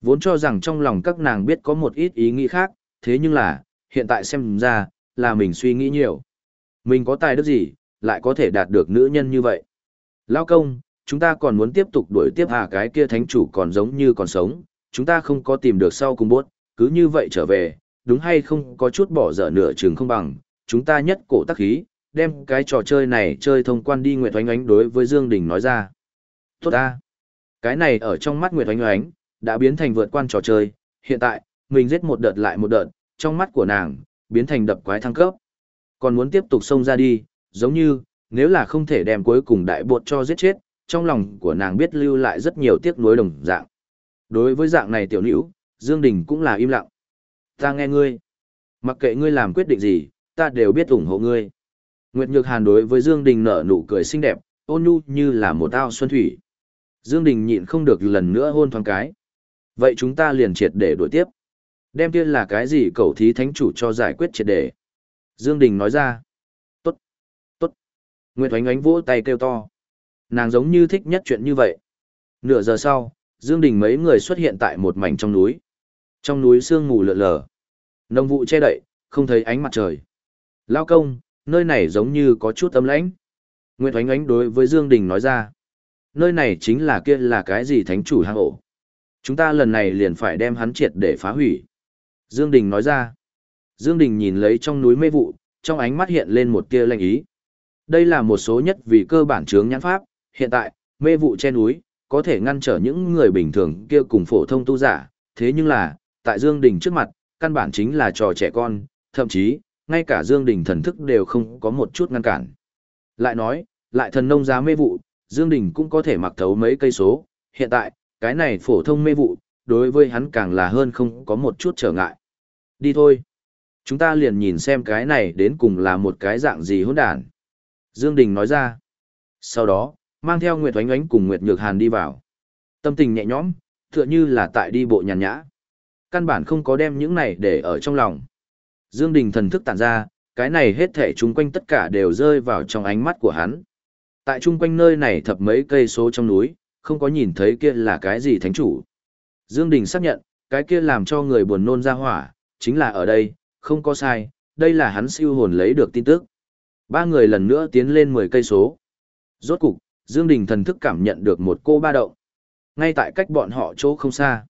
Vốn cho rằng trong lòng các nàng biết có một ít ý nghĩ khác, thế nhưng là, hiện tại xem ra, là mình suy nghĩ nhiều. Mình có tài đức gì, lại có thể đạt được nữ nhân như vậy. Lao công, chúng ta còn muốn tiếp tục đuổi tiếp à cái kia thánh chủ còn giống như còn sống, chúng ta không có tìm được sau cùng bốt, cứ như vậy trở về, đúng hay không có chút bỏ dở nửa chừng không bằng, chúng ta nhất cổ tắc khí, đem cái trò chơi này chơi thông quan đi Nguyệt Oánh Oánh đối với Dương Đình nói ra. Tốt ta! Cái này ở trong mắt Nguyệt Oánh Oánh, đã biến thành vượt quan trò chơi, hiện tại, mình giết một đợt lại một đợt, trong mắt của nàng, biến thành đập quái thăng cấp. Còn muốn tiếp tục xông ra đi, giống như, nếu là không thể đem cuối cùng đại bột cho giết chết, trong lòng của nàng biết lưu lại rất nhiều tiếc nuối đồng dạng. Đối với dạng này tiểu nữ, Dương Đình cũng là im lặng. Ta nghe ngươi. Mặc kệ ngươi làm quyết định gì, ta đều biết ủng hộ ngươi. Nguyệt Nhược Hàn đối với Dương Đình nở nụ cười xinh đẹp, ôn nhu như là một ao xuân thủy. Dương Đình nhịn không được lần nữa hôn thoáng cái. Vậy chúng ta liền triệt để đổi tiếp. Đem tiên là cái gì cầu thí thánh chủ cho giải quyết triệt để. Dương Đình nói ra. Tốt, tốt. Nguyệt Oánh Oánh vỗ tay kêu to. Nàng giống như thích nhất chuyện như vậy. Nửa giờ sau, Dương Đình mấy người xuất hiện tại một mảnh trong núi. Trong núi sương mù lờ lờ. Nông vụ che đậy, không thấy ánh mặt trời. Lao công, nơi này giống như có chút ấm lãnh. Nguyệt Oánh Oánh đối với Dương Đình nói ra. Nơi này chính là kia là cái gì thánh chủ hang ổ. Chúng ta lần này liền phải đem hắn triệt để phá hủy. Dương Đình nói ra. Dương Đình nhìn lấy trong núi mê vụ, trong ánh mắt hiện lên một tia lạnh ý. Đây là một số nhất vì cơ bản chướng nhãn pháp, hiện tại, mê vụ che núi, có thể ngăn trở những người bình thường kia cùng phổ thông tu giả, thế nhưng là, tại Dương Đình trước mặt, căn bản chính là trò trẻ con, thậm chí, ngay cả Dương Đình thần thức đều không có một chút ngăn cản. Lại nói, lại thần nông giá mê vụ, Dương Đình cũng có thể mặc thấu mấy cây số, hiện tại, cái này phổ thông mê vụ, đối với hắn càng là hơn không có một chút trở ngại. Đi thôi. Chúng ta liền nhìn xem cái này đến cùng là một cái dạng gì hỗn đản. Dương Đình nói ra. Sau đó, mang theo Nguyệt Oánh Oánh cùng Nguyệt Nhược Hàn đi vào. Tâm tình nhẹ nhõm, tựa như là tại đi bộ nhàn nhã. Căn bản không có đem những này để ở trong lòng. Dương Đình thần thức tản ra, cái này hết thảy chung quanh tất cả đều rơi vào trong ánh mắt của hắn. Tại chung quanh nơi này thập mấy cây số trong núi, không có nhìn thấy kia là cái gì thánh chủ. Dương Đình xác nhận, cái kia làm cho người buồn nôn ra hỏa, chính là ở đây, không có sai, đây là hắn siêu hồn lấy được tin tức. Ba người lần nữa tiến lên 10 cây số. Rốt cục, Dương Đình thần thức cảm nhận được một cô ba động. Ngay tại cách bọn họ chỗ không xa.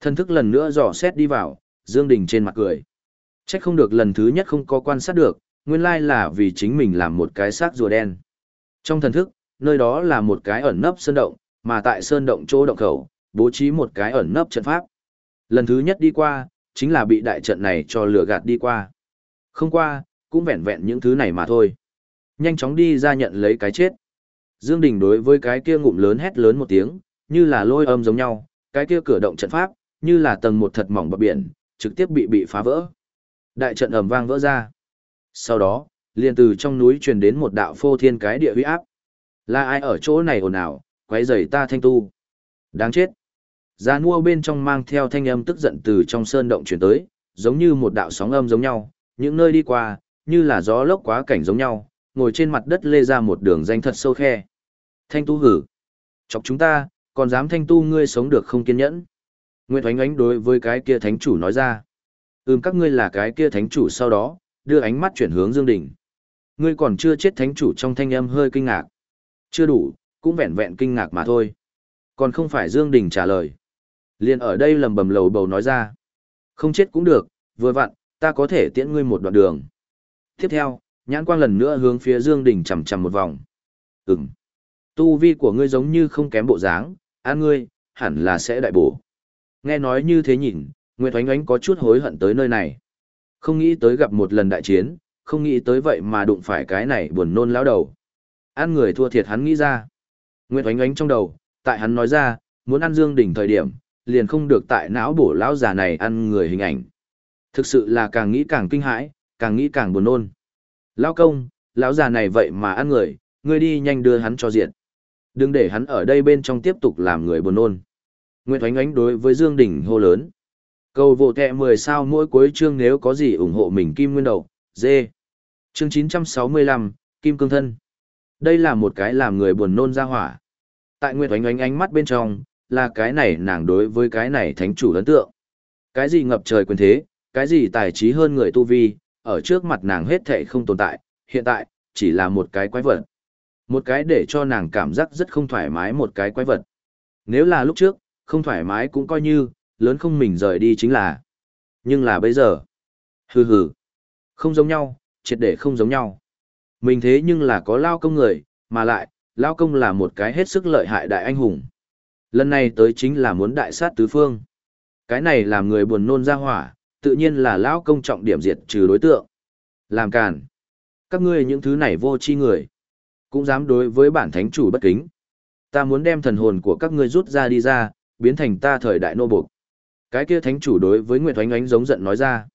Thần thức lần nữa dò xét đi vào, Dương Đình trên mặt cười. Chắc không được lần thứ nhất không có quan sát được, nguyên lai là vì chính mình làm một cái xác rùa đen. Trong thần thức, nơi đó là một cái ẩn nấp sơn động, mà tại sơn động chỗ động khẩu, bố trí một cái ẩn nấp trận pháp. Lần thứ nhất đi qua, chính là bị đại trận này cho lửa gạt đi qua. Không qua, cũng vẹn vẹn những thứ này mà thôi. Nhanh chóng đi ra nhận lấy cái chết. Dương Đình đối với cái kia ngụm lớn hét lớn một tiếng, như là lôi âm giống nhau, cái kia cửa động trận pháp, như là tầng một thật mỏng bờ biển, trực tiếp bị bị phá vỡ. Đại trận ầm vang vỡ ra. Sau đó, liền từ trong núi truyền đến một đạo phô thiên cái địa uy áp. Là ai ở chỗ này ồn ào, quấy rầy ta thanh tu? Đáng chết. Gia mua bên trong mang theo thanh âm tức giận từ trong sơn động truyền tới, giống như một đạo sóng âm giống nhau, những nơi đi qua, như là gió lốc quá cảnh giống nhau, ngồi trên mặt đất lê ra một đường danh thật sâu khe. Thanh tu hử. Chọc chúng ta, còn dám thanh tu ngươi sống được không kiên nhẫn. Nguyệt Oánh ánh đối với cái kia thánh chủ nói ra. Ừm các ngươi là cái kia thánh chủ sau đó, đưa ánh mắt chuyển hướng Dương Đình. Ngươi còn chưa chết thánh chủ trong thanh âm hơi kinh ngạc. Chưa đủ, cũng vẹn vẹn kinh ngạc mà thôi. Còn không phải Dương Đình trả lời. Liên ở đây lầm bầm lầu bầu nói ra. Không chết cũng được, vừa vặn, ta có thể tiễn ngươi một đoạn đường. Tiếp theo, nhãn quang lần nữa hướng phía Dương Đình chầm chầm một vòng. Ừm. Tu vi của ngươi giống như không kém bộ dáng, an ngươi, hẳn là sẽ đại bổ. Nghe nói như thế nhìn, Nguyệt Oánh Oánh có chút hối hận tới nơi này. Không nghĩ tới gặp một lần đại chiến, không nghĩ tới vậy mà đụng phải cái này buồn nôn lão đầu. Ăn người thua thiệt hắn nghĩ ra. Nguyệt Oánh Oánh trong đầu, tại hắn nói ra, muốn ăn Dương Đình thời điểm, liền không được tại não bổ lão già này ăn người hình ảnh. Thực sự là càng nghĩ càng kinh hãi, càng nghĩ càng buồn nôn. Lão công, lão già này vậy mà ăn người, ngươi đi nhanh đưa hắn cho diện. Đừng để hắn ở đây bên trong tiếp tục làm người buồn nôn. Nguyệt Oánh Oánh đối với Dương Đình hô lớn. Cầu vô kẹ 10 sao mỗi cuối chương nếu có gì ủng hộ mình Kim Nguyên Đầu, dê. Chương 965, Kim Cương Thân. Đây là một cái làm người buồn nôn ra hỏa. Tại Nguyệt Oánh Oánh ánh mắt bên trong, là cái này nàng đối với cái này thánh chủ ấn tượng. Cái gì ngập trời quyền thế, cái gì tài trí hơn người tu vi, ở trước mặt nàng hết thệ không tồn tại, hiện tại, chỉ là một cái quái vật. Một cái để cho nàng cảm giác rất không thoải mái một cái quái vật. Nếu là lúc trước, không thoải mái cũng coi như, lớn không mình rời đi chính là. Nhưng là bây giờ, hừ hừ, không giống nhau, triệt để không giống nhau. Mình thế nhưng là có lao công người, mà lại, lao công là một cái hết sức lợi hại đại anh hùng. Lần này tới chính là muốn đại sát tứ phương. Cái này làm người buồn nôn ra hỏa, tự nhiên là lão công trọng điểm diệt trừ đối tượng. Làm càn. Các ngươi những thứ này vô tri người. Cũng dám đối với bản thánh chủ bất kính. Ta muốn đem thần hồn của các ngươi rút ra đi ra, biến thành ta thời đại nô buộc. Cái kia thánh chủ đối với Nguyệt Oánh Oánh giống giận nói ra.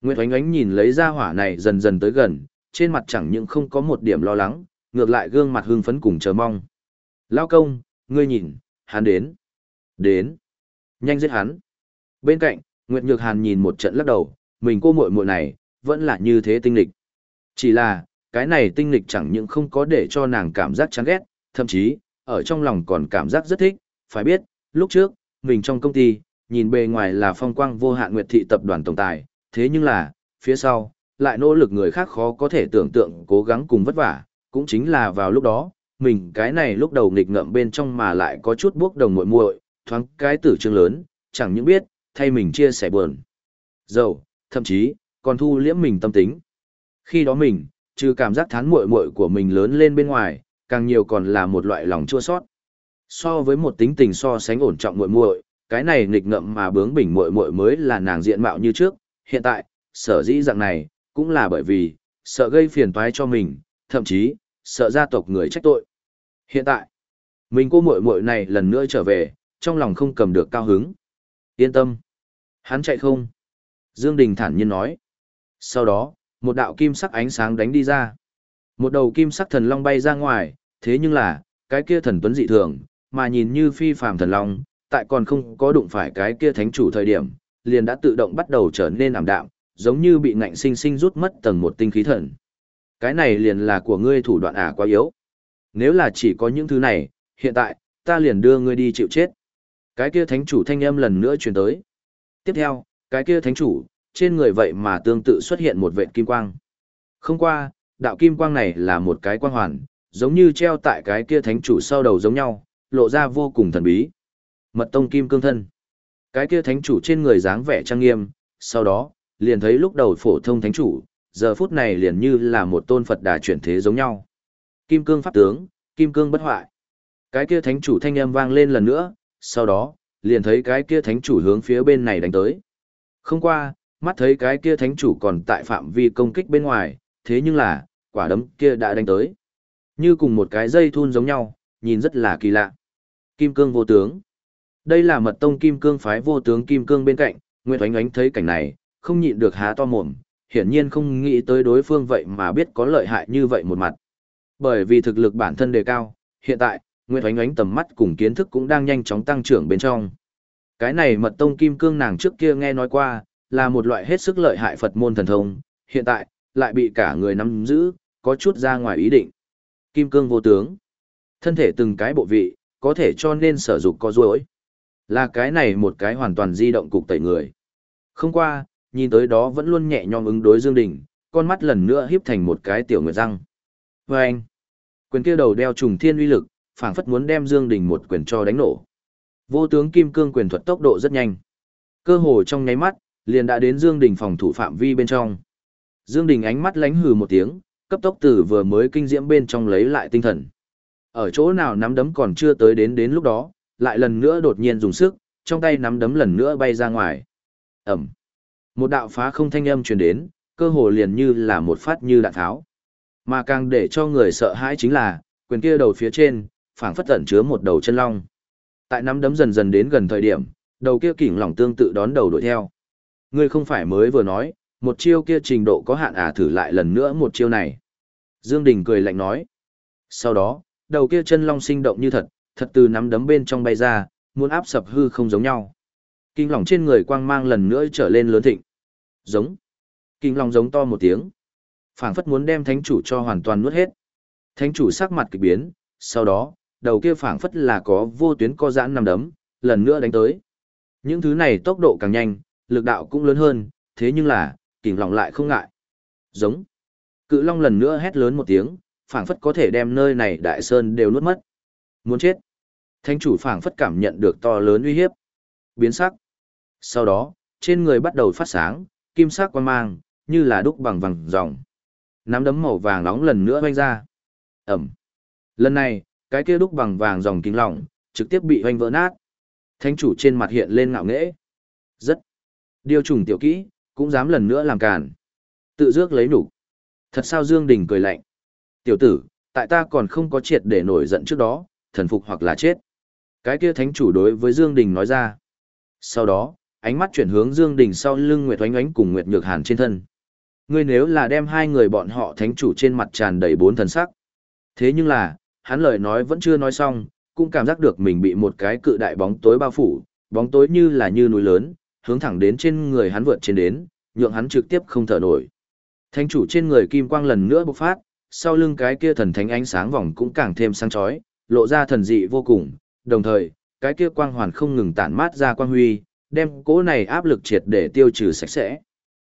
Nguyệt Oánh Oánh nhìn lấy ra hỏa này dần dần tới gần, trên mặt chẳng những không có một điểm lo lắng, ngược lại gương mặt hưng phấn cùng chờ mong. Lao công, ngươi nhìn, hắn đến. Đến. Nhanh giết hắn. Bên cạnh, Nguyệt Nhược Hàn nhìn một trận lắc đầu, mình cô muội muội này, vẫn là như thế tinh lịch. Chỉ là, cái này tinh lịch chẳng những không có để cho nàng cảm giác chán ghét, thậm chí, ở trong lòng còn cảm giác rất thích, phải biết, lúc trước, mình trong công ty, nhìn bề ngoài là phong quang vô hạn Nguyệt Thị tập đoàn tổng tài, thế nhưng là, phía sau, lại nỗ lực người khác khó có thể tưởng tượng cố gắng cùng vất vả, cũng chính là vào lúc đó, mình cái này lúc đầu nghịch ngợm bên trong mà lại có chút bước đồng muội muội, thoáng cái tử trương lớn, chẳng những biết, thay mình chia sẻ buồn. Dầu, thậm chí, còn thu liễm mình tâm tính. Khi đó mình, trừ cảm giác thán muội muội của mình lớn lên bên ngoài, càng nhiều còn là một loại lòng chua sót. So với một tính tình so sánh ổn trọng muội muội, cái này nghịch ngợm mà bướng bỉnh muội muội mới là nàng diện mạo như trước, hiện tại, sở dĩ dạng này, cũng là bởi vì, sợ gây phiền toái cho mình, thậm chí, sợ gia tộc người trách tội. Hiện tại, mình cô muội muội này lần nữa trở về, trong lòng không cầm được cao hứng. Yên tâm. Hắn chạy không? Dương Đình thản nhiên nói. Sau đó, một đạo kim sắc ánh sáng đánh đi ra. Một đầu kim sắc thần long bay ra ngoài, thế nhưng là, cái kia thần tuấn dị thường, mà nhìn như phi phàm thần long, tại còn không có đụng phải cái kia thánh chủ thời điểm, liền đã tự động bắt đầu trở nên ảm đạm, giống như bị ngạnh sinh sinh rút mất tầng một tinh khí thần. Cái này liền là của ngươi thủ đoạn à quá yếu. Nếu là chỉ có những thứ này, hiện tại, ta liền đưa ngươi đi chịu chết. Cái kia thánh chủ thanh âm lần nữa truyền tới. Tiếp theo, cái kia thánh chủ, trên người vậy mà tương tự xuất hiện một vệt kim quang. Không qua, đạo kim quang này là một cái quang hoàn, giống như treo tại cái kia thánh chủ sau đầu giống nhau, lộ ra vô cùng thần bí. Mật tông kim cương thân. Cái kia thánh chủ trên người dáng vẻ trang nghiêm, sau đó, liền thấy lúc đầu phổ thông thánh chủ, giờ phút này liền như là một tôn Phật đà chuyển thế giống nhau. Kim cương pháp tướng, kim cương bất hoại. Cái kia thánh chủ thanh âm vang lên lần nữa, sau đó, liền thấy cái kia thánh chủ hướng phía bên này đánh tới. Không qua, mắt thấy cái kia thánh chủ còn tại phạm vi công kích bên ngoài, thế nhưng là, quả đấm kia đã đánh tới. Như cùng một cái dây thun giống nhau, nhìn rất là kỳ lạ. Kim cương vô tướng. Đây là mật tông kim cương phái vô tướng kim cương bên cạnh, Nguyệt Oánh Oánh thấy cảnh này, không nhịn được há to mồm, hiển nhiên không nghĩ tới đối phương vậy mà biết có lợi hại như vậy một mặt. Bởi vì thực lực bản thân đề cao, hiện tại, Nguyệt Oánh Oánh tầm mắt cùng kiến thức cũng đang nhanh chóng tăng trưởng bên trong. Cái này mật tông kim cương nàng trước kia nghe nói qua, là một loại hết sức lợi hại Phật môn thần thông, hiện tại, lại bị cả người nắm giữ, có chút ra ngoài ý định. Kim cương vô tướng. Thân thể từng cái bộ vị, có thể cho nên sở dục có ruối. Là cái này một cái hoàn toàn di động cục tẩy người. Không qua, nhìn tới đó vẫn luôn nhẹ nhõm ứng đối Dương Đình, con mắt lần nữa híp thành một cái tiểu nguyệt răng. Và anh, quyền kia đầu đeo trùng thiên uy lực, phảng phất muốn đem Dương Đình một quyền cho đánh nổ. Vô tướng kim cương quyền thuật tốc độ rất nhanh. Cơ hồ trong nháy mắt, liền đã đến Dương Đình phòng thủ phạm vi bên trong. Dương Đình ánh mắt lánh hừ một tiếng, cấp tốc từ vừa mới kinh diễm bên trong lấy lại tinh thần. Ở chỗ nào nắm đấm còn chưa tới đến đến lúc đó, lại lần nữa đột nhiên dùng sức, trong tay nắm đấm lần nữa bay ra ngoài. ầm! Một đạo phá không thanh âm truyền đến, cơ hồ liền như là một phát như đạn tháo. Mà càng để cho người sợ hãi chính là, quyền kia đầu phía trên, phảng phất tẩn chứa một đầu chân long. Tại nắm đấm dần dần đến gần thời điểm, đầu kia kỉnh lỏng tương tự đón đầu đuổi theo. Ngươi không phải mới vừa nói, một chiêu kia trình độ có hạn à thử lại lần nữa một chiêu này. Dương Đình cười lạnh nói. Sau đó, đầu kia chân long sinh động như thật, thật từ nắm đấm bên trong bay ra, muốn áp sập hư không giống nhau. Kinh lòng trên người quang mang lần nữa trở lên lớn thịnh. Giống. Kinh lòng giống to một tiếng. phảng phất muốn đem thánh chủ cho hoàn toàn nuốt hết. Thánh chủ sắc mặt kỳ biến, sau đó, đầu kia phảng phất là có vô tuyến co giãn nằm đấm, lần nữa đánh tới. Những thứ này tốc độ càng nhanh, lực đạo cũng lớn hơn, thế nhưng là, kình lòng lại không ngại. Giống. Cự long lần nữa hét lớn một tiếng, phảng phất có thể đem nơi này đại sơn đều nuốt mất. Muốn chết. Thánh chủ phảng phất cảm nhận được to lớn uy hiếp. Biến sắc. Sau đó, trên người bắt đầu phát sáng, kim sắc quang mang, như là đúc bằng vàng ròng. Nắm đấm màu vàng nóng lần nữa hoanh ra. Ẩm. Lần này, cái kia đúc bằng vàng dòng kính lỏng, trực tiếp bị hoanh vỡ nát. Thánh chủ trên mặt hiện lên ngạo nghễ. Rất. Điều trùng tiểu kỹ, cũng dám lần nữa làm càn. Tự dước lấy nụ. Thật sao Dương Đình cười lạnh. Tiểu tử, tại ta còn không có triệt để nổi giận trước đó, thần phục hoặc là chết. Cái kia thánh chủ đối với Dương Đình nói ra. Sau đó, ánh mắt chuyển hướng Dương Đình sau lưng Nguyệt Oánh Oánh cùng Nguyệt Nhược Hàn trên thân. Ngươi nếu là đem hai người bọn họ thánh chủ trên mặt tràn đầy bốn thần sắc. Thế nhưng là, hắn lời nói vẫn chưa nói xong, cũng cảm giác được mình bị một cái cự đại bóng tối bao phủ, bóng tối như là như núi lớn, hướng thẳng đến trên người hắn vượt trên đến, nhượng hắn trực tiếp không thở nổi. Thánh chủ trên người kim quang lần nữa bộc phát, sau lưng cái kia thần thánh ánh sáng vòng cũng càng thêm sáng chói, lộ ra thần dị vô cùng, đồng thời, cái kia quang hoàn không ngừng tản mát ra quang huy, đem cỗ này áp lực triệt để tiêu trừ sạch sẽ.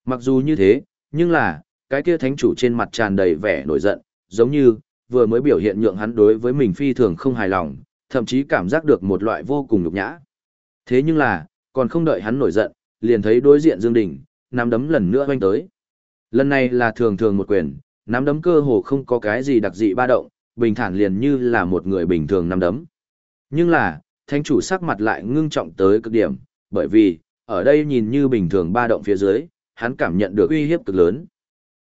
Mặc dù như thế, nhưng là, cái kia thánh chủ trên mặt tràn đầy vẻ nổi giận, giống như, vừa mới biểu hiện nhượng hắn đối với mình phi thường không hài lòng, thậm chí cảm giác được một loại vô cùng nhục nhã. Thế nhưng là, còn không đợi hắn nổi giận, liền thấy đối diện Dương Đình, nắm đấm lần nữa hoanh tới. Lần này là thường thường một quyền, nắm đấm cơ hồ không có cái gì đặc dị ba động, bình thản liền như là một người bình thường nắm đấm. Nhưng là, thánh chủ sắc mặt lại ngưng trọng tới cực điểm, bởi vì, ở đây nhìn như bình thường ba động phía dưới, hắn cảm nhận được uy hiếp cực lớn.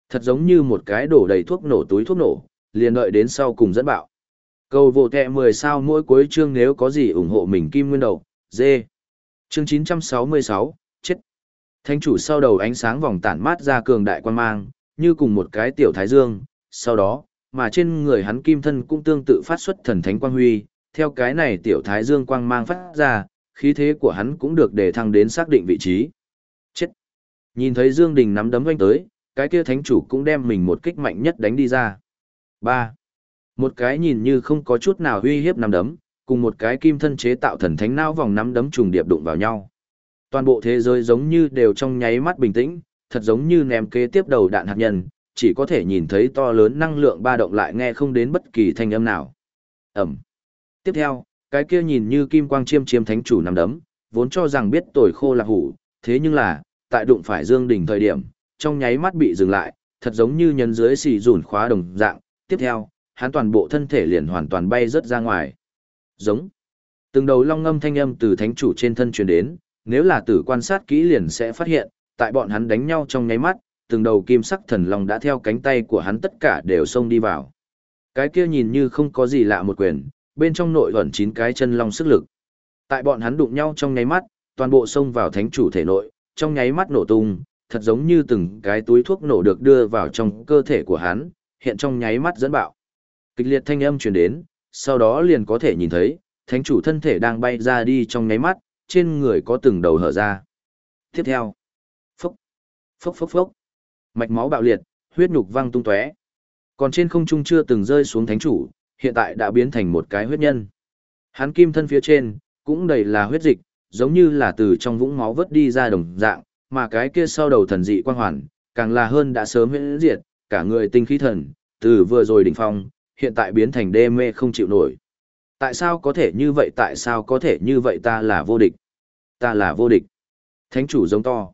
Thật giống như một cái đổ đầy thuốc nổ túi thuốc nổ, liền đợi đến sau cùng dẫn bạo. Cầu vô tệ 10 sao mỗi cuối chương nếu có gì ủng hộ mình kim nguyên đầu, dê. Chương 966, chết. Thánh chủ sau đầu ánh sáng vòng tản mát ra cường đại quan mang, như cùng một cái tiểu thái dương, sau đó, mà trên người hắn kim thân cũng tương tự phát xuất thần thánh quang huy, theo cái này tiểu thái dương quang mang phát ra, khí thế của hắn cũng được đề thăng đến xác định vị trí. Chết! Nhìn thấy Dương Đình nắm đấm vanh tới, cái kia thánh chủ cũng đem mình một kích mạnh nhất đánh đi ra. 3. Một cái nhìn như không có chút nào uy hiếp nắm đấm, cùng một cái kim thân chế tạo thần thánh não vòng nắm đấm trùng điệp đụng vào nhau. Toàn bộ thế giới giống như đều trong nháy mắt bình tĩnh, thật giống như ném kế tiếp đầu đạn hạt nhân, chỉ có thể nhìn thấy to lớn năng lượng ba động lại nghe không đến bất kỳ thanh âm nào. Ẩm. Tiếp theo, cái kia nhìn như kim quang chiêm chiêm thánh chủ nằm đấm, vốn cho rằng biết tồi khô là hủ, thế nhưng là, tại đụng phải Dương Đình thời điểm, trong nháy mắt bị dừng lại, thật giống như nhân dưới xì rủn khóa đồng dạng, tiếp theo, hắn toàn bộ thân thể liền hoàn toàn bay rất ra ngoài. Giống. Từng đầu long ngâm thanh âm từ thánh chủ trên thân truyền đến, nếu là tử quan sát kỹ liền sẽ phát hiện, tại bọn hắn đánh nhau trong nháy mắt, từng đầu kim sắc thần long đã theo cánh tay của hắn tất cả đều xông đi vào. Cái kia nhìn như không có gì lạ một quyền, bên trong nội ẩn chín cái chân long sức lực. Tại bọn hắn đụng nhau trong nháy mắt, toàn bộ xông vào thánh chủ thể nội, trong nháy mắt nổ tung, thật giống như từng cái túi thuốc nổ được đưa vào trong cơ thể của hắn, hiện trong nháy mắt dẫn bạo. Kịch liệt thanh âm truyền đến, sau đó liền có thể nhìn thấy, thánh chủ thân thể đang bay ra đi trong nháy mắt, trên người có từng đầu hở ra. Tiếp theo, phốc, phốc phốc phốc, mạch máu bạo liệt, huyết nhục văng tung tóe. Còn trên không trung chưa từng rơi xuống thánh chủ, hiện tại đã biến thành một cái huyết nhân. Hắn kim thân phía trên, cũng đầy là huyết dịch, giống như là từ trong vũng máu vớt đi ra đồng dạng, mà cái kia sau đầu thần dị quang hoàn, càng là hơn đã sớm huyễn diệt, cả người tinh khí thần, từ vừa rồi đỉnh phong, hiện tại biến thành đê mê không chịu nổi. Tại sao có thể như vậy tại sao có thể như vậy ta là vô địch? Ta là vô địch. Thánh chủ giống to.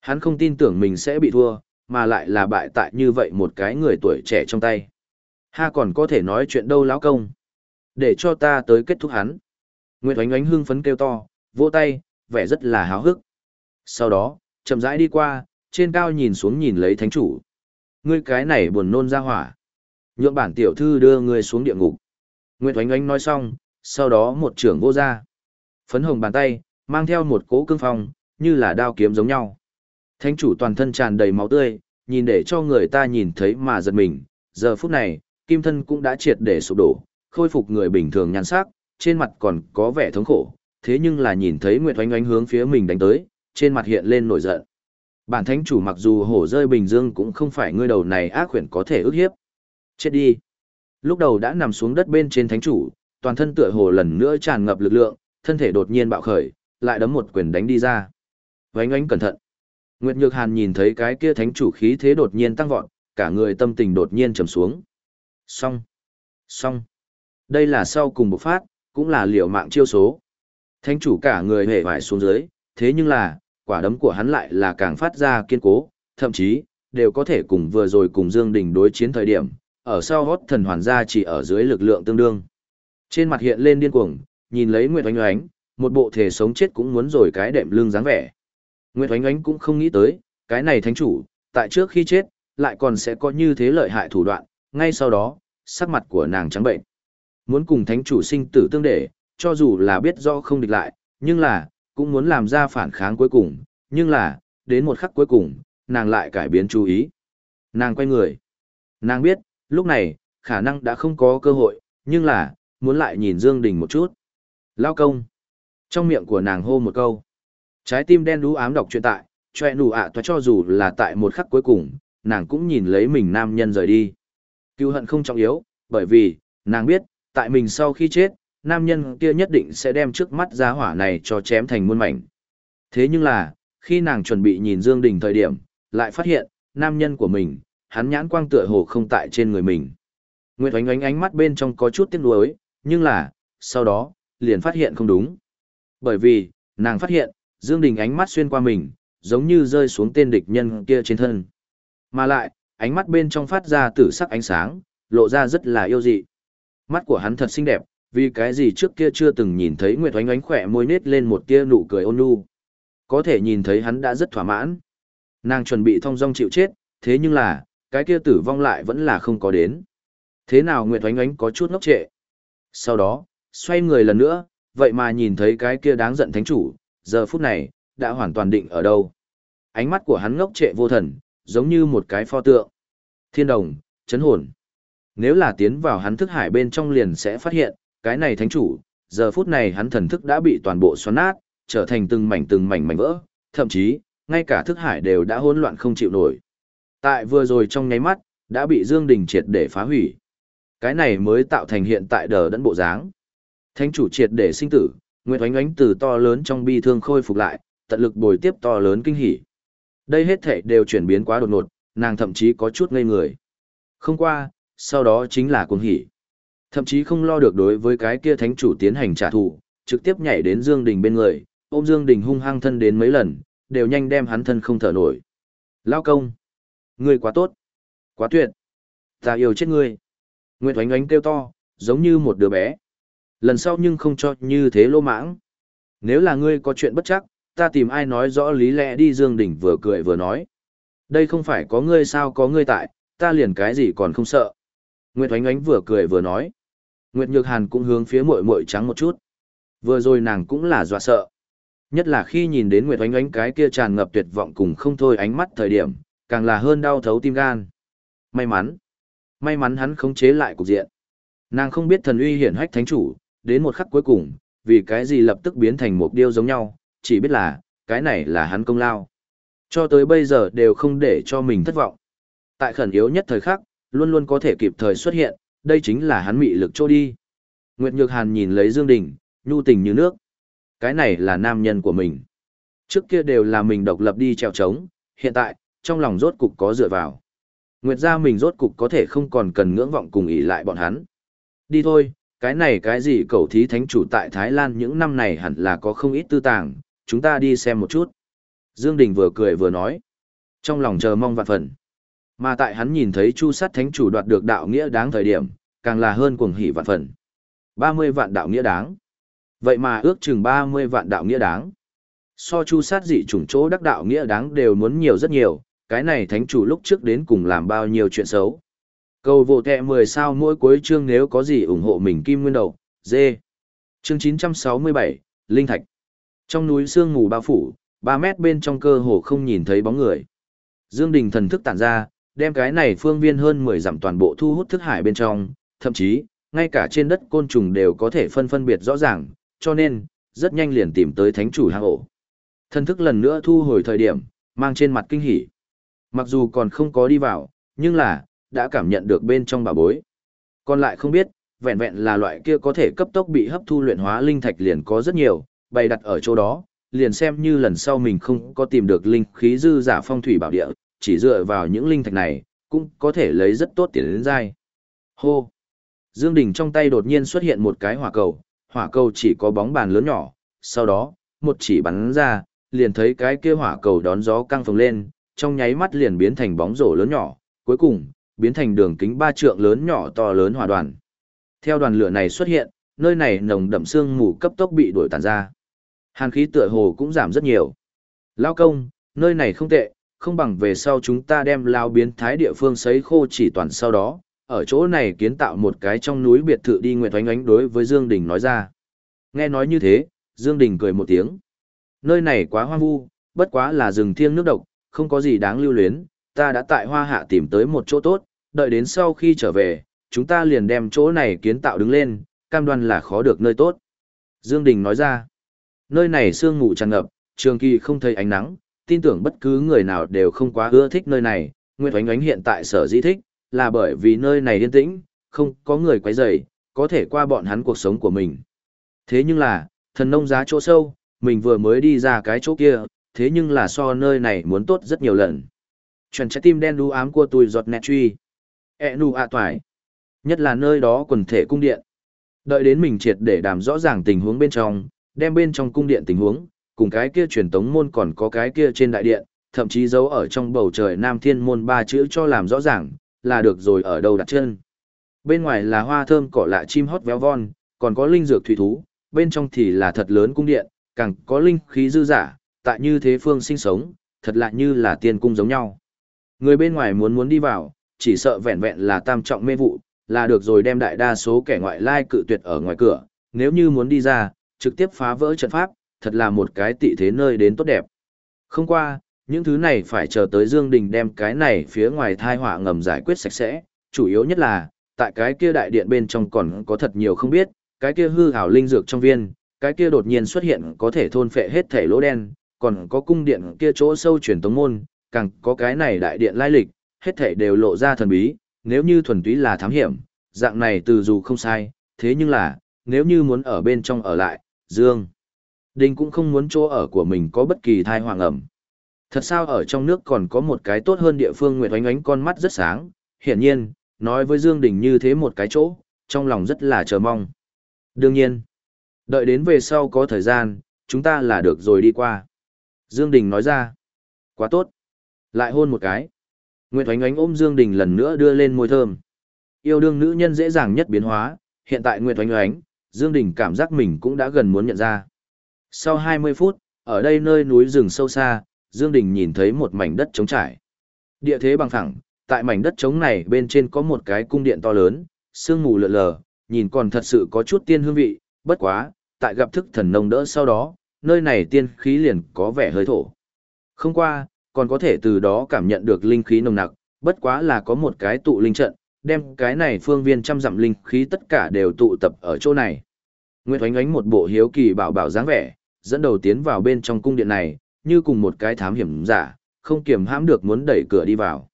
Hắn không tin tưởng mình sẽ bị thua, mà lại là bại tại như vậy một cái người tuổi trẻ trong tay. Ha còn có thể nói chuyện đâu lão công. Để cho ta tới kết thúc hắn. Nguyệt oánh oánh hưng phấn kêu to, vỗ tay, vẻ rất là háo hức. Sau đó, chậm rãi đi qua, trên cao nhìn xuống nhìn lấy thánh chủ. Ngươi cái này buồn nôn ra hỏa. Nhượng bản tiểu thư đưa ngươi xuống địa ngục. Nguyệt oánh oánh nói xong, sau đó một trưởng vô ra. Phấn hồng bàn tay, mang theo một cỗ cương phong, như là đao kiếm giống nhau. Thánh chủ toàn thân tràn đầy máu tươi, nhìn để cho người ta nhìn thấy mà giật mình. Giờ phút này, kim thân cũng đã triệt để sụp đổ, khôi phục người bình thường nhan sắc, trên mặt còn có vẻ thống khổ, thế nhưng là nhìn thấy Nguyệt Oanh Oanh hướng phía mình đánh tới, trên mặt hiện lên nổi giận. Bản thánh chủ mặc dù hổ rơi bình dương cũng không phải ngươi đầu này ác quyển có thể ức hiếp. Chết đi. Lúc đầu đã nằm xuống đất bên trên thánh chủ, toàn thân tựa hồ lần nữa tràn ngập lực lượng, thân thể đột nhiên bạo khởi, lại đấm một quyền đánh đi ra. Oanh Oanh cẩn thận. Nguyệt Nhược Hàn nhìn thấy cái kia thánh chủ khí thế đột nhiên tăng vọt, cả người tâm tình đột nhiên trầm xuống. Xong. Xong. Đây là sau cùng bộc phát, cũng là liều mạng chiêu số. Thánh chủ cả người hề vải xuống dưới, thế nhưng là, quả đấm của hắn lại là càng phát ra kiên cố, thậm chí, đều có thể cùng vừa rồi cùng Dương Đình đối chiến thời điểm, ở sau hót thần hoàn gia chỉ ở dưới lực lượng tương đương. Trên mặt hiện lên điên cuồng, nhìn lấy Nguyệt Oánh Oánh, một bộ thể sống chết cũng muốn rồi cái đệm lưng dáng vẻ. Nguyệt Oánh Oánh cũng không nghĩ tới, cái này thánh chủ, tại trước khi chết, lại còn sẽ có như thế lợi hại thủ đoạn, ngay sau đó, sắc mặt của nàng trắng bệnh. Muốn cùng thánh chủ sinh tử tương để, cho dù là biết rõ không địch lại, nhưng là, cũng muốn làm ra phản kháng cuối cùng, nhưng là, đến một khắc cuối cùng, nàng lại cải biến chú ý. Nàng quay người. Nàng biết, lúc này, khả năng đã không có cơ hội, nhưng là, muốn lại nhìn Dương Đình một chút. Lao công. Trong miệng của nàng hô một câu. Trái tim đen đú ám đọc truyện tại, choẹ nụ ạ à cho dù là tại một khắc cuối cùng, nàng cũng nhìn lấy mình nam nhân rời đi. Cứu hận không trọng yếu, bởi vì, nàng biết, tại mình sau khi chết, nam nhân kia nhất định sẽ đem trước mắt giá hỏa này cho chém thành muôn mảnh. Thế nhưng là, khi nàng chuẩn bị nhìn Dương Đình thời điểm, lại phát hiện, nam nhân của mình, hắn nhãn quang tựa hồ không tại trên người mình. Nguyệt oánh oánh ánh mắt bên trong có chút tiếc nuối, nhưng là, sau đó, liền phát hiện không đúng. Bởi vì, nàng phát hiện, Dương Đình ánh mắt xuyên qua mình, giống như rơi xuống tên địch nhân kia trên thân. Mà lại, ánh mắt bên trong phát ra tử sắc ánh sáng, lộ ra rất là yêu dị. Mắt của hắn thật xinh đẹp, vì cái gì trước kia chưa từng nhìn thấy Nguyệt Oánh Oánh khỏe môi nết lên một tia nụ cười ôn nhu. Có thể nhìn thấy hắn đã rất thỏa mãn. Nàng chuẩn bị thong dong chịu chết, thế nhưng là, cái kia tử vong lại vẫn là không có đến. Thế nào Nguyệt Oánh Oánh có chút ngốc trệ. Sau đó, xoay người lần nữa, vậy mà nhìn thấy cái kia đáng giận thánh chủ, giờ phút này, đã hoàn toàn định ở đâu. Ánh mắt của hắn ngốc trệ vô thần, giống như một cái pho tượng. Thiên đồng, chấn hồn. Nếu là tiến vào hắn thức hải bên trong liền sẽ phát hiện, cái này thánh chủ, giờ phút này hắn thần thức đã bị toàn bộ xoắn nát, trở thành từng mảnh từng mảnh mảnh vỡ, thậm chí, ngay cả thức hải đều đã hỗn loạn không chịu nổi. Tại vừa rồi trong nháy mắt, đã bị Dương Đình triệt để phá hủy. Cái này mới tạo thành hiện tại đờ đẫn bộ dáng. Thánh chủ triệt để sinh tử, Nguyệt Oánh Oánh từ to lớn trong bi thương khôi phục lại, tận lực bồi tiếp to lớn kinh hỉ. Đây hết thảy đều chuyển biến quá đột ngột, nàng thậm chí có chút ngây người. Không qua, sau đó chính là cuồng hỉ. Thậm chí không lo được đối với cái kia thánh chủ tiến hành trả thù, trực tiếp nhảy đến Dương Đình bên người, ôm Dương Đình hung hăng thân đến mấy lần, đều nhanh đem hắn thân không thở nổi. Lao công! Ngươi quá tốt! Quá tuyệt! Ta yêu chết ngươi! Nguyệt oánh oánh kêu to, giống như một đứa bé. Lần sau nhưng không cho như thế lô mãng. Nếu là ngươi có chuyện bất chắc, ta tìm ai nói rõ lý lẽ đi Dương Đình vừa cười vừa nói. Đây không phải có ngươi sao có ngươi tại, ta liền cái gì còn không sợ. Nguyệt oánh oánh vừa cười vừa nói. Nguyệt Nhược Hàn cũng hướng phía muội muội trắng một chút. Vừa rồi nàng cũng là dọa sợ. Nhất là khi nhìn đến Nguyệt Oánh Oánh cái kia tràn ngập tuyệt vọng cùng không thôi ánh mắt thời điểm, càng là hơn đau thấu tim gan. May mắn, may mắn hắn khống chế lại cục diện. Nàng không biết thần uy hiển hách thánh chủ, đến một khắc cuối cùng, vì cái gì lập tức biến thành một điêu giống nhau, chỉ biết là, cái này là hắn công lao. Cho tới bây giờ đều không để cho mình thất vọng. Tại khẩn yếu nhất thời khắc, luôn luôn có thể kịp thời xuất hiện, đây chính là hắn mị lực trô đi. Nguyệt Nhược Hàn nhìn lấy Dương Đình, nhu tình như nước. Cái này là nam nhân của mình. Trước kia đều là mình độc lập đi trèo trống, hiện tại, trong lòng rốt cục có dựa vào. Nguyệt gia mình rốt cục có thể không còn cần ngưỡng vọng cùng ỷ lại bọn hắn. Đi thôi, cái này cái gì cầu thí thánh chủ tại Thái Lan những năm này hẳn là có không ít tư tàng, chúng ta đi xem một chút. Dương Đình vừa cười vừa nói. Trong lòng chờ mong vạn phần. Mà tại hắn nhìn thấy chu sát thánh chủ đoạt được đạo nghĩa đáng thời điểm, càng là hơn cuồng hỉ vạn phần. 30 vạn đạo nghĩa đáng. Vậy mà ước chừng 30 vạn đạo nghĩa đáng. So chu sát dị chủng chỗ đắc đạo nghĩa đáng đều muốn nhiều rất nhiều, cái này thánh chủ lúc trước đến cùng làm bao nhiêu chuyện xấu. Cầu vô tệ 10 sao mỗi cuối chương nếu có gì ủng hộ mình kim nguyên đầu, dê. Chương 967, Linh Thạch. Trong núi sương mù bao phủ, 3 mét bên trong cơ hồ không nhìn thấy bóng người. Dương Đình thần thức tản ra, đem cái này phương viên hơn 10 dặm toàn bộ thu hút thức hải bên trong, thậm chí, ngay cả trên đất côn trùng đều có thể phân phân biệt rõ ràng, cho nên, rất nhanh liền tìm tới thánh chủ hang ổ. Thần thức lần nữa thu hồi thời điểm, mang trên mặt kinh hỉ. Mặc dù còn không có đi vào, nhưng là, đã cảm nhận được bên trong bà bối. Còn lại không biết, vẹn vẹn là loại kia có thể cấp tốc bị hấp thu luyện hóa linh thạch liền có rất nhiều, bày đặt ở chỗ đó, liền xem như lần sau mình không có tìm được linh khí dư giả phong thủy bảo địa, chỉ dựa vào những linh thạch này, cũng có thể lấy rất tốt tiền đến dai. Hô! Dương Đình trong tay đột nhiên xuất hiện một cái hỏa cầu, hỏa cầu chỉ có bóng bàn lớn nhỏ, sau đó, một chỉ bắn ra, liền thấy cái kia hỏa cầu đón gió căng phồng lên, trong nháy mắt liền biến thành bóng rổ lớn nhỏ, cuối cùng, biến thành đường kính ba trượng lớn nhỏ to lớn hỏa đoàn. Theo đoàn lửa này xuất hiện, nơi này nồng đậm sương mù cấp tốc bị đuổi tàn ra. Hàn khí tựa hồ cũng giảm rất nhiều. Lao công, nơi này không tệ, không bằng về sau chúng ta đem lao biến thái địa phương sấy khô chỉ toàn sau đó, ở chỗ này kiến tạo một cái trong núi biệt thự đi nguyện oánh oánh đối với Dương Đình nói ra. Nghe nói như thế, Dương Đình cười một tiếng. Nơi này quá hoang vu, bất quá là rừng thiêng nước độc, không có gì đáng lưu luyến, ta đã tại hoa hạ tìm tới một chỗ tốt, đợi đến sau khi trở về, chúng ta liền đem chỗ này kiến tạo đứng lên, cam đoan là khó được nơi tốt. Dương Đình nói ra, nơi này sương mù tràn ngập, trường kỳ không thấy ánh nắng, tin tưởng bất cứ người nào đều không quá ưa thích nơi này, Nguyệt Oánh Oánh hiện tại sở dĩ thích, là bởi vì nơi này yên tĩnh, không có người quấy rầy, có thể qua bọn hắn cuộc sống của mình. Thế nhưng là, thần nông giá chỗ sâu, mình vừa mới đi ra cái chỗ kia, thế nhưng là so nơi này muốn tốt rất nhiều lần. Chuẩn trái tim đen đu ám của tôi giọt nẹt truy. E nụ ạ toài. Nhất là nơi đó quần thể cung điện. Đợi đến mình triệt để đảm rõ ràng tình huống bên trong, đem bên trong cung điện tình huống, cùng cái kia truyền tống môn còn có cái kia trên đại điện, thậm chí giấu ở trong bầu trời Nam Thiên môn ba chữ cho làm rõ ràng, là được rồi ở đâu đặt chân. Bên ngoài là hoa thơm cỏ lạ chim hót véo von, còn có linh dược thủy thú, bên trong thì là thật lớn cung điện, càng có linh khí dư giả, tại như thế phương sinh sống, thật lạ như là tiên cung giống nhau. Người bên ngoài muốn muốn đi vào, chỉ sợ vẹn vẹn là tam trọng mê vụ, là được rồi đem đại đa số kẻ ngoại lai cự tuyệt ở ngoài cửa, nếu như muốn đi ra, trực tiếp phá vỡ trận pháp, thật là một cái tị thế nơi đến tốt đẹp. Không qua, những thứ này phải chờ tới Dương Đình đem cái này phía ngoài thai họa ngầm giải quyết sạch sẽ, chủ yếu nhất là, tại cái kia đại điện bên trong còn có thật nhiều không biết, cái kia hư hảo linh dược trong viên, cái kia đột nhiên xuất hiện có thể thôn phệ hết thể lỗ đen, còn có cung điện kia chỗ sâu truyền tống môn, càng có cái này đại điện lai lịch, hết thể đều lộ ra thần bí, nếu như thuần túy là thám hiểm, dạng này từ dù không sai, thế nhưng là, nếu như muốn ở bên trong ở lại, Dương Đình cũng không muốn chỗ ở của mình có bất kỳ thai hoàng ẩm. Thật sao ở trong nước còn có một cái tốt hơn địa phương Nguyệt Oánh Oánh con mắt rất sáng, hiển nhiên, nói với Dương Đình như thế một cái chỗ, trong lòng rất là chờ mong. Đương nhiên, đợi đến về sau có thời gian, chúng ta là được rồi đi qua. Dương Đình nói ra, quá tốt. Lại hôn một cái. Nguyệt Oánh Oánh ôm Dương Đình lần nữa đưa lên môi thơm. Yêu đương nữ nhân dễ dàng nhất biến hóa, hiện tại Nguyệt Oánh Oánh, Dương Đình cảm giác mình cũng đã gần muốn nhận ra. Sau 20 phút, ở đây nơi núi rừng sâu xa, Dương Đình nhìn thấy một mảnh đất trống trải. Địa thế bằng phẳng, tại mảnh đất trống này bên trên có một cái cung điện to lớn, sương mù lượn lờ, nhìn còn thật sự có chút tiên hương vị, bất quá, tại gặp thức thần nông đỡ sau đó, nơi này tiên khí liền có vẻ hơi thổ. Không qua, còn có thể từ đó cảm nhận được linh khí nồng nặc, bất quá là có một cái tụ linh trận, đem cái này phương viên trăm dặm linh khí tất cả đều tụ tập ở chỗ này. Nguyệt Oánh Oánh một bộ hiếu kỳ bảo bảo dáng vẻ, dẫn đầu tiến vào bên trong cung điện này, như cùng một cái thám hiểm giả, không kiềm hãm được muốn đẩy cửa đi vào.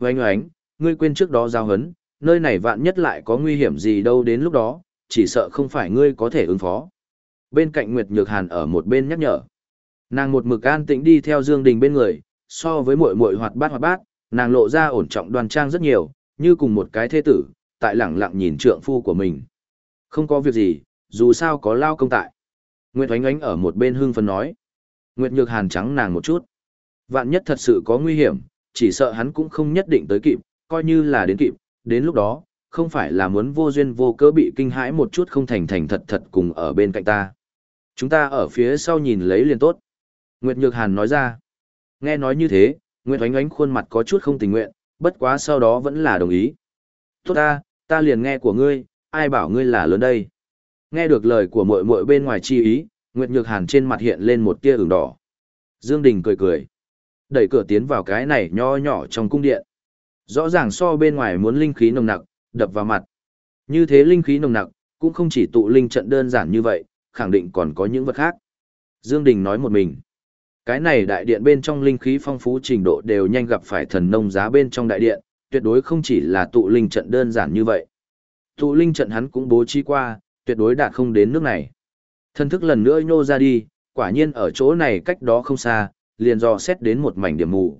Oánh Oánh, ngươi quên trước đó giao hấn, nơi này vạn nhất lại có nguy hiểm gì đâu đến lúc đó, chỉ sợ không phải ngươi có thể ứng phó. Bên cạnh Nguyệt Nhược Hàn ở một bên nhắc nhở. Nàng một mực an tĩnh đi theo Dương Đình bên người, so với muội muội hoạt bát hoạt bát, nàng lộ ra ổn trọng đoan trang rất nhiều, như cùng một cái thế tử, tại lẳng lặng nhìn trượng phu của mình. Không có việc gì, dù sao có lao công tại. Nguyệt Oánh Oánh ở một bên hưng phấn nói. Nguyệt Nhược Hàn trắng nàng một chút. Vạn nhất thật sự có nguy hiểm, chỉ sợ hắn cũng không nhất định tới kịp, coi như là đến kịp, đến lúc đó, không phải là muốn vô duyên vô cớ bị kinh hãi một chút không thành thành thật thật cùng ở bên cạnh ta. Chúng ta ở phía sau nhìn lấy liền tốt. Nguyệt Nhược Hàn nói ra. Nghe nói như thế, Nguyệt Oánh Oánh khuôn mặt có chút không tình nguyện, bất quá sau đó vẫn là đồng ý. Tốt ta, ta liền nghe của ngươi, ai bảo ngươi là lớn đây. Nghe được lời của muội muội bên ngoài chi ý, Nguyệt Nhược Hàn trên mặt hiện lên một tia ửng đỏ. Dương Đình cười cười, đẩy cửa tiến vào cái này nho nhỏ trong cung điện. Rõ ràng so bên ngoài muốn linh khí nồng nặc, đập vào mặt. Như thế linh khí nồng nặc, cũng không chỉ tụ linh trận đơn giản như vậy, khẳng định còn có những vật khác. Dương Đình nói một mình. Cái này đại điện bên trong linh khí phong phú trình độ đều nhanh gặp phải thần nông giá bên trong đại điện, tuyệt đối không chỉ là tụ linh trận đơn giản như vậy. Tụ linh trận hắn cũng bố trí qua, tuyệt đối đạt không đến nước này. Thân thức lần nữa nhô ra đi, quả nhiên ở chỗ này cách đó không xa, liền dò xét đến một mảnh điểm mù.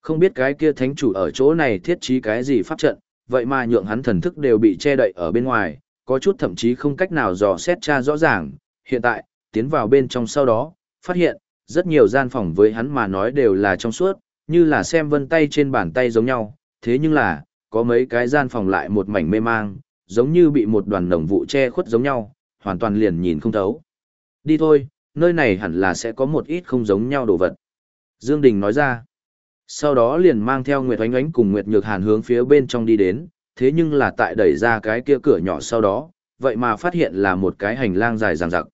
Không biết cái kia thánh chủ ở chỗ này thiết trí cái gì pháp trận, vậy mà nhượng hắn thần thức đều bị che đậy ở bên ngoài, có chút thậm chí không cách nào dò xét tra rõ ràng. Hiện tại, tiến vào bên trong sau đó, phát hiện, rất nhiều gian phòng với hắn mà nói đều là trong suốt, như là xem vân tay trên bàn tay giống nhau, thế nhưng là, có mấy cái gian phòng lại một mảnh mê mang, giống như bị một đoàn đồng vụ che khuất giống nhau, hoàn toàn liền nhìn không thấu. Đi thôi, nơi này hẳn là sẽ có một ít không giống nhau đồ vật. Dương Đình nói ra. Sau đó liền mang theo Nguyệt Oánh Oánh cùng Nguyệt Nhược Hàn hướng phía bên trong đi đến, thế nhưng là tại đẩy ra cái kia cửa nhỏ sau đó, vậy mà phát hiện là một cái hành lang dài dằng dặc.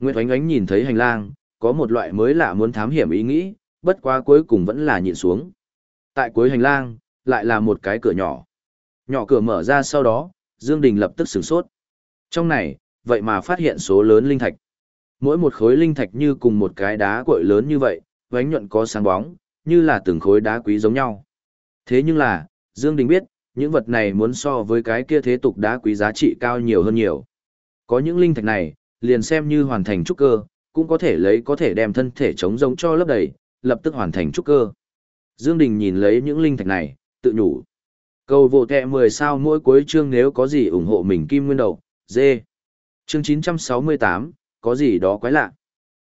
Nguyệt Oánh Oánh nhìn thấy hành lang, có một loại mới lạ muốn thám hiểm ý nghĩ, bất quá cuối cùng vẫn là nhìn xuống. Tại cuối hành lang, lại là một cái cửa nhỏ. Nhỏ cửa mở ra sau đó, Dương Đình lập tức sửng sốt. Trong này, vậy mà phát hiện số lớn linh thạch. Mỗi một khối linh thạch như cùng một cái đá cội lớn như vậy, vánh nhuận có sáng bóng, như là từng khối đá quý giống nhau. Thế nhưng là, Dương Đình biết, những vật này muốn so với cái kia thế tục đá quý giá trị cao nhiều hơn nhiều. Có những linh thạch này, liền xem như hoàn thành trúc cơ, cũng có thể lấy có thể đem thân thể chống giống cho lấp đầy, lập tức hoàn thành trúc cơ. Dương Đình nhìn lấy những linh thạch này, tự nhủ. Cầu vô kẹ 10 sao mỗi cuối chương nếu có gì ủng hộ mình kim nguyên đầu, dê. Chương 968, có gì đó quái lạ.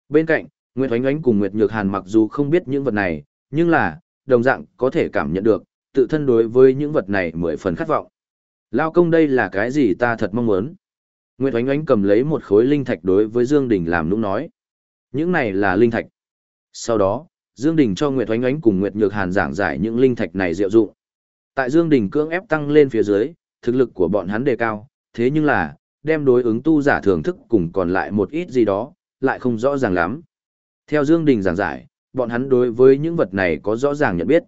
Bên cạnh, Nguyệt Oánh Oánh cùng Nguyệt Nhược Hàn mặc dù không biết những vật này, nhưng là, đồng dạng có thể cảm nhận được, tự thân đối với những vật này mười phần khát vọng. Lao công đây là cái gì ta thật mong muốn. Nguyệt Oánh Oánh cầm lấy một khối linh thạch đối với Dương Đình làm nũng nói. Những này là linh thạch. Sau đó, Dương Đình cho Nguyệt Oánh Oánh cùng Nguyệt Nhược Hàn giảng giải những linh thạch này diệu dụng. Tại Dương Đình cưỡng ép tăng lên phía dưới, thực lực của bọn hắn đề cao, thế nhưng là, đem đối ứng tu giả thưởng thức cùng còn lại một ít gì đó, lại không rõ ràng lắm. Theo Dương Đình giảng giải, bọn hắn đối với những vật này có rõ ràng nhận biết.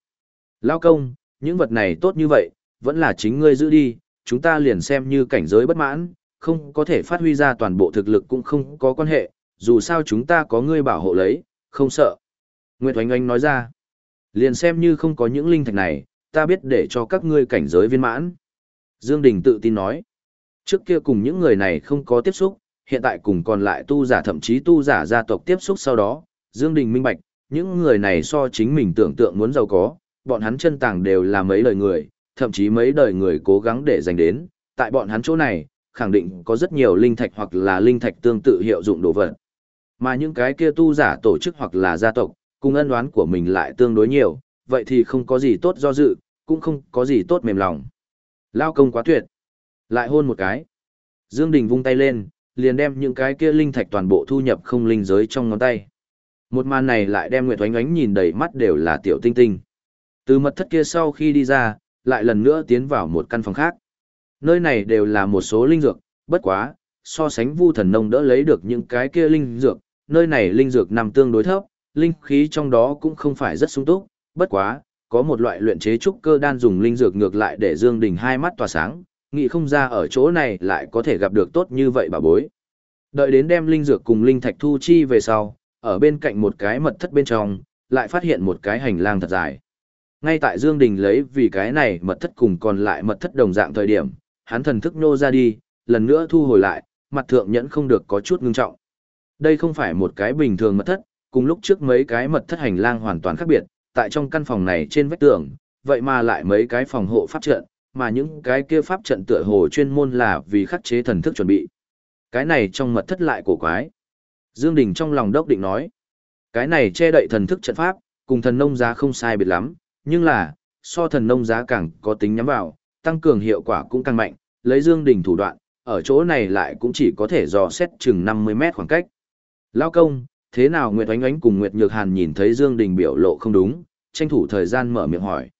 Lao công, những vật này tốt như vậy, vẫn là chính ngươi giữ đi, chúng ta liền xem như cảnh giới bất mãn, không có thể phát huy ra toàn bộ thực lực cũng không có quan hệ, dù sao chúng ta có ngươi bảo hộ lấy, không sợ. Nguyệt Oanh Oanh nói ra, liền xem như không có những linh thạch này, ta biết để cho các ngươi cảnh giới viên mãn. Dương Đình tự tin nói, trước kia cùng những người này không có tiếp xúc, hiện tại cùng còn lại tu giả thậm chí tu giả gia tộc tiếp xúc sau đó, Dương Đình minh bạch, những người này so chính mình tưởng tượng muốn giàu có, bọn hắn chân tàng đều là mấy đời người, thậm chí mấy đời người cố gắng để giành đến, tại bọn hắn chỗ này, khẳng định có rất nhiều linh thạch hoặc là linh thạch tương tự hiệu dụng đồ vật. Mà những cái kia tu giả tổ chức hoặc là gia tộc, cùng ân đoán của mình lại tương đối nhiều, vậy thì không có gì tốt do dự, cũng không có gì tốt mềm lòng. Lao công quá tuyệt. Lại hôn một cái. Dương Đình vung tay lên, liền đem những cái kia linh thạch toàn bộ thu nhập không linh giới trong ngón tay. Một màn này lại đem Nguyệt Oánh Oánh nhìn đầy mắt đều là tiểu tinh tinh. Từ mật thất kia sau khi đi ra, lại lần nữa tiến vào một căn phòng khác. Nơi này đều là một số linh dược, bất quá, so sánh Vu Thần Nông đỡ lấy được những cái kia linh dược, nơi này linh dược nằm tương đối thấp, linh khí trong đó cũng không phải rất sung túc, bất quá, có một loại luyện chế trúc cơ đan dùng linh dược ngược lại để Dương Đình hai mắt tỏa sáng, nghĩ không ra ở chỗ này lại có thể gặp được tốt như vậy bà bối. Đợi đến đem linh dược cùng linh thạch thu chi về sau, ở bên cạnh một cái mật thất bên trong, lại phát hiện một cái hành lang thật dài. Ngay tại Dương Đình lấy vì cái này mật thất cùng còn lại mật thất đồng dạng thời điểm, hắn thần thức nô ra đi, lần nữa thu hồi lại, mặt thượng nhẫn không được có chút ngưng trọng. Đây không phải một cái bình thường mật thất, cùng lúc trước mấy cái mật thất hành lang hoàn toàn khác biệt, tại trong căn phòng này trên vách tường, vậy mà lại mấy cái phòng hộ pháp trận, mà những cái kia pháp trận tựa hồ chuyên môn là vì khắc chế thần thức chuẩn bị. Cái này trong mật thất lại cổ quái. Dương Đình trong lòng đốc định nói, cái này che đậy thần thức trận pháp, cùng thần nông giá không sai biệt lắm, nhưng là, so thần nông giá càng có tính nhắm vào, tăng cường hiệu quả cũng càng mạnh, lấy Dương Đình thủ đoạn, ở chỗ này lại cũng chỉ có thể dò xét chừng 50 mét khoảng cách. Lao công, thế nào Nguyệt Oánh Oánh cùng Nguyệt Nhược Hàn nhìn thấy Dương Đình biểu lộ không đúng, tranh thủ thời gian mở miệng hỏi.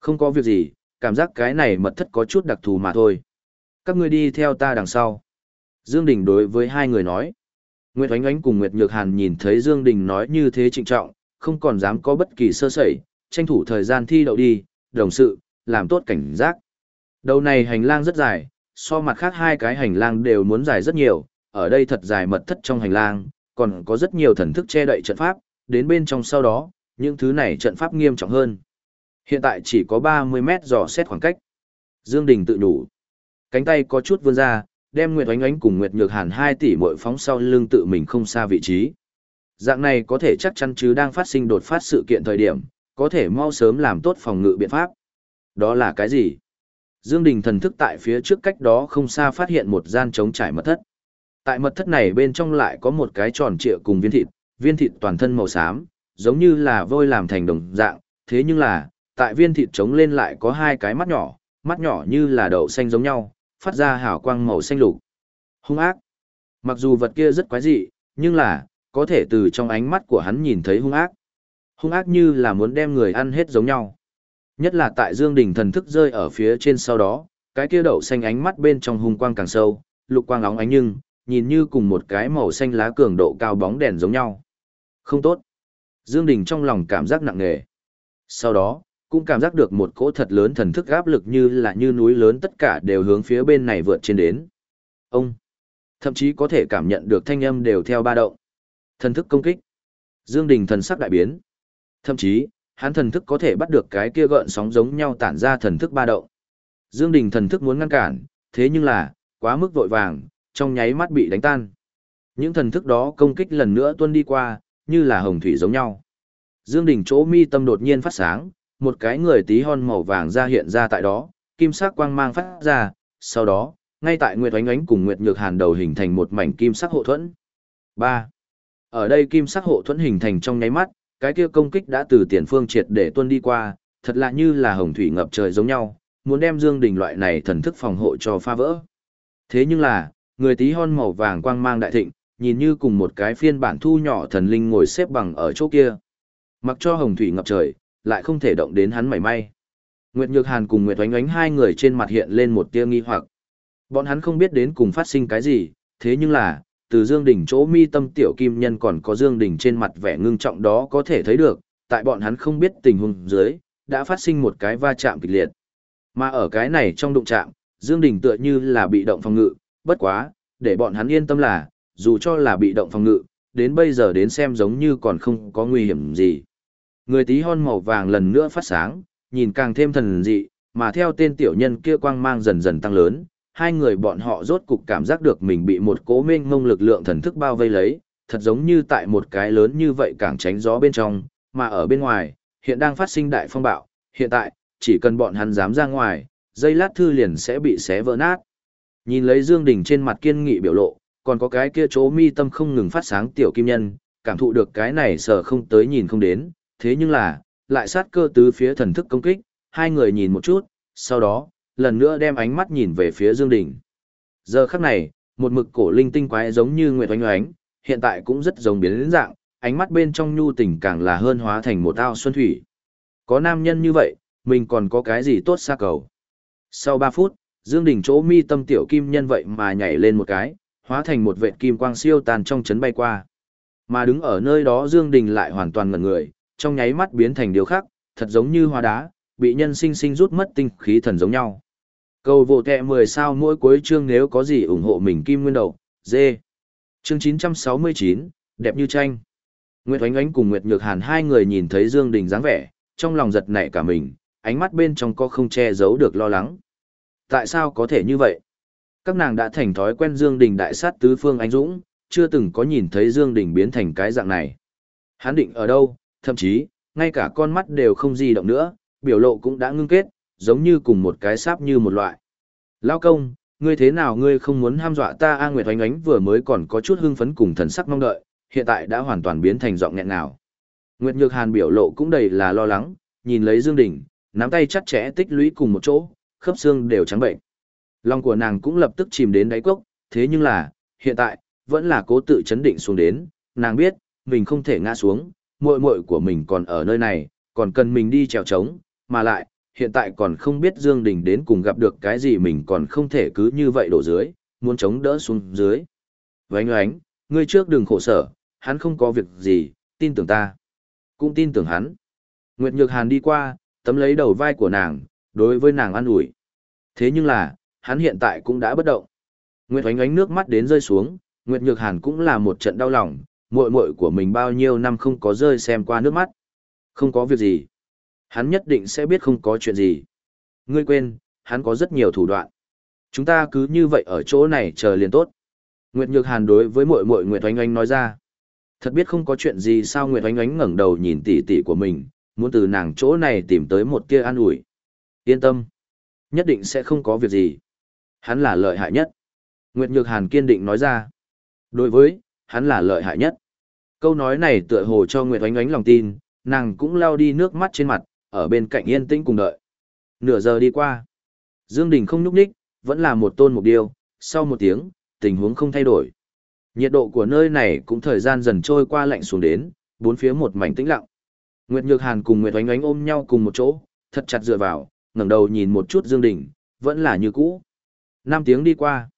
Không có việc gì, cảm giác cái này mật thất có chút đặc thù mà thôi. Các ngươi đi theo ta đằng sau. Dương Đình đối với hai người nói. Nguyệt Oánh Oánh cùng Nguyệt Nhược Hàn nhìn thấy Dương Đình nói như thế trịnh trọng, không còn dám có bất kỳ sơ sẩy, tranh thủ thời gian thi đậu đi, đồng sự, làm tốt cảnh giác. Đầu này hành lang rất dài, so mặt khác hai cái hành lang đều muốn dài rất nhiều, ở đây thật dài mật thất trong hành lang, còn có rất nhiều thần thức che đậy trận pháp, đến bên trong sau đó, những thứ này trận pháp nghiêm trọng hơn. Hiện tại chỉ có 30 mét dò xét khoảng cách. Dương Đình tự đủ. cánh tay có chút vươn ra, đem Nguyệt Oánh Oánh cùng Nguyệt Nhược Hàn hai tỷ muội phóng sau lưng tự mình không xa vị trí. Dạng này có thể chắc chắn chứ đang phát sinh đột phát sự kiện thời điểm, có thể mau sớm làm tốt phòng ngự biện pháp. Đó là cái gì? Dương Đình thần thức tại phía trước cách đó không xa phát hiện một gian trống trải mật thất. Tại mật thất này bên trong lại có một cái tròn trịa cùng viên thịt, viên thịt toàn thân màu xám, giống như là vôi làm thành đồng dạng, thế nhưng là, tại viên thịt trống lên lại có hai cái mắt nhỏ, mắt nhỏ như là đậu xanh giống nhau, phát ra hào quang màu xanh lục. Hung ác. Mặc dù vật kia rất quái dị, nhưng là, có thể từ trong ánh mắt của hắn nhìn thấy hung ác. Hung ác như là muốn đem người ăn hết giống nhau. Nhất là tại Dương Đình thần thức rơi ở phía trên sau đó, cái kia đậu xanh ánh mắt bên trong hung quang càng sâu, lục quang óng ánh nhưng, nhìn như cùng một cái màu xanh lá cường độ cao bóng đèn giống nhau. Không tốt. Dương Đình trong lòng cảm giác nặng nề. Sau đó, cũng cảm giác được một cỗ thật lớn thần thức áp lực như là như núi lớn tất cả đều hướng phía bên này vượt trên đến. Ông, thậm chí có thể cảm nhận được thanh âm đều theo ba động. Thần thức công kích. Dương Đình thần sắc đại biến. Thậm chí, hắn thần thức có thể bắt được cái kia gợn sóng giống nhau tản ra thần thức ba động. Dương Đình thần thức muốn ngăn cản, thế nhưng là, quá mức vội vàng, trong nháy mắt bị đánh tan. Những thần thức đó công kích lần nữa tuôn đi qua, như là hồng thủy giống nhau. Dương đỉnh chỗ mi tâm đột nhiên phát sáng, một cái người tí hon màu vàng ra hiện ra tại đó, kim sắc quang mang phát ra, sau đó, ngay tại Nguyệt Oánh Oánh cùng Nguyệt Nhược Hàn đầu hình thành một mảnh kim sắc hộ thuẫn. 3. Ở đây kim sắc hộ thuẫn hình thành trong nháy mắt, cái kia công kích đã từ tiền phương triệt để tuôn đi qua, thật lạ như là hồng thủy ngập trời giống nhau, muốn đem Dương Đình loại này thần thức phòng hộ cho phá vỡ. Thế nhưng là, người tí hon màu vàng quang mang đại thịnh, nhìn như cùng một cái phiên bản thu nhỏ thần linh ngồi xếp bằng ở chỗ kia. Mặc cho hồng thủy ngập trời, lại không thể động đến hắn mảy may. Nguyệt Nhược Hàn cùng Nguyệt Oánh Oánh hai người trên mặt hiện lên một tia nghi hoặc. Bọn hắn không biết đến cùng phát sinh cái gì, thế nhưng là, từ Dương Đình chỗ mi tâm tiểu kim nhân còn có Dương Đình trên mặt vẻ ngưng trọng đó có thể thấy được, tại bọn hắn không biết tình huống dưới, đã phát sinh một cái va chạm kịch liệt. Mà ở cái này trong đụng chạm, Dương Đình tựa như là bị động phòng ngự, bất quá, để bọn hắn yên tâm là, dù cho là bị động phòng ngự, đến bây giờ đến xem giống như còn không có nguy hiểm gì. Người tí hon màu vàng lần nữa phát sáng, nhìn càng thêm thần dị, mà theo tên tiểu nhân kia quang mang dần dần tăng lớn, hai người bọn họ rốt cục cảm giác được mình bị một cố mênh mông lực lượng thần thức bao vây lấy, thật giống như tại một cái lớn như vậy càng tránh gió bên trong, mà ở bên ngoài, hiện đang phát sinh đại phong bạo, hiện tại, chỉ cần bọn hắn dám ra ngoài, dây lát thư liền sẽ bị xé vỡ nát. Nhìn lấy Dương Đình trên mặt kiên nghị biểu lộ, còn có cái kia chỗ mi tâm không ngừng phát sáng tiểu kim nhân, cảm thụ được cái này sở không tới nhìn không đến, thế nhưng là, lại sát cơ tứ phía thần thức công kích, hai người nhìn một chút, sau đó, lần nữa đem ánh mắt nhìn về phía Dương Đình. Giờ khắc này, một mực cổ linh tinh quái giống như Nguyệt Oánh Oánh, hiện tại cũng rất giống biến đến dạng, ánh mắt bên trong nhu tình càng là hơn hóa thành một ao xuân thủy. Có nam nhân như vậy, mình còn có cái gì tốt xa cầu. Sau 3 phút, Dương Đình chỗ mi tâm tiểu kim nhân vậy mà nhảy lên một cái, hóa thành một vệt kim quang siêu tàn trong chấn bay qua. Mà đứng ở nơi đó Dương Đình lại hoàn toàn ngẩn người, trong nháy mắt biến thành điều khác, thật giống như hoa đá, bị nhân sinh sinh rút mất tinh khí thần giống nhau. Cầu vô kẹ 10 sao mỗi cuối chương nếu có gì ủng hộ mình kim nguyên đầu, dê. Chương 969, đẹp như tranh. Nguyệt Oánh Oánh cùng Nguyệt Nhược Hàn hai người nhìn thấy Dương Đình dáng vẻ, trong lòng giật nảy cả mình, ánh mắt bên trong có không che giấu được lo lắng. Tại sao có thể như vậy? Các nàng đã thành thói quen Dương Đình đại sát tứ phương anh dũng, chưa từng có nhìn thấy Dương Đình biến thành cái dạng này. Hắn định ở đâu, thậm chí, ngay cả con mắt đều không di động nữa, biểu lộ cũng đã ngưng kết, giống như cùng một cái sáp như một loại. Lao công, ngươi thế nào ngươi không muốn ham dọa ta A Nguyệt Oánh Oánh vừa mới còn có chút hưng phấn cùng thần sắc mong đợi, hiện tại đã hoàn toàn biến thành giọng nghẹn nào. Nguyệt Nhược Hàn biểu lộ cũng đầy là lo lắng, nhìn lấy Dương Đình, nắm tay chặt chẽ tích lũy cùng một chỗ, khớp xương đều trắng bệnh. Lòng của nàng cũng lập tức chìm đến đáy cốc, thế nhưng là, hiện tại, vẫn là cố tự chấn định xuống đến, nàng biết, mình không thể ngã xuống, muội muội của mình còn ở nơi này, còn cần mình đi trèo trống, mà lại, hiện tại còn không biết Dương Đình đến cùng gặp được cái gì mình còn không thể cứ như vậy đổ dưới, muốn chống đỡ xuống dưới. Vánh oánh, ngươi trước đừng khổ sở, hắn không có việc gì, tin tưởng ta. Cũng tin tưởng hắn. Nguyệt Nhược Hàn đi qua, tấm lấy đầu vai của nàng, đối với nàng an ủi. Thế nhưng là, hắn hiện tại cũng đã bất động. Nguyệt Oánh Oánh nước mắt đến rơi xuống, Nguyệt Nhược Hàn cũng là một trận đau lòng, muội muội của mình bao nhiêu năm không có rơi xem qua nước mắt. Không có việc gì. Hắn nhất định sẽ biết không có chuyện gì. Ngươi quên, hắn có rất nhiều thủ đoạn. Chúng ta cứ như vậy ở chỗ này chờ liền tốt. Nguyệt Nhược Hàn đối với muội muội Nguyệt Oánh Oánh nói ra. Thật biết không có chuyện gì sao Nguyệt Oánh Oánh ngẩng đầu nhìn tỷ tỷ của mình, muốn từ nàng chỗ này tìm tới một tia an ủi. Yên tâm, nhất định sẽ không có việc gì. Hắn là lợi hại nhất. Nguyệt Nhược Hàn kiên định nói ra. Đối với, hắn là lợi hại nhất. Câu nói này tựa hồ cho Nguyệt Oánh Oánh lòng tin, nàng cũng lau đi nước mắt trên mặt, ở bên cạnh yên tĩnh cùng đợi. Nửa giờ đi qua. Dương Đình không nhúc nhích, vẫn là một tôn mục điêu, sau một tiếng, tình huống không thay đổi. Nhiệt độ của nơi này cũng thời gian dần trôi qua lạnh xuống đến, bốn phía một mảnh tĩnh lặng. Nguyệt Nhược Hàn cùng Nguyệt Oánh Oánh ôm nhau cùng một chỗ, thật chặt dựa vào, ngẩng đầu nhìn một chút Dương Đình, vẫn là như cũ. Năm tiếng đi qua.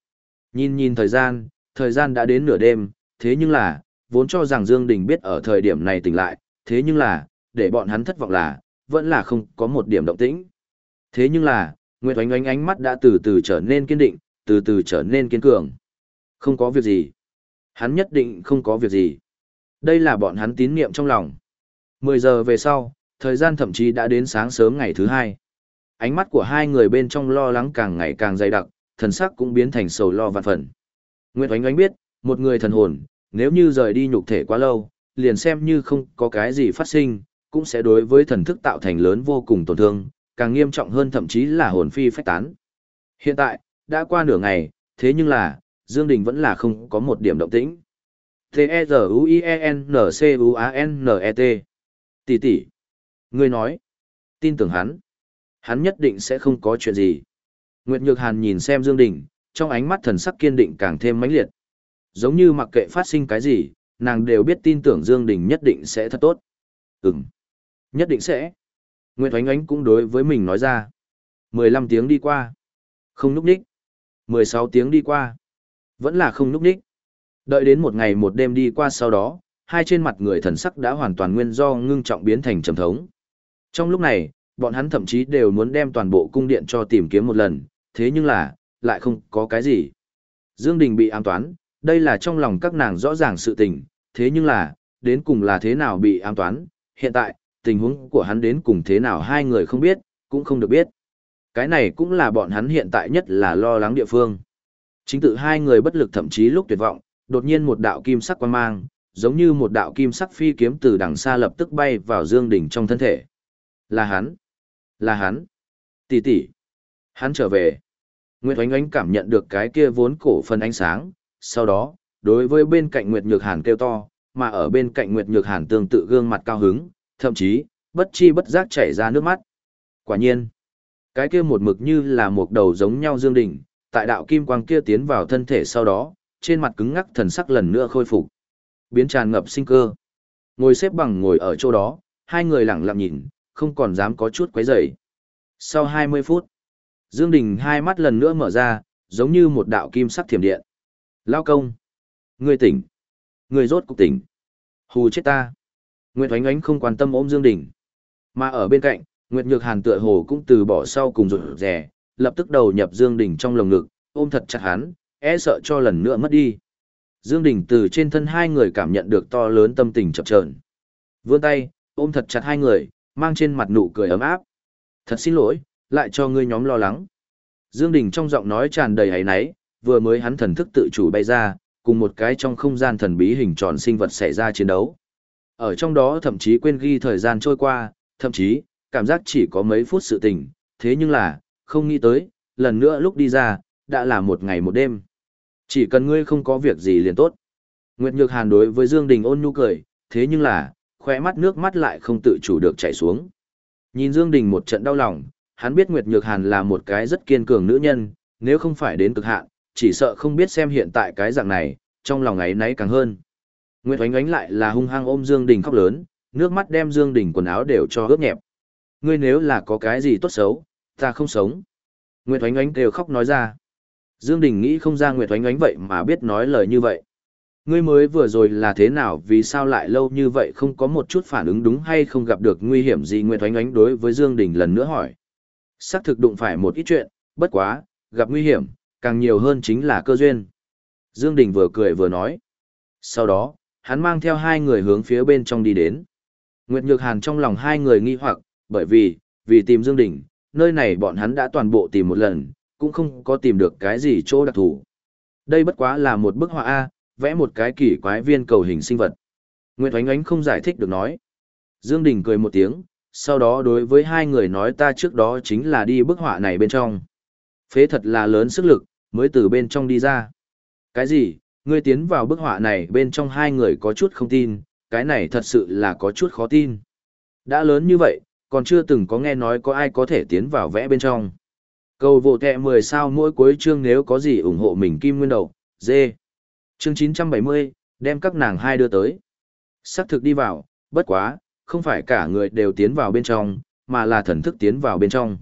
Nhìn nhìn thời gian, thời gian đã đến nửa đêm, thế nhưng là, vốn cho rằng Dương Đình biết ở thời điểm này tỉnh lại, thế nhưng là, để bọn hắn thất vọng là, vẫn là không có một điểm động tĩnh. Thế nhưng là, Nguyệt Oánh Oánh ánh mắt đã từ từ trở nên kiên định, từ từ trở nên kiên cường. Không có việc gì. Hắn nhất định không có việc gì. Đây là bọn hắn tín niệm trong lòng. 10 giờ về sau, thời gian thậm chí đã đến sáng sớm ngày thứ hai. Ánh mắt của hai người bên trong lo lắng càng ngày càng dày đặc, thần sắc cũng biến thành sầu lo vạn phần. Nguyệt Oánh Oánh biết, một người thần hồn, nếu như rời đi nhục thể quá lâu, liền xem như không có cái gì phát sinh, cũng sẽ đối với thần thức tạo thành lớn vô cùng tổn thương, càng nghiêm trọng hơn thậm chí là hồn phi phách tán. Hiện tại, đã qua nửa ngày, thế nhưng là, Dương Đình vẫn là không có một điểm động tĩnh. T-E-Z-U-I-E-N-C-U-A-N-E-T Tỷ tỷ. Ngươi nói. Tin tưởng hắn. Hắn nhất định sẽ không có chuyện gì. Nguyệt Nhược Hàn nhìn xem Dương Đình, trong ánh mắt thần sắc kiên định càng thêm mãnh liệt. Giống như mặc kệ phát sinh cái gì, nàng đều biết tin tưởng Dương Đình nhất định sẽ thật tốt. Ừm. Nhất định sẽ. Nguyệt Oánh Oánh cũng đối với mình nói ra. 15 tiếng đi qua. Không núp đích. 16 tiếng đi qua. Vẫn là không núp đích. Đợi đến một ngày một đêm đi qua sau đó, hai trên mặt người thần sắc đã hoàn toàn nguyên do ngưng trọng biến thành trầm thống. Trong lúc này, bọn hắn thậm chí đều muốn đem toàn bộ cung điện cho tìm kiếm một lần, thế nhưng là, lại không có cái gì. Dương Đình bị ám toán, đây là trong lòng các nàng rõ ràng sự tình, thế nhưng là, đến cùng là thế nào bị ám toán, hiện tại, tình huống của hắn đến cùng thế nào hai người không biết, cũng không được biết. Cái này cũng là bọn hắn hiện tại nhất là lo lắng địa phương. Chính tự hai người bất lực thậm chí lúc tuyệt vọng, đột nhiên một đạo kim sắc quang mang, giống như một đạo kim sắc phi kiếm từ đằng xa lập tức bay vào Dương Đình trong thân thể. Là hắn. Là hắn. Tỷ tỷ. Hắn trở về. Nguyệt Oánh Oánh cảm nhận được cái kia vốn cổ phần ánh sáng, sau đó, đối với bên cạnh Nguyệt Nhược Hàn kêu to, mà ở bên cạnh Nguyệt Nhược Hàn tương tự gương mặt cao hứng, thậm chí, bất chi bất giác chảy ra nước mắt. Quả nhiên, cái kia một mực như là một đầu giống nhau Dương Đình, tại đạo kim quang kia tiến vào thân thể sau đó, trên mặt cứng ngắc thần sắc lần nữa khôi phục, biến tràn ngập sinh cơ. Ngồi xếp bằng ngồi ở chỗ đó, hai người lặng lặng nhìn, không còn dám có chút quấy rầy. Sau 20 phút, Dương Đình hai mắt lần nữa mở ra, giống như một đạo kim sắc thiểm điện. Lao công! Người tỉnh! Người rốt cục tỉnh! Hù chết ta! Nguyệt Oánh Oánh không quan tâm ôm Dương Đình. Mà ở bên cạnh, Nguyệt Nhược Hàn tựa hồ cũng từ bỏ sau cùng rụt rè, lập tức đầu nhập Dương Đình trong lồng ngực, ôm thật chặt hắn, e sợ cho lần nữa mất đi. Dương Đình từ trên thân hai người cảm nhận được to lớn tâm tình chập chờn. Vươn tay, ôm thật chặt hai người, mang trên mặt nụ cười ấm áp. Thật xin lỗi, lại cho ngươi nhóm lo lắng. Dương Đình trong giọng nói tràn đầy hãy náy, vừa mới hắn thần thức tự chủ bay ra, cùng một cái trong không gian thần bí hình tròn sinh vật xảy ra chiến đấu. Ở trong đó thậm chí quên ghi thời gian trôi qua, thậm chí, cảm giác chỉ có mấy phút sự tình, thế nhưng là, không nghĩ tới, lần nữa lúc đi ra, đã là một ngày một đêm. Chỉ cần ngươi không có việc gì liền tốt. Nguyệt Nhược Hàn đối với Dương Đình ôn nhu cười, thế nhưng là, khóe mắt nước mắt lại không tự chủ được chảy xuống. Nhìn Dương Đình một trận đau lòng, hắn biết Nguyệt Nhược Hàn là một cái rất kiên cường nữ nhân, nếu không phải đến cực hạn, chỉ sợ không biết xem hiện tại cái dạng này, trong lòng ấy nấy càng hơn. Nguyệt Oánh Oánh lại là hung hăng ôm Dương Đình khóc lớn, nước mắt đem Dương Đình quần áo đều cho ướt nhẹp. Ngươi nếu là có cái gì tốt xấu, ta không sống. Nguyệt Oánh Oánh đều khóc nói ra. Dương Đình nghĩ không ra Nguyệt Oánh Oánh vậy mà biết nói lời như vậy. Ngươi mới vừa rồi là thế nào vì sao lại lâu như vậy không có một chút phản ứng đúng hay không gặp được nguy hiểm gì Nguyệt Oánh Oánh đối với Dương Đình lần nữa hỏi. Sắc thực đụng phải một ít chuyện, bất quá, gặp nguy hiểm, càng nhiều hơn chính là cơ duyên. Dương Đình vừa cười vừa nói. Sau đó, hắn mang theo hai người hướng phía bên trong đi đến. Nguyệt Nhược Hàn trong lòng hai người nghi hoặc, bởi vì, vì tìm Dương Đình, nơi này bọn hắn đã toàn bộ tìm một lần, cũng không có tìm được cái gì chỗ đặc thù. Đây bất quá là một bức họa A, vẽ một cái kỳ quái viên cầu hình sinh vật. Nguyệt Oánh Oánh không giải thích được nói. Dương Đình cười một tiếng, sau đó đối với hai người nói ta trước đó chính là đi bức họa này bên trong. Phế thật là lớn sức lực, mới từ bên trong đi ra. Cái gì, ngươi tiến vào bức họa này bên trong hai người có chút không tin, cái này thật sự là có chút khó tin. Đã lớn như vậy, còn chưa từng có nghe nói có ai có thể tiến vào vẽ bên trong. Cầu vô tệ 10 sao mỗi cuối chương nếu có gì ủng hộ mình kim nguyên đầu, dê. Chương 970, đem các nàng hai đưa tới. Sắc thực đi vào, bất quá, không phải cả người đều tiến vào bên trong, mà là thần thức tiến vào bên trong.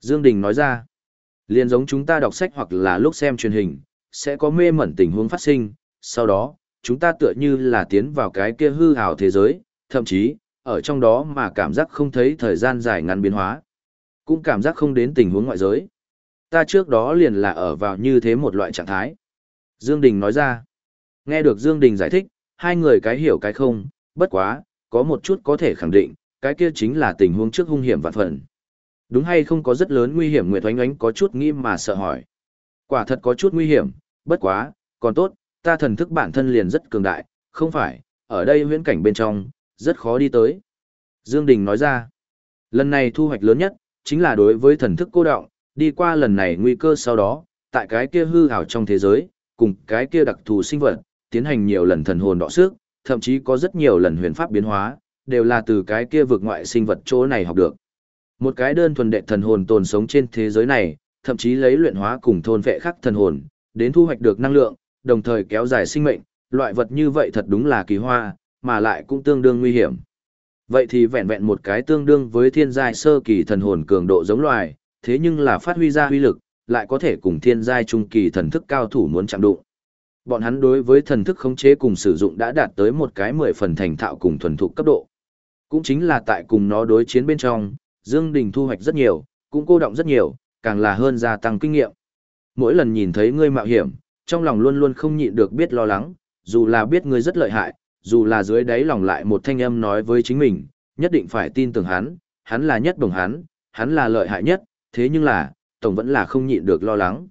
Dương Đình nói ra, liền giống chúng ta đọc sách hoặc là lúc xem truyền hình, sẽ có mê mẩn tình huống phát sinh, sau đó, chúng ta tựa như là tiến vào cái kia hư ảo thế giới, thậm chí, ở trong đó mà cảm giác không thấy thời gian dài ngắn biến hóa, cũng cảm giác không đến tình huống ngoại giới. Ta trước đó liền là ở vào như thế một loại trạng thái. Dương Đình nói ra, nghe được Dương Đình giải thích, hai người cái hiểu cái không, bất quá, có một chút có thể khẳng định, cái kia chính là tình huống trước hung hiểm vạn phần. Đúng hay không có rất lớn nguy hiểm Nguyệt Oánh Oánh có chút nghi mà sợ hỏi. Quả thật có chút nguy hiểm, bất quá, còn tốt, ta thần thức bản thân liền rất cường đại, không phải, ở đây huyễn cảnh bên trong, rất khó đi tới. Dương Đình nói ra, lần này thu hoạch lớn nhất, chính là đối với thần thức cô động, đi qua lần này nguy cơ sau đó, tại cái kia hư ảo trong thế giới, cùng cái kia đặc thù sinh vật, tiến hành nhiều lần thần hồn đọ sức, thậm chí có rất nhiều lần huyền pháp biến hóa, đều là từ cái kia vực ngoại sinh vật chỗ này học được. Một cái đơn thuần đệ thần hồn tồn sống trên thế giới này, thậm chí lấy luyện hóa cùng thôn vệ khắc thần hồn, đến thu hoạch được năng lượng, đồng thời kéo dài sinh mệnh, loại vật như vậy thật đúng là kỳ hoa, mà lại cũng tương đương nguy hiểm. Vậy thì vẹn vẹn một cái tương đương với thiên giai sơ kỳ thần hồn cường độ giống loài, thế nhưng là phát huy ra huy lực, lại có thể cùng thiên giai trung kỳ thần thức cao thủ muốn chạm đụng. Bọn hắn đối với thần thức khống chế cùng sử dụng đã đạt tới một cái mười phần thành thạo cùng thuần thục cấp độ. Cũng chính là tại cùng nó đối chiến bên trong, Dương Đình thu hoạch rất nhiều, cũng cô động rất nhiều, càng là hơn gia tăng kinh nghiệm. Mỗi lần nhìn thấy ngươi mạo hiểm, trong lòng luôn luôn không nhịn được biết lo lắng, dù là biết ngươi rất lợi hại, dù là dưới đáy lòng lại một thanh âm nói với chính mình, nhất định phải tin tưởng hắn, hắn là nhất đồng hắn, hắn là lợi hại nhất, thế nhưng là, tổng vẫn là không nhịn được lo lắng.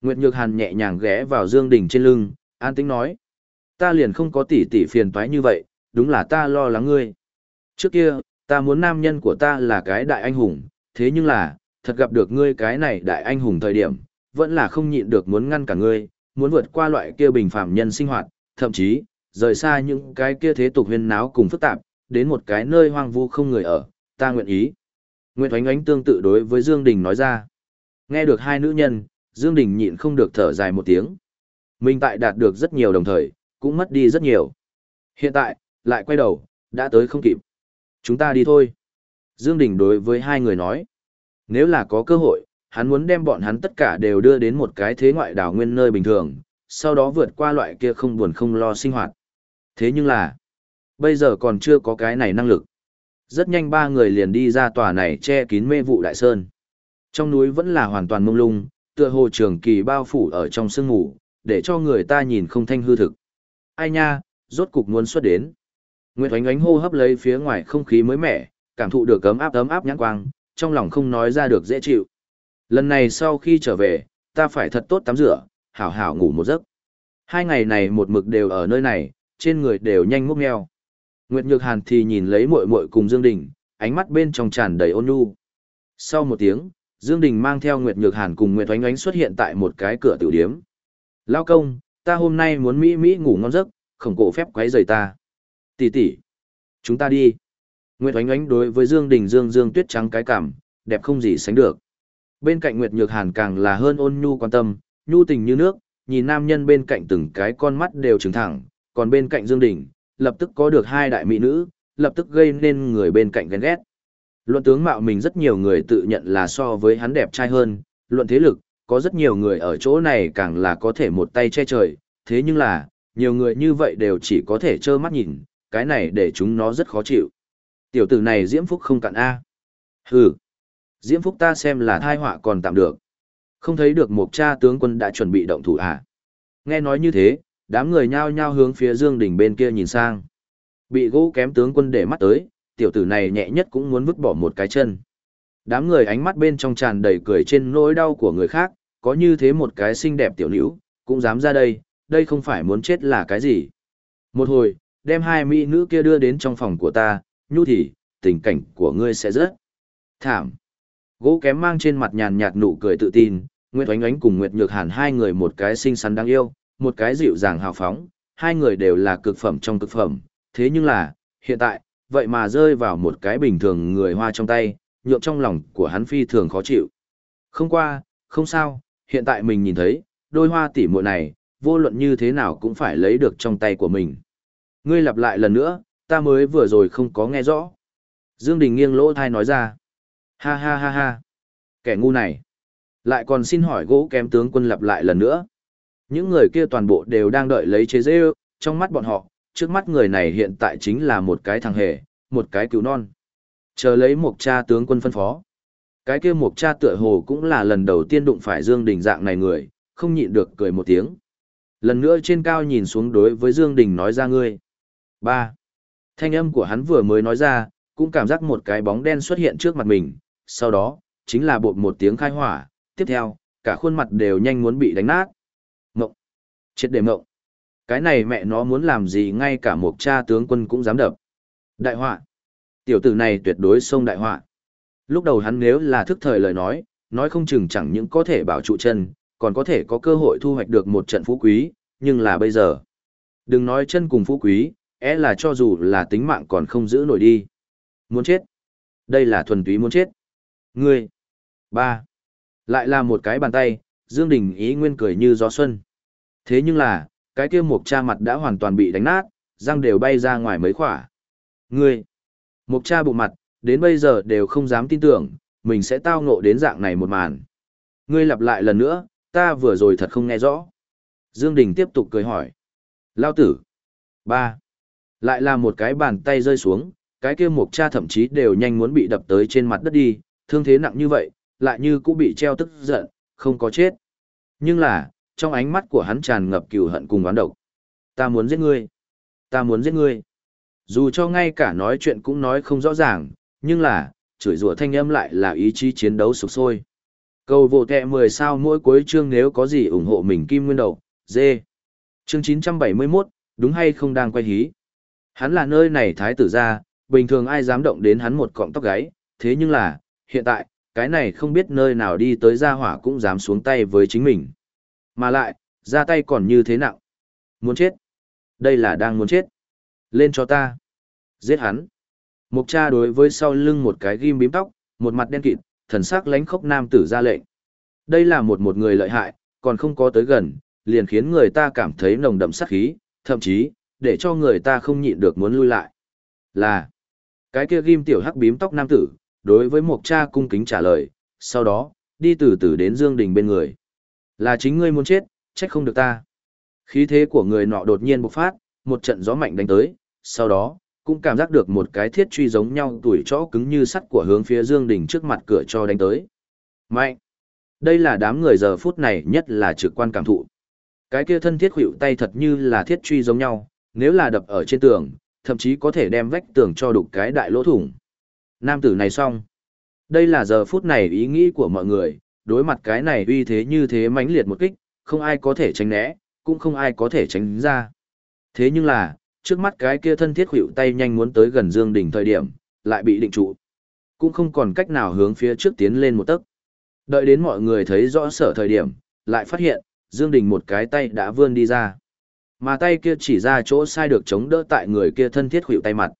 Nguyệt Nhược Hàn nhẹ nhàng ghé vào Dương Đình trên lưng, an tĩnh nói. Ta liền không có tỷ tỷ phiền toái như vậy, đúng là ta lo lắng ngươi. Trước kia, ta muốn nam nhân của ta là cái đại anh hùng, thế nhưng là, thật gặp được ngươi cái này đại anh hùng thời điểm, vẫn là không nhịn được muốn ngăn cả ngươi, muốn vượt qua loại kia bình phàm nhân sinh hoạt, thậm chí, rời xa những cái kia thế tục huyên náo cùng phức tạp, đến một cái nơi hoang vu không người ở, ta nguyện ý. Nguyệt Oánh Oánh tương tự đối với Dương Đình nói ra. Nghe được hai nữ nhân, Dương Đình nhịn không được thở dài một tiếng. Mình tại đạt được rất nhiều đồng thời, cũng mất đi rất nhiều. Hiện tại, lại quay đầu, đã tới không kịp. Chúng ta đi thôi. Dương Đình đối với hai người nói. Nếu là có cơ hội, hắn muốn đem bọn hắn tất cả đều đưa đến một cái thế ngoại đảo nguyên nơi bình thường, sau đó vượt qua loại kia không buồn không lo sinh hoạt. Thế nhưng là, bây giờ còn chưa có cái này năng lực. Rất nhanh ba người liền đi ra tòa này che kín mê vụ đại sơn. Trong núi vẫn là hoàn toàn mông lung, tựa hồ trường kỳ bao phủ ở trong sương ngủ, để cho người ta nhìn không thanh hư thực. Ai nha, rốt cục muốn xuất đến. Nguyệt Oánh Oánh hô hấp lấy phía ngoài không khí mới mẻ, cảm thụ được ấm áp ấm áp nhãn quang, trong lòng không nói ra được dễ chịu. Lần này sau khi trở về, ta phải thật tốt tắm rửa, hảo hảo ngủ một giấc. Hai ngày này một mực đều ở nơi này, trên người đều nhanh múc nheo. Nguyệt Nhược Hàn thì nhìn lấy muội muội cùng Dương Đình, ánh mắt bên trong tràn đầy ôn nhu. Sau một tiếng, Dương Đình mang theo Nguyệt Nhược Hàn cùng Nguyệt Oánh Oánh xuất hiện tại một cái cửa tiểu điếm. Lao công, ta hôm nay muốn Mỹ Mỹ ngủ ngon giấc, không cổ phép quấy rầy ta. Tỷ tỷ, chúng ta đi. Nguyệt Oánh Oánh đối với Dương Đình Dương Dương tuyết trắng cái cảm, đẹp không gì sánh được. Bên cạnh Nguyệt Nhược Hàn càng là hơn ôn nhu quan tâm, nhu tình như nước, nhìn nam nhân bên cạnh từng cái con mắt đều trừng thẳng, còn bên cạnh Dương Đình, lập tức có được hai đại mỹ nữ, lập tức gây nên người bên cạnh ghen ghét. Luận tướng mạo mình rất nhiều người tự nhận là so với hắn đẹp trai hơn, luận thế lực, có rất nhiều người ở chỗ này càng là có thể một tay che trời, thế nhưng là, nhiều người như vậy đều chỉ có thể trơ mắt nhìn, cái này để chúng nó rất khó chịu. Tiểu tử này Diễm Phúc không cạn A. Hừ. Diễm Phúc ta xem là thai họa còn tạm được. Không thấy được một cha tướng quân đã chuẩn bị động thủ à. Nghe nói như thế, đám người nhao nhao hướng phía Dương Đình bên kia nhìn sang. Bị gỗ kém tướng quân để mắt tới, tiểu tử này nhẹ nhất cũng muốn vứt bỏ một cái chân. Đám người ánh mắt bên trong tràn đầy cười trên nỗi đau của người khác, có như thế một cái xinh đẹp tiểu nữ, cũng dám ra đây, đây không phải muốn chết là cái gì. Một hồi, đem hai mỹ nữ kia đưa đến trong phòng của ta, nhu thì, tình cảnh của ngươi sẽ rất thảm. Gỗ kém mang trên mặt nhàn nhạt nụ cười tự tin, Nguyệt Oánh Oánh cùng Nguyệt Nhược Hàn hai người một cái xinh xắn đáng yêu, một cái dịu dàng hào phóng, hai người đều là cực phẩm trong cực phẩm, thế nhưng là, hiện tại, vậy mà rơi vào một cái bình thường người hoa trong tay, nhượng trong lòng của hắn phi thường khó chịu. Không qua, không sao, hiện tại mình nhìn thấy, đôi hoa tỉ muội này, vô luận như thế nào cũng phải lấy được trong tay của mình. Ngươi lặp lại lần nữa, ta mới vừa rồi không có nghe rõ. Dương Đình nghiêng lỗ thai nói ra. Ha ha ha ha. Kẻ ngu này. Lại còn xin hỏi gỗ kém tướng quân lặp lại lần nữa. Những người kia toàn bộ đều đang đợi lấy chế dê trong mắt bọn họ, trước mắt người này hiện tại chính là một cái thằng hề, một cái cứu non. Chờ lấy một cha tướng quân phân phó. Cái kia một cha tựa hồ cũng là lần đầu tiên đụng phải Dương Đình dạng này người, không nhịn được cười một tiếng. Lần nữa trên cao nhìn xuống đối với Dương Đình nói ra ngươi. ba Thanh âm của hắn vừa mới nói ra, cũng cảm giác một cái bóng đen xuất hiện trước mặt mình, sau đó, chính là bột một tiếng khai hỏa, tiếp theo, cả khuôn mặt đều nhanh muốn bị đánh nát. Mộng. Chết để mộng. Cái này mẹ nó muốn làm gì ngay cả một cha tướng quân cũng dám đập. Đại họa. Tiểu tử này tuyệt đối xông đại họa. Lúc đầu hắn nếu là thức thời lời nói, nói không chừng chẳng những có thể bảo trụ chân, còn có thể có cơ hội thu hoạch được một trận phú quý, nhưng là bây giờ. Đừng nói chân cùng phú quý, é là cho dù là tính mạng còn không giữ nổi đi. Muốn chết. Đây là thuần túy muốn chết. Ngươi. ba Lại là một cái bàn tay, Dương Đình ý nguyên cười như gió xuân. Thế nhưng là, cái kia mục cha mặt đã hoàn toàn bị đánh nát, răng đều bay ra ngoài mấy khỏa. Ngươi. Mục cha bụng mặt, đến bây giờ đều không dám tin tưởng, mình sẽ tao ngộ đến dạng này một màn. Ngươi lặp lại lần nữa, ta vừa rồi thật không nghe rõ. Dương Đình tiếp tục cười hỏi. Lao tử. ba Lại là một cái bàn tay rơi xuống, cái kia mục cha thậm chí đều nhanh muốn bị đập tới trên mặt đất đi, thương thế nặng như vậy, lại như cũng bị treo tức giận, không có chết. Nhưng là, trong ánh mắt của hắn tràn ngập cừu hận cùng oán độc. Ta muốn giết ngươi. Ta muốn giết ngươi. Dù cho ngay cả nói chuyện cũng nói không rõ ràng, nhưng là, chửi rủa thanh âm lại là ý chí chiến đấu sục sôi. Cầu vô kẹ 10 sao mỗi cuối chương nếu có gì ủng hộ mình kim nguyên đầu, dê. Chương 971, đúng hay không đang quay hí. Hắn là nơi này thái tử ra, bình thường ai dám động đến hắn một cọng tóc gáy, thế nhưng là, hiện tại, cái này không biết nơi nào đi tới ra hỏa cũng dám xuống tay với chính mình. Mà lại, ra tay còn như thế nặng Muốn chết. Đây là đang muốn chết. Lên cho ta. Giết hắn. Mục cha đối với sau lưng một cái ghim bím tóc, một mặt đen kịt, thần sắc lánh khốc nam tử ra lệnh. Đây là một một người lợi hại, còn không có tới gần, liền khiến người ta cảm thấy nồng đậm sát khí, thậm chí, để cho người ta không nhịn được muốn lui lại. Là, cái kia ghim tiểu hắc bím tóc nam tử, đối với một cha cung kính trả lời, sau đó, đi từ từ đến Dương Đình bên người. Là chính ngươi muốn chết, trách không được ta. Khí thế của người nọ đột nhiên bộc phát, một trận gió mạnh đánh tới, sau đó, cũng cảm giác được một cái thiết truy giống nhau tuổi chó cứng như sắt của hướng phía Dương Đình trước mặt cửa cho đánh tới. Mạnh! Đây là đám người giờ phút này nhất là trực quan cảm thụ. Cái kia thân thiết hữu tay thật như là thiết truy giống nhau, nếu là đập ở trên tường, thậm chí có thể đem vách tường cho đục cái đại lỗ thủng. Nam tử này xong. Đây là giờ phút này ý nghĩ của mọi người, đối mặt cái này uy thế như thế mãnh liệt một kích, không ai có thể tránh né, cũng không ai có thể tránh ra. Thế nhưng là, trước mắt cái kia thân thiết hữu tay nhanh muốn tới gần Dương Đình thời điểm, lại bị định trụ. Cũng không còn cách nào hướng phía trước tiến lên một tấc. Đợi đến mọi người thấy rõ sở thời điểm, lại phát hiện, Dương Đình một cái tay đã vươn đi ra. Mà tay kia chỉ ra chỗ sai được chống đỡ tại người kia thân thiết hữu tay mặt.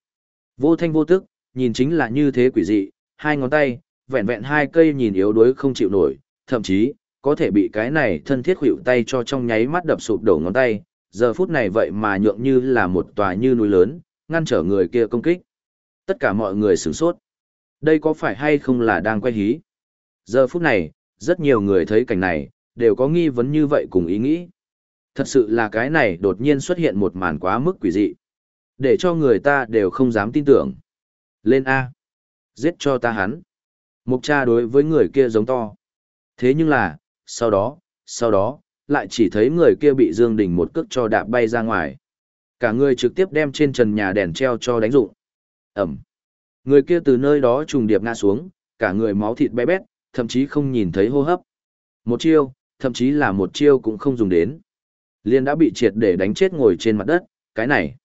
Vô thanh vô tức, nhìn chính là như thế quỷ dị, hai ngón tay, vẹn vẹn hai cây nhìn yếu đuối không chịu nổi, thậm chí, có thể bị cái này thân thiết hữu tay cho trong nháy mắt đập sụp đổ ngón tay, giờ phút này vậy mà nhượng như là một tòa như núi lớn, ngăn trở người kia công kích. Tất cả mọi người sửng sốt. Đây có phải hay không là đang quay hí? Giờ phút này, rất nhiều người thấy cảnh này, đều có nghi vấn như vậy cùng ý nghĩ. Thật sự là cái này đột nhiên xuất hiện một màn quá mức quỷ dị. Để cho người ta đều không dám tin tưởng. Lên A. Giết cho ta hắn. Mục cha đối với người kia giống to. Thế nhưng là, sau đó, sau đó, lại chỉ thấy người kia bị Dương Đình một cước cho đạp bay ra ngoài. Cả người trực tiếp đem trên trần nhà đèn treo cho đánh rụng. Ẩm. Người kia từ nơi đó trùng điệp ngã xuống, cả người máu thịt bé bét, thậm chí không nhìn thấy hô hấp. Một chiêu, thậm chí là một chiêu cũng không dùng đến. Liên đã bị triệt để đánh chết ngồi trên mặt đất, cái này.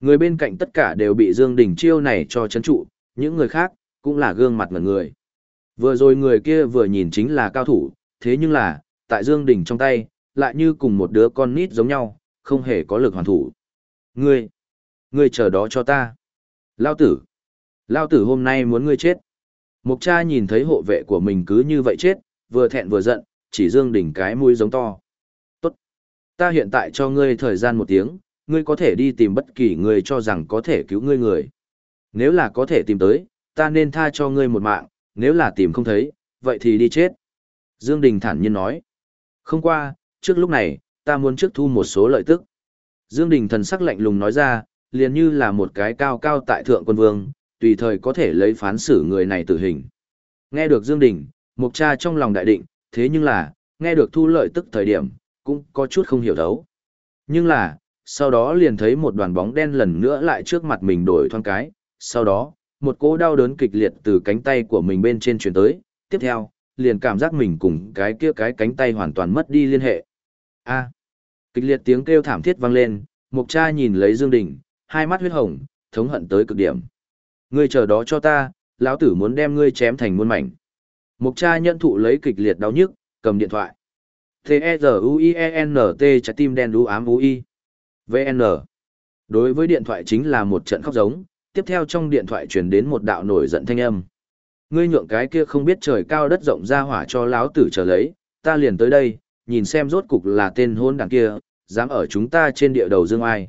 Người bên cạnh tất cả đều bị Dương Đình chiêu này cho chấn trụ, những người khác, cũng là gương mặt ngẩn người. Vừa rồi người kia vừa nhìn chính là cao thủ, thế nhưng là, tại Dương Đình trong tay, lại như cùng một đứa con nít giống nhau, không hề có lực hoàn thủ. Ngươi, ngươi chờ đó cho ta. Lao tử, Lao tử hôm nay muốn ngươi chết. Mục cha nhìn thấy hộ vệ của mình cứ như vậy chết, vừa thẹn vừa giận, chỉ Dương Đình cái mũi giống to. Tốt, ta hiện tại cho ngươi thời gian một tiếng, ngươi có thể đi tìm bất kỳ người cho rằng có thể cứu ngươi người. Nếu là có thể tìm tới, ta nên tha cho ngươi một mạng, nếu là tìm không thấy, vậy thì đi chết. Dương Đình thản nhiên nói. Không qua, trước lúc này, ta muốn trước thu một số lợi tức. Dương Đình thần sắc lạnh lùng nói ra, liền như là một cái cao cao tại thượng quân vương, tùy thời có thể lấy phán xử người này tử hình. Nghe được Dương Đình, Mục Cha trong lòng đại định, thế nhưng là, nghe được thu lợi tức thời điểm, cũng có chút không hiểu thấu. Nhưng là, sau đó liền thấy một đoàn bóng đen lần nữa lại trước mặt mình đổi thoáng cái, sau đó, một cỗ đau đớn kịch liệt từ cánh tay của mình bên trên truyền tới, tiếp theo, liền cảm giác mình cùng cái kia cái cánh tay hoàn toàn mất đi liên hệ. A. Kịch liệt tiếng kêu thảm thiết vang lên, Mục Cha nhìn lấy Dương Đình, hai mắt huyết hồng, thống hận tới cực điểm. Ngươi chờ đó cho ta, lão tử muốn đem ngươi chém thành muôn mảnh. Mục Cha nhận thụ lấy kịch liệt đau nhức, cầm điện thoại. T-E-Z-U-I-E-N-T trái tim đen đú ám U-I. VN. Đối với điện thoại chính là một trận khóc giống, tiếp theo trong điện thoại truyền đến một đạo nổi giận thanh âm. Ngươi nhượng cái kia không biết trời cao đất rộng ra hỏa cho lão tử trở lấy, ta liền tới đây, nhìn xem rốt cục là tên hôn đằng kia, dám ở chúng ta trên địa đầu dương ai.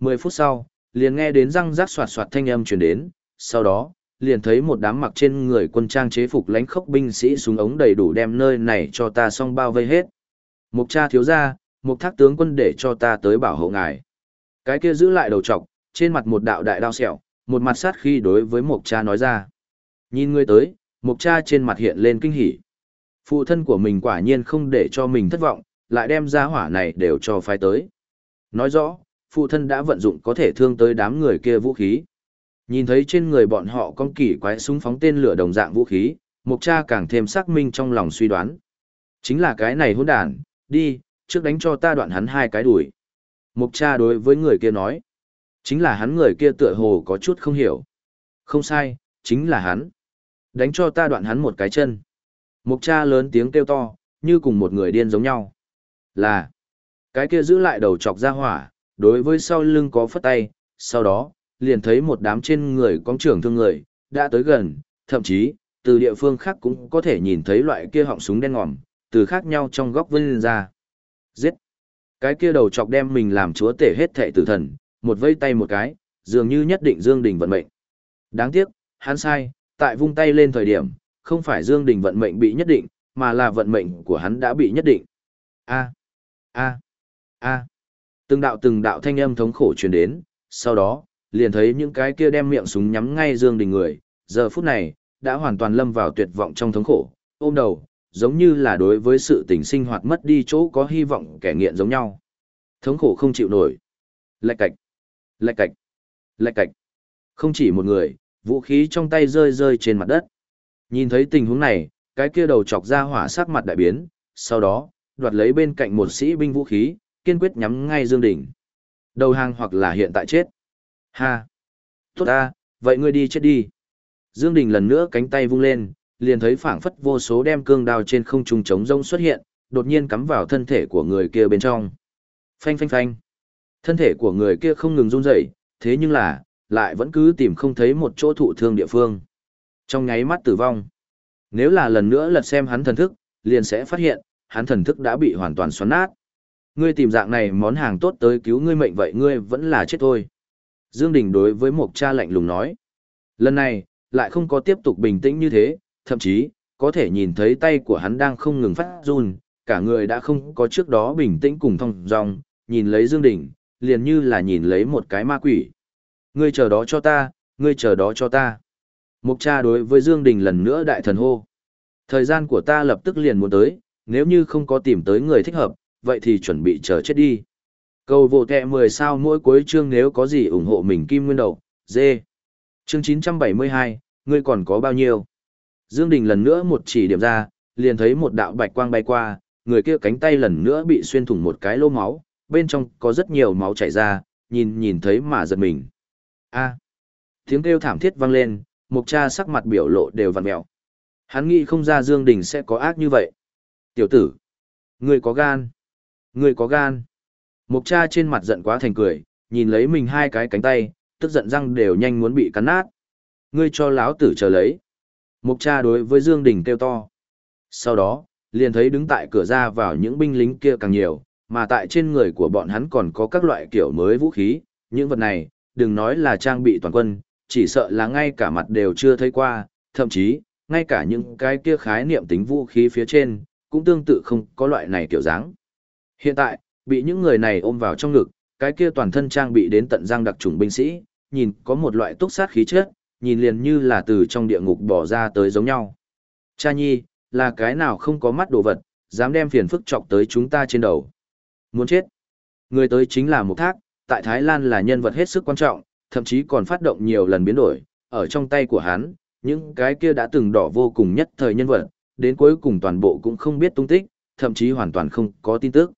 Mười phút sau, liền nghe đến răng rác soạt soạt thanh âm truyền đến, sau đó, liền thấy một đám mặc trên người quân trang chế phục lãnh khốc binh sĩ xuống ống đầy đủ đem nơi này cho ta xong bao vây hết. Mục cha thiếu ra, mục thác tướng quân để cho ta tới bảo hộ ngài. Cái kia giữ lại đầu trọc, trên mặt một đạo đại đao sẹo, một mặt sát khi đối với mục cha nói ra. Nhìn ngươi tới, mục cha trên mặt hiện lên kinh hỉ. Phụ thân của mình quả nhiên không để cho mình thất vọng, lại đem ra hỏa này đều cho phái tới. Nói rõ, phụ thân đã vận dụng có thể thương tới đám người kia vũ khí. Nhìn thấy trên người bọn họ con kỳ quái súng phóng tên lửa đồng dạng vũ khí, mục cha càng thêm xác minh trong lòng suy đoán. Chính là cái này hỗn đản, đi, trước đánh cho ta đoạn hắn hai cái đuổi. Mục cha đối với người kia nói. Chính là hắn người kia tựa hồ có chút không hiểu. Không sai, chính là hắn. Đánh cho ta đoạn hắn một cái chân. Mục cha lớn tiếng kêu to, như cùng một người điên giống nhau. Là, cái kia giữ lại đầu chọc ra hỏa, đối với sau lưng có phất tay, sau đó, liền thấy một đám trên người con trưởng thương người, đã tới gần, thậm chí, từ địa phương khác cũng có thể nhìn thấy loại kia họng súng đen ngòm, từ khác nhau trong góc vân ra. Giết! Cái kia đầu chọc đem mình làm chúa tể hết thệ tử thần, một vây tay một cái, dường như nhất định Dương Đình vận mệnh. Đáng tiếc, hắn sai, tại vung tay lên thời điểm, không phải Dương Đình vận mệnh bị nhất định, mà là vận mệnh của hắn đã bị nhất định. A, a, a. Từng đạo từng đạo thanh âm thống khổ truyền đến, sau đó, liền thấy những cái kia đem miệng súng nhắm ngay Dương Đình người, giờ phút này, đã hoàn toàn lâm vào tuyệt vọng trong thống khổ, ôm đầu, giống như là đối với sự tình sinh hoạt mất đi chỗ có hy vọng kẻ nghiện giống nhau. Thống khổ không chịu nổi. Lạch cạch, lạch cạch, lạch cạch. Không chỉ một người, vũ khí trong tay rơi rơi trên mặt đất. Nhìn thấy tình huống này, cái kia đầu chọc ra hỏa sắc mặt đại biến, sau đó, đoạt lấy bên cạnh một sĩ binh vũ khí, kiên quyết nhắm ngay Dương Đình. Đầu hàng hoặc là hiện tại chết. Ha! Tốt ta, vậy ngươi đi chết đi. Dương Đình lần nữa cánh tay vung lên, liền thấy phảng phất vô số đem cương đao trên không trung chống rông xuất hiện, đột nhiên cắm vào thân thể của người kia bên trong. Phanh phanh phanh. Thân thể của người kia không ngừng run rẩy, thế nhưng là, lại vẫn cứ tìm không thấy một chỗ thụ thương địa phương. Trong nháy mắt tử vong. Nếu là lần nữa lật xem hắn thần thức, liền sẽ phát hiện, hắn thần thức đã bị hoàn toàn xoắn nát. Ngươi tìm dạng này món hàng tốt tới cứu ngươi mệnh vậy ngươi vẫn là chết thôi. Dương Đình đối với một cha lạnh lùng nói. Lần này, lại không có tiếp tục bình tĩnh như thế, thậm chí, có thể nhìn thấy tay của hắn đang không ngừng phát run, cả người đã không có trước đó bình tĩnh cùng thông dong, nhìn lấy Dương Đình, liền như là nhìn lấy một cái ma quỷ. Ngươi chờ đó cho ta, ngươi chờ đó cho ta. Mục cha đối với Dương Đình lần nữa đại thần hô. Thời gian của ta lập tức liền muốn tới, nếu như không có tìm tới người thích hợp, vậy thì chuẩn bị chờ chết đi. Cầu vô kẹ 10 sao mỗi cuối chương nếu có gì ủng hộ mình kim nguyên đầu, dê. Chương 972, ngươi còn có bao nhiêu? Dương Đình lần nữa một chỉ điểm ra, liền thấy một đạo bạch quang bay qua, người kia cánh tay lần nữa bị xuyên thủng một cái lỗ máu, bên trong có rất nhiều máu chảy ra, nhìn nhìn thấy mà giật mình. A. Tiếng kêu thảm thiết vang lên, Mục Cha sắc mặt biểu lộ đều vặn mèo. Hắn nghĩ không ra Dương Đình sẽ có ác như vậy. Tiểu tử, ngươi có gan, ngươi có gan. Mục Cha trên mặt giận quá thành cười, nhìn lấy mình hai cái cánh tay, tức giận răng đều nhanh muốn bị cắn nát. Ngươi cho lão tử chờ lấy. Mục Cha đối với Dương Đình kêu to. Sau đó, liền thấy đứng tại cửa ra vào những binh lính kia càng nhiều, mà tại trên người của bọn hắn còn có các loại kiểu mới vũ khí, những vật này, đừng nói là trang bị toàn quân, chỉ sợ là ngay cả mặt đều chưa thấy qua, thậm chí, ngay cả những cái kia khái niệm tính vũ khí phía trên, cũng tương tự không có loại này kiểu dáng. Hiện tại, bị những người này ôm vào trong ngực, cái kia toàn thân trang bị đến tận răng đặc trùng binh sĩ, nhìn có một loại túc sát khí chất, nhìn liền như là từ trong địa ngục bỏ ra tới giống nhau. Cha nhi, là cái nào không có mắt đồ vật, dám đem phiền phức chọc tới chúng ta trên đầu. Muốn chết. Người tới chính là mục thác, tại Thái Lan là nhân vật hết sức quan trọng, thậm chí còn phát động nhiều lần biến đổi, ở trong tay của hắn, những cái kia đã từng đỏ vô cùng nhất thời nhân vật, đến cuối cùng toàn bộ cũng không biết tung tích, thậm chí hoàn toàn không có tin tức.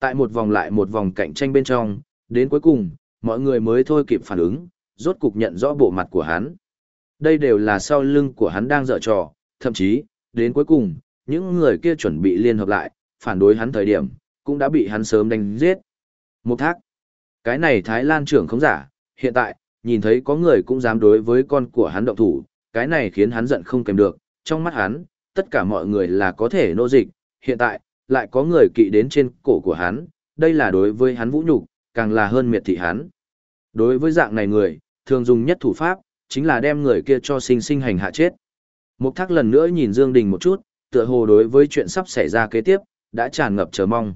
Tại một vòng lại một vòng cạnh tranh bên trong, đến cuối cùng, mọi người mới thôi kịp phản ứng, rốt cục nhận rõ bộ mặt của hắn. Đây đều là sau lưng của hắn đang dở trò, thậm chí, đến cuối cùng, những người kia chuẩn bị liên hợp lại, phản đối hắn thời điểm, cũng đã bị hắn sớm đánh giết. Một thác. Cái này Thái Lan trưởng không giả, hiện tại, nhìn thấy có người cũng dám đối với con của hắn động thủ, cái này khiến hắn giận không kèm được, trong mắt hắn, tất cả mọi người là có thể nô dịch, hiện tại, lại có người kỵ đến trên cổ của hắn, đây là đối với hắn vũ nhục, càng là hơn miệt thị hắn. Đối với dạng này người, thường dùng nhất thủ pháp, chính là đem người kia cho sinh sinh hành hạ chết. Mục thác lần nữa nhìn Dương Đình một chút, tựa hồ đối với chuyện sắp xảy ra kế tiếp, đã tràn ngập chờ mong.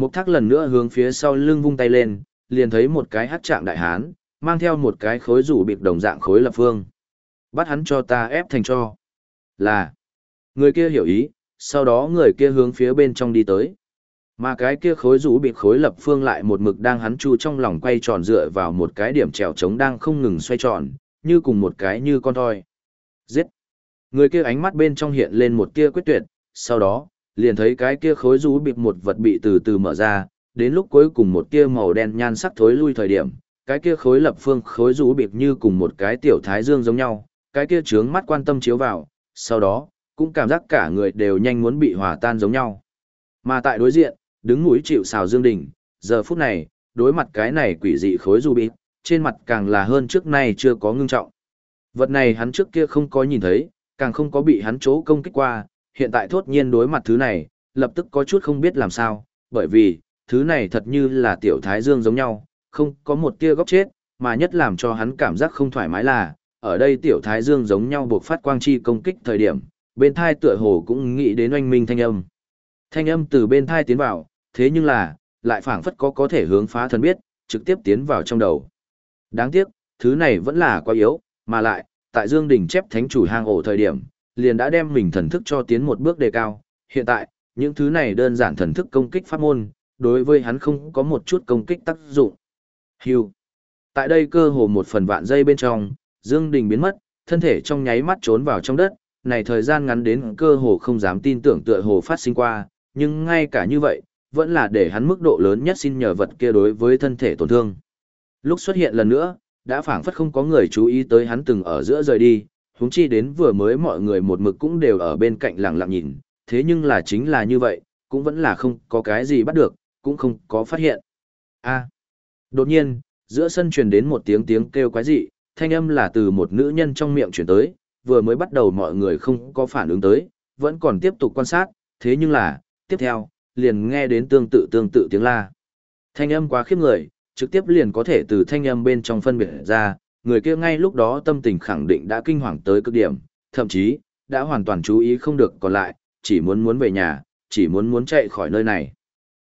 Mục thác lần nữa hướng phía sau lưng vung tay lên, liền thấy một cái hát trạng đại hán, mang theo một cái khối rủ bịp đồng dạng khối lập phương. Bắt hắn cho ta ép thành cho. Là. Người kia hiểu ý, sau đó người kia hướng phía bên trong đi tới. Mà cái kia khối rủ bịp khối lập phương lại một mực đang hắn chu trong lòng quay tròn dựa vào một cái điểm trèo trống đang không ngừng xoay tròn, như cùng một cái như con thoi. Giết. Người kia ánh mắt bên trong hiện lên một tia quyết tuyệt, sau đó, liền thấy cái kia khối rú bịp một vật bị từ từ mở ra, đến lúc cuối cùng một tia màu đen nhan sắc thối lui thời điểm, cái kia khối lập phương khối rú bịp như cùng một cái tiểu thái dương giống nhau, cái kia trướng mắt quan tâm chiếu vào, sau đó, cũng cảm giác cả người đều nhanh muốn bị hòa tan giống nhau. Mà tại đối diện, đứng mũi chịu xào Dương Đình, giờ phút này, đối mặt cái này quỷ dị khối rú bịp, trên mặt càng là hơn trước nay chưa có ngưng trọng. Vật này hắn trước kia không có nhìn thấy, càng không có bị hắn chỗ công kích qua, hiện tại thốt nhiên đối mặt thứ này, lập tức có chút không biết làm sao, bởi vì, thứ này thật như là tiểu thái dương giống nhau, không có một tia góc chết, mà nhất làm cho hắn cảm giác không thoải mái là, ở đây tiểu thái dương giống nhau buộc phát quang chi công kích thời điểm, bên thai tựa hồ cũng nghĩ đến oanh minh thanh âm. Thanh âm từ bên thai tiến vào, thế nhưng là, lại phảng phất có có thể hướng phá thần biết, trực tiếp tiến vào trong đầu. Đáng tiếc, thứ này vẫn là quá yếu, mà lại, tại Dương Đình chép thánh chủ hang ổ thời điểm, liền đã đem mình thần thức cho tiến một bước đề cao. Hiện tại, những thứ này đơn giản thần thức công kích pháp môn, đối với hắn không có một chút công kích tác dụng. Hưu. Tại đây cơ hồ một phần vạn giây bên trong, Dương Đình biến mất, thân thể trong nháy mắt trốn vào trong đất, này thời gian ngắn đến cơ hồ không dám tin tưởng tựa hồ phát sinh qua, nhưng ngay cả như vậy, vẫn là để hắn mức độ lớn nhất xin nhờ vật kia đối với thân thể tổn thương. Lúc xuất hiện lần nữa, đã phảng phất không có người chú ý tới hắn từng ở giữa rời đi, huống chi đến vừa mới mọi người một mực cũng đều ở bên cạnh lặng lặng nhìn, thế nhưng là chính là như vậy, cũng vẫn là không có cái gì bắt được, cũng không có phát hiện. A. Đột nhiên, giữa sân truyền đến một tiếng tiếng kêu quái dị, thanh âm là từ một nữ nhân trong miệng truyền tới, vừa mới bắt đầu mọi người không có phản ứng tới, vẫn còn tiếp tục quan sát, thế nhưng là, tiếp theo, liền nghe đến tương tự tương tự tiếng la. Thanh âm quá khiếp người, trực tiếp liền có thể từ thanh âm bên trong phân biệt ra, người kia ngay lúc đó tâm tình khẳng định đã kinh hoàng tới cực điểm, thậm chí, đã hoàn toàn chú ý không được còn lại, chỉ muốn muốn về nhà, chỉ muốn muốn chạy khỏi nơi này.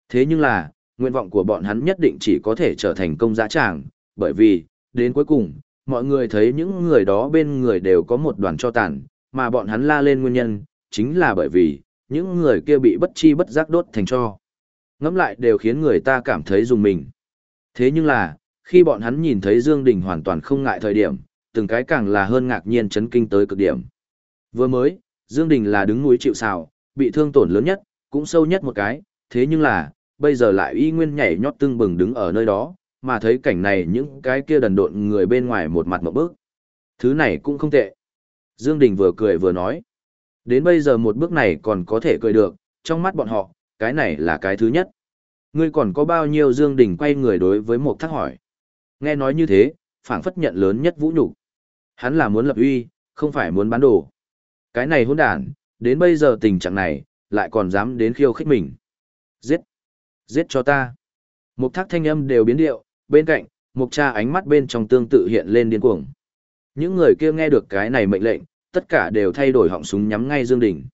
Thế nhưng là, nguyện vọng của bọn hắn nhất định chỉ có thể trở thành công giá tràng, bởi vì, đến cuối cùng, mọi người thấy những người đó bên người đều có một đoàn cho tàn, mà bọn hắn la lên nguyên nhân, chính là bởi vì, những người kia bị bất chi bất giác đốt thành cho. Ngắm lại đều khiến người ta cảm thấy dùng mình. Thế nhưng là, khi bọn hắn nhìn thấy Dương Đình hoàn toàn không ngại thời điểm, từng cái càng là hơn ngạc nhiên chấn kinh tới cực điểm. Vừa mới, Dương Đình là đứng núi chịu sào, bị thương tổn lớn nhất, cũng sâu nhất một cái, thế nhưng là, bây giờ lại y nguyên nhảy nhót tưng bừng đứng ở nơi đó, mà thấy cảnh này những cái kia đần độn người bên ngoài một mặt một bước. Thứ này cũng không tệ. Dương Đình vừa cười vừa nói. Đến bây giờ một bước này còn có thể cười được, trong mắt bọn họ, cái này là cái thứ nhất. Ngươi còn có bao nhiêu Dương Đình quay người đối với một thắc hỏi. Nghe nói như thế, phảng phất nhận lớn nhất vũ nhục. Hắn là muốn lập uy, không phải muốn bán đồ. Cái này hỗn đản, đến bây giờ tình trạng này, lại còn dám đến khiêu khích mình. Giết! Giết cho ta! Một thác thanh âm đều biến điệu, bên cạnh, một cha ánh mắt bên trong tương tự hiện lên điên cuồng. Những người kia nghe được cái này mệnh lệnh, tất cả đều thay đổi họng súng nhắm ngay Dương Đình.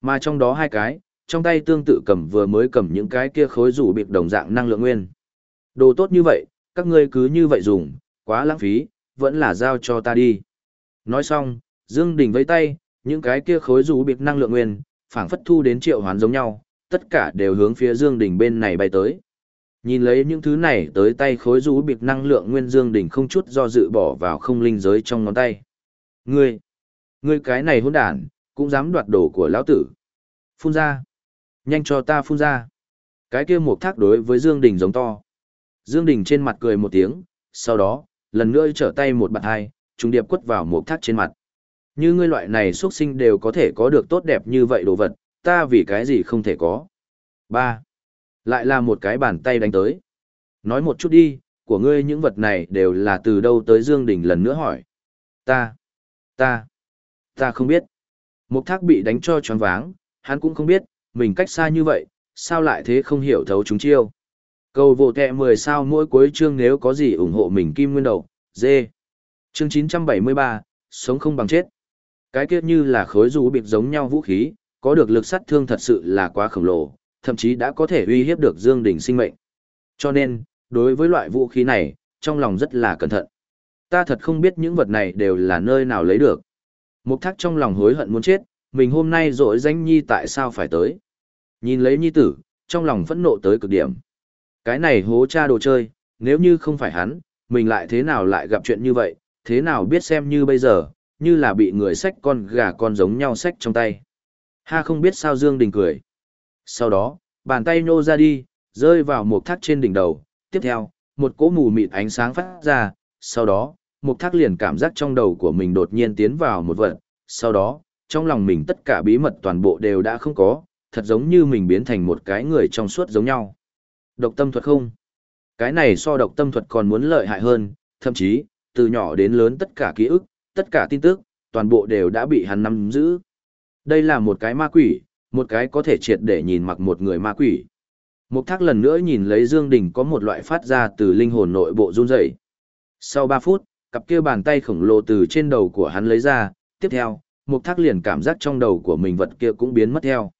Mà trong đó hai cái, trong tay tương tự cầm vừa mới cầm những cái kia khối rủ bịp đồng dạng năng lượng nguyên. Đồ tốt như vậy, các ngươi cứ như vậy dùng, quá lãng phí, vẫn là giao cho ta đi. Nói xong, Dương Đình vẫy tay, những cái kia khối rũ biệt năng lượng nguyên, phảng phất thu đến triệu hoán giống nhau, tất cả đều hướng phía Dương Đình bên này bay tới. Nhìn lấy những thứ này tới tay khối rũ biệt năng lượng nguyên Dương Đình không chút do dự bỏ vào không linh giới trong ngón tay. Ngươi, ngươi cái này hỗn đản, cũng dám đoạt đồ của lão tử. Phun ra. Nhanh cho ta phun ra. Cái kia một thác đối với Dương Đình giống to. Dương Đình trên mặt cười một tiếng, sau đó, lần nữa trở tay một bạn hai, trùng điệp quất vào một thác trên mặt. Như ngươi loại này xuất sinh đều có thể có được tốt đẹp như vậy đồ vật, ta vì cái gì không thể có. Ba, Lại là một cái bàn tay đánh tới. Nói một chút đi, của ngươi những vật này đều là từ đâu tới Dương Đình lần nữa hỏi. Ta, ta, ta không biết. Mục thác bị đánh cho choáng váng, hắn cũng không biết, mình cách xa như vậy, sao lại thế không hiểu thấu chúng chiêu. Cầu vô tệ 10 sao mỗi cuối chương nếu có gì ủng hộ mình kim nguyên đầu, dê. Chương 973, sống không bằng chết. Cái kia như là khối rú bịt giống nhau vũ khí, có được lực sát thương thật sự là quá khổng lồ, thậm chí đã có thể uy hiếp được Dương Đình sinh mệnh. Cho nên, đối với loại vũ khí này, trong lòng rất là cẩn thận. Ta thật không biết những vật này đều là nơi nào lấy được. Mục thác trong lòng hối hận muốn chết, mình hôm nay rỗi danh nhi tại sao phải tới. Nhìn lấy nhi tử, trong lòng phẫn nộ tới cực điểm. Cái này hố cha đồ chơi, nếu như không phải hắn, mình lại thế nào lại gặp chuyện như vậy, thế nào biết xem như bây giờ, như là bị người xách con gà con giống nhau xách trong tay. Ha không biết sao Dương Đình cười. Sau đó, bàn tay nhô ra đi, rơi vào một thác trên đỉnh đầu. Tiếp theo, một cỗ mù mịt ánh sáng phát ra. Sau đó, một thác liền cảm giác trong đầu của mình đột nhiên tiến vào một vật. Sau đó, trong lòng mình tất cả bí mật toàn bộ đều đã không có, thật giống như mình biến thành một cái người trong suốt giống nhau. Độc tâm thuật không? Cái này so độc tâm thuật còn muốn lợi hại hơn, thậm chí, từ nhỏ đến lớn tất cả ký ức, tất cả tin tức, toàn bộ đều đã bị hắn nắm giữ. Đây là một cái ma quỷ, một cái có thể triệt để nhìn mặc một người ma quỷ. Một thác lần nữa nhìn lấy Dương Đình có một loại phát ra từ linh hồn nội bộ run rẩy. Sau 3 phút, cặp kia bàn tay khổng lồ từ trên đầu của hắn lấy ra, tiếp theo, một thác liền cảm giác trong đầu của mình vật kia cũng biến mất theo.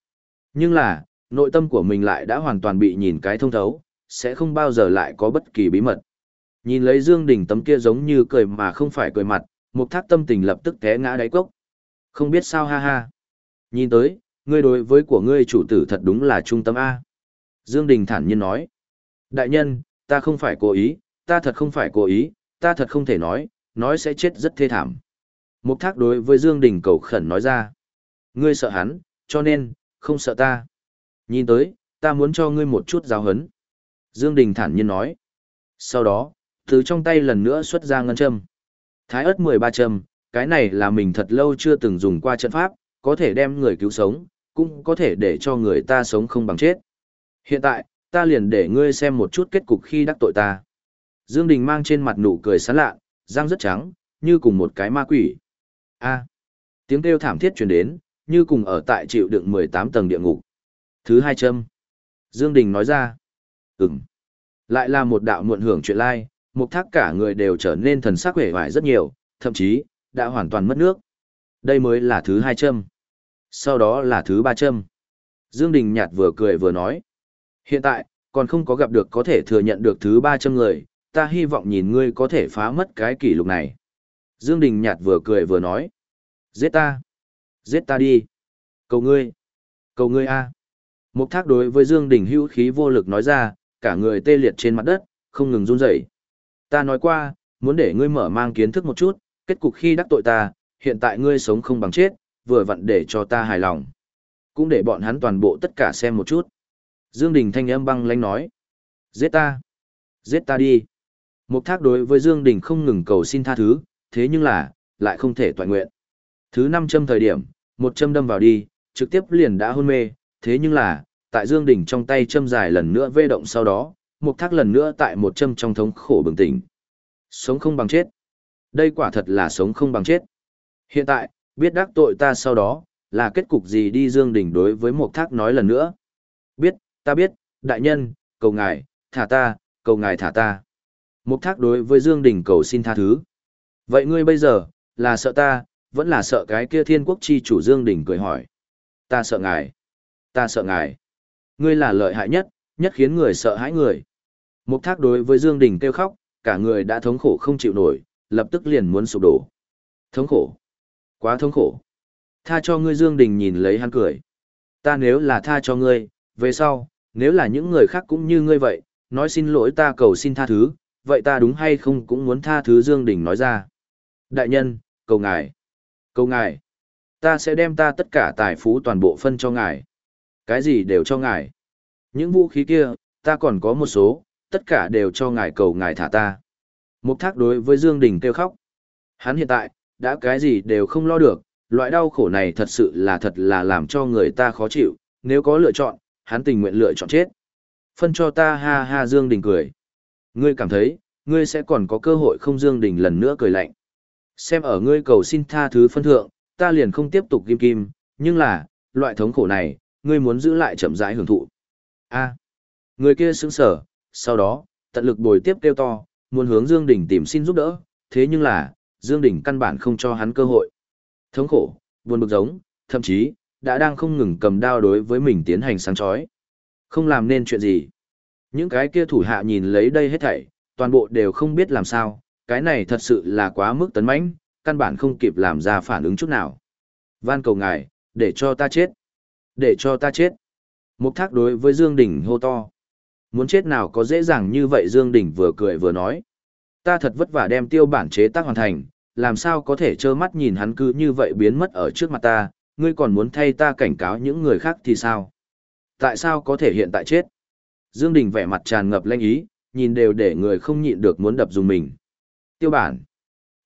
Nhưng là, nội tâm của mình lại đã hoàn toàn bị nhìn cái thông thấu, sẽ không bao giờ lại có bất kỳ bí mật. Nhìn lấy Dương Đình tấm kia giống như cười mà không phải cười mặt, một thác tâm tình lập tức té ngã đáy cốc. Không biết sao ha ha. Nhìn tới, ngươi đối với của ngươi chủ tử thật đúng là trung tâm A. Dương Đình thản nhiên nói. Đại nhân, ta không phải cố ý, ta thật không phải cố ý, ta thật không thể nói, nói sẽ chết rất thê thảm. Mục thác đối với Dương Đình cầu khẩn nói ra. Ngươi sợ hắn, cho nên, không sợ ta. Nhìn tới, ta muốn cho ngươi một chút giáo hấn. Dương Đình thản nhiên nói. Sau đó, từ trong tay lần nữa xuất ra ngân châm. Thái ớt 13 châm, cái này là mình thật lâu chưa từng dùng qua trận pháp, có thể đem người cứu sống, cũng có thể để cho người ta sống không bằng chết. Hiện tại, ta liền để ngươi xem một chút kết cục khi đắc tội ta. Dương Đình mang trên mặt nụ cười sán lạ, răng rất trắng, như cùng một cái ma quỷ. A. tiếng kêu thảm thiết truyền đến, như cùng ở tại chịu đựng 18 tầng địa ngục. Thứ hai châm. Dương Đình nói ra. Ừm. Lại là một đạo muộn hưởng chuyện lai, một thác cả người đều trở nên thần sắc vẻ vải rất nhiều, thậm chí, đã hoàn toàn mất nước. Đây mới là thứ hai châm. Sau đó là thứ ba châm. Dương Đình nhạt vừa cười vừa nói. Hiện tại, còn không có gặp được có thể thừa nhận được thứ ba châm người, ta hy vọng nhìn ngươi có thể phá mất cái kỷ lục này. Dương Đình nhạt vừa cười vừa nói. Giết ta. Giết ta đi. Cầu ngươi. Cầu ngươi a. Mục thác đối với Dương Đình hữu khí vô lực nói ra, cả người tê liệt trên mặt đất, không ngừng run rẩy. Ta nói qua, muốn để ngươi mở mang kiến thức một chút, kết cục khi đắc tội ta, hiện tại ngươi sống không bằng chết, vừa vặn để cho ta hài lòng. Cũng để bọn hắn toàn bộ tất cả xem một chút. Dương Đình thanh âm băng lãnh nói. Giết ta. Giết ta đi. Mục thác đối với Dương Đình không ngừng cầu xin tha thứ, thế nhưng là, lại không thể toàn nguyện. Thứ năm châm thời điểm, một châm đâm vào đi, trực tiếp liền đã hôn mê, thế nhưng là, tại Dương Đình trong tay châm dài lần nữa vê động sau đó, mục thác lần nữa tại một châm trong thống khổ bừng tỉnh. Sống không bằng chết. Đây quả thật là sống không bằng chết. Hiện tại, biết đắc tội ta sau đó, là kết cục gì đi Dương Đình đối với mục thác nói lần nữa. Biết, ta biết, đại nhân, cầu ngài, thả ta, cầu ngài thả ta. Mục thác đối với Dương Đình cầu xin tha thứ. Vậy ngươi bây giờ, là sợ ta, vẫn là sợ cái kia thiên quốc chi chủ Dương Đình cười hỏi. Ta sợ ngài. Ta sợ ngài. Ngươi là lợi hại nhất, nhất khiến người sợ hãi người. Mục thác đối với Dương Đình kêu khóc, cả người đã thống khổ không chịu nổi, lập tức liền muốn sụp đổ. Thống khổ. Quá thống khổ. Tha cho ngươi Dương Đình nhìn lấy hắn cười. Ta nếu là tha cho ngươi, về sau, nếu là những người khác cũng như ngươi vậy, nói xin lỗi ta cầu xin tha thứ, vậy ta đúng hay không cũng muốn tha thứ Dương Đình nói ra. Đại nhân, cầu ngài. Cầu ngài. Ta sẽ đem ta tất cả tài phú toàn bộ phân cho ngài. Cái gì đều cho ngài. Những vũ khí kia, ta còn có một số, tất cả đều cho ngài cầu ngài thả ta. Mục thác đối với Dương Đình kêu khóc. Hắn hiện tại, đã cái gì đều không lo được, loại đau khổ này thật sự là thật là làm cho người ta khó chịu, nếu có lựa chọn, hắn tình nguyện lựa chọn chết. Phân cho ta ha ha Dương Đình cười. Ngươi cảm thấy, ngươi sẽ còn có cơ hội không Dương Đình lần nữa cười lạnh. Xem ở ngươi cầu xin tha thứ phân thượng, ta liền không tiếp tục kim kim, nhưng là, loại thống khổ này, ngươi muốn giữ lại chậm rãi hưởng thụ. A. người kia sững sờ, sau đó, tận lực bồi tiếp kêu to, muốn hướng Dương Đình tìm xin giúp đỡ, thế nhưng là, Dương Đình căn bản không cho hắn cơ hội. Thống khổ, buồn bực giống, thậm chí, đã đang không ngừng cầm đao đối với mình tiến hành sáng chói. Không làm nên chuyện gì. Những cái kia thủ hạ nhìn lấy đây hết thảy, toàn bộ đều không biết làm sao, cái này thật sự là quá mức tấn mãnh, căn bản không kịp làm ra phản ứng chút nào. Van cầu ngài, để cho ta chết. Để cho ta chết. Mục thác đối với Dương Đình hô to. Muốn chết nào có dễ dàng như vậy Dương Đình vừa cười vừa nói. Ta thật vất vả đem tiêu bản chế tác hoàn thành, làm sao có thể trơ mắt nhìn hắn cứ như vậy biến mất ở trước mặt ta, ngươi còn muốn thay ta cảnh cáo những người khác thì sao? Tại sao có thể hiện tại chết? Dương Đình vẻ mặt tràn ngập lanh ý, nhìn đều để người không nhịn được muốn đập dùng mình. Tiêu bản.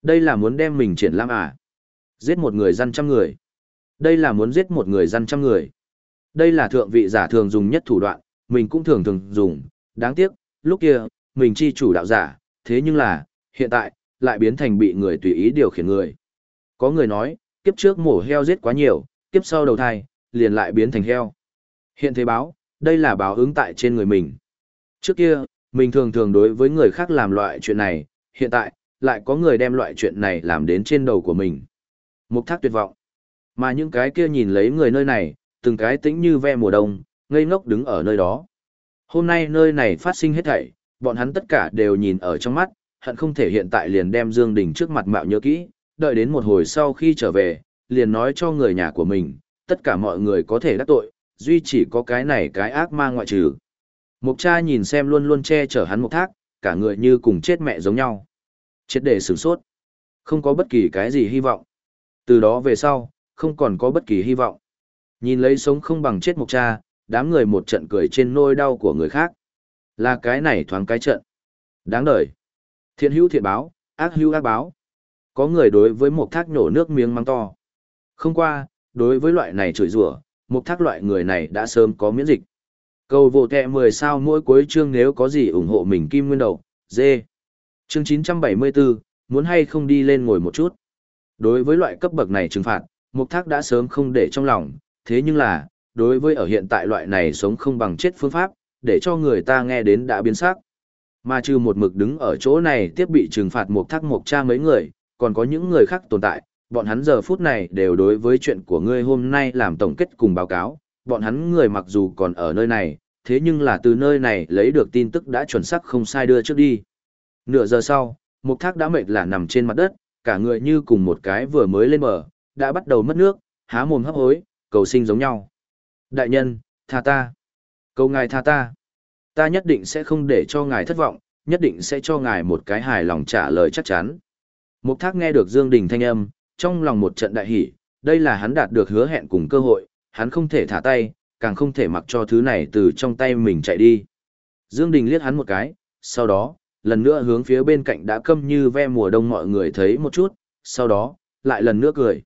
Đây là muốn đem mình triển lãm à? Giết một người dân trăm người. Đây là muốn giết một người dân trăm người. Đây là thượng vị giả thường dùng nhất thủ đoạn, mình cũng thường thường dùng. Đáng tiếc, lúc kia, mình chi chủ đạo giả, thế nhưng là, hiện tại, lại biến thành bị người tùy ý điều khiển người. Có người nói, kiếp trước mổ heo giết quá nhiều, kiếp sau đầu thai, liền lại biến thành heo. Hiện thế báo, đây là báo ứng tại trên người mình. Trước kia, mình thường thường đối với người khác làm loại chuyện này, hiện tại, lại có người đem loại chuyện này làm đến trên đầu của mình. Mục thác tuyệt vọng. Mà những cái kia nhìn lấy người nơi này, từng cái tĩnh như ve mùa đông, ngây ngốc đứng ở nơi đó. Hôm nay nơi này phát sinh hết thảy, bọn hắn tất cả đều nhìn ở trong mắt, hận không thể hiện tại liền đem Dương Đình trước mặt mạo nhớ kỹ, đợi đến một hồi sau khi trở về, liền nói cho người nhà của mình, tất cả mọi người có thể đắc tội, duy chỉ có cái này cái ác ma ngoại trừ. Mục cha nhìn xem luôn luôn che chở hắn một thác, cả người như cùng chết mẹ giống nhau. Chết để sửng sốt. Không có bất kỳ cái gì hy vọng. Từ đó về sau, không còn có bất kỳ hy vọng. Nhìn lấy sống không bằng chết mục cha, đám người một trận cười trên nôi đau của người khác. Là cái này thoáng cái trận. Đáng đời. Thiện hữu thiện báo, ác hữu ác báo. Có người đối với một thác nổ nước miếng mang to. Không qua, đối với loại này chửi rủa, một thác loại người này đã sớm có miễn dịch. Cầu vô tệ 10 sao mỗi cuối chương nếu có gì ủng hộ mình kim nguyên đầu, dê. Chương 974, muốn hay không đi lên ngồi một chút. Đối với loại cấp bậc này trừng phạt, Mục Thác đã sớm không để trong lòng, thế nhưng là, đối với ở hiện tại loại này sống không bằng chết phương pháp, để cho người ta nghe đến đã biến sắc. Mà trừ một mực đứng ở chỗ này tiếp bị trừng phạt một Thác một cha mấy người, còn có những người khác tồn tại, bọn hắn giờ phút này đều đối với chuyện của ngươi hôm nay làm tổng kết cùng báo cáo, bọn hắn người mặc dù còn ở nơi này, thế nhưng là từ nơi này lấy được tin tức đã chuẩn xác không sai đưa trước đi. Nửa giờ sau, một Thác đã mệt là nằm trên mặt đất, cả người như cùng một cái vừa mới lên bờ, đã bắt đầu mất nước, há mồm hấp hối, cầu sinh giống nhau. Đại nhân, tha ta. Cầu ngài tha ta. Ta nhất định sẽ không để cho ngài thất vọng, nhất định sẽ cho ngài một cái hài lòng trả lời chắc chắn. Mục Thác nghe được Dương Đình thanh âm, trong lòng một trận đại hỉ, đây là hắn đạt được hứa hẹn cùng cơ hội, hắn không thể thả tay, càng không thể mặc cho thứ này từ trong tay mình chạy đi. Dương Đình liếc hắn một cái, sau đó, lần nữa hướng phía bên cạnh đã câm như ve mùa đông mọi người thấy một chút, sau đó, lại lần nữa cười.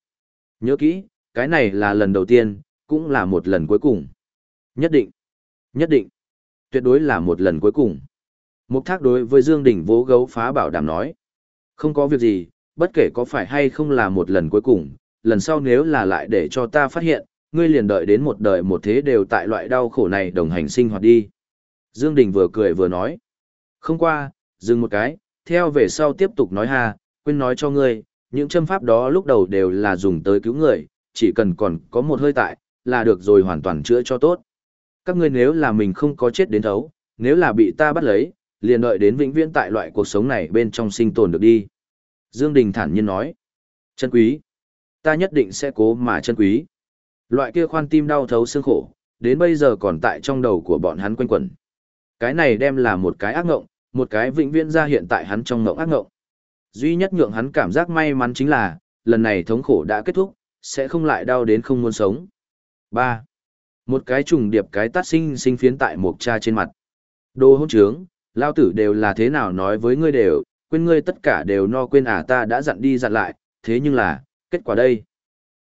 Nhớ kỹ, cái này là lần đầu tiên, cũng là một lần cuối cùng. Nhất định, nhất định, tuyệt đối là một lần cuối cùng. Mục thác đối với Dương Đình vỗ gấu phá bảo đảm nói. Không có việc gì, bất kể có phải hay không là một lần cuối cùng, lần sau nếu là lại để cho ta phát hiện, ngươi liền đợi đến một đời một thế đều tại loại đau khổ này đồng hành sinh hoạt đi. Dương Đình vừa cười vừa nói. Không qua, dừng một cái, theo về sau tiếp tục nói ha, quên nói cho ngươi, những châm pháp đó lúc đầu đều là dùng tới cứu người, chỉ cần còn có một hơi tại, là được rồi hoàn toàn chữa cho tốt. Các ngươi nếu là mình không có chết đến thấu, nếu là bị ta bắt lấy, liền đợi đến vĩnh viễn tại loại cuộc sống này bên trong sinh tồn được đi. Dương Đình thản nhiên nói, chân quý, ta nhất định sẽ cố mà chân quý. Loại kia khoan tim đau thấu xương khổ, đến bây giờ còn tại trong đầu của bọn hắn quanh quẩn. Cái này đem là một cái ác ngộng, một cái vĩnh viễn ra hiện tại hắn trong ngộng ác ngộng. Duy nhất nhượng hắn cảm giác may mắn chính là, lần này thống khổ đã kết thúc, sẽ không lại đau đến không muốn sống. 3. Một cái trùng điệp cái tát sinh sinh phiến tại một cha trên mặt. Đồ hôn trướng, lao tử đều là thế nào nói với ngươi đều, quên ngươi tất cả đều no quên à ta đã dặn đi dặn lại, thế nhưng là, kết quả đây.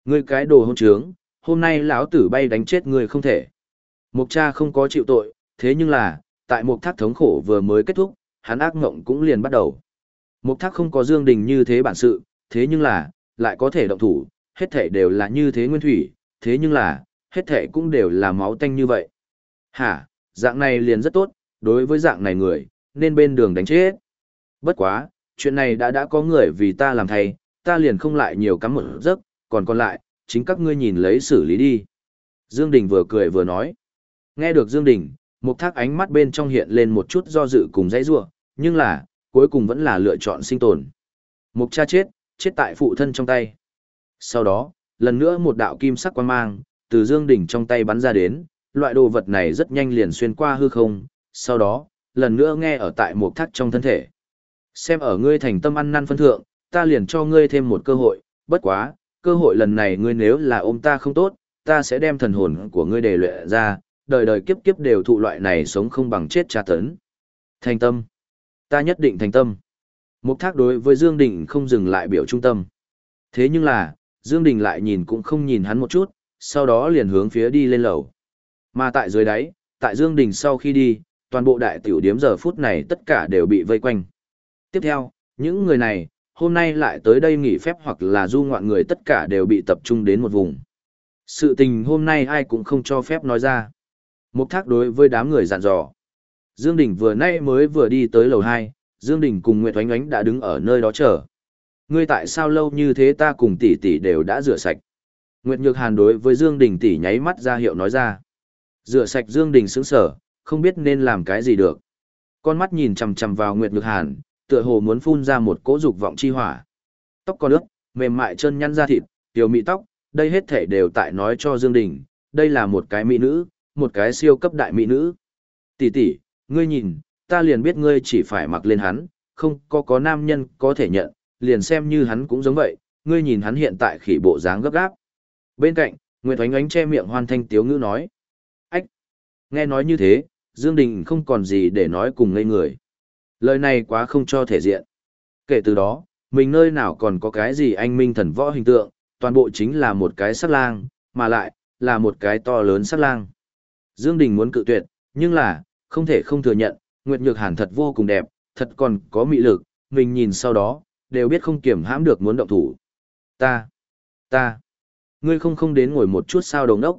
Ngươi cái đồ hôn trướng, hôm nay lão tử bay đánh chết ngươi không thể. Mục cha không có chịu tội, thế nhưng là, tại một thác thống khổ vừa mới kết thúc, hắn ác ngộng cũng liền bắt đầu. Mục thác không có dương đình như thế bản sự, thế nhưng là, lại có thể động thủ, hết thể đều là như thế nguyên thủy, thế nhưng là, hết thể cũng đều là máu tanh như vậy. Hả, dạng này liền rất tốt, đối với dạng này người, nên bên đường đánh chết. Bất quá, chuyện này đã đã có người vì ta làm thay, ta liền không lại nhiều cắm một giấc, còn còn lại, chính các ngươi nhìn lấy xử lý đi. Dương Đình vừa cười vừa nói. Nghe được Dương Đình, một thác ánh mắt bên trong hiện lên một chút do dự cùng dãy rua, nhưng là, cuối cùng vẫn là lựa chọn sinh tồn. Mục cha chết, chết tại phụ thân trong tay. Sau đó, lần nữa một đạo kim sắc quang mang, từ Dương Đình trong tay bắn ra đến, loại đồ vật này rất nhanh liền xuyên qua hư không, sau đó, lần nữa nghe ở tại một thắt trong thân thể. Xem ở ngươi thành tâm ăn năn phân thượng, ta liền cho ngươi thêm một cơ hội, bất quá, cơ hội lần này ngươi nếu là ôm ta không tốt, ta sẽ đem thần hồn của ngươi để luyện ra, đời đời kiếp kiếp đều thụ loại này sống không bằng chết tra tấn. Thành tâm. Ta nhất định thành tâm. Mục thác đối với Dương Đình không dừng lại biểu trung tâm. Thế nhưng là, Dương Đình lại nhìn cũng không nhìn hắn một chút, sau đó liền hướng phía đi lên lầu. Mà tại dưới đáy, tại Dương Đình sau khi đi, toàn bộ đại tiểu điếm giờ phút này tất cả đều bị vây quanh. Tiếp theo, những người này, hôm nay lại tới đây nghỉ phép hoặc là du ngoạn người tất cả đều bị tập trung đến một vùng. Sự tình hôm nay ai cũng không cho phép nói ra. Mục thác đối với đám người dặn dò. Dương Đình vừa nay mới vừa đi tới lầu 2, Dương Đình cùng Nguyệt Oánh Oánh đã đứng ở nơi đó chờ. Ngươi tại sao lâu như thế ta cùng tỷ tỷ đều đã rửa sạch. Nguyệt Nhược Hàn đối với Dương Đình tỷ nháy mắt ra hiệu nói ra. Rửa sạch Dương Đình sững sờ, không biết nên làm cái gì được. Con mắt nhìn chằm chằm vào Nguyệt Nhược Hàn, tựa hồ muốn phun ra một cỗ dục vọng chi hỏa. Tóc con nước, mềm mại chân nhăn da thịt, tiểu mỹ tóc, đây hết thể đều tại nói cho Dương Đình, đây là một cái mỹ nữ, một cái siêu cấp đại mỹ nữ. Tỷ tỷ, ngươi nhìn, ta liền biết ngươi chỉ phải mặc lên hắn, không có có nam nhân có thể nhận, liền xem như hắn cũng giống vậy, ngươi nhìn hắn hiện tại khỉ bộ dáng gấp gáp. Bên cạnh, Nguyệt Oánh Oánh che miệng hoan thanh tiếu ngữ nói. Ách! Nghe nói như thế, Dương Đình không còn gì để nói cùng ngây người. Lời này quá không cho thể diện. Kể từ đó, mình nơi nào còn có cái gì anh minh thần võ hình tượng, toàn bộ chính là một cái sát lang, mà lại, là một cái to lớn sát lang. Dương Đình muốn cự tuyệt, nhưng là, không thể không thừa nhận, Nguyệt Nhược Hàn thật vô cùng đẹp, thật còn có mị lực, mình nhìn sau đó, đều biết không kiểm hãm được muốn động thủ. Ta, ta, ngươi không không đến ngồi một chút sao đồng nốc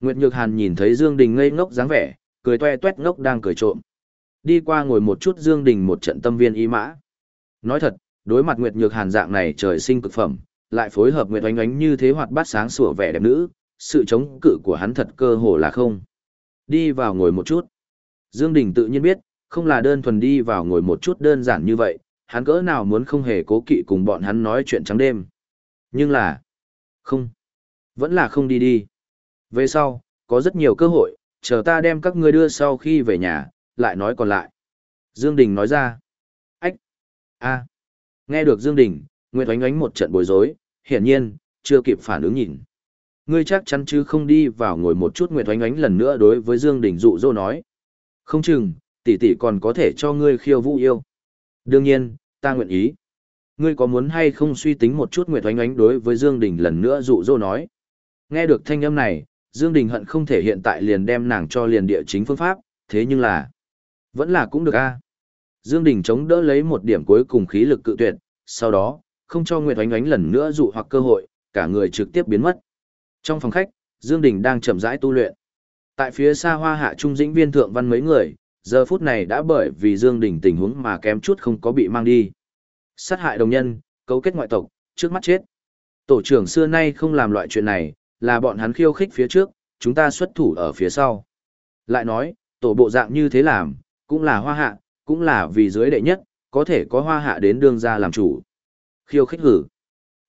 Nguyệt Nhược Hàn nhìn thấy Dương Đình ngây ngốc dáng vẻ, cười toe toét ngốc đang cười trộm. Đi qua ngồi một chút Dương Đình một trận tâm viên ý mã. Nói thật, đối mặt Nguyệt Nhược Hàn dạng này trời sinh cực phẩm, lại phối hợp Nguyệt Oánh Oánh như thế hoạt bát sáng sủa vẻ đẹp nữ, sự chống cự của hắn thật cơ hồ là không. Đi vào ngồi một chút. Dương Đình tự nhiên biết, không là đơn thuần đi vào ngồi một chút đơn giản như vậy, hắn cỡ nào muốn không hề cố kỵ cùng bọn hắn nói chuyện trắng đêm. Nhưng là, không, vẫn là không đi đi. Về sau, có rất nhiều cơ hội, chờ ta đem các ngươi đưa sau khi về nhà, lại nói còn lại. Dương Đình nói ra, ách, a, nghe được Dương Đình, Nguyệt Oánh Oánh một trận bối rối, hiển nhiên, chưa kịp phản ứng nhìn. Ngươi chắc chắn chứ không đi vào ngồi một chút Nguyệt Oánh Oánh lần nữa đối với Dương Đình dụ dỗ nói. Không chừng, tỷ tỷ còn có thể cho ngươi khiêu vũ yêu. Đương nhiên, ta nguyện ý. Ngươi có muốn hay không suy tính một chút Nguyệt Oánh Oánh đối với Dương Đình lần nữa dụ dỗ nói. Nghe được thanh âm này, Dương Đình hận không thể hiện tại liền đem nàng cho liền địa chính phương pháp, thế nhưng là, vẫn là cũng được a. Dương Đình chống đỡ lấy một điểm cuối cùng khí lực cự tuyệt, sau đó, không cho Nguyệt Oánh Oánh lần nữa dụ hoặc cơ hội, cả người trực tiếp biến mất. Trong phòng khách, Dương Đình đang chậm rãi tu luyện. Tại phía xa hoa hạ trung dĩnh viên thượng văn mấy người, giờ phút này đã bởi vì Dương Đình tình huống mà kém chút không có bị mang đi. Sát hại đồng nhân, cấu kết ngoại tộc, trước mắt chết. Tổ trưởng xưa nay không làm loại chuyện này, là bọn hắn khiêu khích phía trước, chúng ta xuất thủ ở phía sau. Lại nói, tổ bộ dạng như thế làm, cũng là hoa hạ, cũng là vì dưới đệ nhất, có thể có hoa hạ đến đương ra làm chủ. Khiêu khích hử.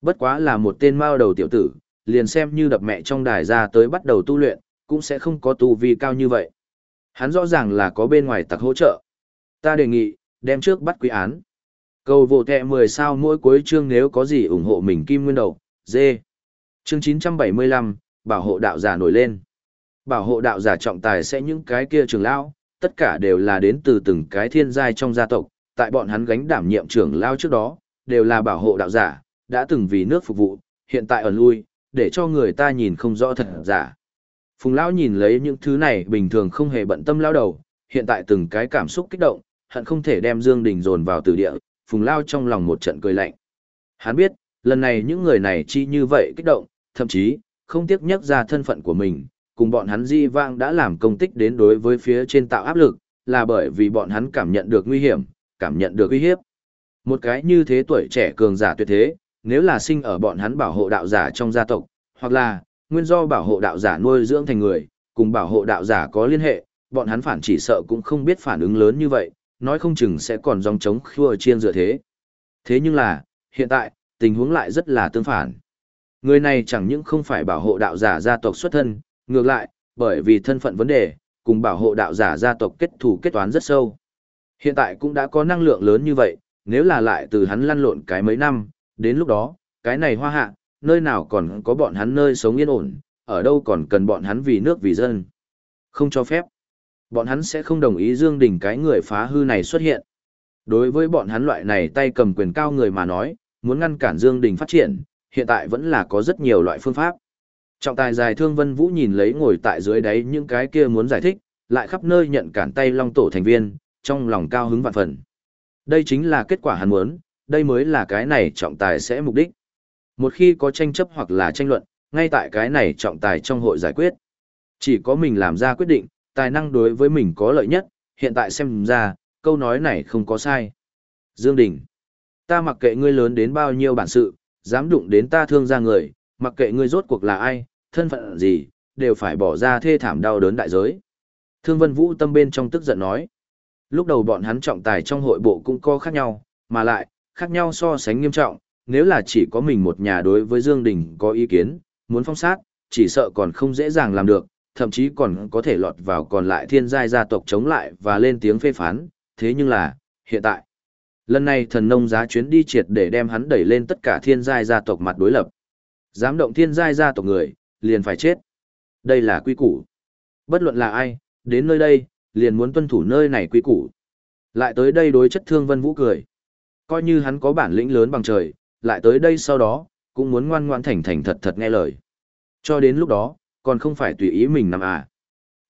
Bất quá là một tên mao đầu tiểu tử, liền xem như đập mẹ trong đài ra tới bắt đầu tu luyện, cũng sẽ không có tu vi cao như vậy. Hắn rõ ràng là có bên ngoài tặc hỗ trợ. Ta đề nghị, đem trước bắt quý án. Cầu vô tệ 10 sao mỗi cuối chương nếu có gì ủng hộ mình kim nguyên đầu, dê. Chương 975, bảo hộ đạo giả nổi lên. Bảo hộ đạo giả trọng tài sẽ những cái kia trường lão, tất cả đều là đến từ từng cái thiên giai trong gia tộc, tại bọn hắn gánh đảm nhiệm trưởng lao trước đó, đều là bảo hộ đạo giả, đã từng vì nước phục vụ, hiện tại ẩn lui, để cho người ta nhìn không rõ thật giả. Phùng lão nhìn lấy những thứ này bình thường không hề bận tâm lao đầu, hiện tại từng cái cảm xúc kích động, hận không thể đem Dương Đình dồn vào tử địa, Phùng lão trong lòng một trận cười lạnh. Hắn biết, lần này những người này chi như vậy kích động, thậm chí, không tiếc nhắc ra thân phận của mình, cùng bọn hắn di vang đã làm công tích đến đối với phía trên tạo áp lực, là bởi vì bọn hắn cảm nhận được nguy hiểm, cảm nhận được uy hiếp. Một cái như thế tuổi trẻ cường giả tuyệt thế, nếu là sinh ở bọn hắn bảo hộ đạo giả trong gia tộc, hoặc là nguyên do bảo hộ đạo giả nuôi dưỡng thành người, cùng bảo hộ đạo giả có liên hệ, bọn hắn phản chỉ sợ cũng không biết phản ứng lớn như vậy, nói không chừng sẽ còn dòng chống khua chiên dựa thế. Thế nhưng là, hiện tại, tình huống lại rất là tương phản. Người này chẳng những không phải bảo hộ đạo giả gia tộc xuất thân, ngược lại, bởi vì thân phận vấn đề, cùng bảo hộ đạo giả gia tộc kết thù kết toán rất sâu. Hiện tại cũng đã có năng lượng lớn như vậy, nếu là lại từ hắn lăn lộn cái mấy năm, đến lúc đó, cái này hoa hạ, nơi nào còn có bọn hắn nơi sống yên ổn, ở đâu còn cần bọn hắn vì nước vì dân. Không cho phép. Bọn hắn sẽ không đồng ý Dương Đình cái người phá hư này xuất hiện. Đối với bọn hắn loại này tay cầm quyền cao người mà nói, muốn ngăn cản Dương Đình phát triển, hiện tại vẫn là có rất nhiều loại phương pháp. Trọng tài dài thương Vân Vũ nhìn lấy ngồi tại dưới đáy những cái kia muốn giải thích, lại khắp nơi nhận cản tay long tổ thành viên, trong lòng cao hứng vạn phần. Đây chính là kết quả hắn muốn, đây mới là cái này trọng tài sẽ mục đích. Một khi có tranh chấp hoặc là tranh luận, ngay tại cái này trọng tài trong hội giải quyết. Chỉ có mình làm ra quyết định, tài năng đối với mình có lợi nhất, hiện tại xem ra, câu nói này không có sai. Dương Đình, ta mặc kệ ngươi lớn đến bao nhiêu bản sự, dám đụng đến ta thương ra người, mặc kệ ngươi rốt cuộc là ai, thân phận gì, đều phải bỏ ra thê thảm đau đớn đại giới. Thương Vân Vũ tâm bên trong tức giận nói. Lúc đầu bọn hắn trọng tài trong hội bộ cũng có khác nhau, mà lại, khác nhau so sánh nghiêm trọng, nếu là chỉ có mình một nhà đối với Dương Đình có ý kiến, muốn phong sát, chỉ sợ còn không dễ dàng làm được, thậm chí còn có thể lọt vào còn lại thiên giai gia tộc chống lại và lên tiếng phê phán, thế nhưng là, hiện tại, lần này thần nông giá chuyến đi triệt để đem hắn đẩy lên tất cả thiên giai gia tộc mặt đối lập. Dám động thiên giai gia tộc người, liền phải chết. Đây là quy củ. Bất luận là ai, đến nơi đây, liền muốn tuân thủ nơi này quy củ. Lại tới đây đối chất thương vân vũ cười. Coi như hắn có bản lĩnh lớn bằng trời, lại tới đây sau đó, cũng muốn ngoan ngoan thành thành thật thật nghe lời. Cho đến lúc đó, còn không phải tùy ý mình nằm à.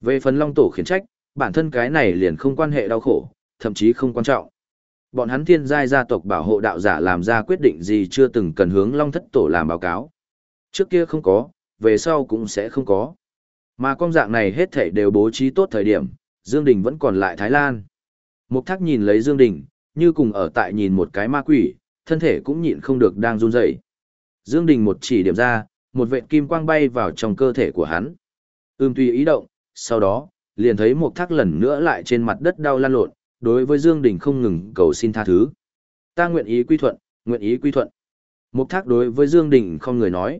Về phần long tổ khiển trách, bản thân cái này liền không quan hệ đau khổ, thậm chí không quan trọng. Bọn hắn thiên giai gia tộc bảo hộ đạo giả làm ra quyết định gì chưa từng cần hướng long thất tổ làm báo cáo. Trước kia không có, về sau cũng sẽ không có. Mà con dạng này hết thảy đều bố trí tốt thời điểm, Dương Đình vẫn còn lại Thái Lan. Mục thác nhìn lấy Dương Đình, như cùng ở tại nhìn một cái ma quỷ, thân thể cũng nhịn không được đang run rẩy. Dương Đình một chỉ điểm ra, một vệt kim quang bay vào trong cơ thể của hắn. Ưm tùy ý động, sau đó, liền thấy một thác lần nữa lại trên mặt đất đau lan lộn, đối với Dương Đình không ngừng cầu xin tha thứ. Ta nguyện ý quy thuận, nguyện ý quy thuận. Một thác đối với Dương Đình không người nói.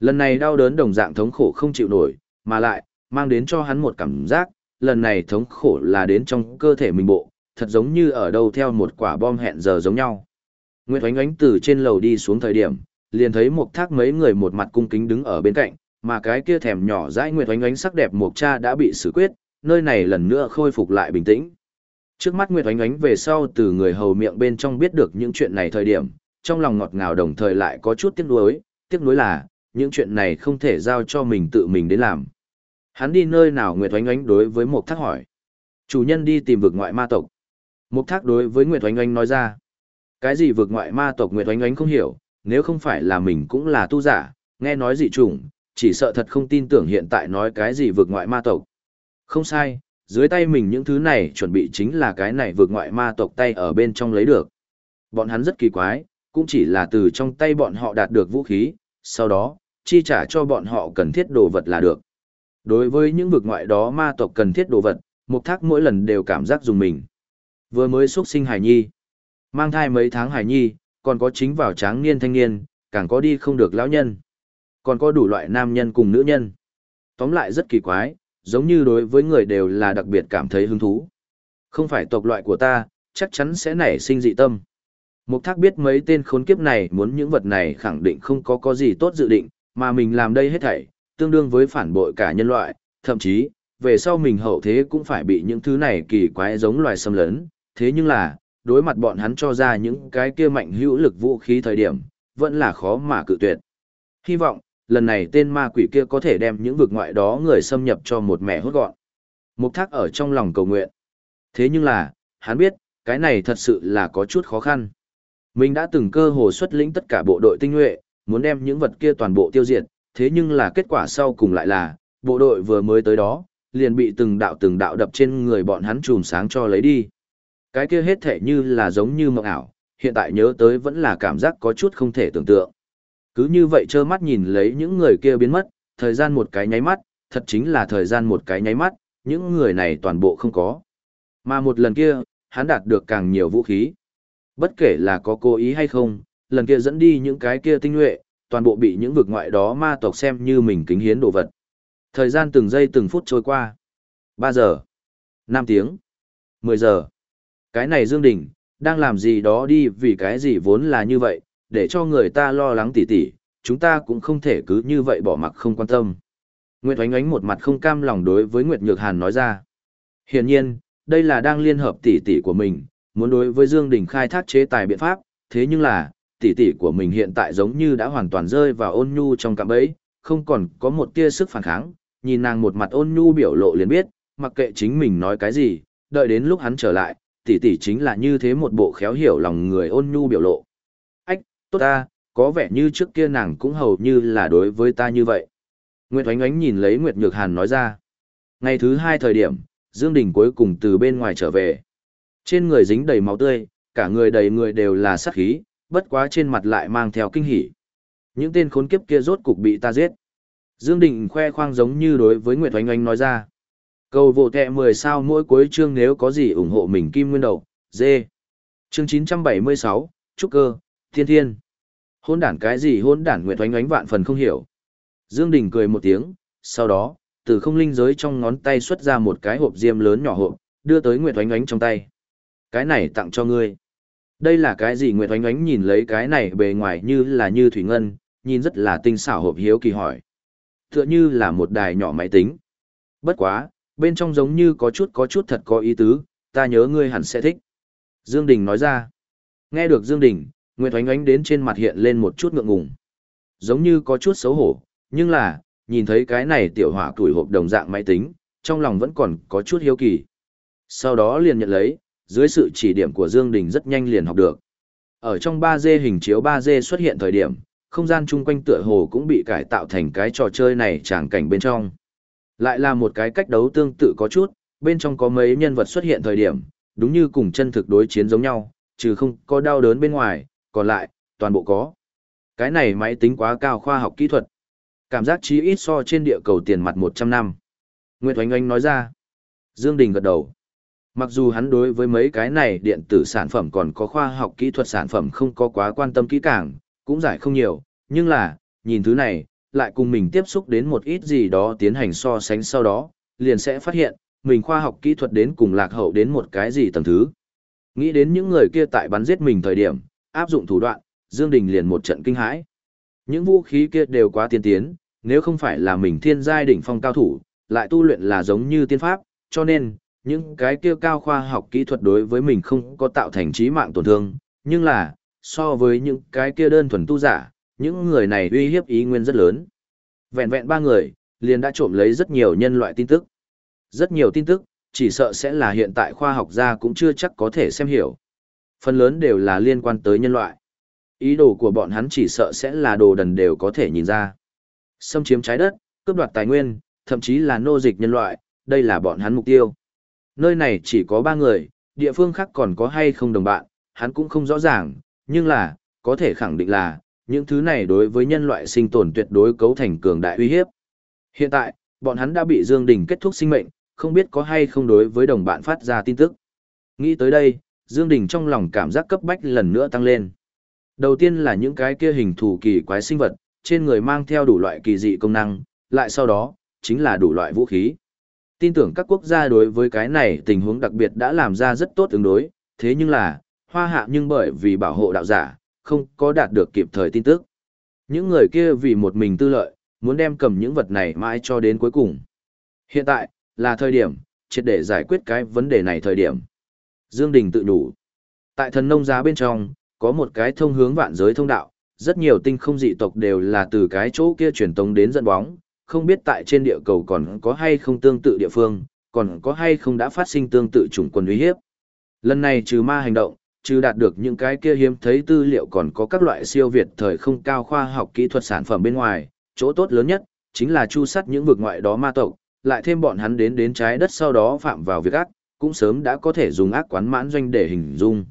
Lần này đau đớn đồng dạng thống khổ không chịu nổi, mà lại, mang đến cho hắn một cảm giác, lần này thống khổ là đến trong cơ thể mình bộ, thật giống như ở đâu theo một quả bom hẹn giờ giống nhau. Nguyệt Oánh Oánh từ trên lầu đi xuống thời điểm, liền thấy một thác mấy người một mặt cung kính đứng ở bên cạnh, mà cái kia thèm nhỏ dãi nguyệt oánh oánh sắc đẹp một cha đã bị xử quyết, nơi này lần nữa khôi phục lại bình tĩnh. Trước mắt Nguyệt Oánh Oánh về sau từ người hầu miệng bên trong biết được những chuyện này thời điểm, trong lòng ngọt ngào đồng thời lại có chút tiếc nuối, tiếc nuối là, những chuyện này không thể giao cho mình tự mình đến làm. Hắn đi nơi nào Nguyệt Oánh Oánh đối với một Thác hỏi. Chủ nhân đi tìm vực ngoại ma tộc. Mục Thác đối với Nguyệt Oánh Oánh nói ra. Cái gì vượt ngoại ma tộc Nguyệt Oánh Oánh không hiểu, nếu không phải là mình cũng là tu giả, nghe nói dị chủng, chỉ sợ thật không tin tưởng hiện tại nói cái gì vượt ngoại ma tộc. Không sai, dưới tay mình những thứ này chuẩn bị chính là cái này vượt ngoại ma tộc tay ở bên trong lấy được. Bọn hắn rất kỳ quái, cũng chỉ là từ trong tay bọn họ đạt được vũ khí, sau đó, chi trả cho bọn họ cần thiết đồ vật là được. Đối với những vực ngoại đó ma tộc cần thiết đồ vật, mục thác mỗi lần đều cảm giác dùng mình. Vừa mới xuất sinh hài nhi, mang thai mấy tháng hài nhi, còn có chính vào tráng niên thanh niên, càng có đi không được lão nhân. Còn có đủ loại nam nhân cùng nữ nhân. Tóm lại rất kỳ quái, giống như đối với người đều là đặc biệt cảm thấy hứng thú. Không phải tộc loại của ta, chắc chắn sẽ nảy sinh dị tâm. Mục thác biết mấy tên khốn kiếp này muốn những vật này khẳng định không có có gì tốt dự định, mà mình làm đây hết thảy, tương đương với phản bội cả nhân loại, thậm chí, về sau mình hậu thế cũng phải bị những thứ này kỳ quái giống loài xâm lấn, thế nhưng là, đối mặt bọn hắn cho ra những cái kia mạnh hữu lực vũ khí thời điểm, vẫn là khó mà cự tuyệt. Hy vọng, lần này tên ma quỷ kia có thể đem những vực ngoại đó người xâm nhập cho một mẹ hốt gọn. Mục thác ở trong lòng cầu nguyện. Thế nhưng là, hắn biết, cái này thật sự là có chút khó khăn. Mình đã từng cơ hồ xuất lĩnh tất cả bộ đội tinh nhuệ, muốn đem những vật kia toàn bộ tiêu diệt, thế nhưng là kết quả sau cùng lại là, bộ đội vừa mới tới đó, liền bị từng đạo từng đạo đập trên người bọn hắn chùm sáng cho lấy đi. Cái kia hết thể như là giống như mộng ảo, hiện tại nhớ tới vẫn là cảm giác có chút không thể tưởng tượng. Cứ như vậy trơ mắt nhìn lấy những người kia biến mất, thời gian một cái nháy mắt, thật chính là thời gian một cái nháy mắt, những người này toàn bộ không có. Mà một lần kia, hắn đạt được càng nhiều vũ khí. Bất kể là có cố ý hay không, lần kia dẫn đi những cái kia tinh nhuệ, toàn bộ bị những vực ngoại đó ma tộc xem như mình kính hiến đồ vật. Thời gian từng giây từng phút trôi qua. 3 giờ, 5 tiếng, 10 giờ. Cái này Dương Đình, đang làm gì đó đi vì cái gì vốn là như vậy, để cho người ta lo lắng tỉ tỉ, chúng ta cũng không thể cứ như vậy bỏ mặc không quan tâm. Nguyệt Oánh Oánh một mặt không cam lòng đối với Nguyệt Nhược Hàn nói ra. Hiển nhiên, đây là đang liên hợp tỷ tỷ của mình, muốn đối với Dương Đình khai thác chế tài biện pháp, thế nhưng là, tỷ tỷ của mình hiện tại giống như đã hoàn toàn rơi vào ôn nhu trong cạm bẫy, không còn có một tia sức phản kháng, nhìn nàng một mặt ôn nhu biểu lộ liền biết, mặc kệ chính mình nói cái gì, đợi đến lúc hắn trở lại, tỷ tỷ chính là như thế một bộ khéo hiểu lòng người ôn nhu biểu lộ ách tốt ta, có vẻ như trước kia nàng cũng hầu như là đối với ta như vậy. Nguyệt Oánh Oánh nhìn lấy Nguyệt Nhược Hàn nói ra. Ngày thứ hai thời điểm, Dương Đình cuối cùng từ bên ngoài trở về. Trên người dính đầy máu tươi, cả người đầy người đều là sát khí, bất quá trên mặt lại mang theo kinh hỉ. Những tên khốn kiếp kia rốt cục bị ta giết. Dương Đình khoe khoang giống như đối với Nguyệt Oánh Oánh nói ra. Cầu vô tệ 10 sao mỗi cuối chương nếu có gì ủng hộ mình Kim Nguyên Đầu, dê. Chương 976, Trúc Cơ, Thiên Thiên. Hôn đản cái gì hôn đản Nguyệt Oánh Oánh vạn phần không hiểu. Dương Đình cười một tiếng, sau đó, từ không linh giới trong ngón tay xuất ra một cái hộp diêm lớn nhỏ hộp, đưa tới Nguyệt Oánh Oánh trong tay. Cái này tặng cho ngươi. Đây là cái gì Nguyệt Oánh Oánh nhìn lấy cái này bề ngoài như là như thủy ngân, nhìn rất là tinh xảo hộp hiếu kỳ hỏi. Tựa như là một đài nhỏ máy tính. Bất quá, bên trong giống như có chút có chút thật có ý tứ, ta nhớ ngươi hẳn sẽ thích. Dương Đình nói ra. Nghe được Dương Đình, Nguyệt Oánh Oánh đến trên mặt hiện lên một chút ngượng ngùng. Giống như có chút xấu hổ, nhưng là, nhìn thấy cái này tiểu hỏa tuổi hộp đồng dạng máy tính, trong lòng vẫn còn có chút hiếu kỳ. Sau đó liền nhận lấy, dưới sự chỉ điểm của Dương Đình rất nhanh liền học được. Ở trong 3D hình chiếu 3D xuất hiện thời điểm, không gian chung quanh tựa hồ cũng bị cải tạo thành cái trò chơi này tràng cảnh bên trong. Lại là một cái cách đấu tương tự có chút, bên trong có mấy nhân vật xuất hiện thời điểm, đúng như cùng chân thực đối chiến giống nhau, trừ không có đau đớn bên ngoài, còn lại, toàn bộ có. Cái này máy tính quá cao khoa học kỹ thuật. Cảm giác chí ít so trên địa cầu tiền mặt 100 năm. Nguyệt Oanh Oanh nói ra. Dương Đình gật đầu. Mặc dù hắn đối với mấy cái này điện tử sản phẩm còn có khoa học kỹ thuật sản phẩm không có quá quan tâm kỹ càng, cũng giải không nhiều, nhưng là, nhìn thứ này, lại cùng mình tiếp xúc đến một ít gì đó tiến hành so sánh sau đó, liền sẽ phát hiện, mình khoa học kỹ thuật đến cùng lạc hậu đến một cái gì tầng thứ. Nghĩ đến những người kia tại bắn giết mình thời điểm, áp dụng thủ đoạn, Dương Đình liền một trận kinh hãi. Những vũ khí kia đều quá tiên tiến, nếu không phải là mình thiên giai đỉnh phong cao thủ, lại tu luyện là giống như tiên pháp, cho nên, những cái kia cao khoa học kỹ thuật đối với mình không có tạo thành trí mạng tổn thương, nhưng là, so với những cái kia đơn thuần tu giả, những người này uy hiếp ý nguyên rất lớn. Vẹn vẹn ba người, liền đã trộm lấy rất nhiều nhân loại tin tức. Rất nhiều tin tức, chỉ sợ sẽ là hiện tại khoa học gia cũng chưa chắc có thể xem hiểu. Phần lớn đều là liên quan tới nhân loại. Ý đồ của bọn hắn chỉ sợ sẽ là đồ đần đều có thể nhìn ra. Xâm chiếm trái đất, cướp đoạt tài nguyên, thậm chí là nô dịch nhân loại, đây là bọn hắn mục tiêu. Nơi này chỉ có ba người, địa phương khác còn có hay không đồng bạn, hắn cũng không rõ ràng, nhưng là, có thể khẳng định là, những thứ này đối với nhân loại sinh tồn tuyệt đối cấu thành cường đại uy hiếp. Hiện tại, bọn hắn đã bị Dương Đình kết thúc sinh mệnh, không biết có hay không đối với đồng bạn phát ra tin tức. Nghĩ tới đây, Dương Đình trong lòng cảm giác cấp bách lần nữa tăng lên. Đầu tiên là những cái kia hình thù kỳ quái sinh vật, trên người mang theo đủ loại kỳ dị công năng, lại sau đó, chính là đủ loại vũ khí. Tin tưởng các quốc gia đối với cái này tình huống đặc biệt đã làm ra rất tốt ứng đối, thế nhưng là, hoa hạ nhưng bởi vì bảo hộ đạo giả, không có đạt được kịp thời tin tức. Những người kia vì một mình tư lợi, muốn đem cầm những vật này mãi cho đến cuối cùng. Hiện tại, là thời điểm, triệt để giải quyết cái vấn đề này thời điểm. Dương Đình tự đủ. Tại thần nông giá bên trong, có một cái thông hướng vạn giới thông đạo, rất nhiều tinh không dị tộc đều là từ cái chỗ kia truyền tống đến dẫn bóng, không biết tại trên địa cầu còn có hay không tương tự địa phương, còn có hay không đã phát sinh tương tự chủng quân uy hiếp. Lần này trừ ma hành động, trừ đạt được những cái kia hiếm thấy tư liệu còn có các loại siêu việt thời không cao khoa học kỹ thuật sản phẩm bên ngoài, chỗ tốt lớn nhất chính là chu sắt những vực ngoại đó ma tộc, lại thêm bọn hắn đến đến trái đất sau đó phạm vào việc ác, cũng sớm đã có thể dùng ác quán mãn doanh để hình dung.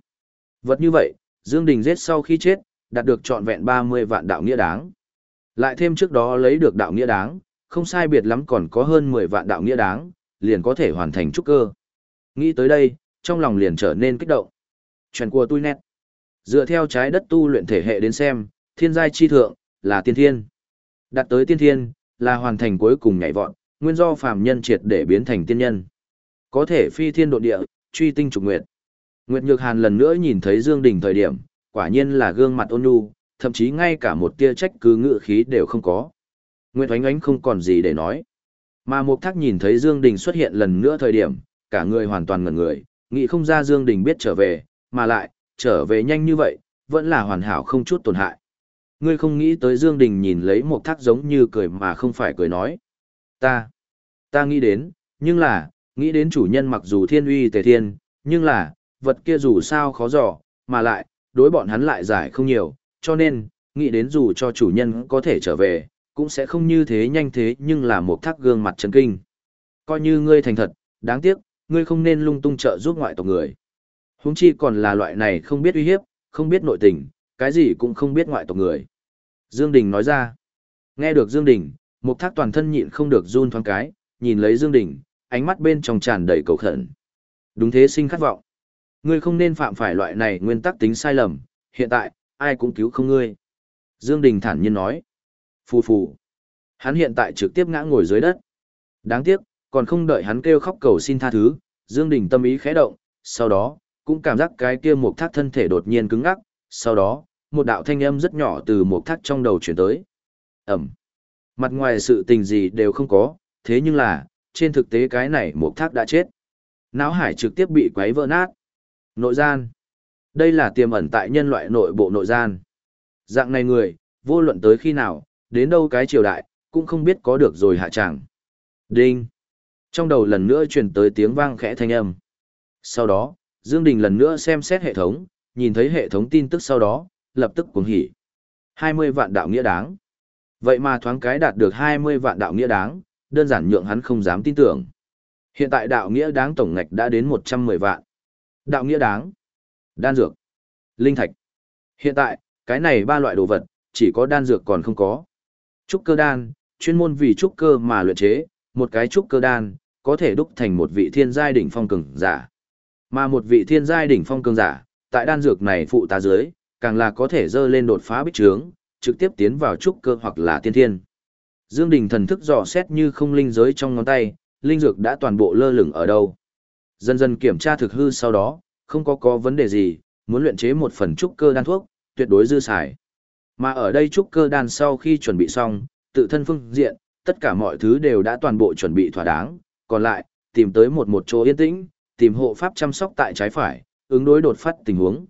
Vật như vậy, Dương Đình giết sau khi chết, đạt được trọn vẹn 30 vạn đạo nghĩa đáng. Lại thêm trước đó lấy được đạo nghĩa đáng, không sai biệt lắm còn có hơn 10 vạn đạo nghĩa đáng, liền có thể hoàn thành trúc cơ. Nghĩ tới đây, trong lòng liền trở nên kích động. Chuyện của tôi nét. Dựa theo trái đất tu luyện thể hệ đến xem, thiên giai chi thượng, là tiên thiên. Đạt tới tiên thiên, là hoàn thành cuối cùng nhảy vọt, nguyên do phàm nhân triệt để biến thành tiên nhân. Có thể phi thiên độ địa, truy tinh trục nguyệt. Nguyệt Nhược Hàn lần nữa nhìn thấy Dương Đình thời điểm, quả nhiên là gương mặt ôn nhu, thậm chí ngay cả một tia trách cứ ngự khí đều không có. Nguyệt Oánh Oánh không còn gì để nói. Mà Mục Thác nhìn thấy Dương Đình xuất hiện lần nữa thời điểm, cả người hoàn toàn ngẩn người, nghĩ không ra Dương Đình biết trở về, mà lại, trở về nhanh như vậy, vẫn là hoàn hảo không chút tổn hại. Ngươi không nghĩ tới Dương Đình nhìn lấy một Thác giống như cười mà không phải cười nói. Ta, ta nghĩ đến, nhưng là, nghĩ đến chủ nhân mặc dù thiên uy tề thiên, nhưng là, vật kia dù sao khó dò, mà lại, đối bọn hắn lại giải không nhiều, cho nên, nghĩ đến dù cho chủ nhân có thể trở về, cũng sẽ không như thế nhanh thế nhưng là một thác gương mặt chấn kinh. Coi như ngươi thành thật, đáng tiếc, ngươi không nên lung tung trợ giúp ngoại tộc người. Huống chi còn là loại này không biết uy hiếp, không biết nội tình, cái gì cũng không biết ngoại tộc người. Dương Đình nói ra. Nghe được Dương Đình, một thác toàn thân nhịn không được run thoáng cái, nhìn lấy Dương Đình, ánh mắt bên trong tràn đầy cầu khẩn. Đúng thế sinh khát vọng. Ngươi không nên phạm phải loại này nguyên tắc tính sai lầm, hiện tại, ai cũng cứu không ngươi. Dương Đình thản nhiên nói. Phù phù. Hắn hiện tại trực tiếp ngã ngồi dưới đất. Đáng tiếc, còn không đợi hắn kêu khóc cầu xin tha thứ, Dương Đình tâm ý khẽ động, sau đó, cũng cảm giác cái kia một thác thân thể đột nhiên cứng ngắc, sau đó, một đạo thanh âm rất nhỏ từ một thác trong đầu chuyển tới. Ẩm. Mặt ngoài sự tình gì đều không có, thế nhưng là, trên thực tế cái này một thác đã chết. Náo hải trực tiếp bị quấy vỡ nát. Nội gian. Đây là tiềm ẩn tại nhân loại nội bộ nội gian. Dạng này người, vô luận tới khi nào, đến đâu cái triều đại, cũng không biết có được rồi hạ tràng. Đinh. Trong đầu lần nữa truyền tới tiếng vang khẽ thanh âm. Sau đó, Dương Đình lần nữa xem xét hệ thống, nhìn thấy hệ thống tin tức sau đó, lập tức cuồng hỉ. 20 vạn đạo nghĩa đáng. Vậy mà thoáng cái đạt được 20 vạn đạo nghĩa đáng, đơn giản nhượng hắn không dám tin tưởng. Hiện tại đạo nghĩa đáng tổng ngạch đã đến 110 vạn. Đạo nghĩa đáng. Đan dược. Linh thạch. Hiện tại, cái này ba loại đồ vật, chỉ có đan dược còn không có. Trúc cơ đan, chuyên môn vì trúc cơ mà luyện chế, một cái trúc cơ đan, có thể đúc thành một vị thiên giai đỉnh phong cường giả. Mà một vị thiên giai đỉnh phong cường giả, tại đan dược này phụ tá dưới, càng là có thể dơ lên đột phá bích trướng, trực tiếp tiến vào trúc cơ hoặc là tiên thiên. Dương Đình thần thức dò xét như không linh giới trong ngón tay, linh dược đã toàn bộ lơ lửng ở đâu. Dần dần kiểm tra thực hư sau đó, không có có vấn đề gì, muốn luyện chế một phần trúc cơ đan thuốc, tuyệt đối dư xài. Mà ở đây trúc cơ đan sau khi chuẩn bị xong, tự thân phương diện, tất cả mọi thứ đều đã toàn bộ chuẩn bị thỏa đáng, còn lại, tìm tới một một chỗ yên tĩnh, tìm hộ pháp chăm sóc tại trái phải, ứng đối đột phát tình huống.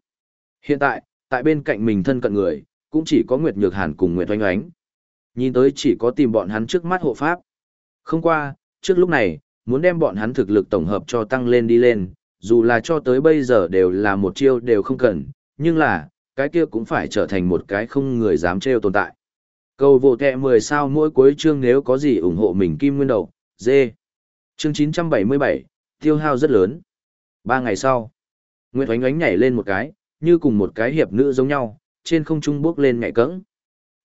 Hiện tại, tại bên cạnh mình thân cận người, cũng chỉ có Nguyệt Nhược Hàn cùng Nguyệt Oanh Oánh. Nhìn tới chỉ có tìm bọn hắn trước mắt hộ pháp. Không qua, trước lúc này, muốn đem bọn hắn thực lực tổng hợp cho tăng lên đi lên, dù là cho tới bây giờ đều là một chiêu đều không cần, nhưng là, cái kia cũng phải trở thành một cái không người dám trêu tồn tại. Cầu vô kẹ 10 sao mỗi cuối chương nếu có gì ủng hộ mình kim nguyên đầu, dê. Chương 977, tiêu hao rất lớn. Ba ngày sau, Nguyệt Oánh Oánh nhảy lên một cái, như cùng một cái hiệp nữ giống nhau, trên không trung bước lên nhảy cẫng.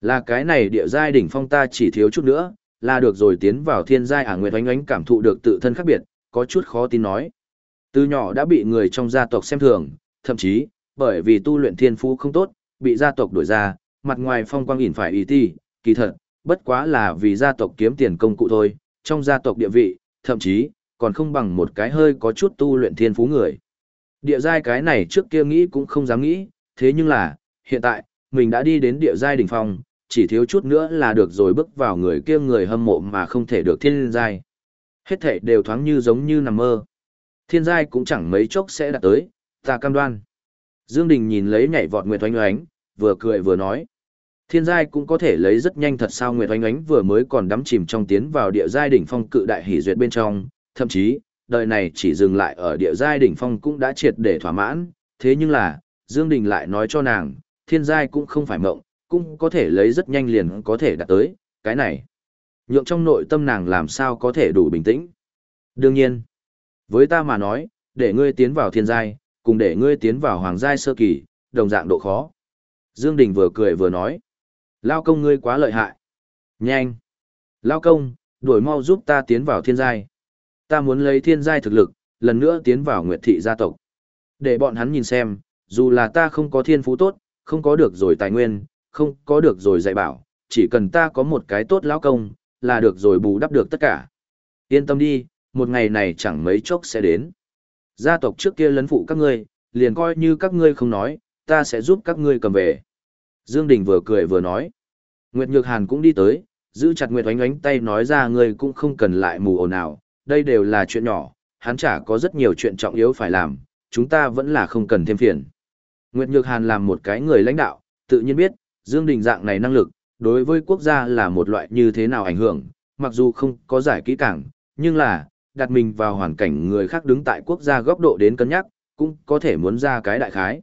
Là cái này địa giai đỉnh phong ta chỉ thiếu chút nữa, là được rồi tiến vào thiên giai à Nguyệt Oánh Oánh cảm thụ được tự thân khác biệt, có chút khó tin nói. Từ nhỏ đã bị người trong gia tộc xem thường, thậm chí, bởi vì tu luyện thiên phú không tốt, bị gia tộc đuổi ra, mặt ngoài phong quang ỉn phải ý ti, kỳ thật, bất quá là vì gia tộc kiếm tiền công cụ thôi, trong gia tộc địa vị, thậm chí, còn không bằng một cái hơi có chút tu luyện thiên phú người. Địa giai cái này trước kia nghĩ cũng không dám nghĩ, thế nhưng là, hiện tại, mình đã đi đến địa giai đỉnh phong, chỉ thiếu chút nữa là được rồi bước vào người kia người hâm mộ mà không thể được thiên giai. Hết thảy đều thoáng như giống như nằm mơ. Thiên giai cũng chẳng mấy chốc sẽ đạt tới, ta cam đoan. Dương Đình nhìn lấy nhảy vọt Nguyệt Oanh Oánh, vừa cười vừa nói. Thiên giai cũng có thể lấy rất nhanh thật sao Nguyệt Oanh Oánh vừa mới còn đắm chìm trong tiến vào địa giai đỉnh phong cự đại hỉ duyệt bên trong, thậm chí, đời này chỉ dừng lại ở địa giai đỉnh phong cũng đã triệt để thỏa mãn, thế nhưng là, Dương Đình lại nói cho nàng, thiên giai cũng không phải mộng, cũng có thể lấy rất nhanh liền có thể đạt tới, cái này. Nhượng trong nội tâm nàng làm sao có thể đủ bình tĩnh. Đương nhiên, với ta mà nói, để ngươi tiến vào thiên giai, cùng để ngươi tiến vào hoàng giai sơ kỳ, đồng dạng độ khó. Dương Đình vừa cười vừa nói, lao công ngươi quá lợi hại. Nhanh! Lao công, đuổi mau giúp ta tiến vào thiên giai. Ta muốn lấy thiên giai thực lực, lần nữa tiến vào nguyệt thị gia tộc. Để bọn hắn nhìn xem, dù là ta không có thiên phú tốt, không có được rồi tài nguyên, không có được rồi dạy bảo, chỉ cần ta có một cái tốt lão công, là được rồi bù đắp được tất cả. Yên tâm đi, một ngày này chẳng mấy chốc sẽ đến. Gia tộc trước kia lấn phụ các ngươi, liền coi như các ngươi không nói, ta sẽ giúp các ngươi cầm về. Dương Đình vừa cười vừa nói. Nguyệt Nhược Hàn cũng đi tới, giữ chặt Nguyệt Oánh Oánh tay nói ra ngươi cũng không cần lại mù ồn nào, đây đều là chuyện nhỏ, hắn chả có rất nhiều chuyện trọng yếu phải làm, chúng ta vẫn là không cần thêm phiền. Nguyệt Nhược Hàn làm một cái người lãnh đạo, tự nhiên biết, Dương Đình dạng này năng lực, đối với quốc gia là một loại như thế nào ảnh hưởng, mặc dù không có giải kỹ càng, nhưng là, đặt mình vào hoàn cảnh người khác đứng tại quốc gia góc độ đến cân nhắc, cũng có thể muốn ra cái đại khái.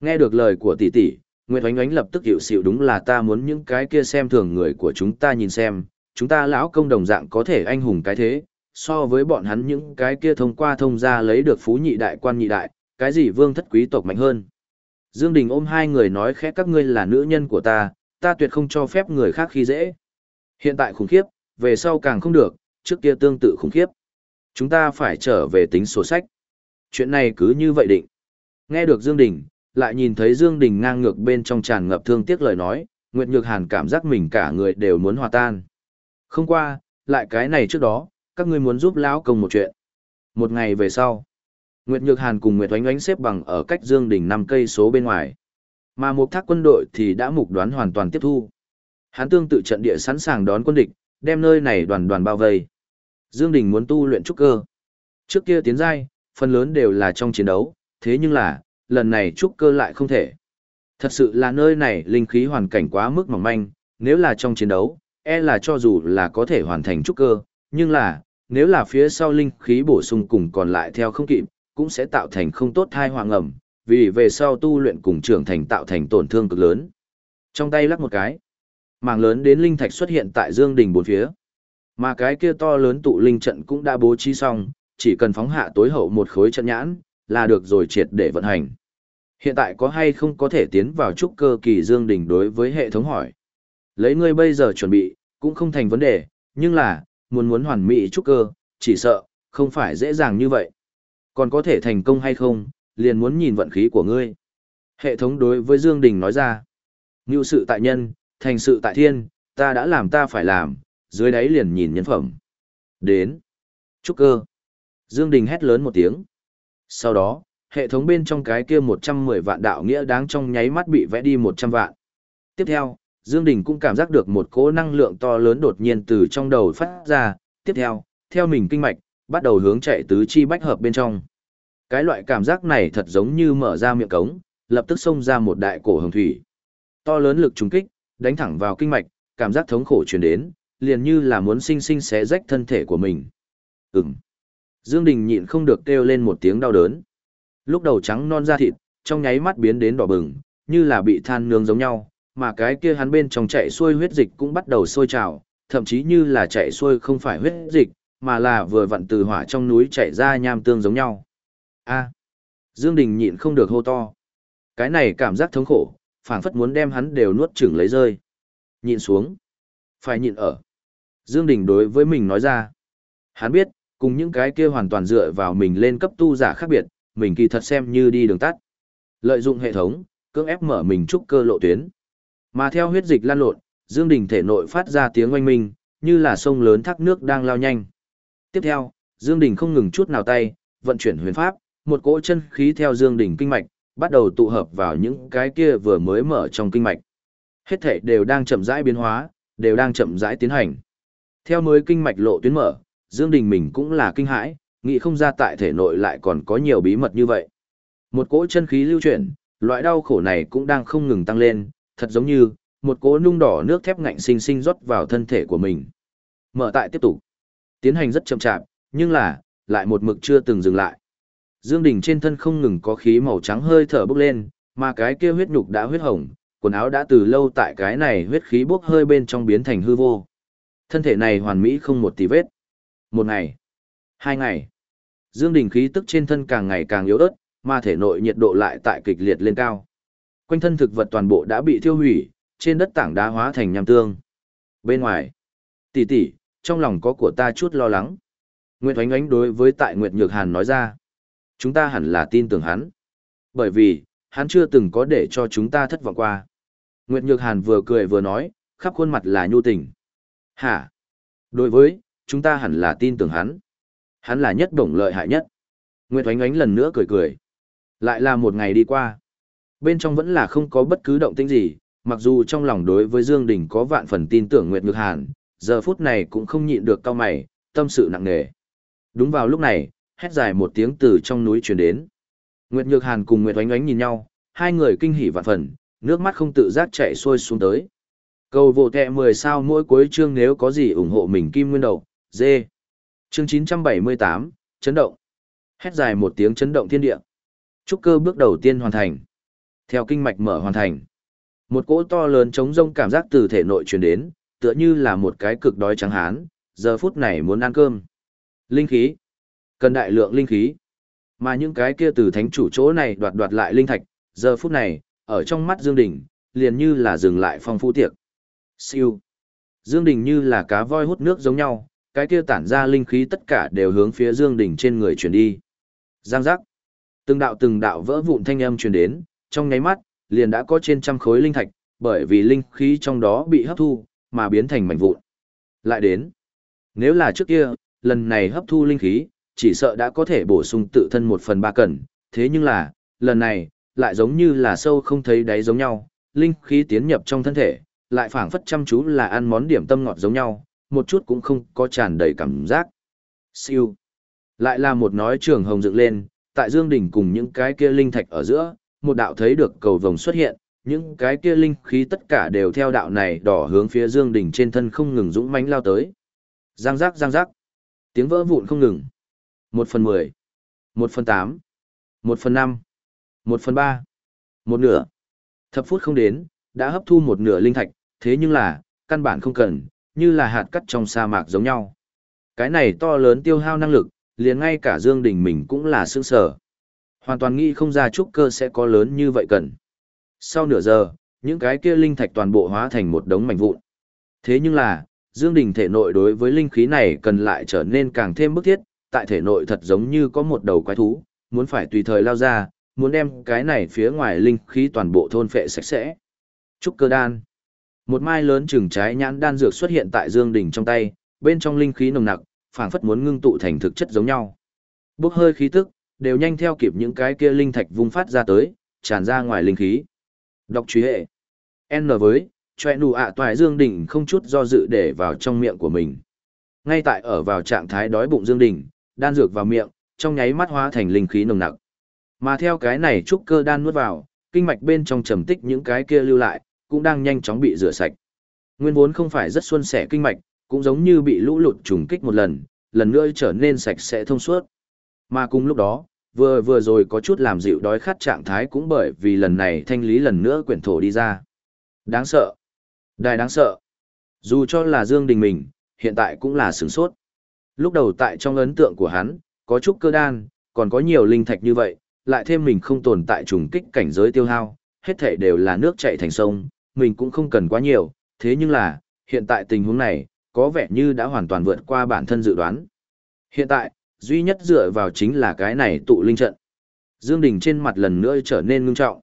Nghe được lời của tỷ tỷ, Nguyệt Oánh Oánh lập tức hiểu xịu đúng là ta muốn những cái kia xem thường người của chúng ta nhìn xem, chúng ta lão công đồng dạng có thể anh hùng cái thế, so với bọn hắn những cái kia thông qua thông gia lấy được phú nhị đại quan nhị đại, cái gì vương thất quý tộc mạnh hơn. Dương Đình ôm hai người nói khẽ các ngươi là nữ nhân của ta, ta tuyệt không cho phép người khác khi dễ. Hiện tại khủng khiếp, về sau càng không được, trước kia tương tự khủng khiếp. Chúng ta phải trở về tính sổ sách. Chuyện này cứ như vậy định. Nghe được Dương Đình, lại nhìn thấy Dương Đình ngang ngược bên trong tràn ngập thương tiếc lời nói, Nguyệt Nhược Hàn cảm giác mình cả người đều muốn hòa tan. Không qua, lại cái này trước đó, các ngươi muốn giúp lão công một chuyện. Một ngày về sau, Nguyệt Nhược Hàn cùng Nguyệt Oánh Oánh xếp bằng ở cách Dương đỉnh 5 cây số bên ngoài. Mà một thác quân đội thì đã mục đoán hoàn toàn tiếp thu. Hắn tương tự trận địa sẵn sàng đón quân địch, đem nơi này đoàn đoàn bao vây. Dương Đình muốn tu luyện trúc cơ. Trước kia tiến giai, phần lớn đều là trong chiến đấu, thế nhưng là, lần này trúc cơ lại không thể. Thật sự là nơi này linh khí hoàn cảnh quá mức mỏng manh, nếu là trong chiến đấu, e là cho dù là có thể hoàn thành trúc cơ, nhưng là, nếu là phía sau linh khí bổ sung cùng còn lại theo không kịp, cũng sẽ tạo thành không tốt thai hoàng ẩm, vì về sau tu luyện cùng trưởng thành tạo thành tổn thương cực lớn. Trong tay lắc một cái, mảng lớn đến linh thạch xuất hiện tại Dương đỉnh bốn phía. Mà cái kia to lớn tụ linh trận cũng đã bố trí xong, chỉ cần phóng hạ tối hậu một khối trận nhãn, là được rồi triệt để vận hành. Hiện tại có hay không có thể tiến vào trúc cơ kỳ Dương đỉnh đối với hệ thống hỏi. Lấy ngươi bây giờ chuẩn bị, cũng không thành vấn đề, nhưng là, muốn muốn hoàn mỹ trúc cơ, chỉ sợ, không phải dễ dàng như vậy. Còn có thể thành công hay không, liền muốn nhìn vận khí của ngươi. Hệ thống đối với Dương Đình nói ra. Ngưu sự tại nhân, thành sự tại thiên, ta đã làm ta phải làm, dưới đáy liền nhìn nhân phẩm. Đến. Trúc cơ. Dương Đình hét lớn một tiếng. Sau đó, hệ thống bên trong cái kia 110 vạn đạo nghĩa đáng trong nháy mắt bị vẽ đi 100 vạn. Tiếp theo, Dương Đình cũng cảm giác được một cỗ năng lượng to lớn đột nhiên từ trong đầu phát ra, tiếp theo, theo mình kinh mạch, bắt đầu hướng chạy tứ chi bách hợp bên trong. Cái loại cảm giác này thật giống như mở ra miệng cống, lập tức xông ra một đại cổ hồng thủy. To lớn lực trùng kích, đánh thẳng vào kinh mạch, cảm giác thống khổ truyền đến, liền như là muốn sinh sinh xé rách thân thể của mình. Ừm. Dương Đình nhịn không được kêu lên một tiếng đau đớn. Lúc đầu trắng non da thịt, trong nháy mắt biến đến đỏ bừng, như là bị than nướng giống nhau, mà cái kia hắn bên trong chạy xuôi huyết dịch cũng bắt đầu sôi trào, thậm chí như là chạy xuôi không phải huyết dịch, mà là vừa vặn từ hỏa trong núi chạy ra nham tương giống nhau. A. À, Dương Đình nhịn không được hô to. Cái này cảm giác thống khổ, phảng phất muốn đem hắn đều nuốt chửng lấy rơi. Nhịn xuống. Phải nhịn ở. Dương Đình đối với mình nói ra. Hắn biết, cùng những cái kia hoàn toàn dựa vào mình lên cấp tu giả khác biệt, mình kỳ thật xem như đi đường tắt. Lợi dụng hệ thống, cưỡng ép mở mình trúc cơ lộ tuyến. Mà theo huyết dịch lan lộn, Dương Đình thể nội phát ra tiếng oanh minh, như là sông lớn thác nước đang lao nhanh. Tiếp theo, Dương Đình không ngừng chút nào tay, vận chuyển huyền pháp, một cỗ chân khí theo Dương Đình kinh mạch, bắt đầu tụ hợp vào những cái kia vừa mới mở trong kinh mạch. Hết thể đều đang chậm rãi biến hóa, đều đang chậm rãi tiến hành. Theo mới kinh mạch lộ tuyến mở, Dương Đình mình cũng là kinh hãi, nghĩ không ra tại thể nội lại còn có nhiều bí mật như vậy. Một cỗ chân khí lưu chuyển, loại đau khổ này cũng đang không ngừng tăng lên, thật giống như một cỗ nung đỏ nước thép ngạnh sinh sinh rót vào thân thể của mình. Mở tại tiếp tục. Tiến hành rất chậm chạp, nhưng là lại một mực chưa từng dừng lại. Dương Đình trên thân không ngừng có khí màu trắng hơi thở bốc lên, mà cái kia huyết nhục đã huyết hồng, quần áo đã từ lâu tại cái này huyết khí bốc hơi bên trong biến thành hư vô. Thân thể này hoàn mỹ không một tí vết. Một ngày, hai ngày, Dương Đình khí tức trên thân càng ngày càng yếu ớt, mà thể nội nhiệt độ lại tại kịch liệt lên cao. Quanh thân thực vật toàn bộ đã bị thiêu hủy, trên đất tảng đá hóa thành nham tương. Bên ngoài, tỷ tỷ, trong lòng có của ta chút lo lắng. Nguyệt Oánh Oánh đối với tại Nguyệt Nhược Hàn nói ra. Chúng ta hẳn là tin tưởng hắn. Bởi vì, hắn chưa từng có để cho chúng ta thất vọng qua. Nguyệt Nhược Hàn vừa cười vừa nói, khắp khuôn mặt là nhu tình. Hả? Đối với, chúng ta hẳn là tin tưởng hắn. Hắn là nhất bổng lợi hại nhất. Nguyệt Oánh Oánh lần nữa cười cười. Lại là một ngày đi qua. Bên trong vẫn là không có bất cứ động tĩnh gì, mặc dù trong lòng đối với Dương Đình có vạn phần tin tưởng Nguyệt Nhược Hàn, giờ phút này cũng không nhịn được cao mày, tâm sự nặng nề. Đúng vào lúc này, hét dài một tiếng từ trong núi truyền đến. Nguyệt Nhược Hàn cùng Nguyệt Oánh Oánh nhìn nhau, hai người kinh hỉ vạn phần, nước mắt không tự giác chảy xuôi xuống tới. Cầu vô kẹ 10 sao mỗi cuối chương nếu có gì ủng hộ mình kim nguyên đầu, dê. Chương 978, chấn động. Hét dài một tiếng chấn động thiên địa. Trúc cơ bước đầu tiên hoàn thành. Theo kinh mạch mở hoàn thành. Một cỗ to lớn chống rông cảm giác từ thể nội truyền đến, tựa như là một cái cực đói trắng hán, giờ phút này muốn ăn cơm. Linh khí. Cần đại lượng linh khí. Mà những cái kia từ thánh chủ chỗ này đoạt đoạt lại linh thạch, giờ phút này, ở trong mắt Dương Đình, liền như là dừng lại phong phú tiệc. Siêu. Dương Đình như là cá voi hút nước giống nhau, cái kia tản ra linh khí tất cả đều hướng phía Dương Đình trên người truyền đi. Giang giác. Từng đạo từng đạo vỡ vụn thanh âm truyền đến, trong nháy mắt, liền đã có trên trăm khối linh thạch, bởi vì linh khí trong đó bị hấp thu, mà biến thành mảnh vụn. Lại đến. Nếu là trước kia, lần này hấp thu linh khí, chỉ sợ đã có thể bổ sung tự thân một phần ba cần, thế nhưng là, lần này, lại giống như là sâu không thấy đáy giống nhau, linh khí tiến nhập trong thân thể, lại phảng phất chăm chú là ăn món điểm tâm ngọt giống nhau, một chút cũng không có tràn đầy cảm giác. Siêu. Lại là một nói trường hồng dựng lên, tại Dương Đỉnh cùng những cái kia linh thạch ở giữa, một đạo thấy được cầu vồng xuất hiện, những cái kia linh khí tất cả đều theo đạo này đỏ hướng phía Dương Đỉnh trên thân không ngừng dũng mãnh lao tới. Giang giác giang giác. Tiếng vỡ vụn không ngừng. Một phần mười. Một phần tám. Một phần năm. Một phần ba. Một nửa. Thập phút không đến, đã hấp thu một nửa linh thạch, thế nhưng là, căn bản không cần, như là hạt cắt trong sa mạc giống nhau. Cái này to lớn tiêu hao năng lực, liền ngay cả Dương Đình mình cũng là sương sở. Hoàn toàn nghĩ không ra trúc cơ sẽ có lớn như vậy cần. Sau nửa giờ, những cái kia linh thạch toàn bộ hóa thành một đống mảnh vụn. Thế nhưng là, Dương Đình thể nội đối với linh khí này cần lại trở nên càng thêm bức thiết, tại thể nội thật giống như có một đầu quái thú, muốn phải tùy thời lao ra, muốn đem cái này phía ngoài linh khí toàn bộ thôn phệ sạch sẽ. Trúc cơ đan. Một mai lớn chừng trái nhãn đan dược xuất hiện tại Dương Đình trong tay, bên trong linh khí nồng nặc, phảng phất muốn ngưng tụ thành thực chất giống nhau. Bốc hơi khí tức, đều nhanh theo kịp những cái kia linh thạch vung phát ra tới, tràn ra ngoài linh khí. Độc truy hệ. N với, choe nụ ạ toại Dương Đình không chút do dự để vào trong miệng của mình. Ngay tại ở vào trạng thái đói bụng Dương Đình, đan dược vào miệng, trong nháy mắt hóa thành linh khí nồng nặc. Mà theo cái này trúc cơ đan nuốt vào, kinh mạch bên trong trầm tích những cái kia lưu lại, cũng đang nhanh chóng bị rửa sạch. Nguyên vốn không phải rất xuân sẻ kinh mạch, cũng giống như bị lũ lụt trùng kích một lần, lần nữa trở nên sạch sẽ thông suốt. Mà cùng lúc đó, vừa vừa rồi có chút làm dịu đói khát trạng thái cũng bởi vì lần này thanh lý lần nữa quyển thổ đi ra. Đáng sợ. Đài đáng sợ. Dù cho là Dương Đình mình, hiện tại cũng là sửng sốt. Lúc đầu tại trong ấn tượng của hắn, có chút cơ đan, còn có nhiều linh thạch như vậy, lại thêm mình không tồn tại trùng kích cảnh giới tiêu hao, hết thảy đều là nước chảy thành sông, mình cũng không cần quá nhiều, thế nhưng là, hiện tại tình huống này, có vẻ như đã hoàn toàn vượt qua bản thân dự đoán. Hiện tại, duy nhất dựa vào chính là cái này tụ linh trận. Dương Đình trên mặt lần nữa trở nên ngưng trọng.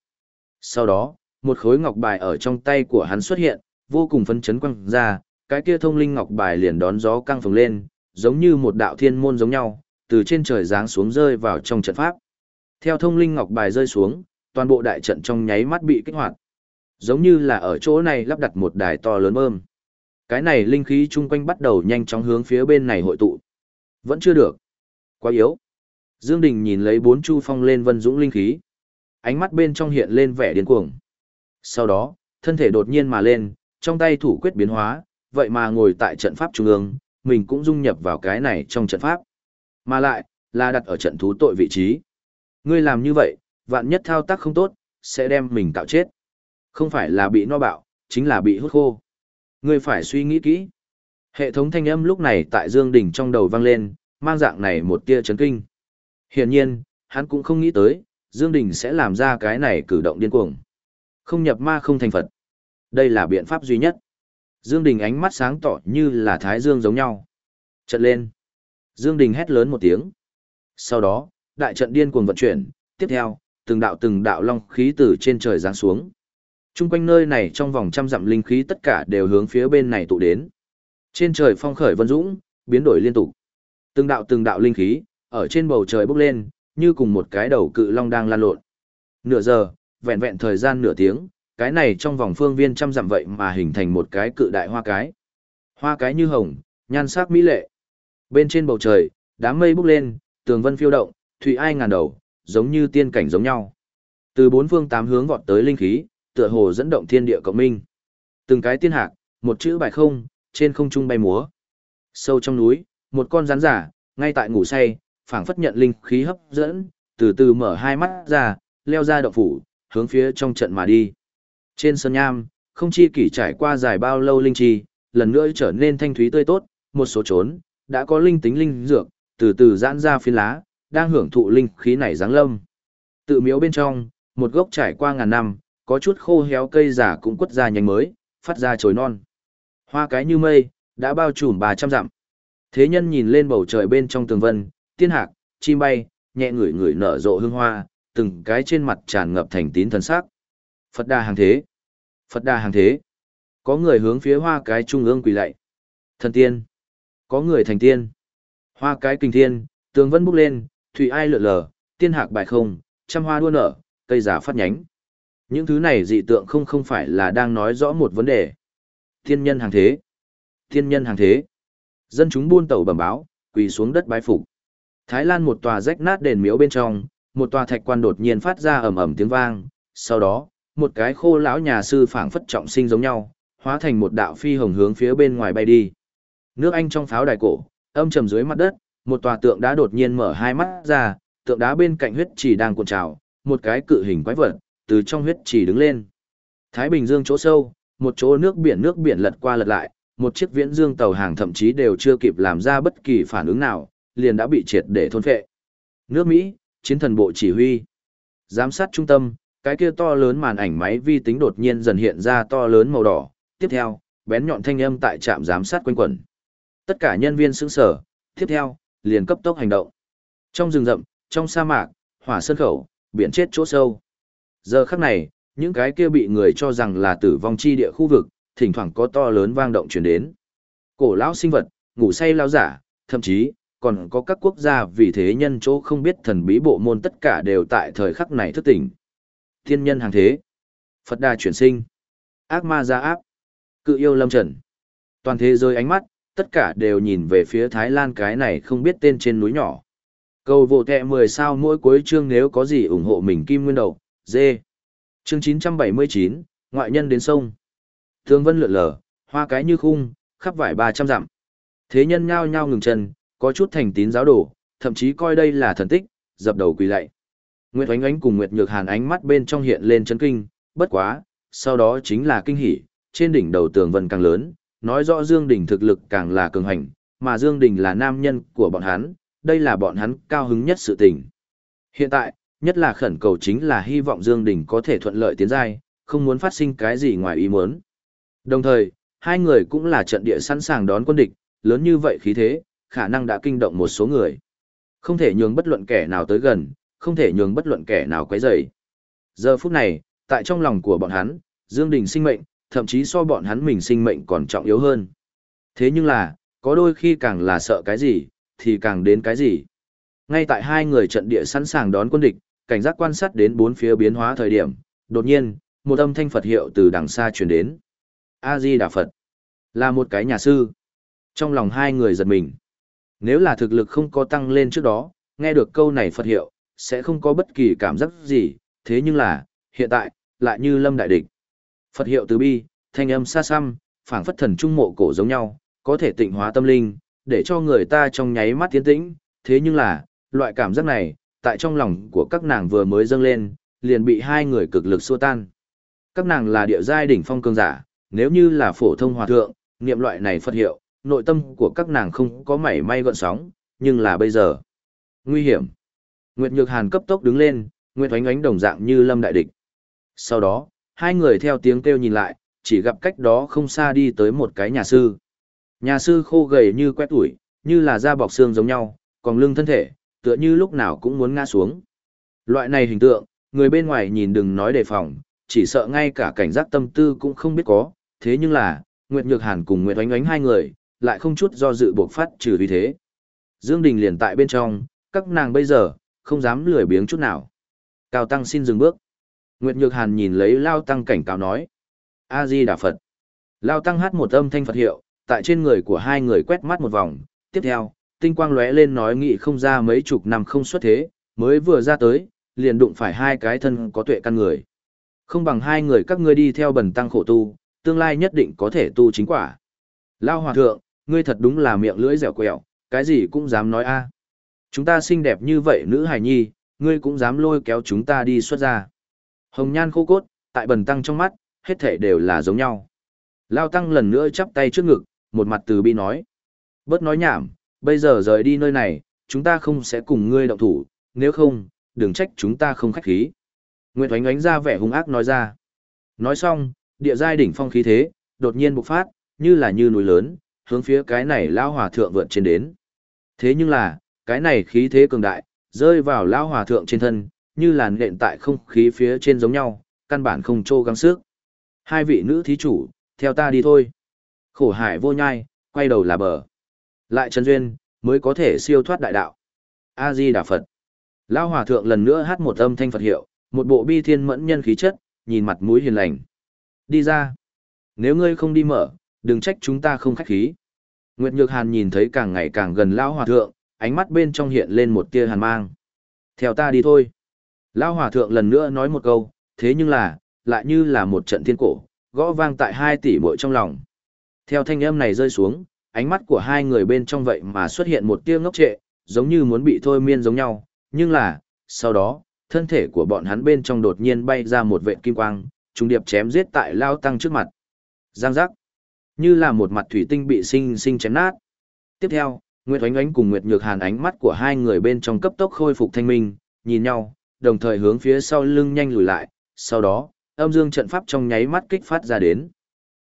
Sau đó, một khối ngọc bài ở trong tay của hắn xuất hiện, vô cùng phấn chấn quăng ra, cái kia thông linh ngọc bài liền đón gió căng phồng lên, giống như một đạo thiên môn giống nhau, từ trên trời giáng xuống rơi vào trong trận pháp. Theo thông linh ngọc bài rơi xuống, toàn bộ đại trận trong nháy mắt bị kích hoạt. Giống như là ở chỗ này lắp đặt một đài to lớn bơm. Cái này linh khí chung quanh bắt đầu nhanh chóng hướng phía bên này hội tụ. Vẫn chưa được. Quá yếu. Dương Đình nhìn lấy bốn chu phong lên vân dũng linh khí. Ánh mắt bên trong hiện lên vẻ điên cuồng. Sau đó, thân thể đột nhiên mà lên, trong tay thủ quyết biến hóa, vậy mà ngồi tại trận pháp trung ương, mình cũng dung nhập vào cái này trong trận pháp. Mà lại, là đặt ở trận thú tội vị trí. Ngươi làm như vậy, vạn nhất thao tác không tốt, sẽ đem mình tạo chết. Không phải là bị no bạo, chính là bị hút khô. Ngươi phải suy nghĩ kỹ. Hệ thống thanh âm lúc này tại Dương Đình trong đầu vang lên, mang dạng này một tia chấn kinh. Hiển nhiên, hắn cũng không nghĩ tới, Dương Đình sẽ làm ra cái này cử động điên cuồng. Không nhập ma không thành Phật. Đây là biện pháp duy nhất. Dương Đình ánh mắt sáng tỏ như là thái dương giống nhau. Trận lên. Dương Đình hét lớn một tiếng. Sau đó, đại trận điên cuồng vận chuyển, tiếp theo, từng đạo từng đạo long khí từ trên trời giáng xuống. Trung quanh nơi này trong vòng trăm dặm linh khí tất cả đều hướng phía bên này tụ đến. Trên trời phong khởi vân dũng, biến đổi liên tục. Từng đạo từng đạo linh khí, ở trên bầu trời bốc lên, như cùng một cái đầu cự long đang lan lộn. Nửa giờ, vẹn vẹn thời gian nửa tiếng, cái này trong vòng phương viên trăm dặm vậy mà hình thành một cái cự đại hoa cái. Hoa cái như hồng, nhan sắc mỹ lệ. Bên trên bầu trời, đám mây bốc lên, tường vân phiêu động, thủy ai ngàn đầu, giống như tiên cảnh giống nhau. Từ bốn phương tám hướng vọt tới linh khí, tựa hồ dẫn động thiên địa cộng minh. Từng cái tiên hạc, một chữ bài không, trên không trung bay múa. Sâu trong núi, một con rắn giả, ngay tại ngủ say, phảng phất nhận linh khí hấp dẫn, từ từ mở hai mắt ra, leo ra động phủ, hướng phía trong trận mà đi. Trên sân nham, không chi kỷ trải qua dài bao lâu linh chi, lần nữa trở nên thanh thúy tươi tốt, một số trốn, đã có linh tính linh dược, từ từ giãn ra phiến lá, đang hưởng thụ linh khí này giáng lâm. Tự miếu bên trong, một gốc trải qua ngàn năm, có chút khô héo cây giả cũng quất ra nhánh mới, phát ra chồi non. Hoa cái như mây, đã bao trùm 300 dặm. Thế nhân nhìn lên bầu trời bên trong tường vân, tiên hạc, chim bay, nhẹ ngửi ngửi nở rộ hương hoa, từng cái trên mặt tràn ngập thành tín thần sắc. Phật đà hàng thế. Phật đà hàng thế. Có người hướng phía hoa cái trung ương quỳ lạy. Thần tiên. Có người thành tiên. Hoa cái kinh thiên, tường vân bốc lên, thủy ai lượn lờ, tiên hạc bài không, trăm hoa đua nở, cây giả phát nhánh. Những thứ này dị tượng không không phải là đang nói rõ một vấn đề. Thiên nhân hàng thế. Thiên nhân hàng thế. Dân chúng buôn tàu bẩm báo, quỳ xuống đất bái phục. Thái Lan một tòa rách nát đền miếu bên trong, một tòa thạch quan đột nhiên phát ra ầm ầm tiếng vang, sau đó, một cái khô lão nhà sư phảng phất trọng sinh giống nhau, hóa thành một đạo phi hồng hướng phía bên ngoài bay đi. Nước Anh trong pháo đài cổ, âm trầm dưới mặt đất, một tòa tượng đá đột nhiên mở hai mắt ra, tượng đá bên cạnh huyết chỉ đang cuộn trào, một cái cự hình quái vật từ trong huyết chỉ đứng lên. Thái Bình Dương chỗ sâu, một chỗ nước biển nước biển lật qua lật lại, một chiếc viễn dương tàu hàng thậm chí đều chưa kịp làm ra bất kỳ phản ứng nào, liền đã bị triệt để thôn phệ. Nước Mỹ, chiến thần bộ chỉ huy. Giám sát trung tâm, cái kia to lớn màn ảnh máy vi tính đột nhiên dần hiện ra to lớn màu đỏ. Tiếp theo, bén nhọn thanh âm tại trạm giám sát quanh quẩn. Tất cả nhân viên sững sở, tiếp theo, liền cấp tốc hành động. Trong rừng rậm, trong sa mạc, hỏa sơn khẩu, biển chết chỗ sâu. Giờ khắc này, những cái kia bị người cho rằng là tử vong chi địa khu vực, thỉnh thoảng có to lớn vang động truyền đến. Cổ lão sinh vật, ngủ say lao giả, thậm chí, còn có các quốc gia vì thế nhân chỗ không biết thần bí bộ môn tất cả đều tại thời khắc này thức tỉnh. Thiên nhân hàng thế, Phật đà chuyển sinh. Ác ma gia áp. Cự yêu lâm trần. Toàn thế giới ánh mắt, tất cả đều nhìn về phía Thái Lan cái này không biết tên trên núi nhỏ. Cầu vô tệ 10 sao mỗi cuối chương nếu có gì ủng hộ mình kim nguyên đầu, dê. Chương 979, ngoại nhân đến sông. Thương vân lượn lờ, hoa cái như khung, khắp vải 300 dặm. Thế nhân nhao nhao ngừng chân, có chút thành tín giáo đồ, thậm chí coi đây là thần tích, dập đầu quỳ lạy. Nguyệt Oánh Oánh cùng Nguyệt Nhược Hàn ánh mắt bên trong hiện lên chấn kinh, bất quá, sau đó chính là kinh hỉ, trên đỉnh đầu tường vân càng lớn, nói rõ Dương Đình thực lực càng là cường hành, mà Dương Đình là nam nhân của bọn hắn, đây là bọn hắn cao hứng nhất sự tình. Hiện tại, nhất là khẩn cầu chính là hy vọng Dương Đình có thể thuận lợi tiến giai, không muốn phát sinh cái gì ngoài ý muốn. Đồng thời, hai người cũng là trận địa sẵn sàng đón quân địch, lớn như vậy khí thế, khả năng đã kinh động một số người. Không thể nhường bất luận kẻ nào tới gần, không thể nhường bất luận kẻ nào quấy rầy. Giờ phút này, tại trong lòng của bọn hắn, Dương Đình sinh mệnh, thậm chí so bọn hắn mình sinh mệnh còn trọng yếu hơn. Thế nhưng là, có đôi khi càng là sợ cái gì, thì càng đến cái gì. Ngay tại hai người trận địa sẵn sàng đón quân địch, cảnh giác quan sát đến bốn phía biến hóa thời điểm, đột nhiên, một âm thanh Phật hiệu từ đằng xa truyền đến. A-di Đà Phật, là một cái nhà sư. Trong lòng hai người giật mình. Nếu là thực lực không có tăng lên trước đó, nghe được câu này Phật hiệu, sẽ không có bất kỳ cảm giác gì, thế nhưng là, hiện tại, lại như lâm đại địch. Phật hiệu từ bi, thanh âm xa xăm, phảng phất thần trung mộ cổ giống nhau, có thể tịnh hóa tâm linh, để cho người ta trong nháy mắt tiến tĩnh, thế nhưng là, loại cảm giác này, tại trong lòng của các nàng vừa mới dâng lên, liền bị hai người cực lực xua tan. Các nàng là địa giai đỉnh phong cường giả, nếu như là phổ thông hòa thượng, niệm loại này Phật hiệu, nội tâm của các nàng không có mảy may gọn sóng, nhưng là bây giờ. Nguy hiểm. Nguyệt Nhược Hàn cấp tốc đứng lên, Nguyệt Oánh Oánh đồng dạng như lâm đại địch. Sau đó, hai người theo tiếng kêu nhìn lại, chỉ gặp cách đó không xa đi tới một cái nhà sư. Nhà sư khô gầy như quét tuổi, như là da bọc xương giống nhau, còn lưng thân thể, tựa như lúc nào cũng muốn ngã xuống. Loại này hình tượng, người bên ngoài nhìn đừng nói đề phòng, chỉ sợ ngay cả cảnh giác tâm tư cũng không biết có, thế nhưng là, Nguyệt Nhược Hàn cùng Nguyệt Oánh Oánh hai người, lại không chút do dự buộc phát trừ vì thế. Dương Đình liền tại bên trong, các nàng bây giờ, không dám lười biếng chút nào. Cao Tăng xin dừng bước. Nguyệt Nhược Hàn nhìn lấy Lao Tăng cảnh cáo nói. A-di Đà Phật. Lao Tăng hát một âm thanh Phật hiệu, tại trên người của hai người quét mắt một vòng. Tiếp theo, tinh quang lóe lên nói nghị không ra mấy chục năm không xuất thế, mới vừa ra tới, liền đụng phải hai cái thân có tuệ căn người. Không bằng hai người các ngươi đi theo bần tăng khổ tu, tương lai nhất định có thể tu chính quả. Lao Hòa Thượng, ngươi thật đúng là miệng lưỡi dẻo quẹo, cái gì cũng dám nói a. Chúng ta xinh đẹp như vậy nữ hài nhi, ngươi cũng dám lôi kéo chúng ta đi xuất ra. Hồng nhan khô cốt, tại bần tăng trong mắt, hết thể đều là giống nhau. Lao tăng lần nữa chắp tay trước ngực, một mặt từ bi nói. Bớt nói nhảm, bây giờ rời đi nơi này, chúng ta không sẽ cùng ngươi động thủ, nếu không, đừng trách chúng ta không khách khí. Nguyệt Oánh Oánh ra vẻ hung ác nói ra. Nói xong, địa giai đỉnh phong khí thế, đột nhiên bộc phát, như là như núi lớn, hướng phía cái này lao hòa thượng vượt trên đến. Thế nhưng là, cái này khí thế cường đại, rơi vào lao hòa thượng trên thân, như là nện tại không khí phía trên giống nhau, căn bản không trô gắng sức. Hai vị nữ thí chủ, theo ta đi thôi. Khổ hải vô nhai, quay đầu là bờ. Lại chân duyên, mới có thể siêu thoát đại đạo. A-di Đà Phật. Lao hòa thượng lần nữa hát một âm thanh Phật hiệu, một bộ bi thiên mẫn nhân khí chất, nhìn mặt mũi hiền lành. Đi ra. Nếu ngươi không đi mở, đừng trách chúng ta không khách khí. Nguyệt Nhược Hàn nhìn thấy càng ngày càng gần Lão Hòa Thượng, ánh mắt bên trong hiện lên một tia hàn mang. Theo ta đi thôi. Lão Hòa Thượng lần nữa nói một câu, thế nhưng là, lại như là một trận thiên cổ, gõ vang tại hai tỷ muội trong lòng. Theo thanh âm này rơi xuống, ánh mắt của hai người bên trong vậy mà xuất hiện một tia ngốc trệ, giống như muốn bị thôi miên giống nhau, nhưng là, sau đó, thân thể của bọn hắn bên trong đột nhiên bay ra một vệt kim quang, trùng điệp chém giết tại Lao Tăng trước mặt. Giang giác. Như là một mặt thủy tinh bị sinh sinh chém nát. Tiếp theo, Nguyệt Oánh Oánh cùng Nguyệt Nhược Hàn ánh mắt của hai người bên trong cấp tốc khôi phục thanh minh, nhìn nhau, đồng thời hướng phía sau lưng nhanh lùi lại, sau đó, âm dương trận pháp trong nháy mắt kích phát ra đến.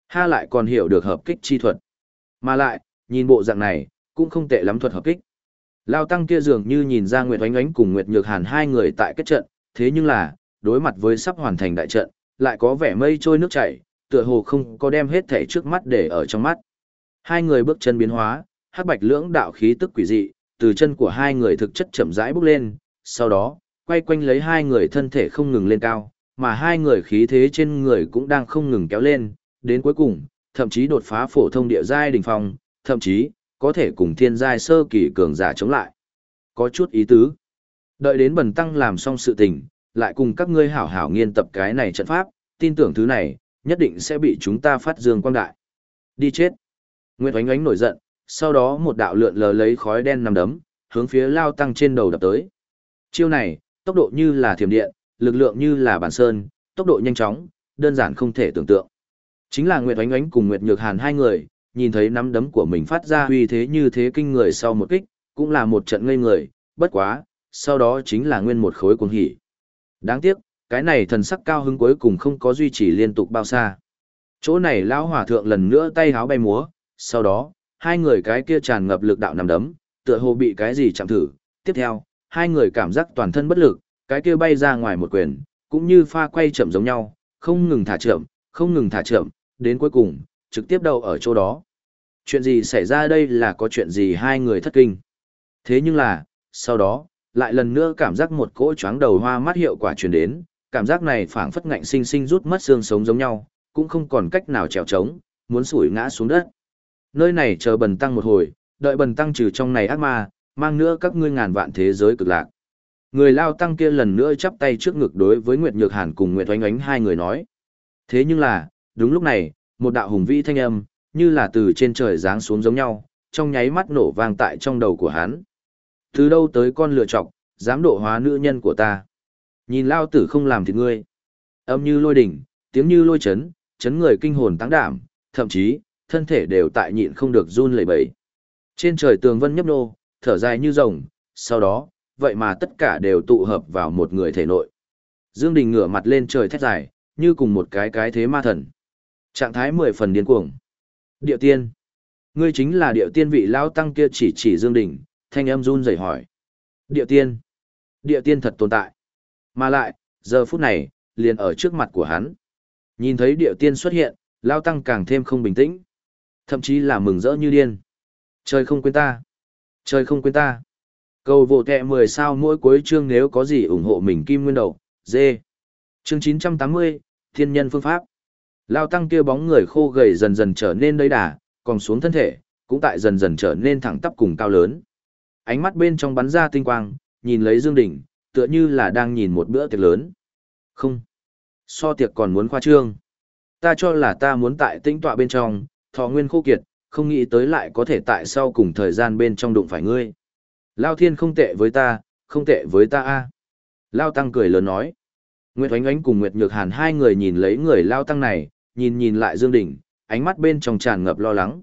Ha lại còn hiểu được hợp kích chi thuật. Mà lại, nhìn bộ dạng này, cũng không tệ lắm thuật hợp kích. Lao tăng kia dường như nhìn ra Nguyệt Oánh Oánh cùng Nguyệt Nhược Hàn hai người tại kết trận, thế nhưng là, đối mặt với sắp hoàn thành đại trận, lại có vẻ mây trôi nước chảy, tựa hồ không có đem hết thể trước mắt để ở trong mắt. Hai người bước chân biến hóa, hắc bạch lưỡng đạo khí tức quỷ dị, từ chân của hai người thực chất chậm rãi bước lên, sau đó, quay quanh lấy hai người thân thể không ngừng lên cao, mà hai người khí thế trên người cũng đang không ngừng kéo lên, đến cuối cùng, thậm chí đột phá phổ thông địa giai đỉnh phong, thậm chí có thể cùng thiên giai sơ kỳ cường giả chống lại. Có chút ý tứ. Đợi đến bần tăng làm xong sự tình, lại cùng các ngươi hảo hảo nghiên tập cái này trận pháp, tin tưởng thứ này, nhất định sẽ bị chúng ta phát dương quang đại. Đi chết. Nguyệt oánh oánh nổi giận, sau đó một đạo lượn lờ lấy khói đen nằm đấm, hướng phía lao tăng trên đầu đập tới. Chiêu này, tốc độ như là thiểm điện, lực lượng như là bản sơn, tốc độ nhanh chóng, đơn giản không thể tưởng tượng. Chính là Nguyệt oánh oánh cùng Nguyệt Nhược Hàn hai người, nhìn thấy nắm đấm của mình phát ra uy thế như thế kinh người sau một kích, cũng là một trận ngây người, bất quá, sau đó chính là nguyên một khối cuồng hỉ. Đáng tiếc, cái này thần sắc cao hứng cuối cùng không có duy trì liên tục bao xa. Chỗ này lão hòa thượng lần nữa tay háo bay múa, sau đó, hai người cái kia tràn ngập lực đạo nằm đấm, tựa hồ bị cái gì chạm thử. Tiếp theo, hai người cảm giác toàn thân bất lực, cái kia bay ra ngoài một quyền, cũng như pha quay chậm giống nhau, không ngừng thả chậm, không ngừng thả chậm, đến cuối cùng, trực tiếp đầu ở chỗ đó. Chuyện gì xảy ra đây là có chuyện gì hai người thất kinh. Thế nhưng là, sau đó, lại lần nữa cảm giác một cỗ chóng đầu hoa mắt hiệu quả truyền đến, cảm giác này phảng phất ngạnh sinh sinh rút mất xương sống giống nhau, cũng không còn cách nào trèo trống, muốn sủi ngã xuống đất. Nơi này chờ bần tăng một hồi, đợi bần tăng trừ trong này ác ma, mang nữa các ngươi ngàn vạn thế giới cực lạc. Người lao tăng kia lần nữa chắp tay trước ngực đối với Nguyệt Nhược Hàn cùng Nguyệt Oánh Oánh hai người nói. Thế nhưng là, đúng lúc này, một đạo hùng vĩ thanh âm, như là từ trên trời giáng xuống giống nhau, trong nháy mắt nổ vang tại trong đầu của hắn. Từ đâu tới con lựa chọc, dám độ hóa nữ nhân của ta. Nhìn lao tử không làm thì ngươi. Âm như lôi đỉnh, tiếng như lôi chấn, chấn người kinh hồn tăng đảm, thậm chí, thân thể đều tại nhịn không được run lẩy bẩy. Trên trời tường vân nhấp nô, thở dài như rồng, sau đó, vậy mà tất cả đều tụ hợp vào một người thể nội. Dương Đình ngửa mặt lên trời thét dài, như cùng một cái cái thế ma thần. Trạng thái mười phần điên cuồng. Điệu tiên. Ngươi chính là điệu tiên vị lao tăng kia chỉ chỉ Dương Đình, thanh âm run rẩy hỏi. Địa tiên. Địa tiên thật tồn tại. Mà lại, giờ phút này, liền ở trước mặt của hắn. Nhìn thấy Địa tiên xuất hiện, lao tăng càng thêm không bình tĩnh. Thậm chí là mừng rỡ như điên. Trời không quên ta. Trời không quên ta. Cầu vô kẹ 10 sao mỗi cuối chương nếu có gì ủng hộ mình kim nguyên đầu, dê. Chương 980, Thiên nhân phương pháp. Lao tăng kia bóng người khô gầy dần dần trở nên đầy đà, còn xuống thân thể, cũng tại dần dần trở nên thẳng tắp cùng cao lớn. Ánh mắt bên trong bắn ra tinh quang, nhìn lấy Dương Đình, tựa như là đang nhìn một bữa tiệc lớn. Không. So tiệc còn muốn khoa trương. Ta cho là ta muốn tại tinh tọa bên trong, thọ nguyên khô kiệt, không nghĩ tới lại có thể tại sau cùng thời gian bên trong đụng phải ngươi. Lao thiên không tệ với ta, không tệ với ta a. Lao tăng cười lớn nói. Nguyệt Oánh Oánh cùng Nguyệt Nhược Hàn hai người nhìn lấy người Lao tăng này, nhìn nhìn lại Dương Đình, ánh mắt bên trong tràn ngập lo lắng.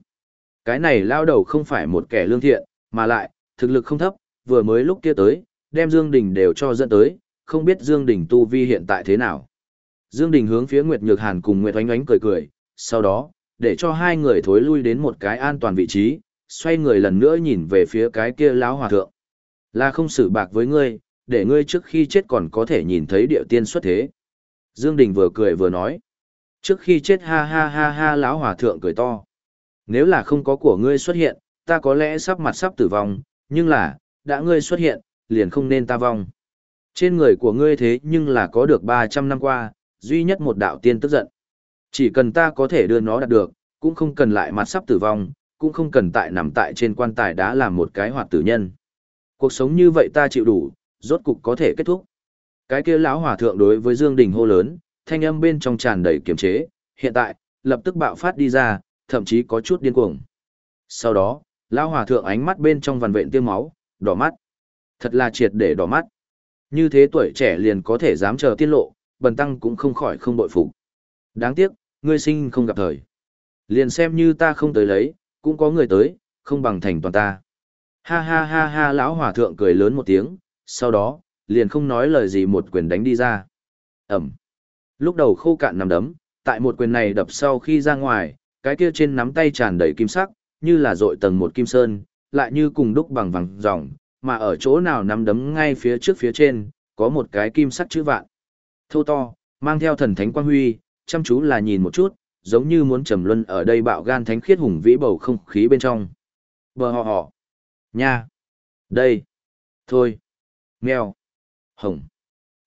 Cái này Lao đầu không phải một kẻ lương thiện, mà lại, thực lực không thấp, vừa mới lúc kia tới, đem Dương Đình đều cho dẫn tới, không biết Dương Đình tu vi hiện tại thế nào. Dương Đình hướng phía Nguyệt Nhược Hàn cùng Nguyệt Oánh Oánh cười cười, sau đó, để cho hai người thối lui đến một cái an toàn vị trí, xoay người lần nữa nhìn về phía cái kia lão hòa thượng. Là không xử bạc với ngươi, để ngươi trước khi chết còn có thể nhìn thấy địa tiên xuất thế. Dương Đình vừa cười vừa nói. Trước khi chết ha ha ha ha lão hòa thượng cười to. Nếu là không có của ngươi xuất hiện, ta có lẽ sắp mặt sắp tử vong, nhưng là, đã ngươi xuất hiện, liền không nên ta vong. Trên người của ngươi thế nhưng là có được 300 năm qua, duy nhất một đạo tiên tức giận. Chỉ cần ta có thể đưa nó đạt được, cũng không cần lại mặt sắp tử vong, cũng không cần tại nằm tại trên quan tài đã làm một cái hoạt tử nhân. Cuộc sống như vậy ta chịu đủ, rốt cục có thể kết thúc. Cái kia lão hòa thượng đối với Dương Đình hô lớn, thanh âm bên trong tràn đầy kiềm chế, hiện tại, lập tức bạo phát đi ra, thậm chí có chút điên cuồng. Sau đó, lão hòa thượng ánh mắt bên trong vằn vện tiêm máu, đỏ mắt. Thật là triệt để đỏ mắt. Như thế tuổi trẻ liền có thể dám chờ tiên lộ, bần tăng cũng không khỏi không bội phục. Đáng tiếc, ngươi sinh không gặp thời. Liền xem như ta không tới lấy, cũng có người tới, không bằng thành toàn ta. Ha ha ha ha lão hòa thượng cười lớn một tiếng, sau đó, liền không nói lời gì một quyền đánh đi ra. Ẩm. Lúc đầu khô cạn nằm đấm, tại một quyền này đập sau khi ra ngoài, cái kia trên nắm tay tràn đầy kim sắc, như là dội tầng một kim sơn, lại như cùng đúc bằng vàng ròng, mà ở chỗ nào nắm đấm ngay phía trước phía trên, có một cái kim sắc chữ vạn. Thô to, mang theo thần thánh quang huy, chăm chú là nhìn một chút, giống như muốn trầm luân ở đây bạo gan thánh khiết hùng vĩ bầu không khí bên trong. Bờ họ họ. Nha. Đây. Thôi. Mèo. Hồng.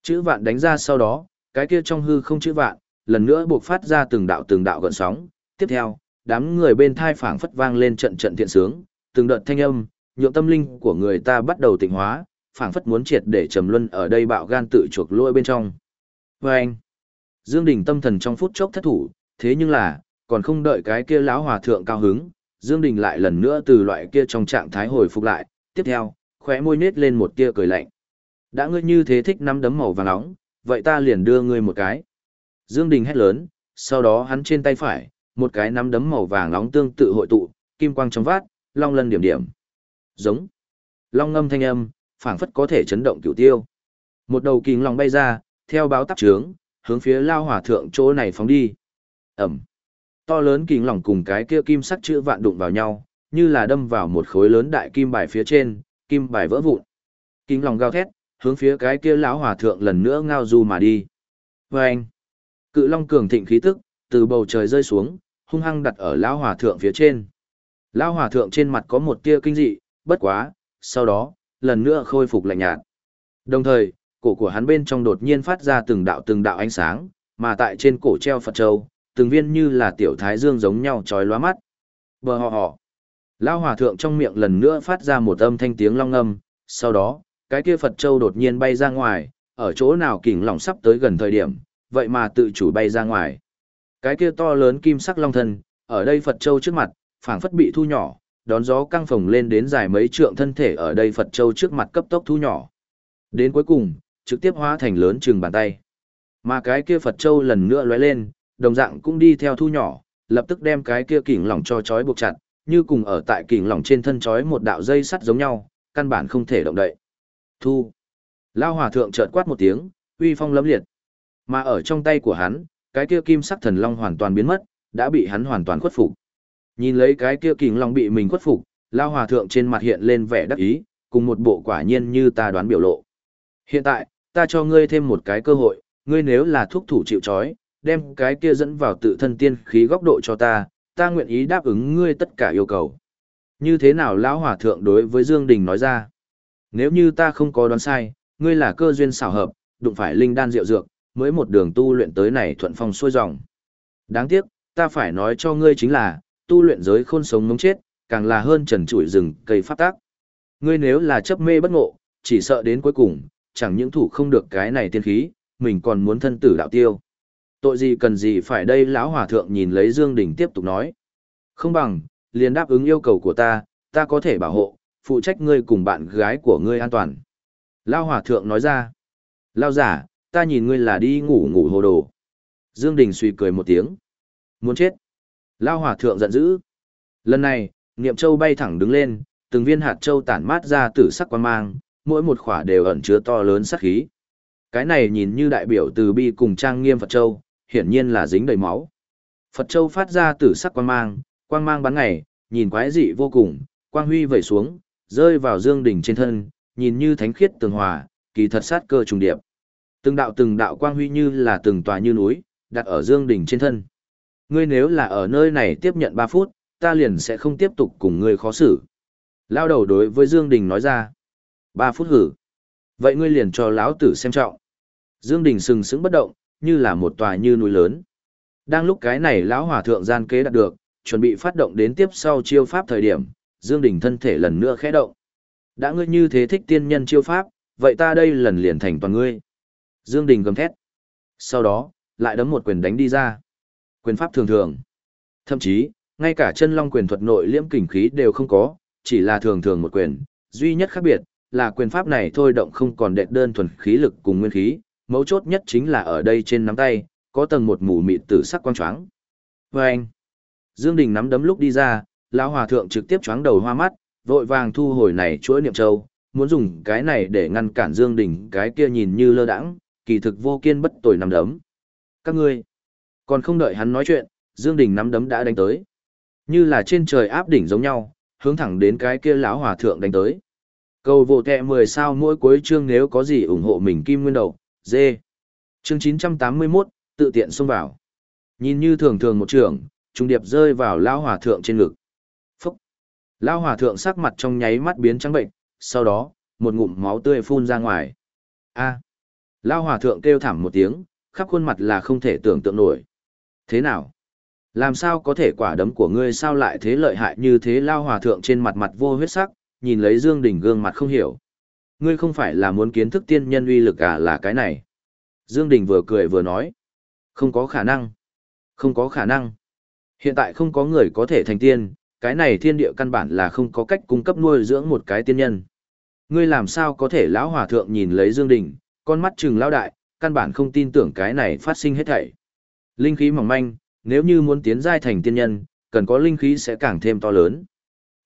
Chữ vạn đánh ra sau đó, Cái kia trong hư không chữ vạn, lần nữa buộc phát ra từng đạo từng đạo gợn sóng. Tiếp theo, đám người bên thai phảng phất vang lên trận trận thiện sướng, từng đợt thanh âm, nhượng tâm linh của người ta bắt đầu tỉnh hóa, phảng phất muốn triệt để trầm luân ở đây bạo gan tự chuộc lôi bên trong. Và anh, Dương Đình tâm thần trong phút chốc thất thủ, thế nhưng là, còn không đợi cái kia lão hòa thượng cao hứng, Dương Đình lại lần nữa từ loại kia trong trạng thái hồi phục lại, tiếp theo, khóe môi nết lên một tia cười lạnh. Đã ngươi như thế thích nắm đấm màu vàng nóng, vậy ta liền đưa ngươi một cái. Dương Đình hét lớn, sau đó hắn trên tay phải, một cái nắm đấm màu vàng nóng tương tự hội tụ, kim quang trong vát, long lân điểm điểm. Giống. Long ngâm thanh âm, phảng phất có thể chấn động cửu tiêu. Một đầu kính long bay ra, theo báo tắc trướng, hướng phía lao hỏa thượng chỗ này phóng đi. Ẩm. To lớn kính long cùng cái kia kim sắc chữ vạn đụng vào nhau, như là đâm vào một khối lớn đại kim bài phía trên, kim bài vỡ vụn. Kính long gào thét, hướng phía cái kia lão hỏa thượng lần nữa ngao du mà đi. Vâng. Cự long cường thịnh khí tức, từ bầu trời rơi xuống, hung hăng đặt ở lão hòa thượng phía trên. Lão hòa thượng trên mặt có một tia kinh dị, bất quá, sau đó, lần nữa khôi phục lạnh nhạt. Đồng thời, cổ của hắn bên trong đột nhiên phát ra từng đạo từng đạo ánh sáng, mà tại trên cổ treo Phật Châu, từng viên như là tiểu thái dương giống nhau chói lóa mắt. Bờ họ họ. Lão hòa thượng trong miệng lần nữa phát ra một âm thanh tiếng long âm, sau đó, cái kia Phật Châu đột nhiên bay ra ngoài, ở chỗ nào kỉnh lỏng sắp tới gần thời điểm, vậy mà tự chủ bay ra ngoài. Cái kia to lớn kim sắc long thân, ở đây Phật Châu trước mặt, phảng phất bị thu nhỏ, đón gió căng phồng lên đến dài mấy trượng thân thể ở đây Phật Châu trước mặt cấp tốc thu nhỏ. Đến cuối cùng, trực tiếp hóa thành lớn chừng bàn tay. Mà cái kia Phật Châu lần nữa lóe lên, đồng dạng cũng đi theo thu nhỏ, lập tức đem cái kia kình lỏng cho chói buộc chặt, như cùng ở tại kình lỏng trên thân chói một đạo dây sắt giống nhau, căn bản không thể động đậy. Thu. Lao hòa thượng chợt quát một tiếng, uy phong lấm liệt. Mà ở trong tay của hắn, cái kia kim sắc thần long hoàn toàn biến mất, đã bị hắn hoàn toàn khuất phục. Nhìn lấy cái kia kình long bị mình khuất phục, Lao hòa thượng trên mặt hiện lên vẻ đắc ý, cùng một bộ quả nhiên như ta đoán biểu lộ. Hiện tại, ta cho ngươi thêm một cái cơ hội, ngươi nếu là thuốc thủ chịu trói, đem cái kia dẫn vào tự thân tiên khí góc độ cho ta, ta nguyện ý đáp ứng ngươi tất cả yêu cầu. Như thế nào lão hòa thượng đối với Dương Đình nói ra? Nếu như ta không có đoán sai, ngươi là cơ duyên xảo hợp, đụng phải linh đan diệu dược, mới một đường tu luyện tới này thuận phong xuôi dòng. Đáng tiếc, ta phải nói cho ngươi chính là, tu luyện giới khôn sống ngống chết, càng là hơn trần trụi rừng cây phát tác. Ngươi nếu là chấp mê bất ngộ, chỉ sợ đến cuối cùng, chẳng những thủ không được cái này tiên khí, mình còn muốn thân tử đạo tiêu. Tội gì cần gì phải đây lão hòa thượng nhìn lấy Dương Đình tiếp tục nói. Không bằng, liền đáp ứng yêu cầu của ta, ta có thể bảo hộ, phụ trách ngươi cùng bạn gái của ngươi an toàn. Lao hòa thượng nói ra. Lao giả, ta nhìn ngươi là đi ngủ ngủ hồ đồ. Dương Đình suy cười một tiếng. Muốn chết. Lao hỏa thượng giận dữ. Lần này, Niệm Châu bay thẳng đứng lên, từng viên hạt châu tản mát ra tử sắc quan mang, mỗi một khỏa đều ẩn chứa to lớn sát khí. Cái này nhìn như đại biểu từ bi cùng trang nghiêm Phật Châu, hiển nhiên là dính đầy máu. Phật Châu phát ra tử sắc quang mang, quang mang bắn ngày, nhìn quái dị vô cùng, quang huy vẩy xuống, rơi vào Dương Đình trên thân, nhìn như thánh khiết tường hòa, kỳ thật sát cơ trùng điệp. Từng đạo từng đạo quang huy như là từng tòa như núi, đặt ở Dương Đình trên thân. Ngươi nếu là ở nơi này tiếp nhận 3 phút, ta liền sẽ không tiếp tục cùng ngươi khó xử. Lao đầu đối với Dương Đình nói ra. 3 phút hử. Vậy ngươi liền cho lão tử xem trọng. Dương Đình sừng sững bất động, như là một tòa như núi lớn. Đang lúc cái này lão hòa thượng gian kế đạt được, chuẩn bị phát động đến tiếp sau chiêu pháp thời điểm, Dương Đình thân thể lần nữa khẽ động. Đã ngươi như thế thích tiên nhân chiêu pháp, vậy ta đây lần liền thành toàn ngươi. Dương Đình gầm thét. Sau đó, lại đấm một quyền đánh đi ra. Quyền pháp thường thường. Thậm chí, ngay cả chân long quyền thuật nội liễm kình khí đều không có, chỉ là thường thường một quyền. Duy nhất khác biệt, là quyền pháp này thôi động không còn đệt đơn thuần khí lực cùng nguyên khí, mấu chốt nhất chính là ở đây trên nắm tay, có tầng một mù mịt tử sắc quang choáng. Và anh, Dương Đình nắm đấm lúc đi ra, lão hòa thượng trực tiếp choáng đầu hoa mắt, vội vàng thu hồi này chuỗi niệm châu, muốn dùng cái này để ngăn cản Dương Đình cái kia nhìn như lơ đãng, kỳ thực vô kiên bất tồi nắm đấm. Các ngươi, còn không đợi hắn nói chuyện, Dương Đình nắm đấm đã đánh tới. Như là trên trời áp đỉnh giống nhau, hướng thẳng đến cái kia lão hòa thượng đánh tới. Cầu vô tệ 10 sao mỗi cuối chương nếu có gì ủng hộ mình kim nguyên đầu, dê. Chương 981, tự tiện xông vào. Nhìn như thường thường một trường, trung điệp rơi vào lão hòa thượng trên ngực. Phúc! Lão hòa thượng sắc mặt trong nháy mắt biến trắng bệnh, sau đó, một ngụm máu tươi phun ra ngoài. A! Lão hòa thượng kêu thảm một tiếng, khắp khuôn mặt là không thể tưởng tượng nổi. Thế nào? Làm sao có thể quả đấm của ngươi sao lại thế lợi hại như thế lao hòa thượng trên mặt mặt vô huyết sắc, nhìn lấy Dương Đình gương mặt không hiểu. Ngươi không phải là muốn kiến thức tiên nhân uy lực à là cái này. Dương Đình vừa cười vừa nói. Không có khả năng. Không có khả năng. Hiện tại không có người có thể thành tiên, cái này thiên địa căn bản là không có cách cung cấp nuôi dưỡng một cái tiên nhân. Ngươi làm sao có thể lão hòa thượng nhìn lấy Dương Đình, con mắt trừng lao đại, căn bản không tin tưởng cái này phát sinh hết thảy. Linh khí mỏng manh, nếu như muốn tiến giai thành tiên nhân, cần có linh khí sẽ càng thêm to lớn.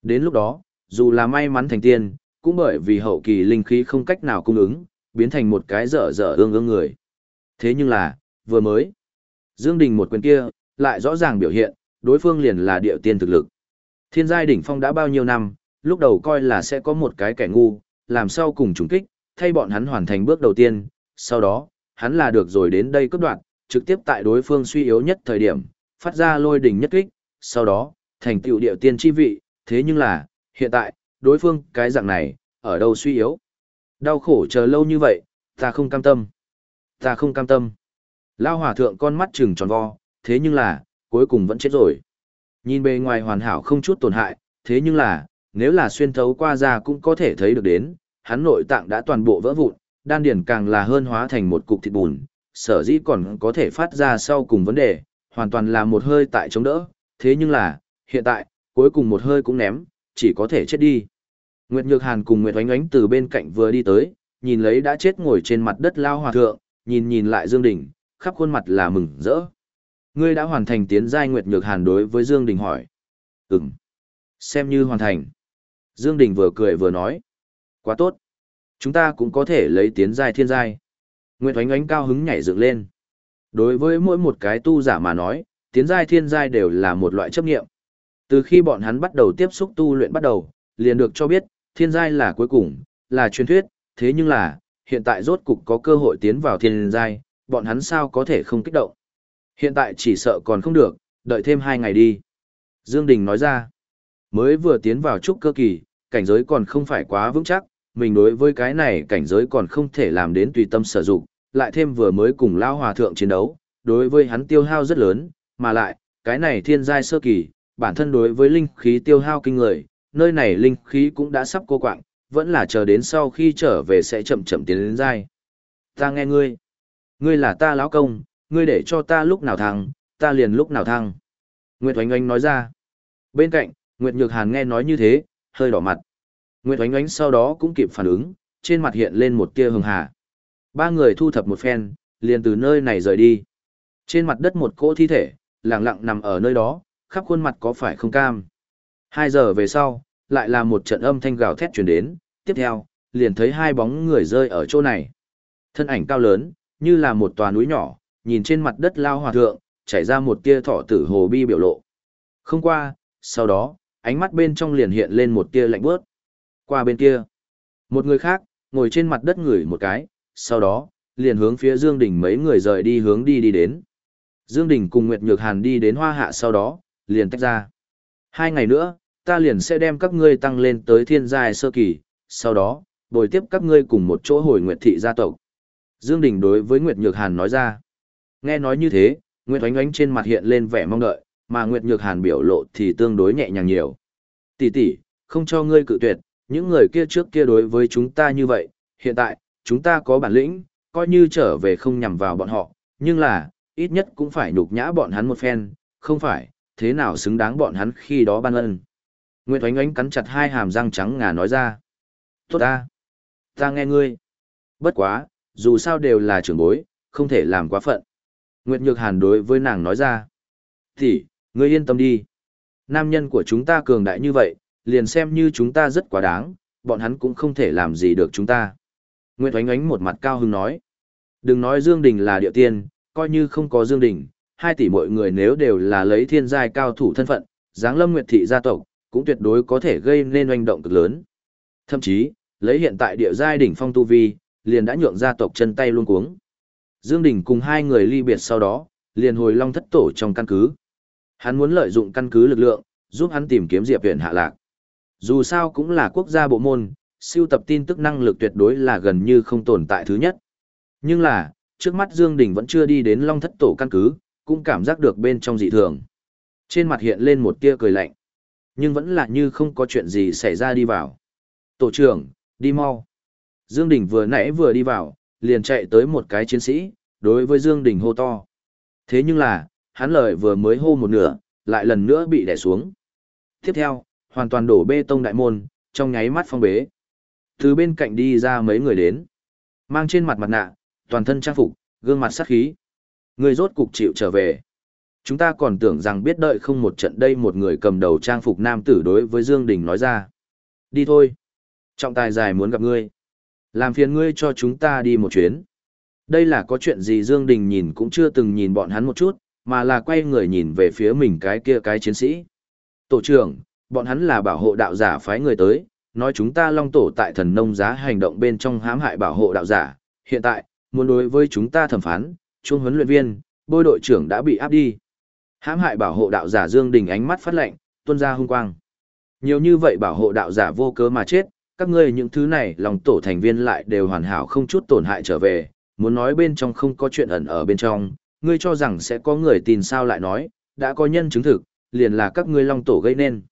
Đến lúc đó, dù là may mắn thành tiên, cũng bởi vì hậu kỳ linh khí không cách nào cung ứng, biến thành một cái dở dở ương ương người. Thế nhưng là, vừa mới, Dương Đình một quyền kia, lại rõ ràng biểu hiện, đối phương liền là địa tiên thực lực. Thiên giai đỉnh phong đã bao nhiêu năm, lúc đầu coi là sẽ có một cái kẻ ngu, làm sao cùng trùng kích, thay bọn hắn hoàn thành bước đầu tiên, sau đó, hắn là được rồi đến đây cướp đoạn, trực tiếp tại đối phương suy yếu nhất thời điểm, phát ra lôi đỉnh nhất kích, sau đó, thành tựu địa tiên chi vị, thế nhưng là, hiện tại, đối phương cái dạng này, ở đâu suy yếu. Đau khổ chờ lâu như vậy, ta không cam tâm. Ta không cam tâm. Lao hỏa thượng con mắt trừng tròn vo, thế nhưng là, cuối cùng vẫn chết rồi. Nhìn bề ngoài hoàn hảo không chút tổn hại, thế nhưng là, nếu là xuyên thấu qua da cũng có thể thấy được đến, hắn nội tạng đã toàn bộ vỡ vụn, đan điển càng là hơn hóa thành một cục thịt bùn, sở dĩ còn có thể phát ra sau cùng vấn đề, hoàn toàn là một hơi tại chống đỡ, thế nhưng là, hiện tại, cuối cùng một hơi cũng ném, chỉ có thể chết đi. Nguyệt Nhược Hàn cùng Nguyệt Oánh Oánh từ bên cạnh vừa đi tới, nhìn lấy đã chết ngồi trên mặt đất lao hòa thượng, nhìn nhìn lại Dương Đình, khắp khuôn mặt là mừng rỡ. Ngươi đã hoàn thành tiến giai Nguyệt Nhược Hàn đối với Dương Đình hỏi. Ừm. Xem như hoàn thành. Dương Đình vừa cười vừa nói. Quá tốt. Chúng ta cũng có thể lấy tiến giai thiên giai. Nguyệt Oánh Oánh cao hứng nhảy dựng lên. Đối với mỗi một cái tu giả mà nói, tiến giai thiên giai đều là một loại chấp nghiệm. Từ khi bọn hắn bắt đầu tiếp xúc tu luyện bắt đầu, liền được cho biết, thiên giai là cuối cùng, là truyền thuyết, thế nhưng là, hiện tại rốt cục có cơ hội tiến vào thiên giai, bọn hắn sao có thể không kích động. Hiện tại chỉ sợ còn không được, đợi thêm hai ngày đi. Dương Đình nói ra, mới vừa tiến vào trúc cơ kỳ, cảnh giới còn không phải quá vững chắc, mình đối với cái này cảnh giới còn không thể làm đến tùy tâm sở dụng, lại thêm vừa mới cùng Lao Hòa Thượng chiến đấu, đối với hắn tiêu hao rất lớn, mà lại, cái này thiên giai sơ kỳ, bản thân đối với linh khí tiêu hao kinh người, nơi này linh khí cũng đã sắp cô quạng, vẫn là chờ đến sau khi trở về sẽ chậm chậm tiến đến giai. Ta nghe ngươi. Ngươi là ta lão công, ngươi để cho ta lúc nào thăng, ta liền lúc nào thăng. Nguyệt Oanh Oanh nói ra. Bên cạnh, Nguyệt Nhược Hàn nghe nói như thế, hơi đỏ mặt. Nguyệt Oánh Oánh sau đó cũng kịp phản ứng, trên mặt hiện lên một tia hường hà. Ba người thu thập một phen, liền từ nơi này rời đi. Trên mặt đất một cỗ thi thể, lặng lặng nằm ở nơi đó, khắp khuôn mặt có phải không cam. Hai giờ về sau, lại là một trận âm thanh gào thét truyền đến, tiếp theo, liền thấy hai bóng người rơi ở chỗ này. Thân ảnh cao lớn, như là một tòa núi nhỏ, nhìn trên mặt đất lao hòa thượng, chảy ra một tia thọ tử hồ bi biểu lộ. Không qua, sau đó, ánh mắt bên trong liền hiện lên một tia lạnh bớt. Qua bên kia, một người khác, ngồi trên mặt đất ngửi một cái, sau đó, liền hướng phía Dương Đình mấy người rời đi hướng đi đi đến. Dương Đình cùng Nguyệt Nhược Hàn đi đến hoa hạ sau đó, liền tách ra. Hai ngày nữa, ta liền sẽ đem các ngươi tăng lên tới thiên giai sơ kỳ, sau đó, bồi tiếp các ngươi cùng một chỗ hồi Nguyệt thị gia tộc. Dương Đình đối với Nguyệt Nhược Hàn nói ra. Nghe nói như thế, Nguyệt Oánh Oánh trên mặt hiện lên vẻ mong đợi, mà Nguyệt Nhược Hàn biểu lộ thì tương đối nhẹ nhàng nhiều. Tỷ tỷ, không cho ngươi cự tuyệt, những người kia trước kia đối với chúng ta như vậy, hiện tại, chúng ta có bản lĩnh, coi như trở về không nhằm vào bọn họ, nhưng là, ít nhất cũng phải nhục nhã bọn hắn một phen, không phải, thế nào xứng đáng bọn hắn khi đó ban ân. Nguyệt Oánh Oánh cắn chặt hai hàm răng trắng ngà nói ra. Tốt ta. Ta nghe ngươi. Bất quá, dù sao đều là trưởng bối, không thể làm quá phận. Nguyệt Nhược Hàn đối với nàng nói ra. Thì, ngươi yên tâm đi. Nam nhân của chúng ta cường đại như vậy, liền xem như chúng ta rất quá đáng, bọn hắn cũng không thể làm gì được chúng ta. Nguyệt Oánh Ánh một mặt cao hứng nói. Đừng nói Dương Đình là địa tiên, coi như không có Dương Đình, hai tỷ mọi người nếu đều là lấy thiên giai cao thủ thân phận, giáng lâm Nguyệt thị gia tộc, cũng tuyệt đối có thể gây nên oanh động cực lớn. Thậm chí, lấy hiện tại địa giai đỉnh phong tu vi, liền đã nhượng gia tộc chân tay luôn cuống. Dương Đình cùng hai người ly biệt sau đó, liền hồi long thất tổ trong căn cứ. Hắn muốn lợi dụng căn cứ lực lượng, giúp hắn tìm kiếm Diệp Huyền hạ lạc. Dù sao cũng là quốc gia bộ môn, siêu tập tin tức năng lực tuyệt đối là gần như không tồn tại thứ nhất. Nhưng là, trước mắt Dương Đình vẫn chưa đi đến Long Thất Tổ căn cứ, cũng cảm giác được bên trong dị thường. Trên mặt hiện lên một tia cười lạnh, nhưng vẫn là như không có chuyện gì xảy ra đi vào. Tổ trưởng, đi mau. Dương Đình vừa nãy vừa đi vào, liền chạy tới một cái chiến sĩ, đối với Dương Đình hô to. Thế nhưng là, hắn lời vừa mới hô một nửa, lại lần nữa bị đè xuống. Tiếp theo, hoàn toàn đổ bê tông đại môn, trong nháy mắt phong bế. Từ bên cạnh đi ra mấy người đến. Mang trên mặt mặt nạ, toàn thân trang phục, gương mặt sát khí. Người rốt cục chịu trở về. Chúng ta còn tưởng rằng biết đợi không một trận đây một người cầm đầu trang phục nam tử đối với Dương Đình nói ra. Đi thôi. Trọng tài dài muốn gặp ngươi. Làm phiền ngươi cho chúng ta đi một chuyến. Đây là có chuyện gì Dương Đình nhìn cũng chưa từng nhìn bọn hắn một chút, mà là quay người nhìn về phía mình cái kia cái chiến sĩ. Tổ trưởng, bọn hắn là bảo hộ đạo giả phái người tới, nói chúng ta long tổ tại thần nông giá hành động bên trong hãm hại bảo hộ đạo giả. Hiện tại, muốn đối với chúng ta thẩm phán, trung huấn luyện viên, bôi đội trưởng đã bị áp đi. Hãm hại bảo hộ đạo giả Dương Đình ánh mắt phát lệnh, tuôn ra hung quang. Nhiều như vậy bảo hộ đạo giả vô cớ mà chết, các ngươi những thứ này lòng tổ thành viên lại đều hoàn hảo không chút tổn hại trở về, muốn nói bên trong không có chuyện ẩn ở bên trong, ngươi cho rằng sẽ có người tin sao lại nói, đã có nhân chứng thực, liền là các ngươi long tổ gây nên.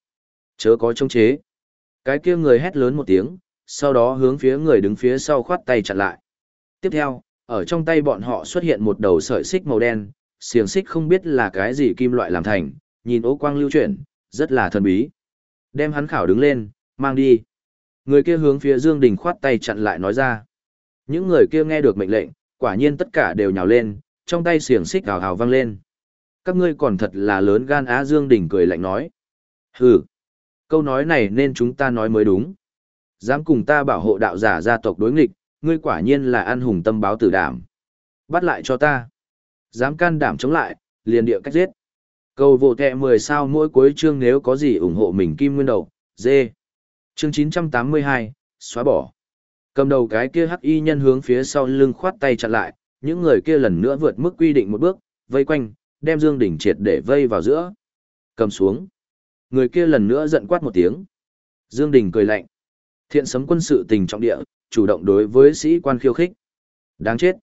Chớ có chống chế. Cái kia người hét lớn một tiếng, sau đó hướng phía người đứng phía sau khoát tay chặn lại. Tiếp theo, ở trong tay bọn họ xuất hiện một đầu sợi xích màu đen, xiềng xích không biết là cái gì kim loại làm thành, nhìn ố quang lưu chuyển, rất là thần bí. Đem hắn khảo đứng lên, mang đi. Người kia hướng phía Dương Đình khoát tay chặn lại nói ra. Những người kia nghe được mệnh lệnh, quả nhiên tất cả đều nhào lên, trong tay xiềng xích hào hào vang lên. Các ngươi còn thật là lớn gan á Dương Đình cười lạnh nói. Hừ, câu nói này nên chúng ta nói mới đúng. Dám cùng ta bảo hộ đạo giả gia tộc đối nghịch, ngươi quả nhiên là an hùng tâm báo tử đảm. Bắt lại cho ta. Dám can đảm chống lại, liền địa cách giết. Cầu vô kẹ 10 sao mỗi cuối chương nếu có gì ủng hộ mình kim nguyên đầu, dê. Chương 982, xóa bỏ. Cầm đầu cái kia hắc y nhân hướng phía sau lưng khoát tay chặn lại, những người kia lần nữa vượt mức quy định một bước, vây quanh, đem Dương Đình triệt để vây vào giữa. Cầm xuống. Người kia lần nữa giận quát một tiếng. Dương Đình cười lạnh. Thiện sấm quân sự tình trọng địa, chủ động đối với sĩ quan khiêu khích. Đáng chết.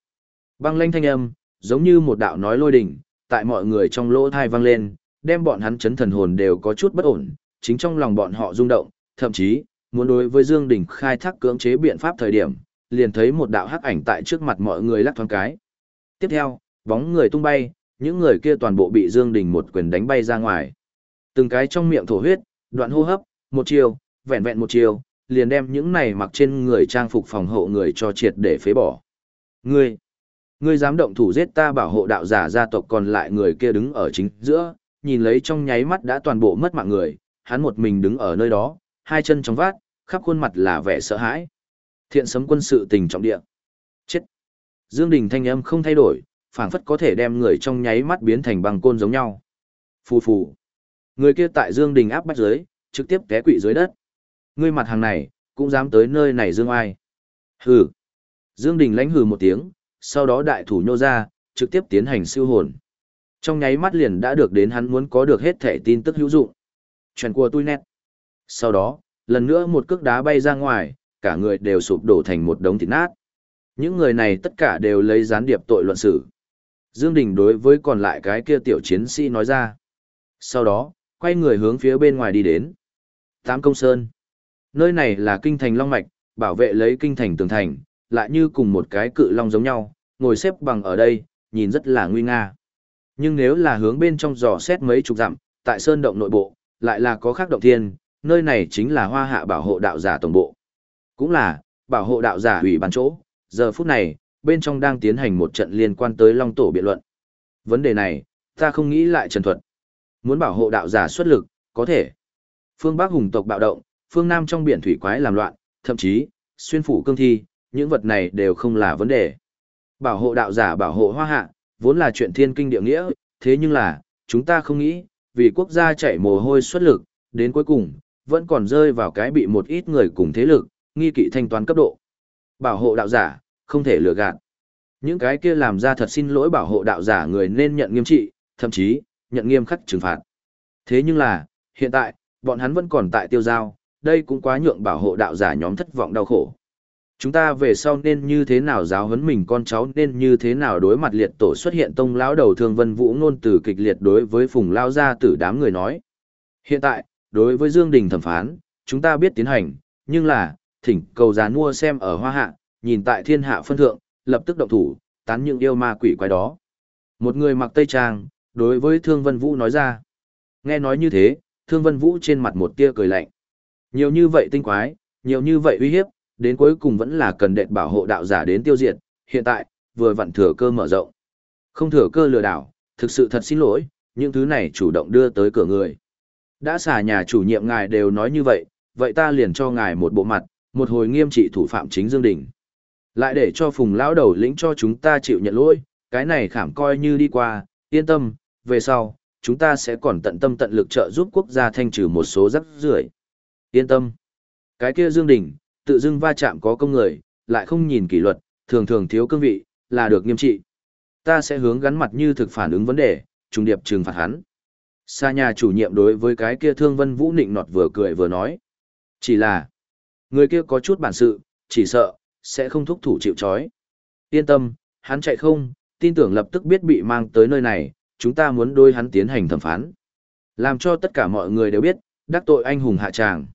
Băng lanh thanh âm, giống như một đạo nói lôi đỉnh, tại mọi người trong lỗ thai vang lên, đem bọn hắn chấn thần hồn đều có chút bất ổn, chính trong lòng bọn họ rung động, thậm chí, muốn đối với Dương Đình khai thác cưỡng chế biện pháp thời điểm, liền thấy một đạo hắc ảnh tại trước mặt mọi người lắc thoáng cái. Tiếp theo, bóng người tung bay, những người kia toàn bộ bị Dương Đình một quyền đánh bay ra ngoài. Từng cái trong miệng thổ huyết, đoạn hô hấp, một chiều, vẹn vẹn một chiều, liền đem những này mặc trên người trang phục phòng hộ người cho triệt để phế bỏ. Ngươi, ngươi dám động thủ giết ta bảo hộ đạo giả gia tộc còn lại người kia đứng ở chính giữa, nhìn lấy trong nháy mắt đã toàn bộ mất mạng người, hắn một mình đứng ở nơi đó, hai chân trong vát, khắp khuôn mặt là vẻ sợ hãi. Thiện sấm quân sự tình trọng địa. Chết. Dương Đình thanh âm không thay đổi, phảng phất có thể đem người trong nháy mắt biến thành băng côn giống nhau. Phù phù. Người kia tại Dương Đình áp bách dưới, trực tiếp té quỵ dưới đất. Ngươi mặt hàng này, cũng dám tới nơi này Dương ai. Hừ. Dương Đình lãnh hừ một tiếng, sau đó đại thủ nhô ra, trực tiếp tiến hành siêu hồn. Trong nháy mắt liền đã được đến hắn muốn có được hết thể tin tức hữu dụng. Chuyện của tôi nét. Sau đó, lần nữa một cước đá bay ra ngoài, cả người đều sụp đổ thành một đống thịt nát. Những người này tất cả đều lấy gián điệp tội luận xử. Dương Đình đối với còn lại cái kia tiểu chiến sĩ nói ra. Sau đó, quay người hướng phía bên ngoài đi đến. Tám Công Sơn. Nơi này là kinh thành Long Mạch, bảo vệ lấy kinh thành tường thành, lại như cùng một cái cự long giống nhau, ngồi xếp bằng ở đây, nhìn rất là nguy nga. Nhưng nếu là hướng bên trong dò xét mấy chục dặm, tại sơn động nội bộ, lại là có khác động thiên, nơi này chính là hoa hạ bảo hộ đạo giả tổng bộ. Cũng là, bảo hộ đạo giả ủy ban chỗ, giờ phút này, bên trong đang tiến hành một trận liên quan tới long tổ biện luận. Vấn đề này, ta không nghĩ lại trần thuật. Muốn bảo hộ đạo giả xuất lực, có thể. Phương Bắc hùng tộc bạo động, phương Nam trong biển thủy quái làm loạn, thậm chí, xuyên phủ cương thi, những vật này đều không là vấn đề. Bảo hộ đạo giả bảo hộ hoa hạ, vốn là chuyện thiên kinh địa nghĩa, thế nhưng là, chúng ta không nghĩ, vì quốc gia chảy mồ hôi xuất lực, đến cuối cùng, vẫn còn rơi vào cái bị một ít người cùng thế lực, nghi kỵ thanh toán cấp độ. Bảo hộ đạo giả, không thể lừa gạt. Những cái kia làm ra thật xin lỗi bảo hộ đạo giả người nên nhận nghiêm trị, thậm chí, nhận nghiêm khắc trừng phạt. Thế nhưng là, hiện tại, bọn hắn vẫn còn tại tiêu giao, đây cũng quá nhượng bảo hộ đạo giả nhóm thất vọng đau khổ. Chúng ta về sau nên như thế nào giáo huấn mình con cháu nên như thế nào đối mặt liệt tổ xuất hiện tông lão đầu thương vân vũ ngôn từ kịch liệt đối với phùng lao gia tử đám người nói. Hiện tại, đối với Dương Đình thẩm phán, chúng ta biết tiến hành, nhưng là, thỉnh cầu gián mua xem ở hoa hạ, nhìn tại thiên hạ phân thượng, lập tức động thủ, tán những yêu ma quỷ quái đó. Một người mặc tây trang, đối với Thương Vân Vũ nói ra. Nghe nói như thế, Thương Vân Vũ trên mặt một tia cười lạnh. Nhiều như vậy tinh quái, nhiều như vậy uy hiếp, đến cuối cùng vẫn là cần đệt bảo hộ đạo giả đến tiêu diệt, hiện tại, vừa vặn thừa cơ mở rộng. Không thừa cơ lừa đảo, thực sự thật xin lỗi, những thứ này chủ động đưa tới cửa người. Đã xả nhà chủ nhiệm ngài đều nói như vậy, vậy ta liền cho ngài một bộ mặt, một hồi nghiêm trị thủ phạm chính Dương Đình. Lại để cho phùng lão đầu lĩnh cho chúng ta chịu nhận lỗi, cái này khảm coi như đi qua, yên tâm, về sau, chúng ta sẽ còn tận tâm tận lực trợ giúp quốc gia thanh trừ một số rắc rưởi. Yên tâm. Cái kia Dương Đình, tự dưng va chạm có công người, lại không nhìn kỷ luật, thường thường thiếu cương vị, là được nghiêm trị. Ta sẽ hướng gắn mặt như thực phản ứng vấn đề, trùng điệp trừng phạt hắn. Sa nhà chủ nhiệm đối với cái kia thương vân vũ nịnh nọt vừa cười vừa nói. Chỉ là, người kia có chút bản sự, chỉ sợ, sẽ không thúc thủ chịu chói. Yên tâm, hắn chạy không, tin tưởng lập tức biết bị mang tới nơi này, chúng ta muốn đôi hắn tiến hành thẩm phán. Làm cho tất cả mọi người đều biết, đắc tội anh hùng hạ tràng.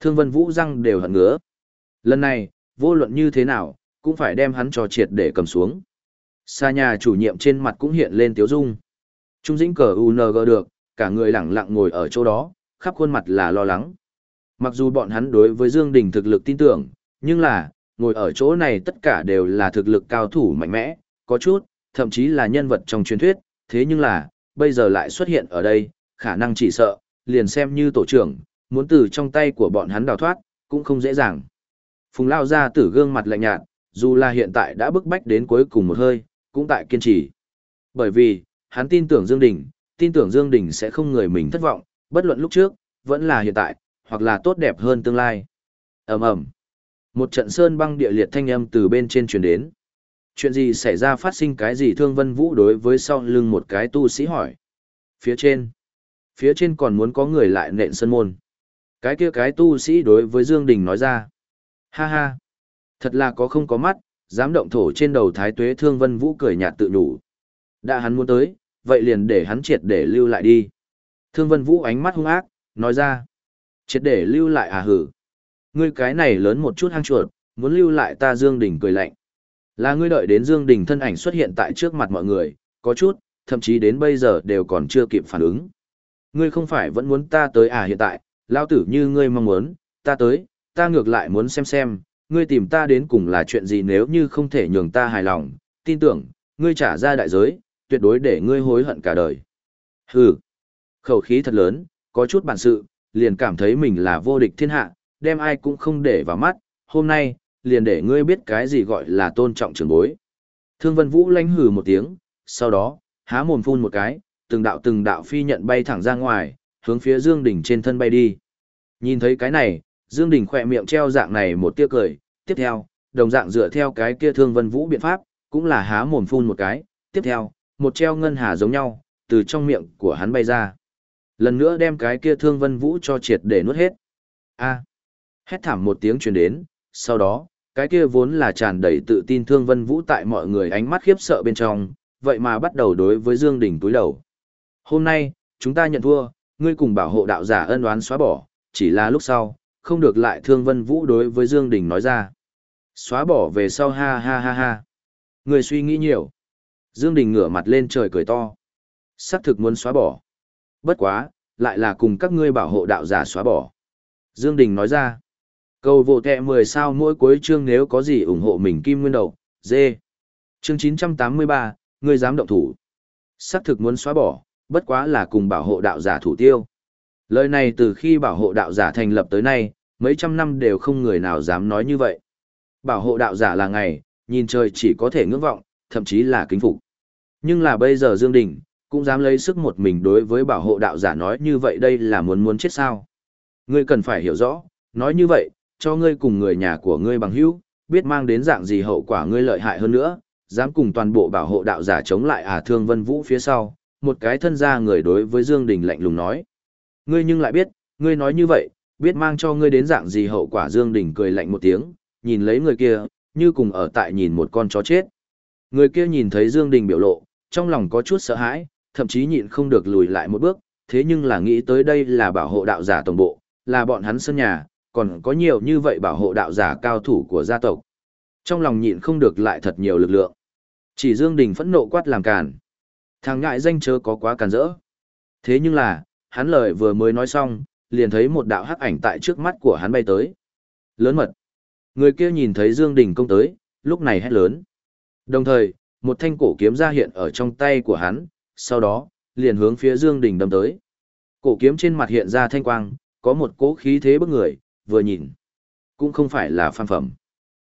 Thương vân vũ răng đều hận ngứa. Lần này, vô luận như thế nào, cũng phải đem hắn cho triệt để cầm xuống. Sa nhà chủ nhiệm trên mặt cũng hiện lên tiếu dung. Trung dĩnh cờ UNG được, cả người lẳng lặng ngồi ở chỗ đó, khắp khuôn mặt là lo lắng. Mặc dù bọn hắn đối với Dương Đình thực lực tin tưởng, nhưng là, ngồi ở chỗ này tất cả đều là thực lực cao thủ mạnh mẽ, có chút, thậm chí là nhân vật trong truyền thuyết, thế nhưng là, bây giờ lại xuất hiện ở đây, khả năng chỉ sợ, liền xem như tổ trưởng, muốn từ trong tay của bọn hắn đào thoát, cũng không dễ dàng. Phùng Lao ra tử gương mặt lạnh nhạt, dù là hiện tại đã bức bách đến cuối cùng một hơi, cũng tại kiên trì. Bởi vì, hắn tin tưởng Dương Đình, tin tưởng Dương Đình sẽ không người mình thất vọng, bất luận lúc trước, vẫn là hiện tại, hoặc là tốt đẹp hơn tương lai. ầm ầm, một trận sơn băng địa liệt thanh âm từ bên trên truyền đến. Chuyện gì xảy ra phát sinh cái gì Thương Vân Vũ đối với sau lưng một cái tu sĩ hỏi. Phía trên, phía trên còn muốn có người lại nện sân môn. Cái kia cái tu sĩ đối với Dương Đình nói ra. Ha ha, thật là có không có mắt, dám động thổ trên đầu thái tuế Thương Vân Vũ cười nhạt tự đủ. Đã hắn muốn tới, vậy liền để hắn triệt để lưu lại đi. Thương Vân Vũ ánh mắt hung ác, nói ra. Triệt để lưu lại à hử. Ngươi cái này lớn một chút hang chuột, muốn lưu lại ta Dương Đình cười lạnh. Là ngươi đợi đến Dương Đình thân ảnh xuất hiện tại trước mặt mọi người, có chút, thậm chí đến bây giờ đều còn chưa kịp phản ứng. Ngươi không phải vẫn muốn ta tới à hiện tại, lao tử như ngươi mong muốn, ta tới, ta ngược lại muốn xem xem, ngươi tìm ta đến cùng là chuyện gì nếu như không thể nhường ta hài lòng, tin tưởng, ngươi trả ra đại giới, tuyệt đối để ngươi hối hận cả đời. Hừ, khẩu khí thật lớn, có chút bản sự, liền cảm thấy mình là vô địch thiên hạ, đem ai cũng không để vào mắt, hôm nay, liền để ngươi biết cái gì gọi là tôn trọng trưởng bối. Thương Vân Vũ lanh hừ một tiếng, sau đó, há mồm phun một cái, từng đạo từng đạo phi nhận bay thẳng ra ngoài, hướng phía Dương Đình trên thân bay đi. Nhìn thấy cái này, Dương Đình khỏe miệng treo dạng này một tia cười, tiếp theo, đồng dạng dựa theo cái kia Thương Vân Vũ biện pháp, cũng là há mồm phun một cái, tiếp theo, một treo ngân hà giống nhau, từ trong miệng của hắn bay ra. Lần nữa đem cái kia Thương Vân Vũ cho triệt để nuốt hết. A. Hét thảm một tiếng truyền đến, sau đó, cái kia vốn là tràn đầy tự tin Thương Vân Vũ tại mọi người ánh mắt khiếp sợ bên trong, vậy mà bắt đầu đối với Dương Đình túi đầu. Hôm nay, chúng ta nhận thua, ngươi cùng bảo hộ đạo giả ân oán xóa bỏ, chỉ là lúc sau, không được lại Thương Vân Vũ đối với Dương Đình nói ra. Xóa bỏ về sau ha ha ha ha. Ngươi suy nghĩ nhiều. Dương Đình ngửa mặt lên trời cười to. Sắc thực muốn xóa bỏ. Bất quá, lại là cùng các ngươi bảo hộ đạo giả xóa bỏ. Dương Đình nói ra. Cầu vô tệ 10 sao mỗi cuối chương nếu có gì ủng hộ mình kim nguyên đầu, dê. Chương 983, người dám động thủ. Sắc thực muốn xóa bỏ, bất quá là cùng bảo hộ đạo giả thủ tiêu. Lời này từ khi bảo hộ đạo giả thành lập tới nay, mấy trăm năm đều không người nào dám nói như vậy. Bảo hộ đạo giả là ngày, nhìn trời chỉ có thể ngưỡng vọng, thậm chí là kính phục. Nhưng là bây giờ Dương Đình, cũng dám lấy sức một mình đối với bảo hộ đạo giả nói như vậy đây là muốn muốn chết sao. Ngươi cần phải hiểu rõ, nói như vậy, cho ngươi cùng người nhà của ngươi bằng hữu, biết mang đến dạng gì hậu quả ngươi lợi hại hơn nữa, dám cùng toàn bộ bảo hộ đạo giả chống lại à thương vân vũ phía sau, một cái thân gia người đối với Dương Đình lạnh lùng nói. Ngươi nhưng lại biết, ngươi nói như vậy, biết mang cho ngươi đến dạng gì hậu quả Dương Đình cười lạnh một tiếng, nhìn lấy người kia, như cùng ở tại nhìn một con chó chết. Người kia nhìn thấy Dương Đình biểu lộ, trong lòng có chút sợ hãi, thậm chí nhịn không được lùi lại một bước, thế nhưng là nghĩ tới đây là bảo hộ đạo giả tổng bộ, là bọn hắn sân nhà, còn có nhiều như vậy bảo hộ đạo giả cao thủ của gia tộc. Trong lòng nhịn không được lại thật nhiều lực lượng. Chỉ Dương Đình phẫn nộ quát làm càn. Thằng ngại danh chớ có quá càn rỡ. Thế nhưng là, hắn lời vừa mới nói xong, liền thấy một đạo hắc ảnh tại trước mắt của hắn bay tới. Lớn mật. Người kia nhìn thấy Dương Đình công tới, lúc này hét lớn. Đồng thời, một thanh cổ kiếm ra hiện ở trong tay của hắn, sau đó, liền hướng phía Dương Đình đâm tới. Cổ kiếm trên mặt hiện ra thanh quang, có một cỗ khí thế bức người, vừa nhìn, cũng không phải là phan phẩm.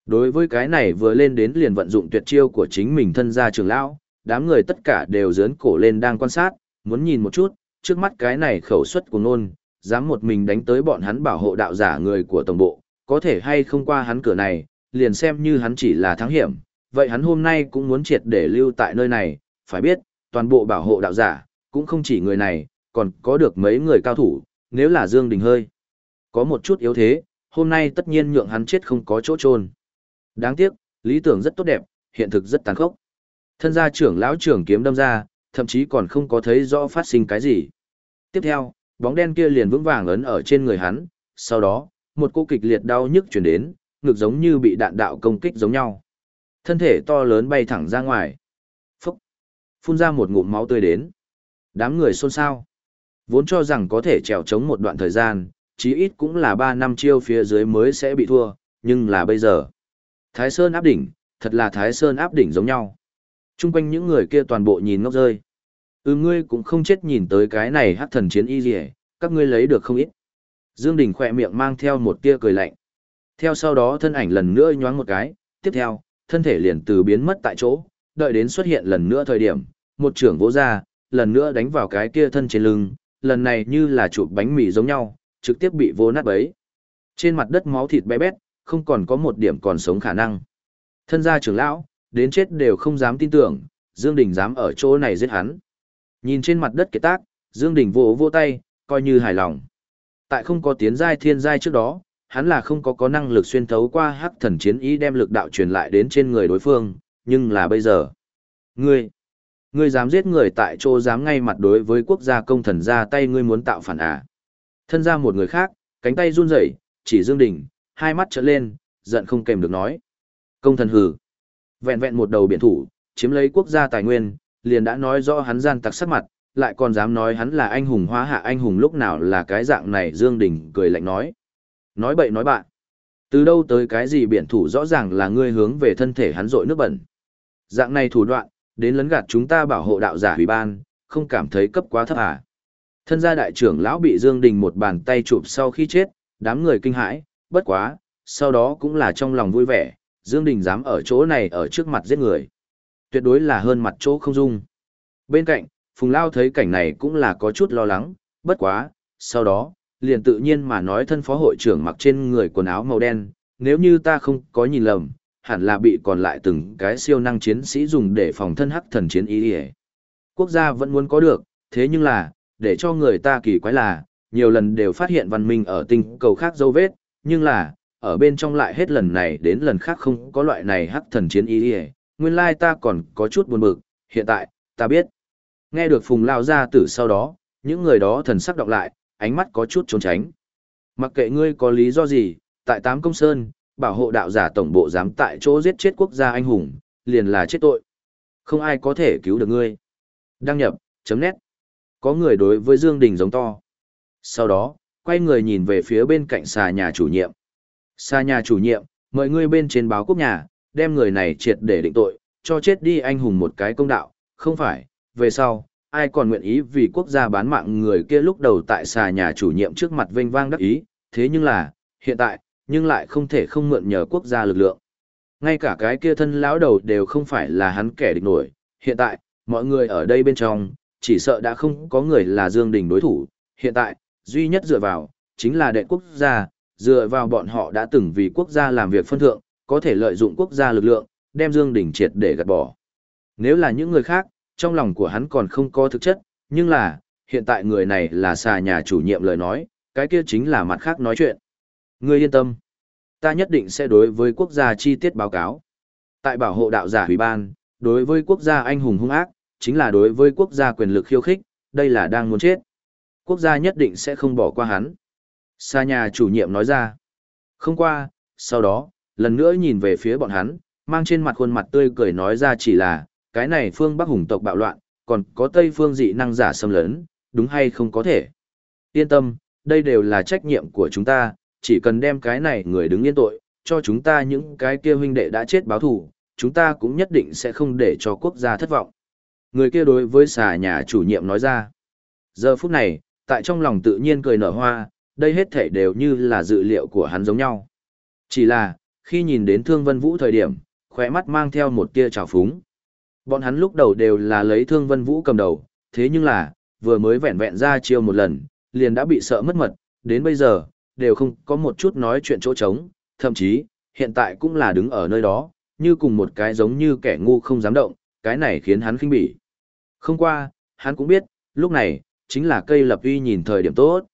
Đối với cái này vừa lên đến liền vận dụng tuyệt chiêu của chính mình thân gia trường lão, đám người tất cả đều dướn cổ lên đang quan sát, muốn nhìn một chút, trước mắt cái này khẩu suất của nôn, dám một mình đánh tới bọn hắn bảo hộ đạo giả người của tổng bộ, có thể hay không qua hắn cửa này, liền xem như hắn chỉ là thắng hiểm, vậy hắn hôm nay cũng muốn triệt để lưu tại nơi này, phải biết, toàn bộ bảo hộ đạo giả, cũng không chỉ người này, còn có được mấy người cao thủ, nếu là Dương Đình hơi. Có một chút yếu thế, hôm nay tất nhiên nhượng hắn chết không có chỗ trôn. Đáng tiếc, lý tưởng rất tốt đẹp, hiện thực rất tàn khốc. Thân gia trưởng lão trưởng kiếm đâm ra, thậm chí còn không có thấy rõ phát sinh cái gì. Tiếp theo, bóng đen kia liền vững vàng ấn ở trên người hắn, sau đó, một cô kịch liệt đau nhức chuyển đến, ngực giống như bị đạn đạo công kích giống nhau. Thân thể to lớn bay thẳng ra ngoài. Phúc! Phun ra một ngụm máu tươi đến. Đám người xôn xao. Vốn cho rằng có thể trèo chống một đoạn thời gian, chí ít cũng là 3 năm chiêu phía dưới mới sẽ bị thua, nhưng là bây giờ. Thái Sơn áp đỉnh, thật là Thái Sơn áp đỉnh giống nhau. Trung quanh những người kia toàn bộ nhìn ngốc rơi. Ừ ngươi cũng không chết nhìn tới cái này hát thần chiến y gì các ngươi lấy được không ít. Dương Đình khỏe miệng mang theo một tia cười lạnh. Theo sau đó thân ảnh lần nữa nhoáng một cái, tiếp theo, thân thể liền từ biến mất tại chỗ, đợi đến xuất hiện lần nữa thời điểm, một trưởng vỗ ra, lần nữa đánh vào cái kia thân trên lưng, lần này như là chụp bánh mì giống nhau, trực tiếp bị vô nát bấy. Trên mặt đất máu thịt bé bét, không còn có một điểm còn sống khả năng. Thân gia trưởng lão, đến chết đều không dám tin tưởng, Dương Đình dám ở chỗ này giết hắn. Nhìn trên mặt đất kiệt tác, Dương Đình vỗ vỗ tay, coi như hài lòng. Tại không có tiến giai thiên giai trước đó, hắn là không có có năng lực xuyên thấu qua hắc thần chiến ý đem lực đạo truyền lại đến trên người đối phương, nhưng là bây giờ. Ngươi, ngươi dám giết người tại chỗ dám ngay mặt đối với quốc gia công thần ra tay ngươi muốn tạo phản à. Thân ra một người khác, cánh tay run rẩy, chỉ Dương Đình, hai mắt trợn lên, giận không kềm được nói. Công thần hừ. Vẹn vẹn một đầu biển thủ, chiếm lấy quốc gia tài nguyên, liền đã nói rõ hắn gian tặc sắc mặt, lại còn dám nói hắn là anh hùng hóa hạ anh hùng lúc nào là cái dạng này Dương Đình cười lạnh nói. Nói bậy nói bạn. Từ đâu tới cái gì biển thủ rõ ràng là ngươi hướng về thân thể hắn rội nước bẩn. Dạng này thủ đoạn, đến lấn gạt chúng ta bảo hộ đạo giả ủy ban, không cảm thấy cấp quá thấp à. Thân gia đại trưởng lão bị Dương Đình một bàn tay chụp sau khi chết, đám người kinh hãi, bất quá, sau đó cũng là trong lòng vui vẻ, Dương Đình dám ở chỗ này ở trước mặt giết người. Tuyệt đối là hơn mặt chỗ không dung. Bên cạnh, Phùng Lao thấy cảnh này cũng là có chút lo lắng, bất quá, sau đó, liền tự nhiên mà nói thân phó hội trưởng mặc trên người quần áo màu đen, nếu như ta không có nhìn lầm, hẳn là bị còn lại từng cái siêu năng chiến sĩ dùng để phòng thân hắc thần chiến ý ý. Quốc gia vẫn muốn có được, thế nhưng là, để cho người ta kỳ quái là, nhiều lần đều phát hiện văn minh ở tinh cầu khác dấu vết, nhưng là, ở bên trong lại hết lần này đến lần khác không có loại này hắc thần chiến ý ý. Nguyên lai ta còn có chút buồn bực, hiện tại, ta biết. Nghe được Phùng Lao ra tử sau đó, những người đó thần sắc đọc lại, ánh mắt có chút trốn tránh. Mặc kệ ngươi có lý do gì, tại Tám Công Sơn, bảo hộ đạo giả tổng bộ dám tại chỗ giết chết quốc gia anh hùng, liền là chết tội. Không ai có thể cứu được ngươi. Đăng nhập, chấm nét. Có người đối với Dương Đình giống to. Sau đó, quay người nhìn về phía bên cạnh xà nhà chủ nhiệm. Xà nhà chủ nhiệm, mời ngươi bên trên báo quốc nhà, đem người này triệt để định tội, cho chết đi anh hùng một cái công đạo, không phải, về sau, ai còn nguyện ý vì quốc gia bán mạng người kia lúc đầu tại xà nhà chủ nhiệm trước mặt vênh vang đắc ý, thế nhưng là, hiện tại, nhưng lại không thể không mượn nhờ quốc gia lực lượng. Ngay cả cái kia thân lão đầu đều không phải là hắn kẻ địch nổi, hiện tại, mọi người ở đây bên trong, chỉ sợ đã không có người là Dương Đình đối thủ, hiện tại, duy nhất dựa vào, chính là đệ quốc gia, dựa vào bọn họ đã từng vì quốc gia làm việc phân thượng, có thể lợi dụng quốc gia lực lượng, đem Dương Đình triệt để gạt bỏ. Nếu là những người khác, trong lòng của hắn còn không có thực chất, nhưng là, hiện tại người này là xà nhà chủ nhiệm lời nói, cái kia chính là mặt khác nói chuyện. Ngươi yên tâm. Ta nhất định sẽ đối với quốc gia chi tiết báo cáo. Tại bảo hộ đạo giả ủy ban, đối với quốc gia anh hùng hung ác, chính là đối với quốc gia quyền lực khiêu khích, đây là đang muốn chết. Quốc gia nhất định sẽ không bỏ qua hắn. Sa nhà chủ nhiệm nói ra. Không qua, sau đó, lần nữa nhìn về phía bọn hắn, mang trên mặt khuôn mặt tươi cười nói ra chỉ là, cái này phương Bắc hùng tộc bạo loạn, còn có Tây phương dị năng giả xâm lấn, đúng hay không có thể. Yên tâm, đây đều là trách nhiệm của chúng ta, chỉ cần đem cái này người đứng yên tội, cho chúng ta những cái kia huynh đệ đã chết báo thù, chúng ta cũng nhất định sẽ không để cho quốc gia thất vọng. Người kia đối với xà nhà chủ nhiệm nói ra. Giờ phút này, tại trong lòng tự nhiên cười nở hoa, đây hết thể đều như là dự liệu của hắn giống nhau. Chỉ là, khi nhìn đến Thương Vân Vũ thời điểm, khóe mắt mang theo một tia trào phúng. Bọn hắn lúc đầu đều là lấy Thương Vân Vũ cầm đầu, thế nhưng là, vừa mới vẹn vẹn ra chiêu một lần, liền đã bị sợ mất mật, đến bây giờ, đều không có một chút nói chuyện chỗ trống, thậm chí, hiện tại cũng là đứng ở nơi đó, như cùng một cái giống như kẻ ngu không dám động, cái này khiến hắn khinh bỉ. Không qua, hắn cũng biết, lúc này, chính là cây lập uy nhìn thời điểm tốt.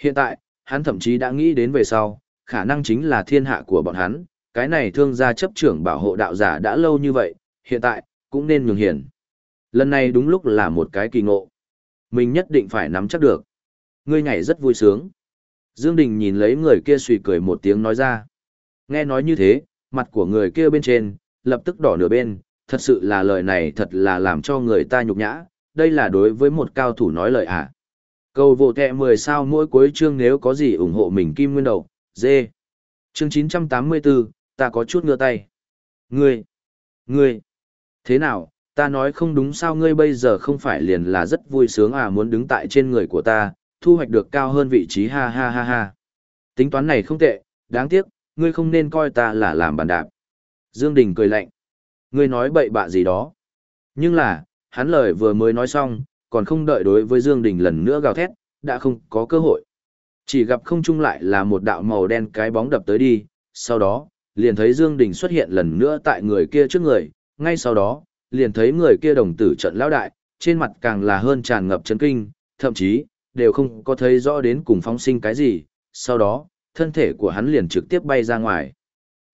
Hiện tại, hắn thậm chí đã nghĩ đến về sau, khả năng chính là thiên hạ của bọn hắn, cái này thương gia chấp trưởng bảo hộ đạo giả đã lâu như vậy, hiện tại, cũng nên nhường hiển. Lần này đúng lúc là một cái kỳ ngộ. Mình nhất định phải nắm chắc được. Ngươi nhảy rất vui sướng. Dương Đình nhìn lấy người kia suy cười một tiếng nói ra. Nghe nói như thế, mặt của người kia bên trên, lập tức đỏ nửa bên, thật sự là lời này thật là làm cho người ta nhục nhã, đây là đối với một cao thủ nói lời à. Cầu vô kẹ 10 sao mỗi cuối chương nếu có gì ủng hộ mình kim nguyên đầu, dê. Chương 984, ta có chút ngựa tay. Ngươi, ngươi, thế nào, ta nói không đúng sao ngươi bây giờ không phải liền là rất vui sướng à muốn đứng tại trên người của ta, thu hoạch được cao hơn vị trí ha ha ha ha. Tính toán này không tệ, đáng tiếc, ngươi không nên coi ta là làm bàn đạp. Dương Đình cười lạnh. Ngươi nói bậy bạ gì đó. Nhưng là, hắn lời vừa mới nói xong, còn không đợi đối với Dương Đình lần nữa gào thét, đã không có cơ hội. Chỉ gặp không trung lại là một đạo màu đen cái bóng đập tới đi, sau đó, liền thấy Dương Đình xuất hiện lần nữa tại người kia trước người, ngay sau đó, liền thấy người kia đồng tử trận lão đại, trên mặt càng là hơn tràn ngập chấn kinh, thậm chí, đều không có thấy rõ đến cùng phóng sinh cái gì, sau đó, thân thể của hắn liền trực tiếp bay ra ngoài.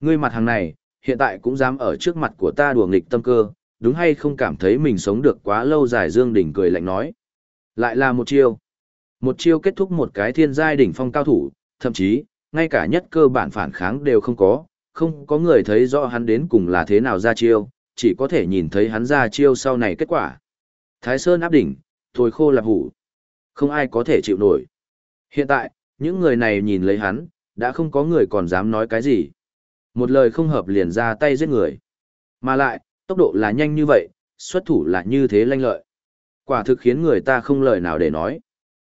Ngươi mặt hàng này, hiện tại cũng dám ở trước mặt của ta đùa nghịch tâm cơ, đúng hay không cảm thấy mình sống được quá lâu dài Dương Đình cười lạnh nói. Lại là một chiêu. Một chiêu kết thúc một cái thiên giai đỉnh phong cao thủ, thậm chí, ngay cả nhất cơ bản phản kháng đều không có, không có người thấy rõ hắn đến cùng là thế nào ra chiêu, chỉ có thể nhìn thấy hắn ra chiêu sau này kết quả. Thái Sơn áp đỉnh, thôi khô lạp hủ. Không ai có thể chịu nổi. Hiện tại, những người này nhìn lấy hắn, đã không có người còn dám nói cái gì. Một lời không hợp liền ra tay giết người. Mà lại, tốc độ là nhanh như vậy, xuất thủ là như thế lanh lợi. Quả thực khiến người ta không lời nào để nói.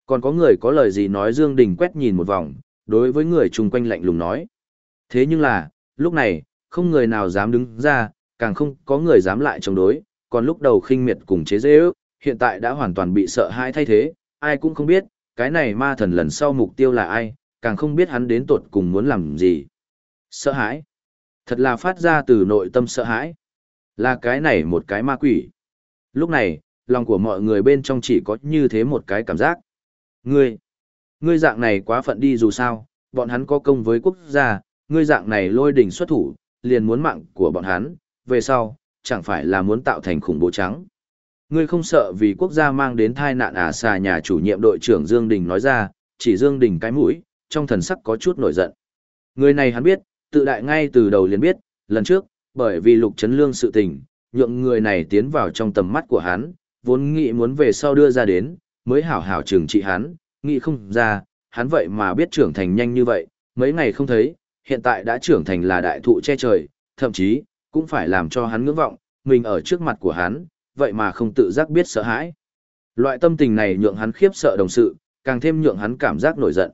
Còn có người có lời gì nói Dương Đình quét nhìn một vòng, đối với người chung quanh lạnh lùng nói. Thế nhưng là, lúc này, không người nào dám đứng ra, càng không có người dám lại chống đối, còn lúc đầu khinh miệt cùng chế dễ ước, hiện tại đã hoàn toàn bị sợ hãi thay thế, ai cũng không biết, cái này ma thần lần sau mục tiêu là ai, càng không biết hắn đến tột cùng muốn làm gì. Sợ hãi. Thật là phát ra từ nội tâm sợ hãi. Là cái này một cái ma quỷ. Lúc này, lòng của mọi người bên trong chỉ có như thế một cái cảm giác. Ngươi, ngươi dạng này quá phận đi dù sao, bọn hắn có công với quốc gia, ngươi dạng này lôi đỉnh xuất thủ, liền muốn mạng của bọn hắn, về sau, chẳng phải là muốn tạo thành khủng bố trắng. Ngươi không sợ vì quốc gia mang đến thai nạn à xà nhà chủ nhiệm đội trưởng Dương Đình nói ra, chỉ Dương Đình cái mũi, trong thần sắc có chút nổi giận. Người này hắn biết, tự đại ngay từ đầu liền biết, lần trước, bởi vì lục chấn lương sự tình, nhượng người này tiến vào trong tầm mắt của hắn, vốn nghĩ muốn về sau đưa ra đến, mới hảo hảo trừng trị hắn, nghĩ không ra, hắn vậy mà biết trưởng thành nhanh như vậy, mấy ngày không thấy, hiện tại đã trưởng thành là đại thụ che trời, thậm chí, cũng phải làm cho hắn ngưỡng vọng, mình ở trước mặt của hắn, vậy mà không tự giác biết sợ hãi. Loại tâm tình này nhượng hắn khiếp sợ đồng sự, càng thêm nhượng hắn cảm giác nổi giận.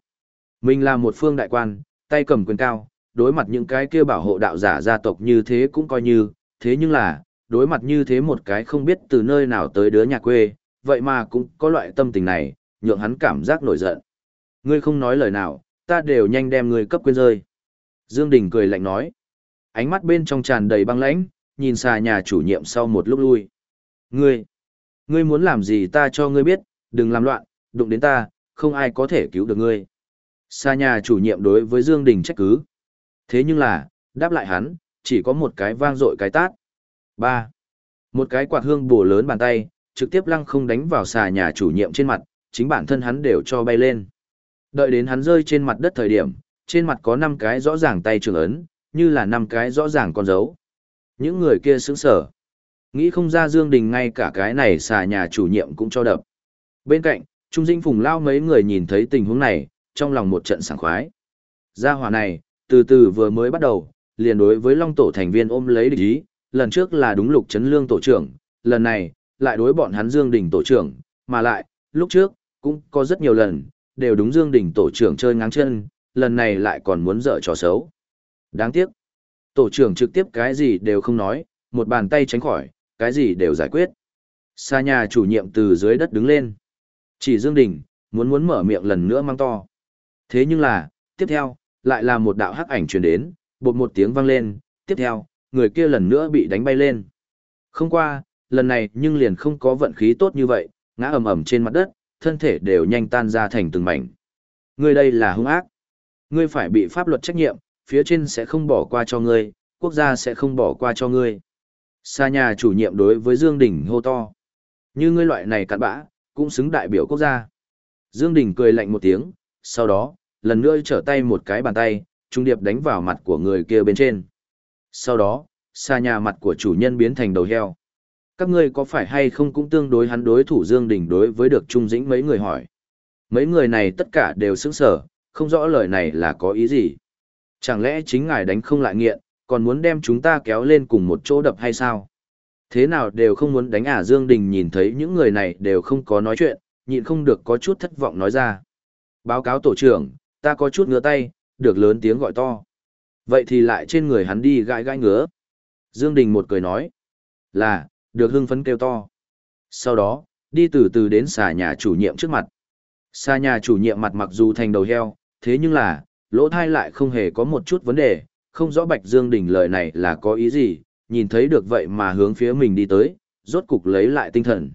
Mình là một phương đại quan, tay cầm quyền cao, đối mặt những cái kia bảo hộ đạo giả gia tộc như thế cũng coi như, thế nhưng là, đối mặt như thế một cái không biết từ nơi nào tới đứa nhà quê, vậy mà cũng có loại tâm tình này, nhượng hắn cảm giác nổi giận. Ngươi không nói lời nào, ta đều nhanh đem ngươi cấp quên rơi. Dương Đình cười lạnh nói. Ánh mắt bên trong tràn đầy băng lãnh, nhìn xa nhà chủ nhiệm sau một lúc lui. Ngươi, ngươi muốn làm gì ta cho ngươi biết, đừng làm loạn, đụng đến ta, không ai có thể cứu được ngươi. Xa nhà chủ nhiệm đối với Dương Đình trách cứ. Thế nhưng là, đáp lại hắn, chỉ có một cái vang dội cái tát. ba Một cái quạt hương bổ lớn bàn tay, trực tiếp lăng không đánh vào xà nhà chủ nhiệm trên mặt, chính bản thân hắn đều cho bay lên. Đợi đến hắn rơi trên mặt đất thời điểm, trên mặt có 5 cái rõ ràng tay trường ấn, như là 5 cái rõ ràng con dấu. Những người kia sững sở. Nghĩ không ra Dương Đình ngay cả cái này xà nhà chủ nhiệm cũng cho đập. Bên cạnh, Trung Dinh Phùng Lao mấy người nhìn thấy tình huống này, trong lòng một trận sảng khoái. Gia hỏa này, từ từ vừa mới bắt đầu, liền đối với Long Tổ thành viên ôm lấy địch ý, lần trước là đúng lục chấn lương tổ trưởng, lần này, lại đối bọn hắn Dương Đình tổ trưởng, mà lại, lúc trước, cũng có rất nhiều lần, đều đúng Dương Đình tổ trưởng chơi ngáng chân, lần này lại còn muốn dở trò xấu. Đáng tiếc, tổ trưởng trực tiếp cái gì đều không nói, một bàn tay tránh khỏi, cái gì đều giải quyết. Xa nhà chủ nhiệm từ dưới đất đứng lên. Chỉ Dương Đình, muốn muốn mở miệng lần nữa mang to. Thế nhưng là, tiếp theo, lại là một đạo hắc ảnh truyền đến, bột một tiếng vang lên, tiếp theo, người kia lần nữa bị đánh bay lên. Không qua, lần này nhưng liền không có vận khí tốt như vậy, ngã ầm ầm trên mặt đất, thân thể đều nhanh tan ra thành từng mảnh. Ngươi đây là hung ác. Ngươi phải bị pháp luật trách nhiệm, phía trên sẽ không bỏ qua cho ngươi, quốc gia sẽ không bỏ qua cho ngươi. Xa nhà chủ nhiệm đối với Dương Đình hô to. Như ngươi loại này cặn bã, cũng xứng đại biểu quốc gia. Dương Đình cười lạnh một tiếng, sau đó, lần nữa trở tay một cái bàn tay, trung điệp đánh vào mặt của người kia bên trên. Sau đó, xa nhà mặt của chủ nhân biến thành đầu heo. Các ngươi có phải hay không cũng tương đối hắn đối thủ Dương Đình đối với được Trung Dĩnh mấy người hỏi. Mấy người này tất cả đều sững sờ, không rõ lời này là có ý gì. Chẳng lẽ chính ngài đánh không lại nghiện, còn muốn đem chúng ta kéo lên cùng một chỗ đập hay sao? Thế nào đều không muốn đánh à Dương Đình nhìn thấy những người này đều không có nói chuyện, nhịn không được có chút thất vọng nói ra. Báo cáo tổ trưởng, ta có chút ngứa tay, được lớn tiếng gọi to. Vậy thì lại trên người hắn đi gãi gãi ngứa. Dương Đình một cười nói. Là, được hưng phấn kêu to. Sau đó, đi từ từ đến xà nhà chủ nhiệm trước mặt. Xà nhà chủ nhiệm mặt mặc dù thành đầu heo, thế nhưng là, lỗ thai lại không hề có một chút vấn đề, không rõ Bạch Dương Đình lời này là có ý gì, nhìn thấy được vậy mà hướng phía mình đi tới, rốt cục lấy lại tinh thần.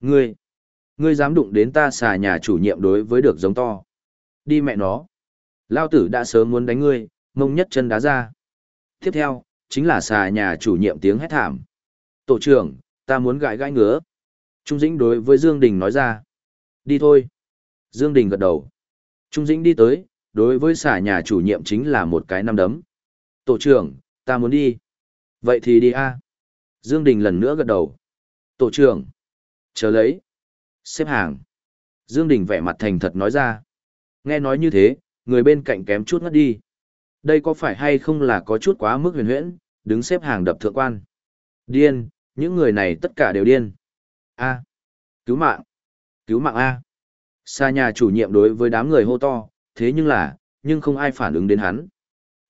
Ngươi, ngươi dám đụng đến ta xà nhà chủ nhiệm đối với được giống to. Đi mẹ nó. Lao tử đã sớm muốn đánh ngươi, mông nhất chân đá ra. Tiếp theo, chính là xà nhà chủ nhiệm tiếng hét thảm. Tổ trưởng, ta muốn gãi gãi ngứa. Trung Dĩnh đối với Dương Đình nói ra. Đi thôi. Dương Đình gật đầu. Trung Dĩnh đi tới, đối với xà nhà chủ nhiệm chính là một cái năm đấm. Tổ trưởng, ta muốn đi. Vậy thì đi a. Dương Đình lần nữa gật đầu. Tổ trưởng. Chờ lấy. Xếp hàng. Dương Đình vẻ mặt thành thật nói ra. Nghe nói như thế, người bên cạnh kém chút ngất đi. Đây có phải hay không là có chút quá mức huyền huyễn, đứng xếp hàng đập thượng quan. Điên, những người này tất cả đều điên. A. Cứu mạng. Cứu mạng A. Xa nhà chủ nhiệm đối với đám người hô to, thế nhưng là, nhưng không ai phản ứng đến hắn.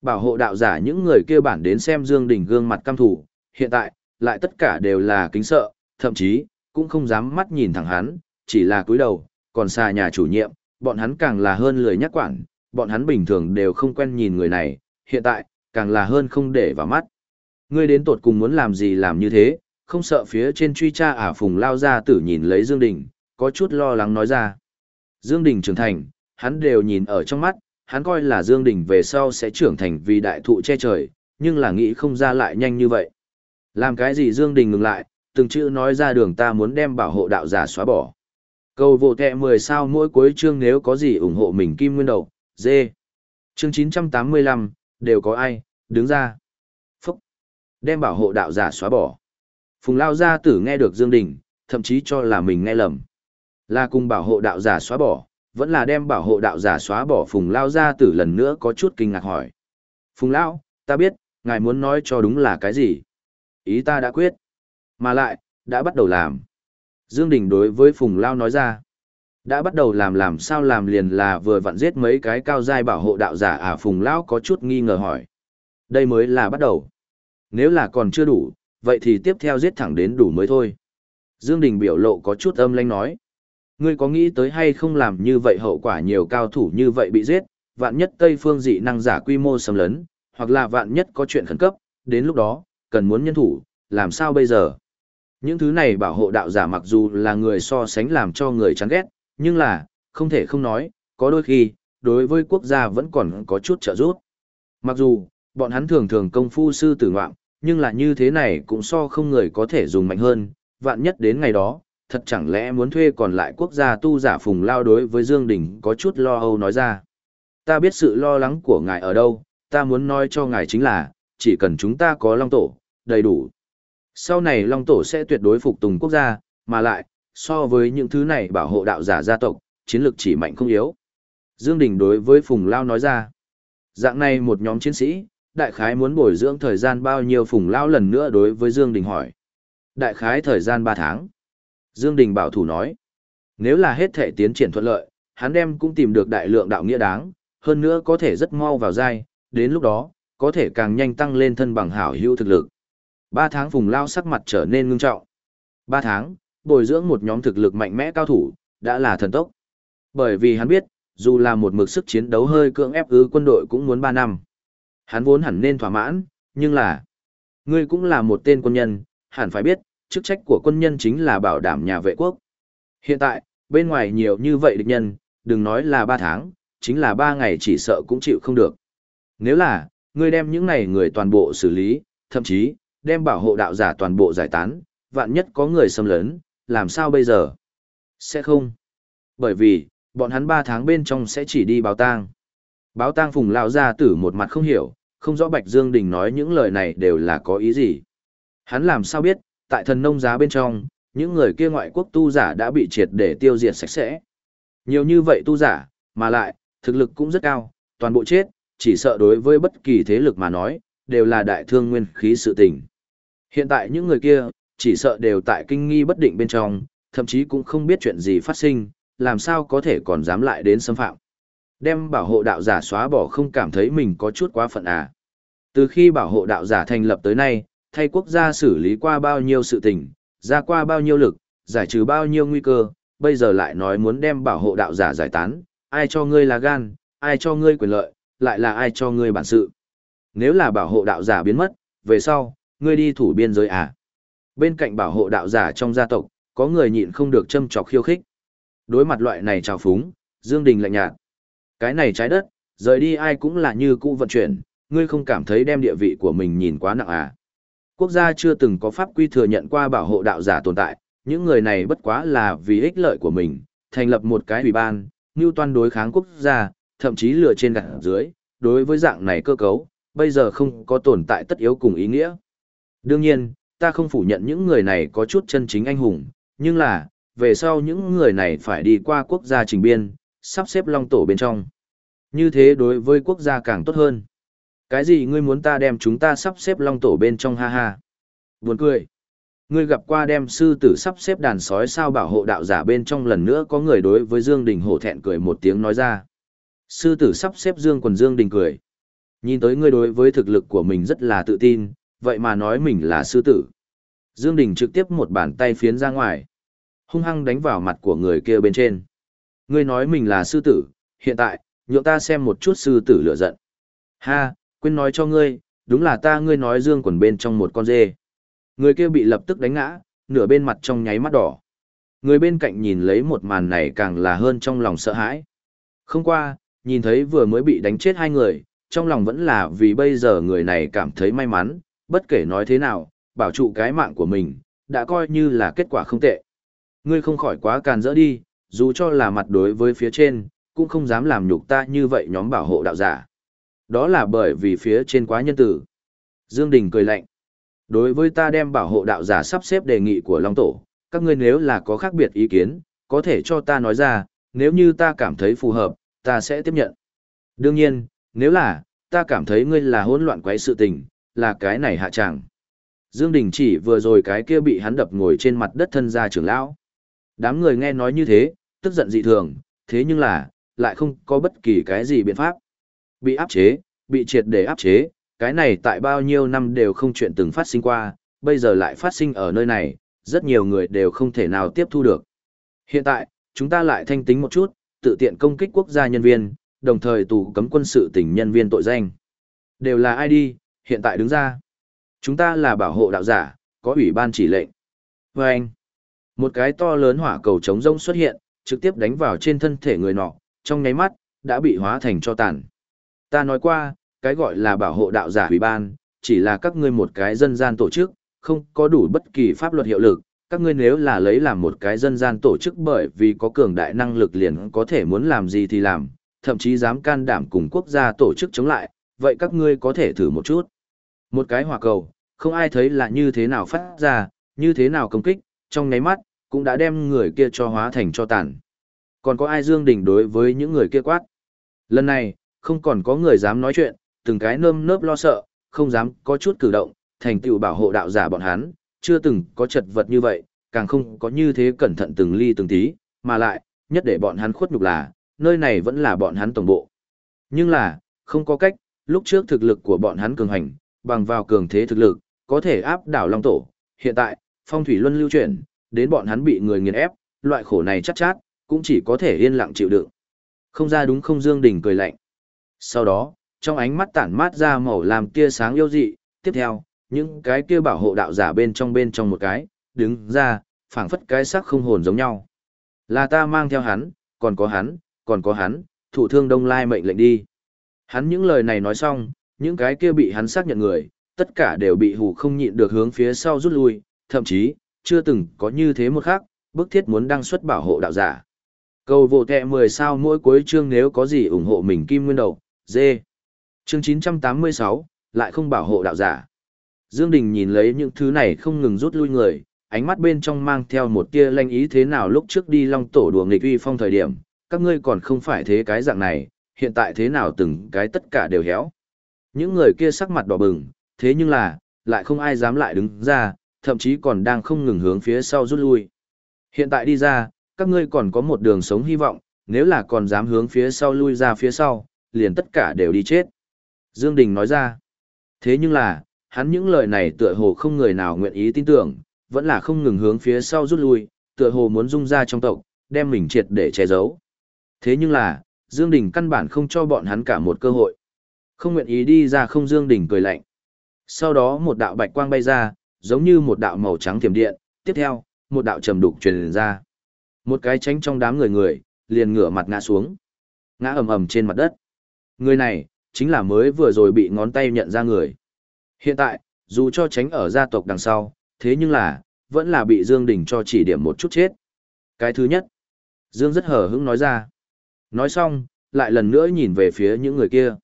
Bảo hộ đạo giả những người kia bản đến xem Dương Đình gương mặt cam thủ, hiện tại, lại tất cả đều là kính sợ, thậm chí, cũng không dám mắt nhìn thẳng hắn, chỉ là cúi đầu, còn xa nhà chủ nhiệm, bọn hắn càng là hơn lười nhắc quản, bọn hắn bình thường đều không quen nhìn người này, hiện tại, càng là hơn không để vào mắt. Ngươi đến tột cùng muốn làm gì làm như thế, không sợ phía trên truy tra ả phùng lao ra tử nhìn lấy Dương Đình, có chút lo lắng nói ra. Dương Đình trưởng thành, hắn đều nhìn ở trong mắt, hắn coi là Dương Đình về sau sẽ trưởng thành vì đại thụ che trời, nhưng là nghĩ không ra lại nhanh như vậy. Làm cái gì Dương Đình ngừng lại, từng chữ nói ra đường ta muốn đem bảo hộ đạo giả xóa bỏ. Cầu vô tệ 10 sao mỗi cuối chương nếu có gì ủng hộ mình kim nguyên đầu, dê. Chương 985, đều có ai, đứng ra. Phúc. Đem bảo hộ đạo giả xóa bỏ. Phùng Lao Gia Tử nghe được Dương Đình, thậm chí cho là mình nghe lầm. Là cùng bảo hộ đạo giả xóa bỏ, vẫn là đem bảo hộ đạo giả xóa bỏ Phùng Lao Gia Tử lần nữa có chút kinh ngạc hỏi. Phùng Lao, ta biết, ngài muốn nói cho đúng là cái gì? Ý ta đã quyết. Mà lại, đã bắt đầu làm. Dương Đình đối với Phùng Lao nói ra. Đã bắt đầu làm làm sao làm liền là vừa vặn giết mấy cái cao giai bảo hộ đạo giả à Phùng Lao có chút nghi ngờ hỏi. Đây mới là bắt đầu. Nếu là còn chưa đủ, vậy thì tiếp theo giết thẳng đến đủ mới thôi. Dương Đình biểu lộ có chút âm lãnh nói. Ngươi có nghĩ tới hay không làm như vậy hậu quả nhiều cao thủ như vậy bị giết, vạn nhất Tây phương dị năng giả quy mô sầm lớn, hoặc là vạn nhất có chuyện khẩn cấp, đến lúc đó, cần muốn nhân thủ, làm sao bây giờ? Những thứ này bảo hộ đạo giả mặc dù là người so sánh làm cho người chán ghét, nhưng là, không thể không nói, có đôi khi, đối với quốc gia vẫn còn có chút trợ giúp. Mặc dù, bọn hắn thường thường công phu sư tử ngoạm, nhưng là như thế này cũng so không người có thể dùng mạnh hơn, vạn nhất đến ngày đó, thật chẳng lẽ muốn thuê còn lại quốc gia tu giả phùng lao đối với Dương Đình có chút lo âu nói ra. Ta biết sự lo lắng của ngài ở đâu, ta muốn nói cho ngài chính là, chỉ cần chúng ta có long tổ, đầy đủ. Sau này long tổ sẽ tuyệt đối phục tùng quốc gia, mà lại, so với những thứ này bảo hộ đạo giả gia tộc, chiến lược chỉ mạnh không yếu. Dương Đình đối với Phùng Lao nói ra, dạng này một nhóm chiến sĩ, đại khái muốn bồi dưỡng thời gian bao nhiêu Phùng Lao lần nữa đối với Dương Đình hỏi. Đại khái thời gian 3 tháng. Dương Đình bảo thủ nói, nếu là hết thể tiến triển thuận lợi, hắn đem cũng tìm được đại lượng đạo nghĩa đáng, hơn nữa có thể rất mau vào giai, đến lúc đó, có thể càng nhanh tăng lên thân bằng hảo hữu thực lực. Ba tháng Phùng Lao sắc mặt trở nên ngưng trọng. Ba tháng, bồi dưỡng một nhóm thực lực mạnh mẽ cao thủ, đã là thần tốc. Bởi vì hắn biết, dù là một mực sức chiến đấu hơi cưỡng ép ứ quân đội cũng muốn ba năm. Hắn vốn hẳn nên thỏa mãn, nhưng là, ngươi cũng là một tên quân nhân, hẳn phải biết, chức trách của quân nhân chính là bảo đảm nhà vệ quốc. Hiện tại, bên ngoài nhiều như vậy địch nhân, đừng nói là ba tháng, chính là ba ngày chỉ sợ cũng chịu không được. Nếu là, ngươi đem những này người toàn bộ xử lý, thậm chí, đem bảo hộ đạo giả toàn bộ giải tán, vạn nhất có người xâm lấn, làm sao bây giờ? Sẽ không. Bởi vì, bọn hắn 3 tháng bên trong sẽ chỉ đi báo tang. Báo tang phùng lão gia tử một mặt không hiểu, không rõ Bạch Dương Đình nói những lời này đều là có ý gì. Hắn làm sao biết, tại thần nông giá bên trong, những người kia ngoại quốc tu giả đã bị triệt để tiêu diệt sạch sẽ. Nhiều như vậy tu giả, mà lại, thực lực cũng rất cao, toàn bộ chết, chỉ sợ đối với bất kỳ thế lực mà nói, đều là đại thương nguyên khí sự tình. Hiện tại những người kia, chỉ sợ đều tại kinh nghi bất định bên trong, thậm chí cũng không biết chuyện gì phát sinh, làm sao có thể còn dám lại đến xâm phạm. Đem bảo hộ đạo giả xóa bỏ không cảm thấy mình có chút quá phận à. Từ khi bảo hộ đạo giả thành lập tới nay, thay quốc gia xử lý qua bao nhiêu sự tình, ra qua bao nhiêu lực, giải trừ bao nhiêu nguy cơ, bây giờ lại nói muốn đem bảo hộ đạo giả giải tán, ai cho ngươi là gan, ai cho ngươi quyền lợi, lại là ai cho ngươi bản sự. Nếu là bảo hộ đạo giả biến mất, về sau, ngươi đi thủ biên giới à? Bên cạnh bảo hộ đạo giả trong gia tộc, có người nhịn không được châm chọc khiêu khích. Đối mặt loại này trào phúng, Dương Đình lạnh nhạt. Cái này trái đất, rời đi ai cũng là như cũ vận chuyển, ngươi không cảm thấy đem địa vị của mình nhìn quá nặng à? Quốc gia chưa từng có pháp quy thừa nhận qua bảo hộ đạo giả tồn tại, những người này bất quá là vì ích lợi của mình, thành lập một cái ủy ban, như toàn đối kháng quốc gia, thậm chí lừa trên gạt dưới, đối với dạng này cơ cấu, bây giờ không có tồn tại tất yếu cùng ý nghĩa. Đương nhiên, ta không phủ nhận những người này có chút chân chính anh hùng, nhưng là, về sau những người này phải đi qua quốc gia trình biên, sắp xếp long tổ bên trong. Như thế đối với quốc gia càng tốt hơn. Cái gì ngươi muốn ta đem chúng ta sắp xếp long tổ bên trong ha ha? Buồn cười. Ngươi gặp qua đem sư tử sắp xếp đàn sói sao bảo hộ đạo giả bên trong lần nữa có người đối với Dương Đình hổ thẹn cười một tiếng nói ra. Sư tử sắp xếp Dương quần Dương Đình cười. Nhìn tới ngươi đối với thực lực của mình rất là tự tin, vậy mà nói mình là sư tử. Dương Đình trực tiếp một bàn tay phiến ra ngoài. Hung hăng đánh vào mặt của người kia bên trên. Ngươi nói mình là sư tử, hiện tại, nhượng ta xem một chút sư tử lửa giận. Ha, quên nói cho ngươi, đúng là ta ngươi nói dương quần bên trong một con dê. Người kia bị lập tức đánh ngã, nửa bên mặt trong nháy mắt đỏ. Người bên cạnh nhìn lấy một màn này càng là hơn trong lòng sợ hãi. Không qua, nhìn thấy vừa mới bị đánh chết hai người, trong lòng vẫn là vì bây giờ người này cảm thấy may mắn, bất kể nói thế nào, bảo trụ cái mạng của mình, đã coi như là kết quả không tệ. Ngươi không khỏi quá càn rỡ đi, dù cho là mặt đối với phía trên, cũng không dám làm nhục ta như vậy nhóm bảo hộ đạo giả. Đó là bởi vì phía trên quá nhân tử. Dương Đình cười lạnh. Đối với ta đem bảo hộ đạo giả sắp xếp đề nghị của Long Tổ, các ngươi nếu là có khác biệt ý kiến, có thể cho ta nói ra, nếu như ta cảm thấy phù hợp, ta sẽ tiếp nhận. Đương nhiên, nếu là, ta cảm thấy ngươi là hỗn loạn quấy sự tình, là cái này hạ tràng. Dương Đình chỉ vừa rồi cái kia bị hắn đập ngồi trên mặt đất thân gia trưởng lão. Đám người nghe nói như thế, tức giận dị thường, thế nhưng là, lại không có bất kỳ cái gì biện pháp. Bị áp chế, bị triệt để áp chế, cái này tại bao nhiêu năm đều không chuyện từng phát sinh qua, bây giờ lại phát sinh ở nơi này, rất nhiều người đều không thể nào tiếp thu được. Hiện tại, chúng ta lại thanh tính một chút, tự tiện công kích quốc gia nhân viên, đồng thời tù cấm quân sự tỉnh nhân viên tội danh. Đều là ai đi, hiện tại đứng ra. Chúng ta là bảo hộ đạo giả, có ủy ban chỉ lệnh. Và anh, một cái to lớn hỏa cầu chống rông xuất hiện, trực tiếp đánh vào trên thân thể người nọ, trong nháy mắt, đã bị hóa thành cho tàn. Ta nói qua, cái gọi là bảo hộ đạo giả ủy ban, chỉ là các ngươi một cái dân gian tổ chức, không có đủ bất kỳ pháp luật hiệu lực, các ngươi nếu là lấy làm một cái dân gian tổ chức bởi vì có cường đại năng lực liền có thể muốn làm gì thì làm, thậm chí dám can đảm cùng quốc gia tổ chức chống lại, vậy các ngươi có thể thử một chút. Một cái hỏa cầu, không ai thấy là như thế nào phát ra, như thế nào công kích, trong nháy mắt, cũng đã đem người kia cho hóa thành cho tàn. Còn có ai dương đỉnh đối với những người kia quát. Lần này, không còn có người dám nói chuyện, từng cái nơm nớp lo sợ, không dám có chút cử động, thành tựu bảo hộ đạo giả bọn hắn, chưa từng có chật vật như vậy, càng không có như thế cẩn thận từng ly từng tí, mà lại, nhất để bọn hắn khuất nhục là, nơi này vẫn là bọn hắn tổng bộ. Nhưng là, không có cách, lúc trước thực lực của bọn hắn cường hành, bằng vào cường thế thực lực, có thể áp đảo Long Tổ. Hiện tại, phong thủy luân lưu chuyển, đến bọn hắn bị người nghiền ép, loại khổ này chắc chát, cũng chỉ có thể yên lặng chịu đựng. Không ra đúng không Dương Đình cười lạnh. Sau đó, trong ánh mắt tản mát ra màu làm tia sáng yêu dị, tiếp theo, những cái kia bảo hộ đạo giả bên trong bên trong một cái, đứng ra, phảng phất cái sắc không hồn giống nhau. Là ta mang theo hắn, còn có hắn, còn có hắn, thủ thương đông lai mệnh lệnh đi. Hắn những lời này nói xong, những cái kia bị hắn xác nhận người, tất cả đều bị hù không nhịn được hướng phía sau rút lui, thậm chí, chưa từng có như thế một khác, bức thiết muốn đăng xuất bảo hộ đạo giả. Cầu vô tệ 10 sao mỗi cuối chương nếu có gì ủng hộ mình kim nguyên đầu, dê. Chương 986, lại không bảo hộ đạo giả. Dương Đình nhìn lấy những thứ này không ngừng rút lui người, ánh mắt bên trong mang theo một tia lanh ý thế nào lúc trước đi long tổ đùa nghịch uy phong thời điểm, các ngươi còn không phải thế cái dạng này, hiện tại thế nào từng cái tất cả đều héo. Những người kia sắc mặt đỏ bừng, thế nhưng là, lại không ai dám lại đứng ra, thậm chí còn đang không ngừng hướng phía sau rút lui. Hiện tại đi ra, các ngươi còn có một đường sống hy vọng, nếu là còn dám hướng phía sau lui ra phía sau, liền tất cả đều đi chết. Dương Đình nói ra, thế nhưng là, hắn những lời này tựa hồ không người nào nguyện ý tin tưởng, vẫn là không ngừng hướng phía sau rút lui, tựa hồ muốn dung ra trong tộc, đem mình triệt để che giấu. Thế nhưng là, Dương Đình căn bản không cho bọn hắn cả một cơ hội. Không nguyện ý đi ra không Dương đỉnh cười lạnh. Sau đó một đạo bạch quang bay ra, giống như một đạo màu trắng thiểm điện, tiếp theo, một đạo trầm đục truyền ra. Một cái tránh trong đám người người, liền ngửa mặt ngã xuống. Ngã ầm ầm trên mặt đất. Người này, chính là mới vừa rồi bị ngón tay nhận ra người. Hiện tại, dù cho tránh ở gia tộc đằng sau, thế nhưng là, vẫn là bị Dương Đình cho chỉ điểm một chút chết. Cái thứ nhất, Dương rất hờ hững nói ra. Nói xong, lại lần nữa nhìn về phía những người kia.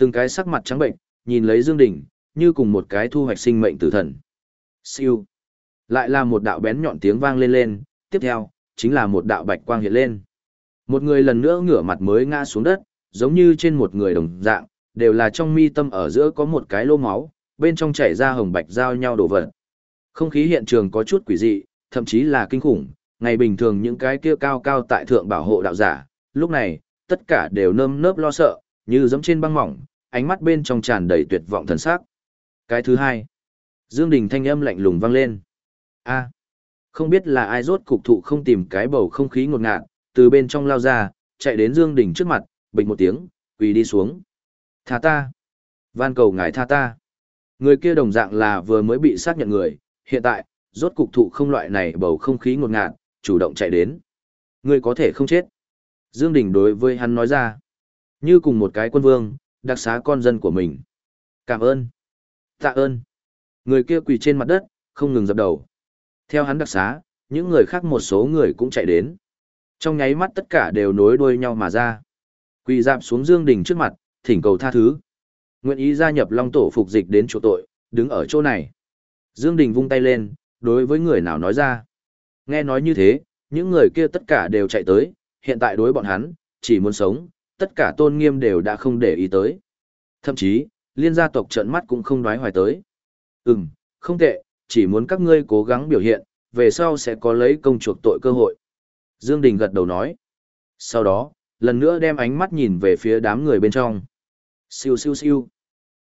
Từng cái sắc mặt trắng bệnh, nhìn lấy Dương Đình, như cùng một cái thu hoạch sinh mệnh tử thần. Siêu. Lại là một đạo bén nhọn tiếng vang lên lên, tiếp theo, chính là một đạo bạch quang hiện lên. Một người lần nữa ngửa mặt mới ngã xuống đất, giống như trên một người đồng dạng, đều là trong mi tâm ở giữa có một cái lô máu, bên trong chảy ra hồng bạch giao nhau đổ vật. Không khí hiện trường có chút quỷ dị, thậm chí là kinh khủng, ngày bình thường những cái kia cao cao tại thượng bảo hộ đạo giả, lúc này, tất cả đều nơm nớp lo sợ, như giống trên băng mỏng, ánh mắt bên trong tràn đầy tuyệt vọng thần sắc. Cái thứ hai, Dương Đình thanh âm lạnh lùng vang lên. A, không biết là ai rốt cục thụ không tìm cái bầu không khí ngột ngạt, từ bên trong lao ra, chạy đến Dương Đình trước mặt, bình một tiếng, quỳ đi xuống. Tha ta. Van cầu ngài tha ta. Người kia đồng dạng là vừa mới bị xác nhận người, hiện tại, rốt cục thụ không loại này bầu không khí ngột ngạt, chủ động chạy đến. Người có thể không chết. Dương Đình đối với hắn nói ra. Như cùng một cái quân vương, đặc xá con dân của mình. Cảm ơn. Tạ ơn. Người kia quỳ trên mặt đất, không ngừng dập đầu. Theo hắn đặc xá, những người khác một số người cũng chạy đến. Trong nháy mắt tất cả đều nối đuôi nhau mà ra. Quỳ dạp xuống Dương Đình trước mặt, thỉnh cầu tha thứ. Nguyện ý gia nhập Long Tổ phục dịch đến chỗ tội, đứng ở chỗ này. Dương Đình vung tay lên, đối với người nào nói ra. Nghe nói như thế, những người kia tất cả đều chạy tới, hiện tại đối bọn hắn, chỉ muốn sống, tất cả tôn nghiêm đều đã không để ý tới. Thậm chí, liên gia tộc trợn mắt cũng không đoái hoài tới. Ừm, không tệ, chỉ muốn các ngươi cố gắng biểu hiện, về sau sẽ có lấy công chuộc tội cơ hội. Dương Đình gật đầu nói. Sau đó, lần nữa đem ánh mắt nhìn về phía đám người bên trong. Siêu siêu siêu.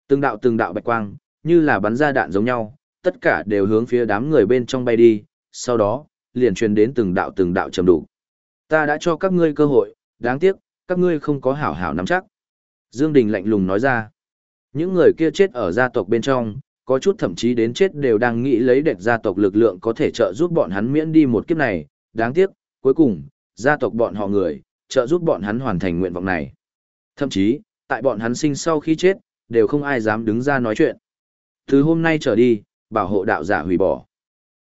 Từng đạo từng đạo bạch quang, như là bắn ra đạn giống nhau, tất cả đều hướng phía đám người bên trong bay đi, sau đó, liền truyền đến từng đạo từng đạo trầm đủ. Ta đã cho các ngươi cơ hội, đáng tiếc, các ngươi không có hảo hảo nắm chắc. Dương Đình lạnh lùng nói ra. Những người kia chết ở gia tộc bên trong, có chút thậm chí đến chết đều đang nghĩ lấy đệt gia tộc lực lượng có thể trợ giúp bọn hắn miễn đi một kiếp này, đáng tiếc, cuối cùng, gia tộc bọn họ người, trợ giúp bọn hắn hoàn thành nguyện vọng này. Thậm chí, tại bọn hắn sinh sau khi chết, đều không ai dám đứng ra nói chuyện. Từ hôm nay trở đi, bảo hộ đạo giả hủy bỏ.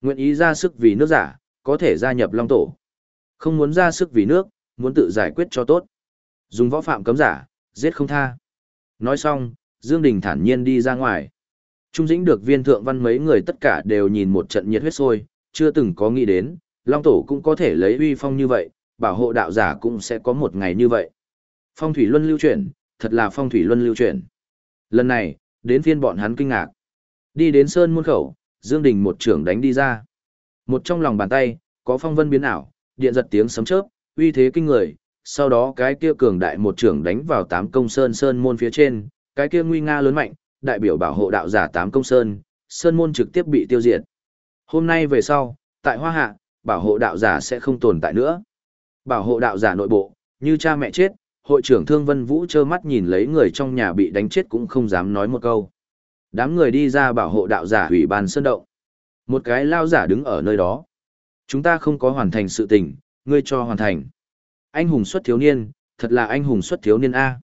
Nguyện ý ra sức vì nước giả, có thể gia nhập Long Tổ. Không muốn ra sức vì nước, muốn tự giải quyết cho tốt. Dùng võ phạm cấm giả, giết không tha. Nói xong, Dương Đình thản nhiên đi ra ngoài. Trung dĩnh được viên thượng văn mấy người tất cả đều nhìn một trận nhiệt huyết sôi, chưa từng có nghĩ đến, Long Tổ cũng có thể lấy uy phong như vậy, bảo hộ đạo giả cũng sẽ có một ngày như vậy. Phong thủy luân lưu chuyển, thật là phong thủy luân lưu chuyển. Lần này, đến phiên bọn hắn kinh ngạc. Đi đến sơn môn khẩu, Dương Đình một trưởng đánh đi ra. Một trong lòng bàn tay, có phong vân biến ảo, điện giật tiếng sấm chớp, uy thế kinh người, sau đó cái kia cường đại một trưởng đánh vào tám công sơn sơn môn phía trên, cái kia nguy nga lớn mạnh, đại biểu bảo hộ đạo giả tám công sơn, sơn môn trực tiếp bị tiêu diệt. Hôm nay về sau, tại Hoa Hạ, bảo hộ đạo giả sẽ không tồn tại nữa. Bảo hộ đạo giả nội bộ, như cha mẹ chết, hội trưởng Thương Vân Vũ trơ mắt nhìn lấy người trong nhà bị đánh chết cũng không dám nói một câu. Đám người đi ra bảo hộ đạo giả hủy ban sơn động. Một cái lao giả đứng ở nơi đó. Chúng ta không có hoàn thành sự tình, ngươi cho hoàn thành. Anh hùng xuất thiếu niên, thật là anh hùng xuất thiếu niên A.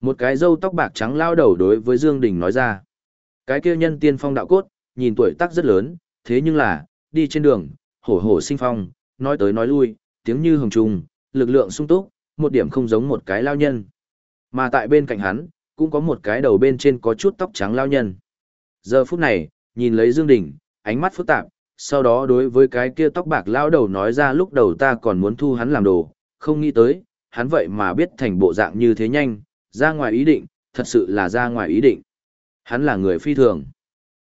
Một cái râu tóc bạc trắng lao đầu đối với Dương Đình nói ra. Cái kia nhân tiên phong đạo cốt, nhìn tuổi tác rất lớn, thế nhưng là, đi trên đường, hổ hổ sinh phong, nói tới nói lui, tiếng như hồng trùng, lực lượng sung túc, một điểm không giống một cái lao nhân. Mà tại bên cạnh hắn, cũng có một cái đầu bên trên có chút tóc trắng lao nhân. Giờ phút này, nhìn lấy Dương Đình, ánh mắt phức tạp, sau đó đối với cái kia tóc bạc lao đầu nói ra lúc đầu ta còn muốn thu hắn làm đồ, không nghĩ tới, hắn vậy mà biết thành bộ dạng như thế nhanh, ra ngoài ý định, thật sự là ra ngoài ý định. Hắn là người phi thường.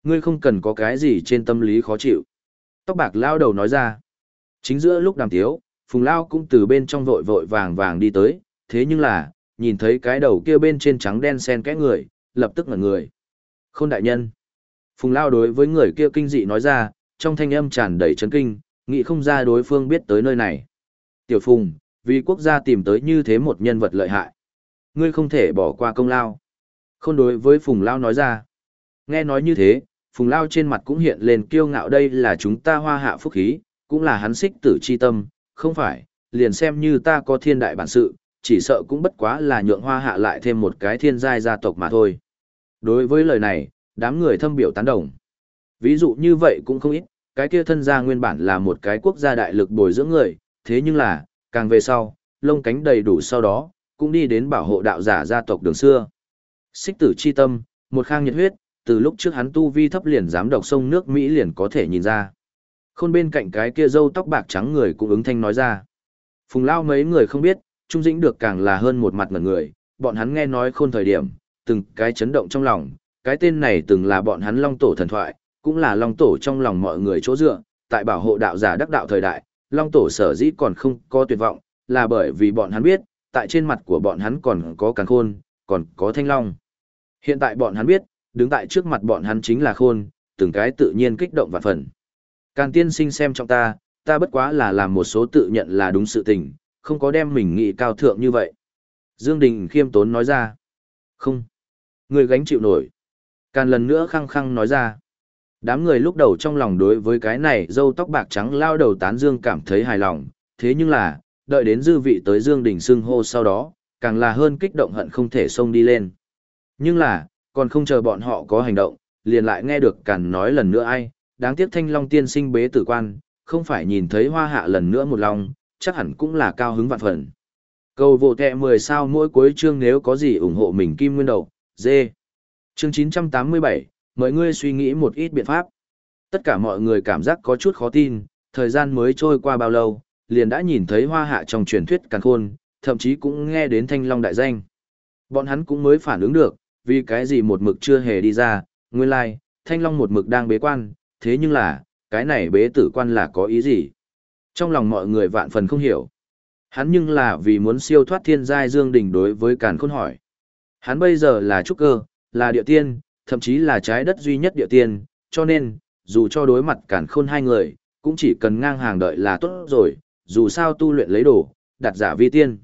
Ngươi không cần có cái gì trên tâm lý khó chịu. Tóc bạc lao đầu nói ra. Chính giữa lúc đàm tiếu, Phùng Lao cũng từ bên trong vội vội vàng vàng đi tới, thế nhưng là, nhìn thấy cái đầu kia bên trên trắng đen xen kẽ người, lập tức ngẩn người. Khôn đại nhân. Phùng Lao đối với người kia kinh dị nói ra, trong thanh âm tràn đầy chấn kinh, nghĩ không ra đối phương biết tới nơi này. Tiểu Phùng, vì quốc gia tìm tới như thế một nhân vật lợi hại. Ngươi không thể bỏ qua công lao. Không đối với Phùng Lao nói ra. Nghe nói như thế, Phùng Lao trên mặt cũng hiện lên kiêu ngạo đây là chúng ta hoa hạ phúc khí, cũng là hắn xích tử chi tâm, không phải, liền xem như ta có thiên đại bản sự, chỉ sợ cũng bất quá là nhượng hoa hạ lại thêm một cái thiên giai gia tộc mà thôi. Đối với lời này, đám người thâm biểu tán đồng. Ví dụ như vậy cũng không ít, cái kia thân gia nguyên bản là một cái quốc gia đại lực bồi dưỡng người, thế nhưng là, càng về sau, lông cánh đầy đủ sau đó, cũng đi đến bảo hộ đạo giả gia tộc đường xưa. Xích tử chi tâm, một khang nhiệt huyết, từ lúc trước hắn tu vi thấp liền dám độc sông nước Mỹ liền có thể nhìn ra. Khôn bên cạnh cái kia râu tóc bạc trắng người cũng ứng thanh nói ra. Phùng lao mấy người không biết, Trung Dĩnh được càng là hơn một mặt ngần người, bọn hắn nghe nói khôn thời điểm, từng cái chấn động trong lòng, cái tên này từng là bọn hắn long tổ thần thoại, cũng là long tổ trong lòng mọi người chỗ dựa, tại bảo hộ đạo giả đắc đạo thời đại, long tổ sở dĩ còn không có tuyệt vọng, là bởi vì bọn hắn biết, tại trên mặt của bọn hắn còn có càng khôn, còn có thanh long. Hiện tại bọn hắn biết, đứng tại trước mặt bọn hắn chính là khôn, từng cái tự nhiên kích động và phần. Càn tiên sinh xem trong ta, ta bất quá là làm một số tự nhận là đúng sự tình, không có đem mình nghĩ cao thượng như vậy. Dương Đình khiêm tốn nói ra. Không. Người gánh chịu nổi. Càn lần nữa khăng khăng nói ra. Đám người lúc đầu trong lòng đối với cái này dâu tóc bạc trắng lao đầu tán dương cảm thấy hài lòng, thế nhưng là, đợi đến dư vị tới Dương Đình xưng hô sau đó, càng là hơn kích động hận không thể xông đi lên. Nhưng là, còn không chờ bọn họ có hành động, liền lại nghe được càn nói lần nữa ai, đáng tiếc thanh long tiên sinh bế tử quan, không phải nhìn thấy hoa hạ lần nữa một lòng, chắc hẳn cũng là cao hứng vạn phần. Cầu vô kẹ 10 sao mỗi cuối chương nếu có gì ủng hộ mình kim nguyên đầu, dê. Chương 987, mời ngươi suy nghĩ một ít biện pháp. Tất cả mọi người cảm giác có chút khó tin, thời gian mới trôi qua bao lâu, liền đã nhìn thấy hoa hạ trong truyền thuyết càng khôn, thậm chí cũng nghe đến thanh long đại danh. Bọn hắn cũng mới phản ứng được, vì cái gì một mực chưa hề đi ra, nguyên lai, like, thanh long một mực đang bế quan, thế nhưng là, cái này bế tử quan là có ý gì? Trong lòng mọi người vạn phần không hiểu. Hắn nhưng là vì muốn siêu thoát thiên giai dương đỉnh đối với càn khôn hỏi. Hắn bây giờ là trúc cơ, là địa tiên, thậm chí là trái đất duy nhất địa tiên, cho nên, dù cho đối mặt càn khôn hai người, cũng chỉ cần ngang hàng đợi là tốt rồi, dù sao tu luyện lấy đồ, đặt giả vi tiên.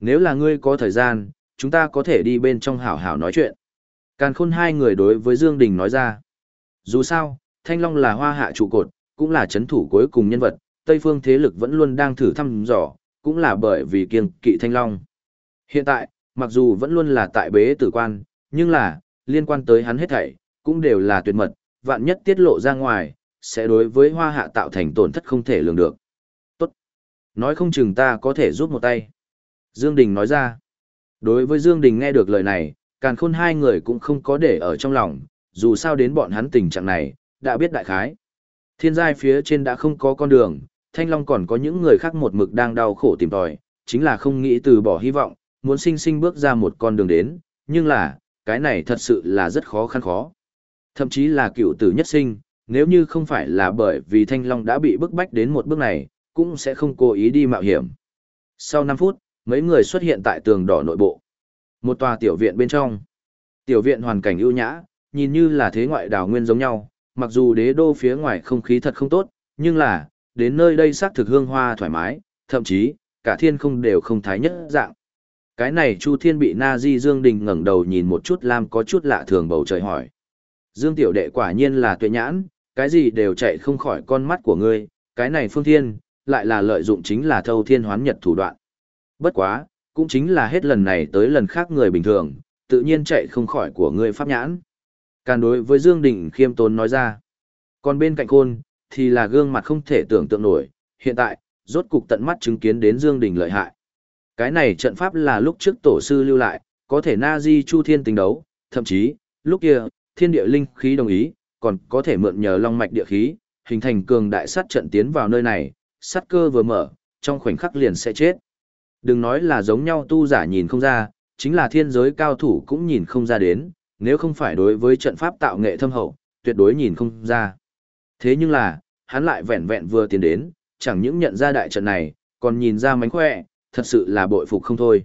Nếu là ngươi có thời gian, chúng ta có thể đi bên trong hảo hảo nói chuyện. Càn khôn hai người đối với Dương Đình nói ra. Dù sao, Thanh Long là hoa hạ trụ cột, cũng là chấn thủ cuối cùng nhân vật, Tây phương thế lực vẫn luôn đang thử thăm dò, cũng là bởi vì kiêng kỵ Thanh Long. Hiện tại, mặc dù vẫn luôn là tại bế tử quan, nhưng là, liên quan tới hắn hết thảy, cũng đều là tuyệt mật, vạn nhất tiết lộ ra ngoài, sẽ đối với hoa hạ tạo thành tổn thất không thể lường được. Tốt. Nói không chừng ta có thể giúp một tay. Dương Đình nói ra. Đối với Dương Đình nghe được lời này, càn khôn hai người cũng không có để ở trong lòng, dù sao đến bọn hắn tình trạng này, đã biết đại khái. Thiên giai phía trên đã không có con đường, Thanh Long còn có những người khác một mực đang đau khổ tìm tòi, chính là không nghĩ từ bỏ hy vọng, muốn sinh sinh bước ra một con đường đến, nhưng là, cái này thật sự là rất khó khăn khó. Thậm chí là cựu tử nhất sinh, nếu như không phải là bởi vì Thanh Long đã bị bức bách đến một bước này, cũng sẽ không cố ý đi mạo hiểm. Sau 5 phút, mấy người xuất hiện tại tường đỏ nội bộ. Một tòa tiểu viện bên trong. Tiểu viện hoàn cảnh ưu nhã, nhìn như là thế ngoại đảo nguyên giống nhau, mặc dù đế đô phía ngoài không khí thật không tốt, nhưng là, đến nơi đây xác thực hương hoa thoải mái, thậm chí, cả thiên không đều không thái nhất dạng. Cái này Chu Thiên bị Na Di Dương Đình ngẩng đầu nhìn một chút lam có chút lạ thường bầu trời hỏi. Dương tiểu đệ quả nhiên là tuệ nhãn, cái gì đều chạy không khỏi con mắt của ngươi, cái này phương thiên, lại là lợi dụng chính là thâu thiên hoán nhật thủ đoạn. Bất quá, cũng chính là hết lần này tới lần khác người bình thường, tự nhiên chạy không khỏi của ngươi pháp nhãn. Càn đối với Dương Đình khiêm tốn nói ra. Còn bên cạnh khôn, thì là gương mặt không thể tưởng tượng nổi, hiện tại, rốt cục tận mắt chứng kiến đến Dương Đình lợi hại. Cái này trận pháp là lúc trước tổ sư lưu lại, có thể na di chu thiên tình đấu, thậm chí, lúc kia, thiên địa linh khí đồng ý, còn có thể mượn nhờ long mạch địa khí, hình thành cường đại sát trận tiến vào nơi này, sát cơ vừa mở, trong khoảnh khắc liền sẽ chết. Đừng nói là giống nhau tu giả nhìn không ra, chính là thiên giới cao thủ cũng nhìn không ra đến, nếu không phải đối với trận pháp tạo nghệ thâm hậu, tuyệt đối nhìn không ra. Thế nhưng là, hắn lại vẹn vẹn vừa tiến đến, chẳng những nhận ra đại trận này, còn nhìn ra mánh khỏe, thật sự là bội phục không thôi.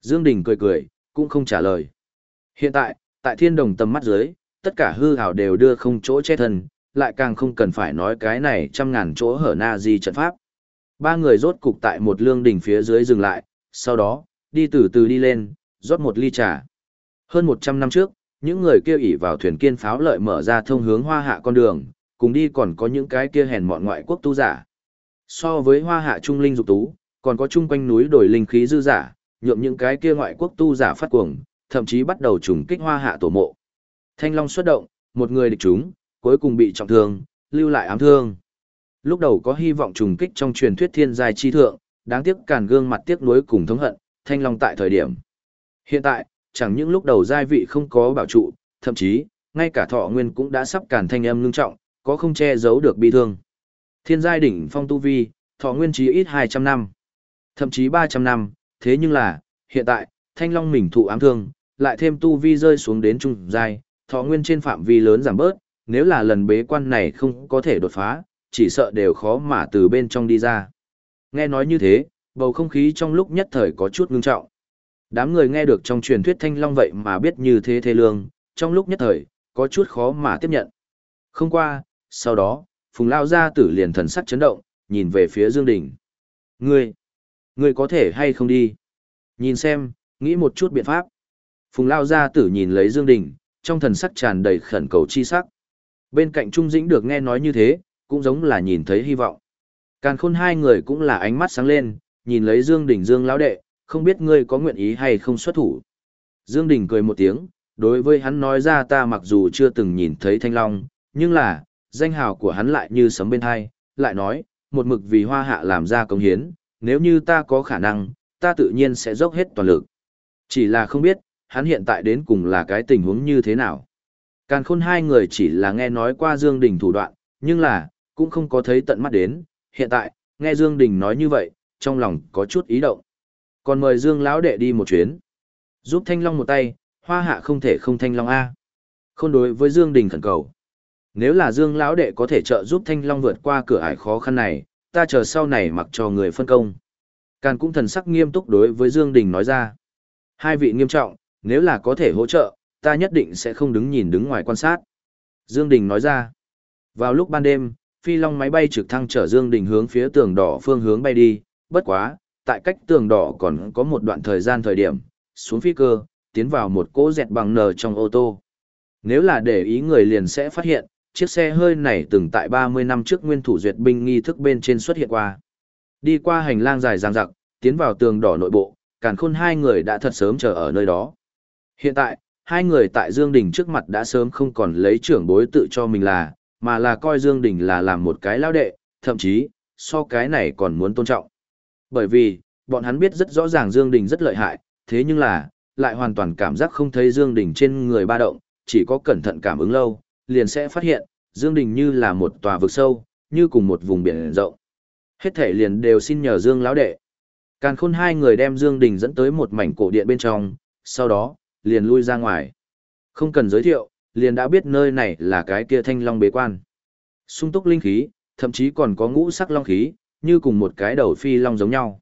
Dương Đình cười cười, cũng không trả lời. Hiện tại, tại thiên đồng tầm mắt dưới, tất cả hư hào đều đưa không chỗ che thân, lại càng không cần phải nói cái này trăm ngàn chỗ hở na di trận pháp. Ba người rốt cục tại một lương đỉnh phía dưới dừng lại, sau đó, đi từ từ đi lên, rót một ly trà. Hơn 100 năm trước, những người kia ỉ vào thuyền kiên pháo lợi mở ra thông hướng hoa hạ con đường, cùng đi còn có những cái kia hèn mọn ngoại quốc tu giả. So với hoa hạ trung linh dục tú, còn có chung quanh núi đổi linh khí dư giả, nhượng những cái kia ngoại quốc tu giả phát cuồng, thậm chí bắt đầu trùng kích hoa hạ tổ mộ. Thanh Long xuất động, một người địch chúng, cuối cùng bị trọng thương, lưu lại ám thương. Lúc đầu có hy vọng trùng kích trong truyền thuyết thiên giai chi thượng, đáng tiếc càn gương mặt tiếc nuối cùng thống hận, Thanh Long tại thời điểm. Hiện tại, chẳng những lúc đầu giai vị không có bảo trụ, thậm chí, ngay cả thọ nguyên cũng đã sắp càn thanh âm ngưng trọng, có không che giấu được bi thương. Thiên giai đỉnh phong tu vi, thọ nguyên chí ít 200 năm, thậm chí 300 năm, thế nhưng là, hiện tại, thanh long mình thụ ám thương, lại thêm tu vi rơi xuống đến trung giai, thọ nguyên trên phạm vi lớn giảm bớt, nếu là lần bế quan này không có thể đột phá, chỉ sợ đều khó mà từ bên trong đi ra. Nghe nói như thế, bầu không khí trong lúc nhất thời có chút ngưng trọng. Đám người nghe được trong truyền thuyết thanh long vậy mà biết như thế thế lương, trong lúc nhất thời, có chút khó mà tiếp nhận. Không qua, sau đó, Phùng Lao Gia tử liền thần sắc chấn động, nhìn về phía Dương Đình. Ngươi, ngươi có thể hay không đi? Nhìn xem, nghĩ một chút biện pháp. Phùng Lao Gia tử nhìn lấy Dương Đình, trong thần sắc tràn đầy khẩn cầu chi sắc. Bên cạnh Trung Dĩnh được nghe nói như thế, cũng giống là nhìn thấy hy vọng. Càn khôn hai người cũng là ánh mắt sáng lên, nhìn lấy Dương Đình Dương lão đệ, không biết ngươi có nguyện ý hay không xuất thủ. Dương Đình cười một tiếng, đối với hắn nói ra ta mặc dù chưa từng nhìn thấy thanh long, nhưng là, danh hào của hắn lại như sấm bên hai, lại nói, một mực vì hoa hạ làm ra công hiến, nếu như ta có khả năng, ta tự nhiên sẽ dốc hết toàn lực. Chỉ là không biết, hắn hiện tại đến cùng là cái tình huống như thế nào. Càn khôn hai người chỉ là nghe nói qua Dương Đình thủ đoạn, nhưng là, cũng không có thấy tận mắt đến, hiện tại, nghe Dương Đình nói như vậy, trong lòng có chút ý động. Còn mời Dương lão đệ đi một chuyến. Giúp Thanh Long một tay, hoa hạ không thể không Thanh Long A. Không đối với Dương Đình khẩn cầu. Nếu là Dương lão đệ có thể trợ giúp Thanh Long vượt qua cửa ải khó khăn này, ta chờ sau này mặc cho người phân công. Càn cũng thần sắc nghiêm túc đối với Dương Đình nói ra. Hai vị nghiêm trọng, nếu là có thể hỗ trợ, ta nhất định sẽ không đứng nhìn đứng ngoài quan sát. Dương Đình nói ra. Vào lúc ban đêm, phi long máy bay trực thăng chở Dương Đình hướng phía tường đỏ phương hướng bay đi, bất quá, tại cách tường đỏ còn có một đoạn thời gian thời điểm, xuống phi cơ, tiến vào một cỗ dẹt bằng nờ trong ô tô. Nếu là để ý người liền sẽ phát hiện, chiếc xe hơi này từng tại 30 năm trước nguyên thủ duyệt binh nghi thức bên trên xuất hiện qua. Đi qua hành lang dài dang dặc, tiến vào tường đỏ nội bộ, càn khôn hai người đã thật sớm chờ ở nơi đó. Hiện tại, hai người tại Dương Đình trước mặt đã sớm không còn lấy trưởng bối tự cho mình là, mà là coi Dương Đình là làm một cái lao đệ, thậm chí, so cái này còn muốn tôn trọng. Bởi vì, bọn hắn biết rất rõ ràng Dương Đình rất lợi hại, thế nhưng là, lại hoàn toàn cảm giác không thấy Dương Đình trên người ba động, chỉ có cẩn thận cảm ứng lâu, liền sẽ phát hiện, Dương Đình như là một tòa vực sâu, như cùng một vùng biển rộng. Hết thể liền đều xin nhờ Dương lão đệ. Càn khôn hai người đem Dương Đình dẫn tới một mảnh cổ điện bên trong, sau đó, liền lui ra ngoài. Không cần giới thiệu, liền đã biết nơi này là cái kia thanh long bế quan. Sung túc linh khí, thậm chí còn có ngũ sắc long khí, như cùng một cái đầu phi long giống nhau.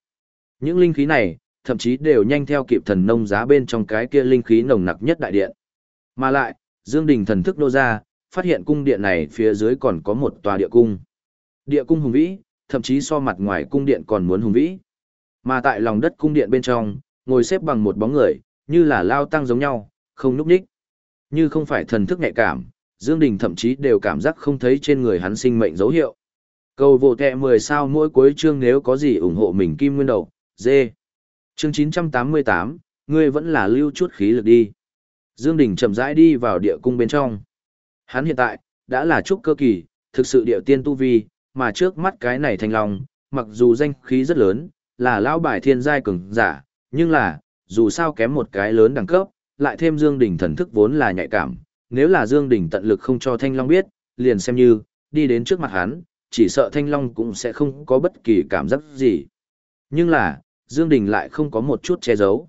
Những linh khí này, thậm chí đều nhanh theo kịp thần nông giá bên trong cái kia linh khí nồng nặc nhất đại điện. Mà lại, Dương Đình thần thức nô ra, phát hiện cung điện này phía dưới còn có một tòa địa cung. Địa cung hùng vĩ, thậm chí so mặt ngoài cung điện còn muốn hùng vĩ. Mà tại lòng đất cung điện bên trong, ngồi xếp bằng một bóng người, như là lao tăng giống nhau, không núp nhích. Như không phải thần thức nhạy cảm, Dương Đình thậm chí đều cảm giác không thấy trên người hắn sinh mệnh dấu hiệu. Cầu vô kẹ 10 sao mỗi cuối chương nếu có gì ủng hộ mình kim nguyên đầu, dê. Chương 988, ngươi vẫn là lưu chút khí lực đi. Dương Đình chậm rãi đi vào địa cung bên trong. Hắn hiện tại, đã là trúc cơ kỳ, thực sự điệu tiên tu vi, mà trước mắt cái này thanh long, mặc dù danh khí rất lớn, là lão bài thiên giai cường giả, nhưng là, dù sao kém một cái lớn đẳng cấp, lại thêm Dương Đình thần thức vốn là nhạy cảm, nếu là Dương Đình tận lực không cho Thanh Long biết, liền xem như, đi đến trước mặt hắn, chỉ sợ Thanh Long cũng sẽ không có bất kỳ cảm giác gì. Nhưng là, Dương Đình lại không có một chút che giấu.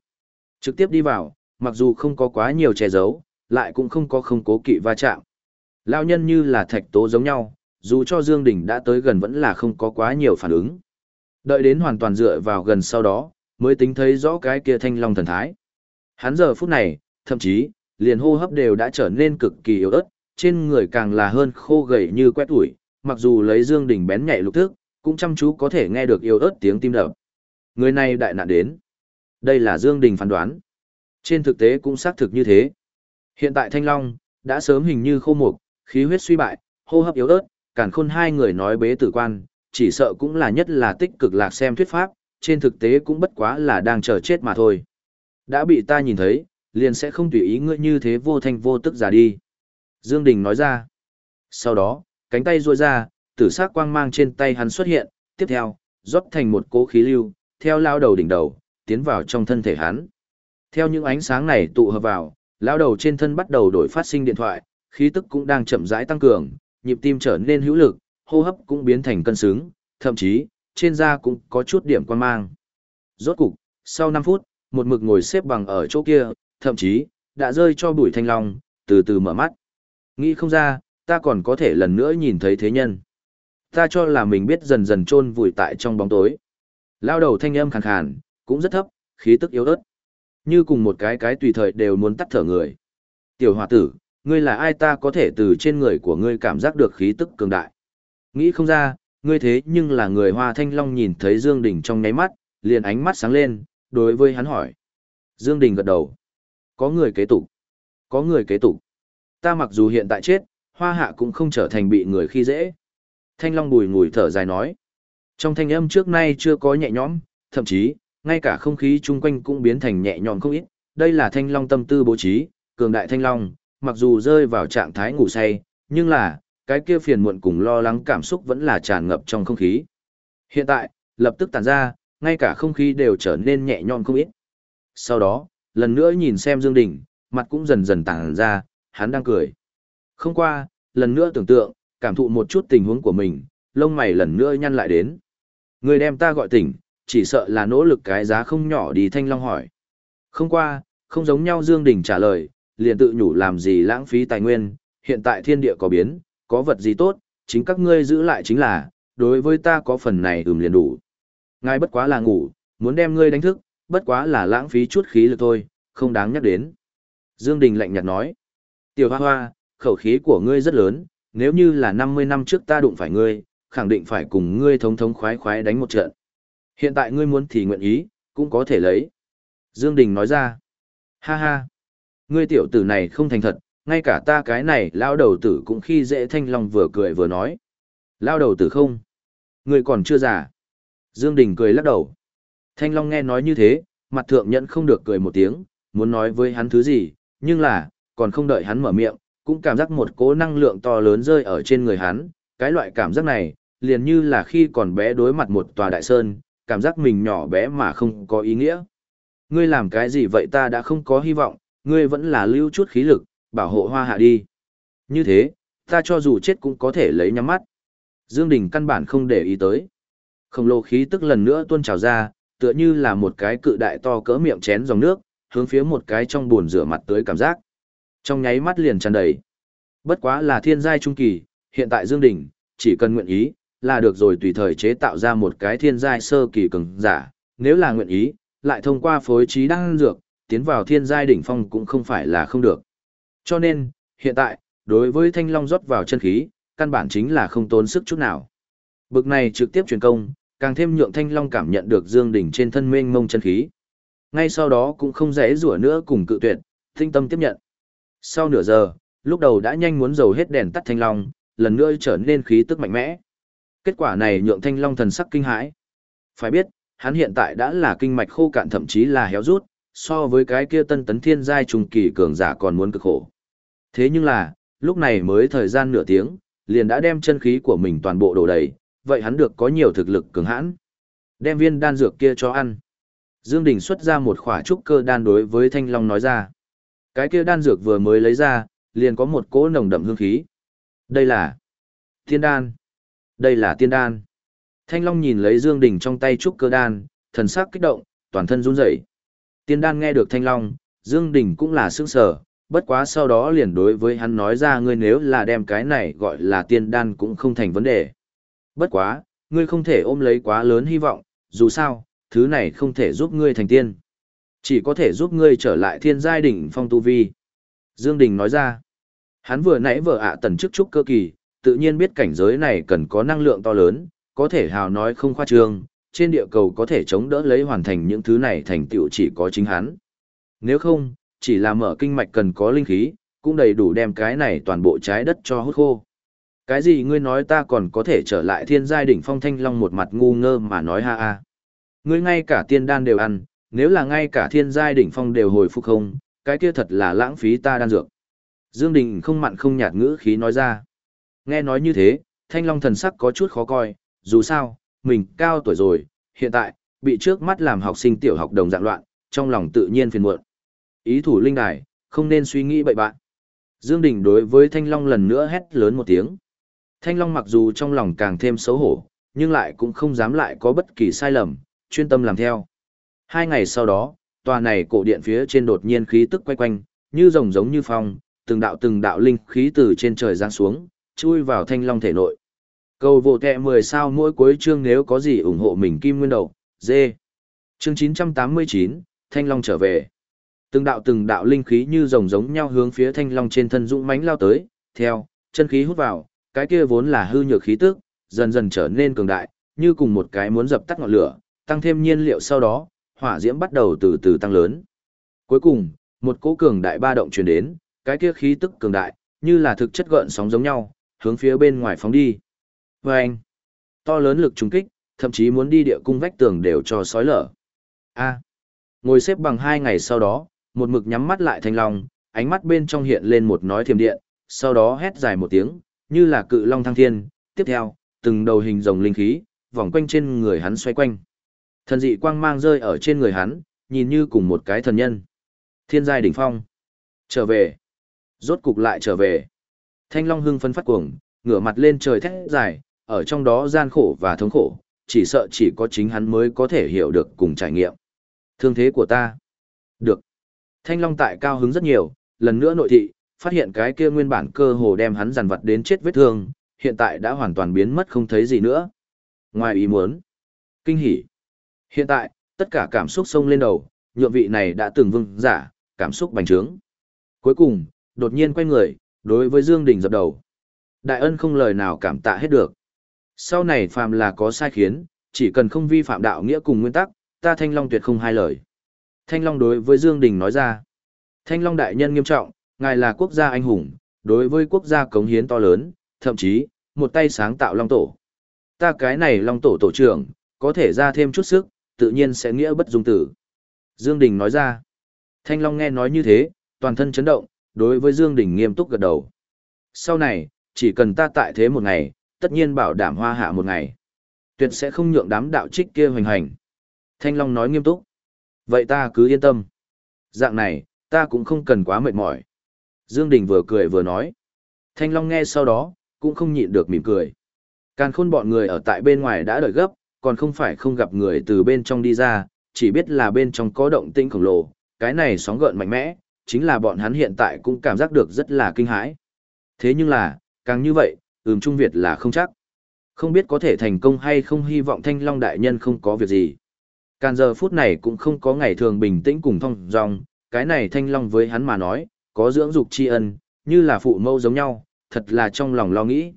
Trực tiếp đi vào, mặc dù không có quá nhiều che giấu, lại cũng không có không cố kỵ va chạm. Lão nhân như là thạch tố giống nhau, dù cho Dương Đình đã tới gần vẫn là không có quá nhiều phản ứng. Đợi đến hoàn toàn dựa vào gần sau đó, mới tính thấy rõ cái kia thanh long thần thái. Hắn giờ phút này, thậm chí, liền hô hấp đều đã trở nên cực kỳ yếu ớt, trên người càng là hơn khô gầy như quét ủi, mặc dù lấy Dương Đình bén nhạy lục thức, cũng chăm chú có thể nghe được yếu ớt tiếng tim đập. Người này đại nạn đến. Đây là Dương Đình phán đoán. Trên thực tế cũng xác thực như thế. Hiện tại Thanh Long, đã sớm hình như khô mục, khí huyết suy bại, hô hấp yếu ớt, cản khôn hai người nói bế tử quan, chỉ sợ cũng là nhất là tích cực lạc xem thuyết pháp, trên thực tế cũng bất quá là đang chờ chết mà thôi. Đã bị ta nhìn thấy, liền sẽ không tùy ý ngươi như thế vô thanh vô tức giả đi. Dương Đình nói ra. Sau đó, cánh tay ruôi ra, tử sắc quang mang trên tay hắn xuất hiện, tiếp theo, rót thành một cỗ khí lưu, theo lao đầu đỉnh đầu, tiến vào trong thân thể hắn. Theo những ánh sáng này tụ hợp vào, lao đầu trên thân bắt đầu đổi phát sinh điện thoại, khí tức cũng đang chậm rãi tăng cường, nhịp tim trở nên hữu lực, hô hấp cũng biến thành cân xứng, thậm chí, trên da cũng có chút điểm quan mang. Rốt cục, sau 5 phút, một mực ngồi xếp bằng ở chỗ kia, thậm chí, đã rơi cho bụi thanh long, từ từ mở mắt. Nghĩ không ra, ta còn có thể lần nữa nhìn thấy thế nhân. Ta cho là mình biết dần dần chôn vùi tại trong bóng tối. Lao đầu thanh âm khàn khàn, cũng rất thấp, khí tức yếu ớt. Như cùng một cái cái tùy thời đều muốn tắt thở người. Tiểu hòa tử, ngươi là ai ta có thể từ trên người của ngươi cảm giác được khí tức cường đại. Nghĩ không ra, ngươi thế nhưng là người Hoa Thanh Long nhìn thấy Dương Đình trong nháy mắt, liền ánh mắt sáng lên, đối với hắn hỏi. Dương Đình gật đầu. Có người kế tục. Có người kế tục. Ta mặc dù hiện tại chết, Hoa Hạ cũng không trở thành bị người khi dễ. Thanh Long bùi ngùi thở dài nói. Trong thanh âm trước nay chưa có nhẹ nhõm, thậm chí, ngay cả không khí chung quanh cũng biến thành nhẹ nhõm không ít. Đây là Thanh Long tâm tư bố trí, cường đại Thanh Long, mặc dù rơi vào trạng thái ngủ say, nhưng là, cái kia phiền muộn cùng lo lắng cảm xúc vẫn là tràn ngập trong không khí. Hiện tại, lập tức tản ra, ngay cả không khí đều trở nên nhẹ nhõm không ít. Sau đó, lần nữa nhìn xem Dương Đình, mặt cũng dần dần tản ra, hắn đang cười. Không qua, lần nữa tưởng tượng, cảm thụ một chút tình huống của mình, lông mày lần nữa nhăn lại đến. Người đem ta gọi tỉnh, chỉ sợ là nỗ lực cái giá không nhỏ đi Thanh Long hỏi. Không qua, không giống nhau Dương Đình trả lời, liền tự nhủ làm gì lãng phí tài nguyên, hiện tại thiên địa có biến, có vật gì tốt, chính các ngươi giữ lại chính là, đối với ta có phần này ừm liền đủ. Ngài bất quá là ngủ, muốn đem ngươi đánh thức, bất quá là lãng phí chút khí lực thôi, không đáng nhắc đến. Dương Đình lạnh nhạt nói, tiểu hoa hoa, khẩu khí của ngươi rất lớn, nếu như là 50 năm trước ta đụng phải ngươi, khẳng định phải cùng ngươi thống thống khoái khoái đánh một trận. Hiện tại ngươi muốn thì nguyện ý, cũng có thể lấy. Dương Đình nói ra, ha ha, ngươi tiểu tử này không thành thật, ngay cả ta cái này lao đầu tử cũng khi dễ thanh long vừa cười vừa nói. Lao đầu tử không? ngươi còn chưa già. Dương Đình cười lắc đầu. Thanh long nghe nói như thế, mặt thượng nhẫn không được cười một tiếng, muốn nói với hắn thứ gì, Nhưng là, còn không đợi hắn mở miệng, cũng cảm giác một cỗ năng lượng to lớn rơi ở trên người hắn, cái loại cảm giác này, liền như là khi còn bé đối mặt một tòa đại sơn, cảm giác mình nhỏ bé mà không có ý nghĩa. Ngươi làm cái gì vậy ta đã không có hy vọng, ngươi vẫn là lưu chút khí lực, bảo hộ hoa hạ đi. Như thế, ta cho dù chết cũng có thể lấy nhắm mắt. Dương Đình căn bản không để ý tới. Khổng lồ khí tức lần nữa tuôn trào ra, tựa như là một cái cự đại to cỡ miệng chén dòng nước, hướng phía một cái trong buồn rửa mặt tới cảm giác. Trong nháy mắt liền tràn đầy. Bất quá là thiên giai trung kỳ, hiện tại Dương Đình, chỉ cần nguyện ý, là được rồi tùy thời chế tạo ra một cái thiên giai sơ kỳ cường giả, nếu là nguyện ý, lại thông qua phối trí đăng dược, tiến vào thiên giai đỉnh phong cũng không phải là không được. Cho nên, hiện tại, đối với thanh long rót vào chân khí, căn bản chính là không tốn sức chút nào. Bực này trực tiếp truyền công, càng thêm nhượng thanh long cảm nhận được dương đỉnh trên thân mênh mông chân khí. Ngay sau đó cũng không dễ rủa nữa cùng cự tuyệt, tinh tâm tiếp nhận. Sau nửa giờ, lúc đầu đã nhanh muốn dầu hết đèn tắt thanh long, lần nữa trở nên khí tức mạnh mẽ. Kết quả này nhượng thanh long thần sắc kinh hãi. Phải biết, hắn hiện tại đã là kinh mạch khô cạn thậm chí là héo rút, so với cái kia tân tấn thiên giai trùng kỳ cường giả còn muốn cực khổ. Thế nhưng là, lúc này mới thời gian nửa tiếng, liền đã đem chân khí của mình toàn bộ đổ đầy, vậy hắn được có nhiều thực lực cường hãn. Đem viên đan dược kia cho ăn. Dương Đình xuất ra một khỏa trúc cơ đan đối với Thanh Long nói ra. Cái kia đan dược vừa mới lấy ra, liền có một cỗ nồng đậm hương khí. Đây là tiên đan. Đây là tiên đan. Thanh Long nhìn lấy Dương Đình trong tay trúc cơ đan, thần sắc kích động, toàn thân run rẩy. Tiên đan nghe được Thanh Long, Dương Đình cũng là sững sờ, bất quá sau đó liền đối với hắn nói ra ngươi nếu là đem cái này gọi là tiên đan cũng không thành vấn đề. Bất quá, ngươi không thể ôm lấy quá lớn hy vọng, dù sao, thứ này không thể giúp ngươi thành tiên. Chỉ có thể giúp ngươi trở lại thiên giai đỉnh phong tu vi. Dương Đình nói ra, hắn vừa nãy vừa ạ tần chức trúc cơ kỳ, tự nhiên biết cảnh giới này cần có năng lượng to lớn, có thể hào nói không khoa trương, trên địa cầu có thể chống đỡ lấy hoàn thành những thứ này thành tựu chỉ có chính hắn. Nếu không, chỉ là mở kinh mạch cần có linh khí, cũng đầy đủ đem cái này toàn bộ trái đất cho hút khô. Cái gì ngươi nói ta còn có thể trở lại thiên giai đỉnh phong thanh long một mặt ngu ngơ mà nói ha ha. Ngươi ngay cả tiên đan đều ăn, nếu là ngay cả thiên giai đỉnh phong đều hồi phục không, cái kia thật là lãng phí ta đan dược. Dương Đình không mặn không nhạt ngữ khí nói ra. Nghe nói như thế, thanh long thần sắc có chút khó coi, dù sao, mình cao tuổi rồi, hiện tại, bị trước mắt làm học sinh tiểu học đồng dạng loạn, trong lòng tự nhiên phiền muộn. Ý thủ linh đài, không nên suy nghĩ bậy bạn. Dương Đình đối với Thanh Long lần nữa hét lớn một tiếng. Thanh Long mặc dù trong lòng càng thêm xấu hổ, nhưng lại cũng không dám lại có bất kỳ sai lầm, chuyên tâm làm theo. Hai ngày sau đó, tòa này cổ điện phía trên đột nhiên khí tức quay quanh, như rồng giống như phong, từng đạo từng đạo linh khí từ trên trời giáng xuống, chui vào Thanh Long thể nội. Cầu vô tệ 10 sao mỗi cuối chương nếu có gì ủng hộ mình kim nguyên đầu, dê. Chương 989, Thanh Long trở về. Từng đạo từng đạo linh khí như rồng giống nhau hướng phía Thanh Long trên thân dũng mãnh lao tới, theo, chân khí hút vào, cái kia vốn là hư nhược khí tức, dần dần trở nên cường đại, như cùng một cái muốn dập tắt ngọn lửa, tăng thêm nhiên liệu sau đó, hỏa diễm bắt đầu từ từ tăng lớn. Cuối cùng, một cỗ cường đại ba động truyền đến, cái kia khí tức cường đại, như là thực chất gợn sóng giống nhau, hướng phía bên ngoài phóng đi. Và anh, to lớn lực trùng kích, thậm chí muốn đi địa cung vách tường đều cho sói lở. A, ngồi xếp bằng hai ngày sau đó, một mực nhắm mắt lại thanh long, ánh mắt bên trong hiện lên một nói thiềm điện, sau đó hét dài một tiếng, như là cự long thăng thiên, tiếp theo, từng đầu hình rồng linh khí, vòng quanh trên người hắn xoay quanh. Thần dị quang mang rơi ở trên người hắn, nhìn như cùng một cái thần nhân. Thiên giai đỉnh phong. Trở về. Rốt cục lại trở về. Thanh long hưng phấn phát cuồng, ngửa mặt lên trời thét dài, ở trong đó gian khổ và thống khổ, chỉ sợ chỉ có chính hắn mới có thể hiểu được cùng trải nghiệm. Thương thế của ta. Được. Thanh Long tại cao hứng rất nhiều, lần nữa nội thị, phát hiện cái kia nguyên bản cơ hồ đem hắn dằn vặt đến chết vết thương, hiện tại đã hoàn toàn biến mất không thấy gì nữa. Ngoài ý muốn, kinh hỉ. Hiện tại, tất cả cảm xúc sông lên đầu, nhượng vị này đã từng vương giả, cảm xúc bành trướng. Cuối cùng, đột nhiên quay người, đối với Dương Đình dập đầu. Đại ân không lời nào cảm tạ hết được. Sau này phàm là có sai khiến, chỉ cần không vi phạm đạo nghĩa cùng nguyên tắc, ta Thanh Long tuyệt không hai lời. Thanh Long đối với Dương Đình nói ra. Thanh Long đại nhân nghiêm trọng, ngài là quốc gia anh hùng, đối với quốc gia cống hiến to lớn, thậm chí, một tay sáng tạo Long Tổ. Ta cái này Long Tổ tổ trưởng, có thể ra thêm chút sức, tự nhiên sẽ nghĩa bất dung tử. Dương Đình nói ra. Thanh Long nghe nói như thế, toàn thân chấn động, đối với Dương Đình nghiêm túc gật đầu. Sau này, chỉ cần ta tại thế một ngày, tất nhiên bảo đảm hoa hạ một ngày. Tuyệt sẽ không nhượng đám đạo trích kia hoành hành. Thanh Long nói nghiêm túc. Vậy ta cứ yên tâm. Dạng này, ta cũng không cần quá mệt mỏi. Dương Đình vừa cười vừa nói. Thanh Long nghe sau đó, cũng không nhịn được mỉm cười. Càn khôn bọn người ở tại bên ngoài đã đợi gấp, còn không phải không gặp người từ bên trong đi ra, chỉ biết là bên trong có động tĩnh khổng lồ, cái này sóng gợn mạnh mẽ, chính là bọn hắn hiện tại cũng cảm giác được rất là kinh hãi. Thế nhưng là, càng như vậy, ừm Trung Việt là không chắc. Không biết có thể thành công hay không hy vọng Thanh Long đại nhân không có việc gì. Càn giờ phút này cũng không có ngày thường bình tĩnh cùng thông dong, cái này Thanh Long với hắn mà nói, có dưỡng dục tri ân, như là phụ mẫu giống nhau, thật là trong lòng lo nghĩ.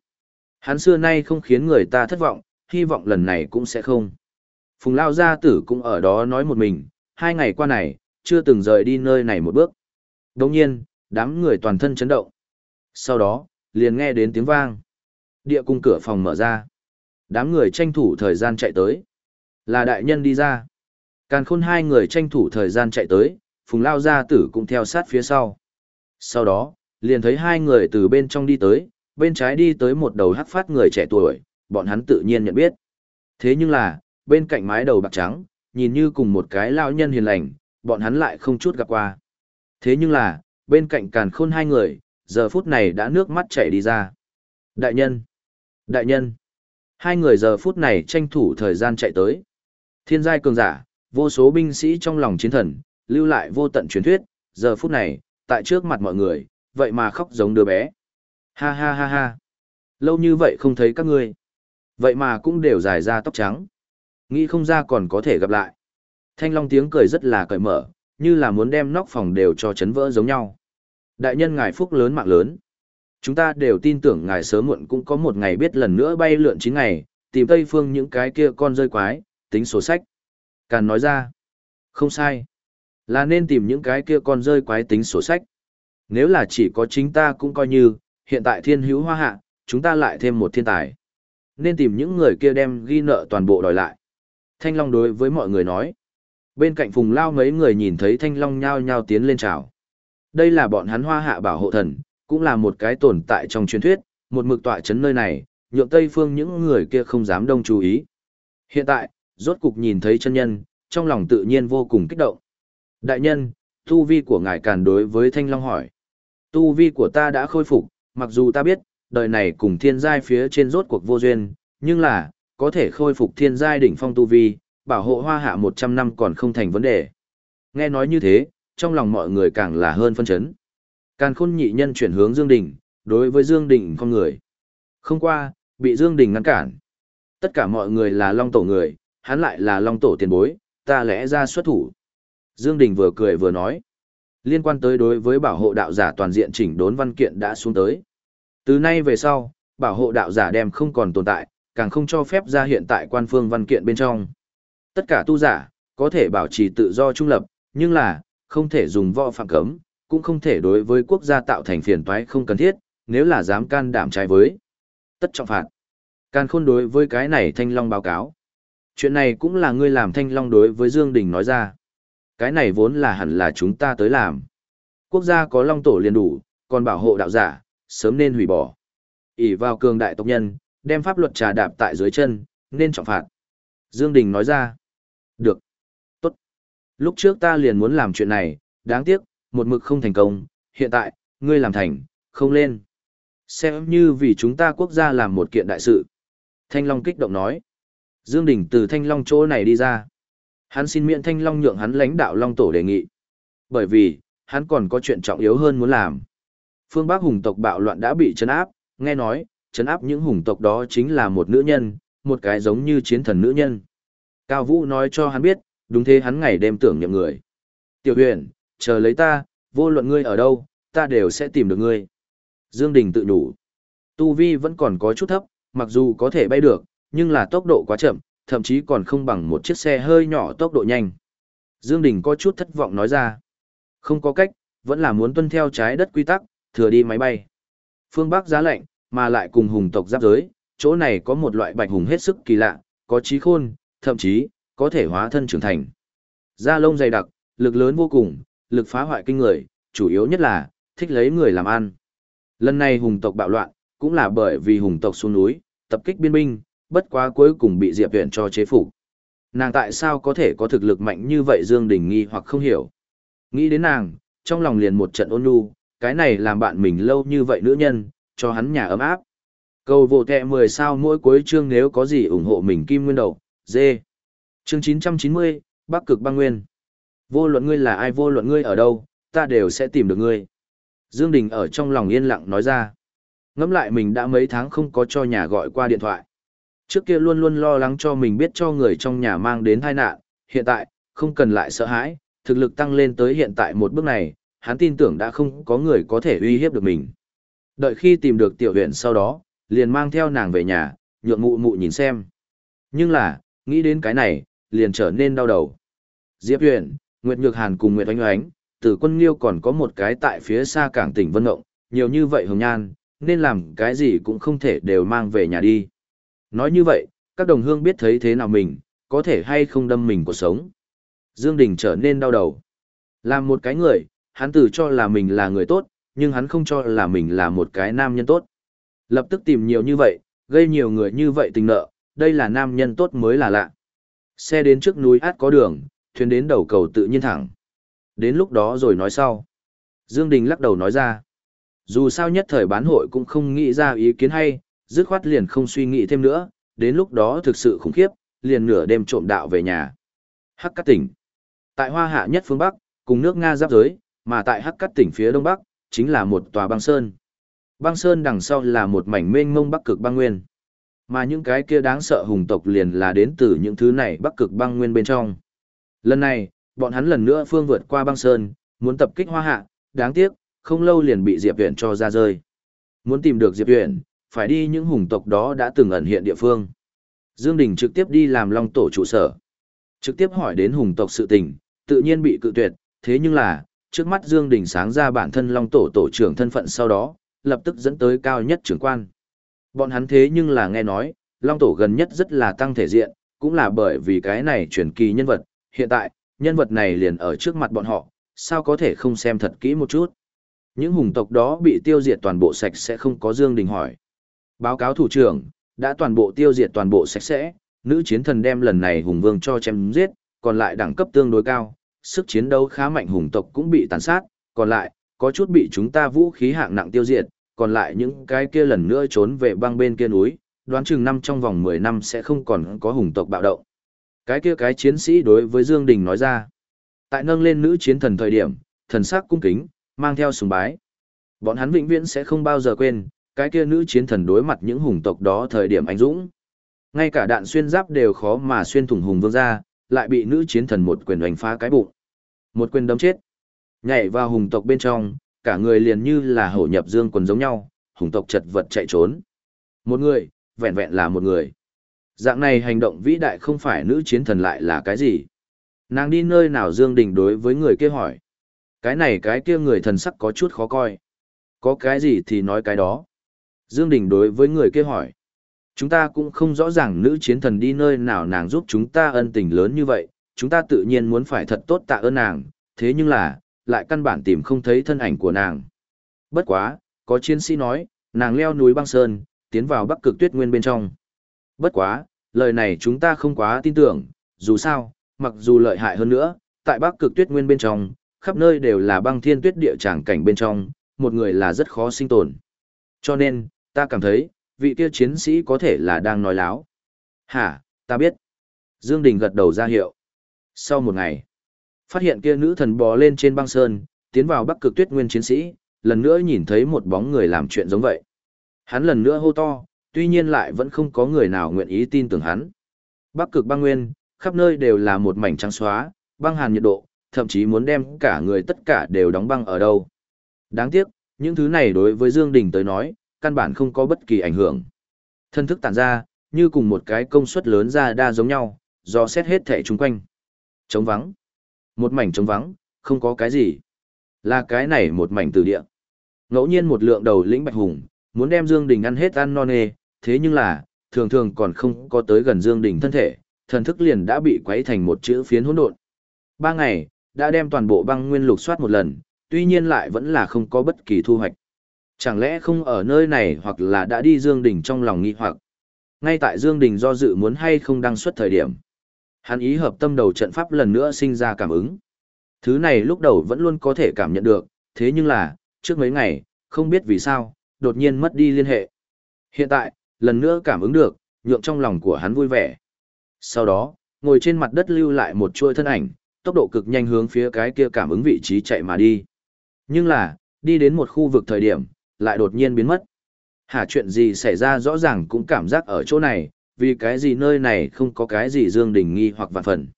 Hắn xưa nay không khiến người ta thất vọng, hy vọng lần này cũng sẽ không. Phùng Lao Gia Tử cũng ở đó nói một mình, hai ngày qua này, chưa từng rời đi nơi này một bước. Đồng nhiên, đám người toàn thân chấn động. Sau đó, liền nghe đến tiếng vang. Địa cung cửa phòng mở ra. Đám người tranh thủ thời gian chạy tới. Là đại nhân đi ra. Càn khôn hai người tranh thủ thời gian chạy tới, Phùng Lao Gia Tử cũng theo sát phía sau. Sau đó, liền thấy hai người từ bên trong đi tới, bên trái đi tới một đầu hắc phát người trẻ tuổi, bọn hắn tự nhiên nhận biết. Thế nhưng là, bên cạnh mái đầu bạc trắng, nhìn như cùng một cái lao nhân hiền lành, bọn hắn lại không chút gặp qua. Thế nhưng là, bên cạnh càn khôn hai người, giờ phút này đã nước mắt chảy đi ra. Đại nhân! Đại nhân! Hai người giờ phút này tranh thủ thời gian chạy tới. Thiên giai cường giả, vô số binh sĩ trong lòng chiến thần, lưu lại vô tận truyền thuyết, giờ phút này, tại trước mặt mọi người, vậy mà khóc giống đứa bé. Ha ha ha ha! Lâu như vậy không thấy các ngươi. Vậy mà cũng đều dài ra tóc trắng. Nghĩ không ra còn có thể gặp lại. Thanh Long tiếng cười rất là cởi mở, như là muốn đem nóc phòng đều cho chấn vỡ giống nhau. Đại nhân ngài phúc lớn mạng lớn. Chúng ta đều tin tưởng ngài sớm muộn cũng có một ngày biết lần nữa bay lượn 9 ngày, tìm Tây Phương những cái kia con rơi quái, tính sổ sách. Càn nói ra. Không sai. Là nên tìm những cái kia con rơi quái tính sổ sách. Nếu là chỉ có chính ta cũng coi như, hiện tại thiên hữu hoa hạ, chúng ta lại thêm một thiên tài. Nên tìm những người kia đem ghi nợ toàn bộ đòi lại. Thanh Long đối với mọi người nói. Bên cạnh Phùng Lao mấy người nhìn thấy Thanh Long nhao nhao tiến lên chào. Đây là bọn hắn hoa hạ bảo hộ thần, cũng là một cái tồn tại trong truyền thuyết, một mực tọa chấn nơi này, nhượng Tây Phương những người kia không dám đông chú ý. Hiện tại, rốt cục nhìn thấy chân nhân, trong lòng tự nhiên vô cùng kích động. Đại nhân, tu vi của ngài càn đối với Thanh Long hỏi. Tu vi của ta đã khôi phục, mặc dù ta biết, đời này cùng thiên giai phía trên rốt cuộc vô duyên, nhưng là, có thể khôi phục thiên giai đỉnh phong tu vi, bảo hộ hoa hạ 100 năm còn không thành vấn đề. Nghe nói như thế, trong lòng mọi người càng là hơn phân chấn. Càn khôn nhị nhân chuyển hướng Dương Đình, đối với Dương Đình con người. Không qua, bị Dương Đình ngăn cản. Tất cả mọi người là long tổ người, hắn lại là long tổ tiền bối, ta lẽ ra xuất thủ. Dương Đình vừa cười vừa nói. Liên quan tới đối với bảo hộ đạo giả toàn diện chỉnh đốn văn kiện đã xuống tới. Từ nay về sau, bảo hộ đạo giả đem không còn tồn tại, càng không cho phép ra hiện tại quan phương văn kiện bên trong. Tất cả tu giả, có thể bảo trì tự do trung lập, nhưng là, không thể dùng võ phạm cấm, cũng không thể đối với quốc gia tạo thành phiền toái không cần thiết, nếu là dám can đảm trái với. Tất trọng phạt. Can khôn đối với cái này Thanh Long báo cáo. Chuyện này cũng là ngươi làm Thanh Long đối với Dương Đình nói ra. Cái này vốn là hẳn là chúng ta tới làm. Quốc gia có Long Tổ liền đủ, còn bảo hộ đạo giả, sớm nên hủy bỏ. ỷ vào cường đại tộc nhân, đem pháp luật trà đạp tại dưới chân, nên trọng phạt. Dương Đình nói ra. Được. Tốt. Lúc trước ta liền muốn làm chuyện này, đáng tiếc, một mực không thành công, hiện tại, ngươi làm thành, không lên. Xem như vì chúng ta quốc gia làm một kiện đại sự. Thanh Long kích động nói. Dương Đình từ Thanh Long chỗ này đi ra. Hắn xin miễn Thanh Long nhượng hắn lãnh đạo Long Tổ đề nghị. Bởi vì, hắn còn có chuyện trọng yếu hơn muốn làm. Phương Bắc hùng tộc bạo loạn đã bị chấn áp, nghe nói, chấn áp những hùng tộc đó chính là một nữ nhân, một cái giống như chiến thần nữ nhân. Cao Vũ nói cho hắn biết, đúng thế hắn ngày đêm tưởng nhậm người. Tiểu huyền, chờ lấy ta, vô luận ngươi ở đâu, ta đều sẽ tìm được ngươi. Dương Đình tự đủ. Tu Vi vẫn còn có chút thấp, mặc dù có thể bay được, nhưng là tốc độ quá chậm, thậm chí còn không bằng một chiếc xe hơi nhỏ tốc độ nhanh. Dương Đình có chút thất vọng nói ra. Không có cách, vẫn là muốn tuân theo trái đất quy tắc, thừa đi máy bay. Phương Bắc giá lạnh, mà lại cùng hùng tộc giáp giới, chỗ này có một loại bạch hùng hết sức kỳ lạ, có trí khôn, thậm chí, có thể hóa thân trưởng thành. Da lông dày đặc, lực lớn vô cùng, lực phá hoại kinh người, chủ yếu nhất là, thích lấy người làm ăn. Lần này hùng tộc bạo loạn, cũng là bởi vì hùng tộc xuống núi, tập kích biên binh, bất quá cuối cùng bị Diệp Viễn cho chế phục. Nàng tại sao có thể có thực lực mạnh như vậy Dương Đình nghi hoặc không hiểu. Nghĩ đến nàng, trong lòng liền một trận ôn nhu, cái này làm bạn mình lâu như vậy nữ nhân, cho hắn nhà ấm áp. Cầu vô tệ 10 sao mỗi cuối chương nếu có gì ủng hộ mình kim nguyên đầu, dê. Chương 990, Bắc cực băng nguyên. Vô luận ngươi là ai vô luận ngươi ở đâu, ta đều sẽ tìm được ngươi. Dương Đình ở trong lòng yên lặng nói ra. Ngẫm lại mình đã mấy tháng không có cho nhà gọi qua điện thoại. Trước kia luôn luôn lo lắng cho mình biết cho người trong nhà mang đến tai nạn, hiện tại, không cần lại sợ hãi, thực lực tăng lên tới hiện tại một bước này, hắn tin tưởng đã không có người có thể uy hiếp được mình. Đợi khi tìm được tiểu huyện sau đó, liền mang theo nàng về nhà, nhượng mụ mụ nhìn xem. Nhưng là, nghĩ đến cái này, liền trở nên đau đầu. Diệp huyện, Nguyệt Nhược Hàn cùng Nguyệt Oanh Oánh, tử quân liêu còn có một cái tại phía xa cảng tỉnh Vân Ngộng, nhiều như vậy hồng nhan, nên làm cái gì cũng không thể đều mang về nhà đi. Nói như vậy, các đồng hương biết thấy thế nào mình, có thể hay không đâm mình cuộc sống. Dương Đình trở nên đau đầu. Làm một cái người, hắn tự cho là mình là người tốt, nhưng hắn không cho là mình là một cái nam nhân tốt. Lập tức tìm nhiều như vậy, gây nhiều người như vậy tình nợ, đây là nam nhân tốt mới là lạ. Xe đến trước núi át có đường, thuyền đến đầu cầu tự nhiên thẳng. Đến lúc đó rồi nói sau. Dương Đình lắc đầu nói ra. Dù sao nhất thời bán hội cũng không nghĩ ra ý kiến hay, dứt khoát liền không suy nghĩ thêm nữa, đến lúc đó thực sự khủng khiếp, liền nửa đêm trộm đạo về nhà. Hắc Cát tỉnh. Tại Hoa Hạ nhất phương Bắc, cùng nước Nga giáp giới, mà tại Hắc Cát tỉnh phía đông bắc, chính là một tòa băng sơn. Băng sơn đằng sau là một mảnh mênh mông bắc cực băng nguyên. Mà những cái kia đáng sợ hùng tộc liền là đến từ những thứ này bắc cực băng nguyên bên trong. Lần này, bọn hắn lần nữa phương vượt qua băng sơn, muốn tập kích hoa hạ, đáng tiếc, không lâu liền bị Diệp Huyền cho ra rơi. Muốn tìm được Diệp Huyền, phải đi những hùng tộc đó đã từng ẩn hiện địa phương. Dương Đình trực tiếp đi làm long tổ trụ sở. Trực tiếp hỏi đến hùng tộc sự tình, tự nhiên bị cự tuyệt, thế nhưng là, trước mắt Dương Đình sáng ra bản thân long tổ tổ trưởng thân phận sau đó, lập tức dẫn tới cao nhất trưởng quan. Bọn hắn thế nhưng là nghe nói, long tổ gần nhất rất là tăng thể diện, cũng là bởi vì cái này truyền kỳ nhân vật, hiện tại, nhân vật này liền ở trước mặt bọn họ, sao có thể không xem thật kỹ một chút. Những hùng tộc đó bị tiêu diệt toàn bộ sạch sẽ không có Dương Đình hỏi. Báo cáo thủ trưởng, đã toàn bộ tiêu diệt toàn bộ sạch sẽ, nữ chiến thần đem lần này hùng vương cho chém giết, còn lại đẳng cấp tương đối cao, sức chiến đấu khá mạnh hùng tộc cũng bị tàn sát, còn lại, có chút bị chúng ta vũ khí hạng nặng tiêu diệt, còn lại những cái kia lần nữa trốn về băng bên kia núi, đoán chừng năm trong vòng 10 năm sẽ không còn có hùng tộc bạo động. Cái kia cái chiến sĩ đối với Dương Đình nói ra. Tại nâng lên nữ chiến thần thời điểm, thần sắc cung kính, mang theo sùng bái. Bọn hắn vĩnh viễn sẽ không bao giờ quên, cái kia nữ chiến thần đối mặt những hùng tộc đó thời điểm anh dũng. Ngay cả đạn xuyên giáp đều khó mà xuyên thủng hùng vương ra, lại bị nữ chiến thần một quyền đánh phá cái bụng. Một quyền đấm chết. Nhảy vào hùng tộc bên trong, cả người liền như là hổ nhập dương quần giống nhau, hùng tộc chật vật chạy trốn. Một người, vẹn vẹn là một người. Dạng này hành động vĩ đại không phải nữ chiến thần lại là cái gì? Nàng đi nơi nào Dương Đình đối với người kia hỏi. Cái này cái kia người thần sắc có chút khó coi. Có cái gì thì nói cái đó. Dương Đình đối với người kia hỏi. Chúng ta cũng không rõ ràng nữ chiến thần đi nơi nào nàng giúp chúng ta ân tình lớn như vậy, chúng ta tự nhiên muốn phải thật tốt tạ ơn nàng, thế nhưng là, lại căn bản tìm không thấy thân ảnh của nàng. Bất quá, có chiến sĩ nói, nàng leo núi băng sơn, tiến vào bắc cực tuyết nguyên bên trong. Bất quá, lời này chúng ta không quá tin tưởng, dù sao, mặc dù lợi hại hơn nữa, tại bắc cực tuyết nguyên bên trong, khắp nơi đều là băng thiên tuyết địa tràng cảnh bên trong, một người là rất khó sinh tồn. Cho nên, ta cảm thấy, vị kia chiến sĩ có thể là đang nói láo. Hả, ta biết. Dương Đình gật đầu ra hiệu. Sau một ngày, phát hiện kia nữ thần bò lên trên băng sơn, tiến vào bắc cực tuyết nguyên chiến sĩ, lần nữa nhìn thấy một bóng người làm chuyện giống vậy. Hắn lần nữa hô to, tuy nhiên lại vẫn không có người nào nguyện ý tin tưởng hắn. Bắc cực băng nguyên, khắp nơi đều là một mảnh trắng xóa, băng hàn nhiệt độ, thậm chí muốn đem cả người tất cả đều đóng băng ở đâu. Đáng tiếc, những thứ này đối với Dương Đình tới nói, căn bản không có bất kỳ ảnh hưởng. Thân thức tản ra, như cùng một cái công suất lớn ra đa giống nhau, do xét hết thể chung quanh. Trống vắng. Một mảnh trống vắng, không có cái gì. Là cái này một mảnh từ địa. Ngẫu nhiên một lượng đầu lĩnh bạch hùng, muốn đem Dương Đình ăn hết ăn non nê, thế nhưng là, thường thường còn không có tới gần Dương Đình thân thể, thần thức liền đã bị quấy thành một chữ phiến hỗn độn. Ba ngày, đã đem toàn bộ băng nguyên lục soát một lần, tuy nhiên lại vẫn là không có bất kỳ thu hoạch. Chẳng lẽ không ở nơi này hoặc là đã đi Dương Đình trong lòng nghi hoặc. Ngay tại Dương Đình do dự muốn hay không đăng xuất thời điểm. Hắn ý hợp tâm đầu trận pháp lần nữa sinh ra cảm ứng. Thứ này lúc đầu vẫn luôn có thể cảm nhận được, thế nhưng là, trước mấy ngày, không biết vì sao, đột nhiên mất đi liên hệ. Hiện tại, lần nữa cảm ứng được, nhượng trong lòng của hắn vui vẻ. Sau đó, ngồi trên mặt đất lưu lại một chuôi thân ảnh, tốc độ cực nhanh hướng phía cái kia cảm ứng vị trí chạy mà đi. Nhưng là, đi đến một khu vực thời điểm, lại đột nhiên biến mất. Hả chuyện gì xảy ra rõ ràng cũng cảm giác ở chỗ này, vì cái gì nơi này không có cái gì dương đình nghi hoặc vạn phần.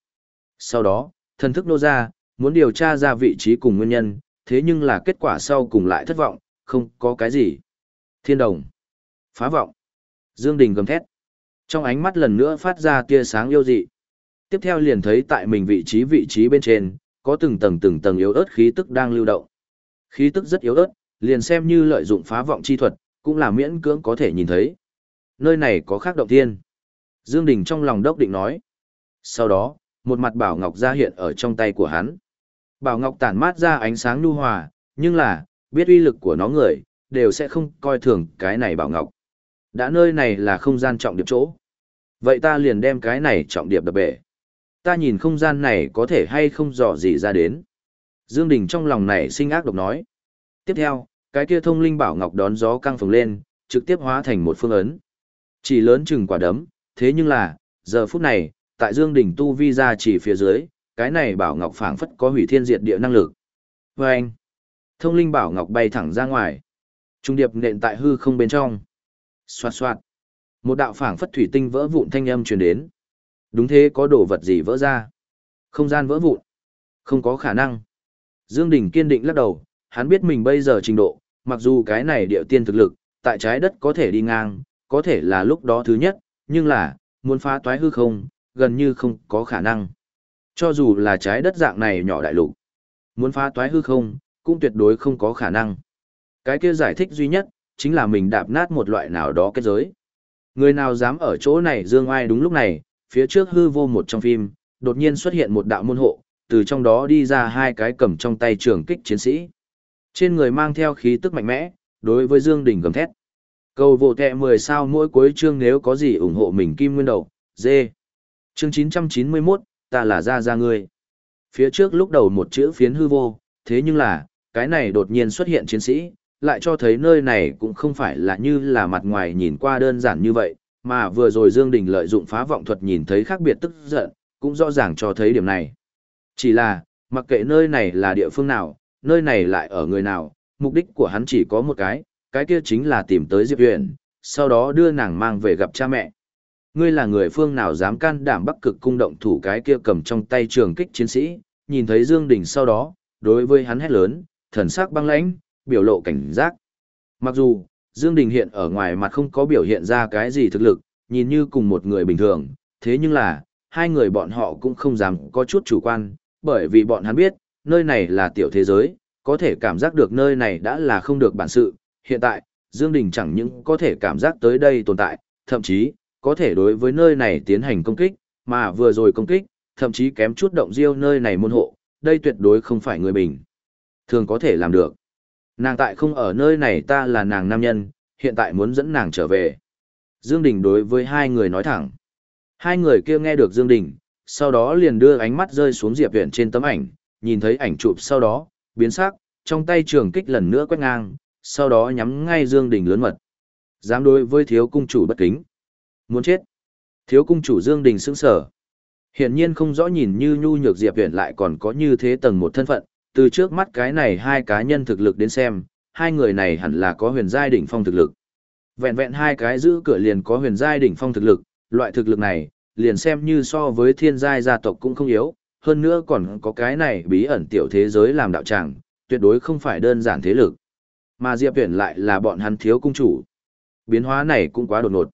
Sau đó, thần thức nô ra, muốn điều tra ra vị trí cùng nguyên nhân, thế nhưng là kết quả sau cùng lại thất vọng, không có cái gì. Thiên đồng. Phá vọng. Dương đình gầm thét. Trong ánh mắt lần nữa phát ra tia sáng yêu dị. Tiếp theo liền thấy tại mình vị trí vị trí bên trên, có từng tầng từng tầng yếu ớt khí tức đang lưu động. Khí tức rất yếu ớt, liền xem như lợi dụng phá vọng chi thuật, cũng là miễn cưỡng có thể nhìn thấy. Nơi này có khác động thiên. Dương Đình trong lòng đốc định nói. Sau đó, một mặt bảo ngọc ra hiện ở trong tay của hắn. Bảo ngọc tản mát ra ánh sáng nhu hòa, nhưng là, biết uy lực của nó người, đều sẽ không coi thường cái này bảo ngọc. Đã nơi này là không gian trọng điệp chỗ. Vậy ta liền đem cái này trọng điệp đập bể. Ta nhìn không gian này có thể hay không dò gì ra đến. Dương Đình trong lòng này sinh ác độc nói. Tiếp theo, cái kia thông linh bảo ngọc đón gió căng phồng lên, trực tiếp hóa thành một phương ấn. Chỉ lớn chừng quả đấm, thế nhưng là, giờ phút này, tại Dương Đình tu vi ra chỉ phía dưới, cái này bảo ngọc phảng phất có hủy thiên diệt địa năng lực. Và anh, thông linh bảo ngọc bay thẳng ra ngoài. Trung điệp nện tại hư không bên trong. Xoạt xoạt. Một đạo phảng phất thủy tinh vỡ vụn thanh âm truyền đến. Đúng thế có đồ vật gì vỡ ra. Không gian vỡ vụn. Không có khả năng. Dương Đình kiên định lắc đầu, hắn biết mình bây giờ trình độ, mặc dù cái này địa tiên thực lực, tại trái đất có thể đi ngang, có thể là lúc đó thứ nhất, nhưng là, muốn phá toái hư không, gần như không có khả năng. Cho dù là trái đất dạng này nhỏ đại lục, muốn phá toái hư không, cũng tuyệt đối không có khả năng. Cái kia giải thích duy nhất, chính là mình đạp nát một loại nào đó kết giới. Người nào dám ở chỗ này dương ai đúng lúc này, phía trước hư vô một trong phim, đột nhiên xuất hiện một đạo môn hộ, từ trong đó đi ra hai cái cầm trong tay trường kích chiến sĩ. Trên người mang theo khí tức mạnh mẽ, đối với Dương Đình gầm thét. Cầu vô kẹ 10 sao mỗi cuối chương nếu có gì ủng hộ mình kim nguyên đầu, dê. Chương 991, ta là ra ra ngươi. Phía trước lúc đầu một chữ phiến hư vô, thế nhưng là, cái này đột nhiên xuất hiện chiến sĩ, lại cho thấy nơi này cũng không phải là như là mặt ngoài nhìn qua đơn giản như vậy, mà vừa rồi Dương Đình lợi dụng phá vọng thuật nhìn thấy khác biệt tức giận, cũng rõ ràng cho thấy điểm này. Chỉ là, mặc kệ nơi này là địa phương nào, nơi này lại ở người nào, mục đích của hắn chỉ có một cái, cái kia chính là tìm tới Diệp Huyền, sau đó đưa nàng mang về gặp cha mẹ. Ngươi là người phương nào dám can đảm bắc cực cung động thủ cái kia cầm trong tay trường kích chiến sĩ, nhìn thấy Dương Đình sau đó, đối với hắn hét lớn, thần sắc băng lãnh, biểu lộ cảnh giác. Mặc dù, Dương Đình hiện ở ngoài mặt không có biểu hiện ra cái gì thực lực, nhìn như cùng một người bình thường, thế nhưng là, hai người bọn họ cũng không dám có chút chủ quan, bởi vì bọn hắn biết, nơi này là tiểu thế giới, có thể cảm giác được nơi này đã là không được bản sự. Hiện tại, Dương Đình chẳng những có thể cảm giác tới đây tồn tại, thậm chí, có thể đối với nơi này tiến hành công kích, mà vừa rồi công kích, thậm chí kém chút động diêu nơi này môn hộ, đây tuyệt đối không phải người bình. Thường có thể làm được. Nàng tại không ở nơi này ta là nàng nam nhân, hiện tại muốn dẫn nàng trở về. Dương Đình đối với hai người nói thẳng. Hai người kia nghe được Dương Đình, sau đó liền đưa ánh mắt rơi xuống Diệp Viễn trên tấm ảnh, nhìn thấy ảnh chụp sau đó, biến sắc, trong tay trường kích lần nữa quét ngang, sau đó nhắm ngay Dương Đình lớn mật. Dám đối với thiếu cung chủ bất kính. Muốn chết. Thiếu cung chủ Dương Đình sững sờ. Hiển nhiên không rõ nhìn như nhu nhược Diệp Viễn lại còn có như thế tầng một thân phận, từ trước mắt cái này hai cá nhân thực lực đến xem, hai người này hẳn là có huyền giai đỉnh phong thực lực. Vẹn vẹn hai cái giữ cửa liền có huyền giai đỉnh phong thực lực, loại thực lực này, liền xem như so với thiên giai gia tộc cũng không yếu, hơn nữa còn có cái này bí ẩn tiểu thế giới làm đạo tràng, tuyệt đối không phải đơn giản thế lực. Mà Diệp Viễn lại là bọn hắn thiếu cung chủ. Biến hóa này cũng quá đột ngột.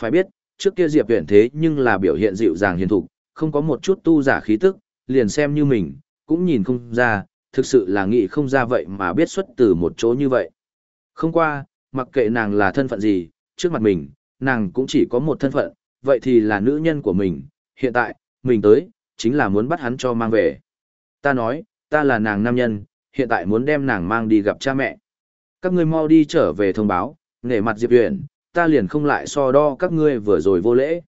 Phải biết, trước kia Diệp Viễn thế nhưng là biểu hiện dịu dàng hiền thục, không có một chút tu giả khí tức, liền xem như mình, cũng nhìn không ra, thực sự là nghĩ không ra vậy mà biết xuất từ một chỗ như vậy. Không qua, mặc kệ nàng là thân phận gì, trước mặt mình, nàng cũng chỉ có một thân phận, vậy thì là nữ nhân của mình, hiện tại, mình tới, chính là muốn bắt hắn cho mang về. Ta nói, ta là nàng nam nhân, hiện tại muốn đem nàng mang đi gặp cha mẹ. Các ngươi mau đi trở về thông báo, nể mặt Diệp Huyền, ta liền không lại so đo các ngươi vừa rồi vô lễ.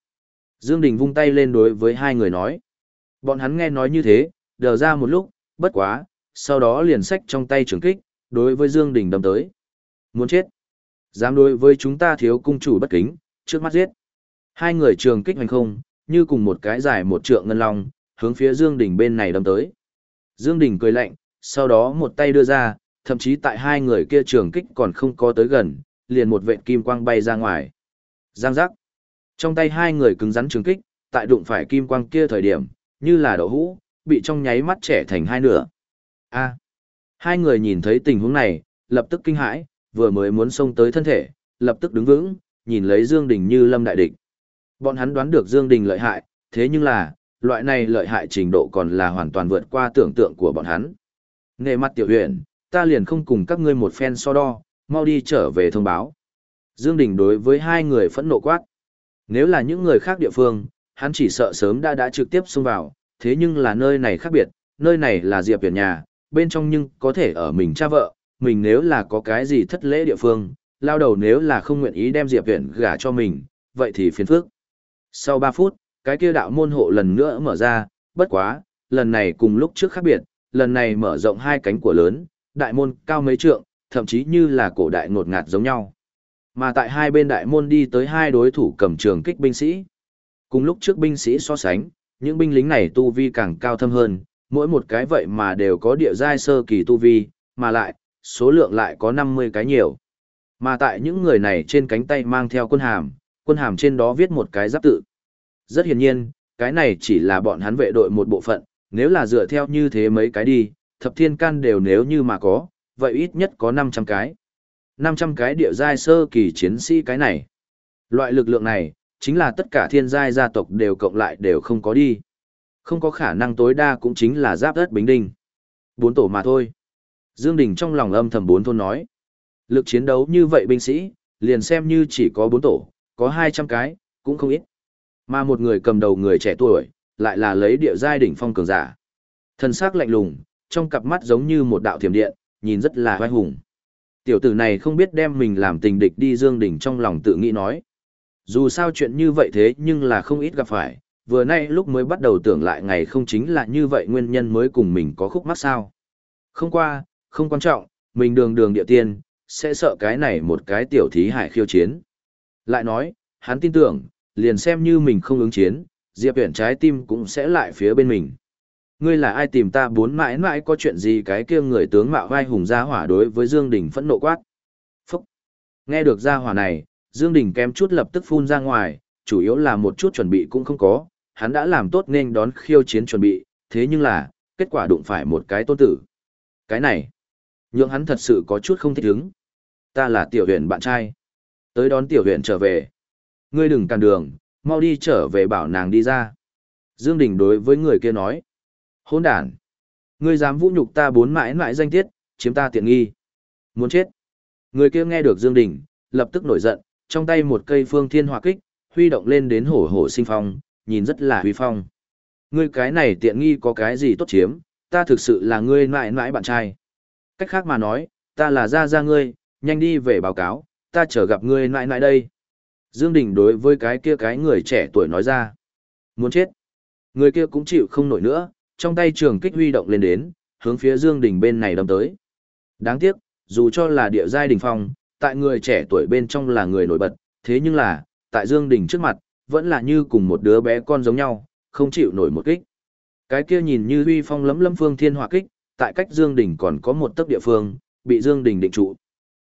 Dương Đình vung tay lên đối với hai người nói. Bọn hắn nghe nói như thế, đờ ra một lúc, bất quá, sau đó liền sách trong tay trường kích, đối với Dương Đình đâm tới. Muốn chết. Dám đối với chúng ta thiếu cung chủ bất kính, trước mắt giết. Hai người trường kích hành không, như cùng một cái dài một trượng ngân long, hướng phía Dương Đình bên này đâm tới. Dương Đình cười lạnh, sau đó một tay đưa ra, thậm chí tại hai người kia trường kích còn không có tới gần, liền một vệt kim quang bay ra ngoài. Giang giác. Trong tay hai người cứng rắn trường kích, tại đụng phải kim quang kia thời điểm, như là đậu hũ, bị trong nháy mắt trẻ thành hai nửa. A. Hai người nhìn thấy tình huống này, lập tức kinh hãi, vừa mới muốn xông tới thân thể, lập tức đứng vững, nhìn lấy Dương Đình như lâm đại địch. Bọn hắn đoán được Dương Đình lợi hại, thế nhưng là, loại này lợi hại trình độ còn là hoàn toàn vượt qua tưởng tượng của bọn hắn. Nề mặt tiểu huyện, ta liền không cùng các ngươi một phen so đo, mau đi trở về thông báo. Dương Đình đối với hai người phẫn nộ quát. Nếu là những người khác địa phương, hắn chỉ sợ sớm đã đã trực tiếp xông vào, thế nhưng là nơi này khác biệt, nơi này là Diệp Viễn nhà, bên trong nhưng có thể ở mình cha vợ, mình nếu là có cái gì thất lễ địa phương, lao đầu nếu là không nguyện ý đem Diệp Viễn gả cho mình, vậy thì phiền phức. Sau 3 phút, cái kia đạo môn hộ lần nữa mở ra, bất quá, lần này cùng lúc trước khác biệt, lần này mở rộng hai cánh của lớn, đại môn cao mấy trượng, thậm chí như là cổ đại ngột ngạt giống nhau. Mà tại hai bên đại môn đi tới hai đối thủ cầm trường kích binh sĩ. Cùng lúc trước binh sĩ so sánh, những binh lính này tu vi càng cao thâm hơn, mỗi một cái vậy mà đều có địa giai sơ kỳ tu vi, mà lại, số lượng lại có 50 cái nhiều. Mà tại những người này trên cánh tay mang theo quân hàm, quân hàm trên đó viết một cái giáp tự. Rất hiển nhiên, cái này chỉ là bọn hắn vệ đội một bộ phận, nếu là dựa theo như thế mấy cái đi, thập thiên can đều nếu như mà có, vậy ít nhất có 500 cái. 500 cái địa giai sơ kỳ chiến sĩ cái này. Loại lực lượng này, chính là tất cả thiên giai gia tộc đều cộng lại đều không có đi. Không có khả năng tối đa cũng chính là giáp đất bính đinh. Bốn tổ mà thôi. Dương Đình trong lòng âm thầm bốn thôn nói. Lực chiến đấu như vậy binh sĩ, liền xem như chỉ có bốn tổ, có 200 cái, cũng không ít. Mà một người cầm đầu người trẻ tuổi, lại là lấy địa giai đỉnh phong cường giả. Thân sắc lạnh lùng, trong cặp mắt giống như một đạo thiểm điện, nhìn rất là oai hùng. Tiểu tử này không biết đem mình làm tình địch đi Dương Đình trong lòng tự nghĩ nói. Dù sao chuyện như vậy thế nhưng là không ít gặp phải, vừa nay lúc mới bắt đầu tưởng lại ngày không chính là như vậy nguyên nhân mới cùng mình có khúc mắc sao. Không qua, không quan trọng, mình đường đường địa tiên, sẽ sợ cái này một cái tiểu thí hải khiêu chiến. Lại nói, hắn tin tưởng, liền xem như mình không ứng chiến, Diệp Viễn trái tim cũng sẽ lại phía bên mình. Ngươi là ai tìm ta bốn mãi mãi có chuyện gì cái kia người tướng mạo vai hùng gia hỏa đối với Dương Đình phẫn nộ quát. Phúc! Nghe được gia hỏa này, Dương Đình kém chút lập tức phun ra ngoài, chủ yếu là một chút chuẩn bị cũng không có, hắn đã làm tốt nên đón khiêu chiến chuẩn bị, thế nhưng là, kết quả đụng phải một cái tôn tử. Cái này, nhượng hắn thật sự có chút không thích ứng. Ta là tiểu huyện bạn trai. Tới đón tiểu huyện trở về. Ngươi đừng cản đường, mau đi trở về bảo nàng đi ra. Dương Đình đối với người kia nói. Hỗn đản. Ngươi dám vũ nhục ta bốn mãi mãi danh tiết, chiếm ta tiện nghi. Muốn chết. Người kia nghe được Dương Đình, lập tức nổi giận, trong tay một cây phương thiên hỏa kích, huy động lên đến hổ hổ sinh phong, nhìn rất là huy phong. Ngươi cái này tiện nghi có cái gì tốt chiếm, ta thực sự là ngươi mãi mãi bạn trai. Cách khác mà nói, ta là gia gia ngươi, nhanh đi về báo cáo, ta chờ gặp ngươi mãi mãi đây. Dương Đình đối với cái kia cái người trẻ tuổi nói ra. Muốn chết. Người kia cũng chịu không nổi nữa, trong tay trường kích huy động lên đến, hướng phía Dương Đình bên này đâm tới. Đáng tiếc, dù cho là địa giai đỉnh phong, tại người trẻ tuổi bên trong là người nổi bật, thế nhưng là, tại Dương Đình trước mặt, vẫn là như cùng một đứa bé con giống nhau, không chịu nổi một kích. Cái kia nhìn như huy phong lấm lấm phương thiên hỏa kích, tại cách Dương Đình còn có một tấc địa phương, bị Dương Đình định trụ.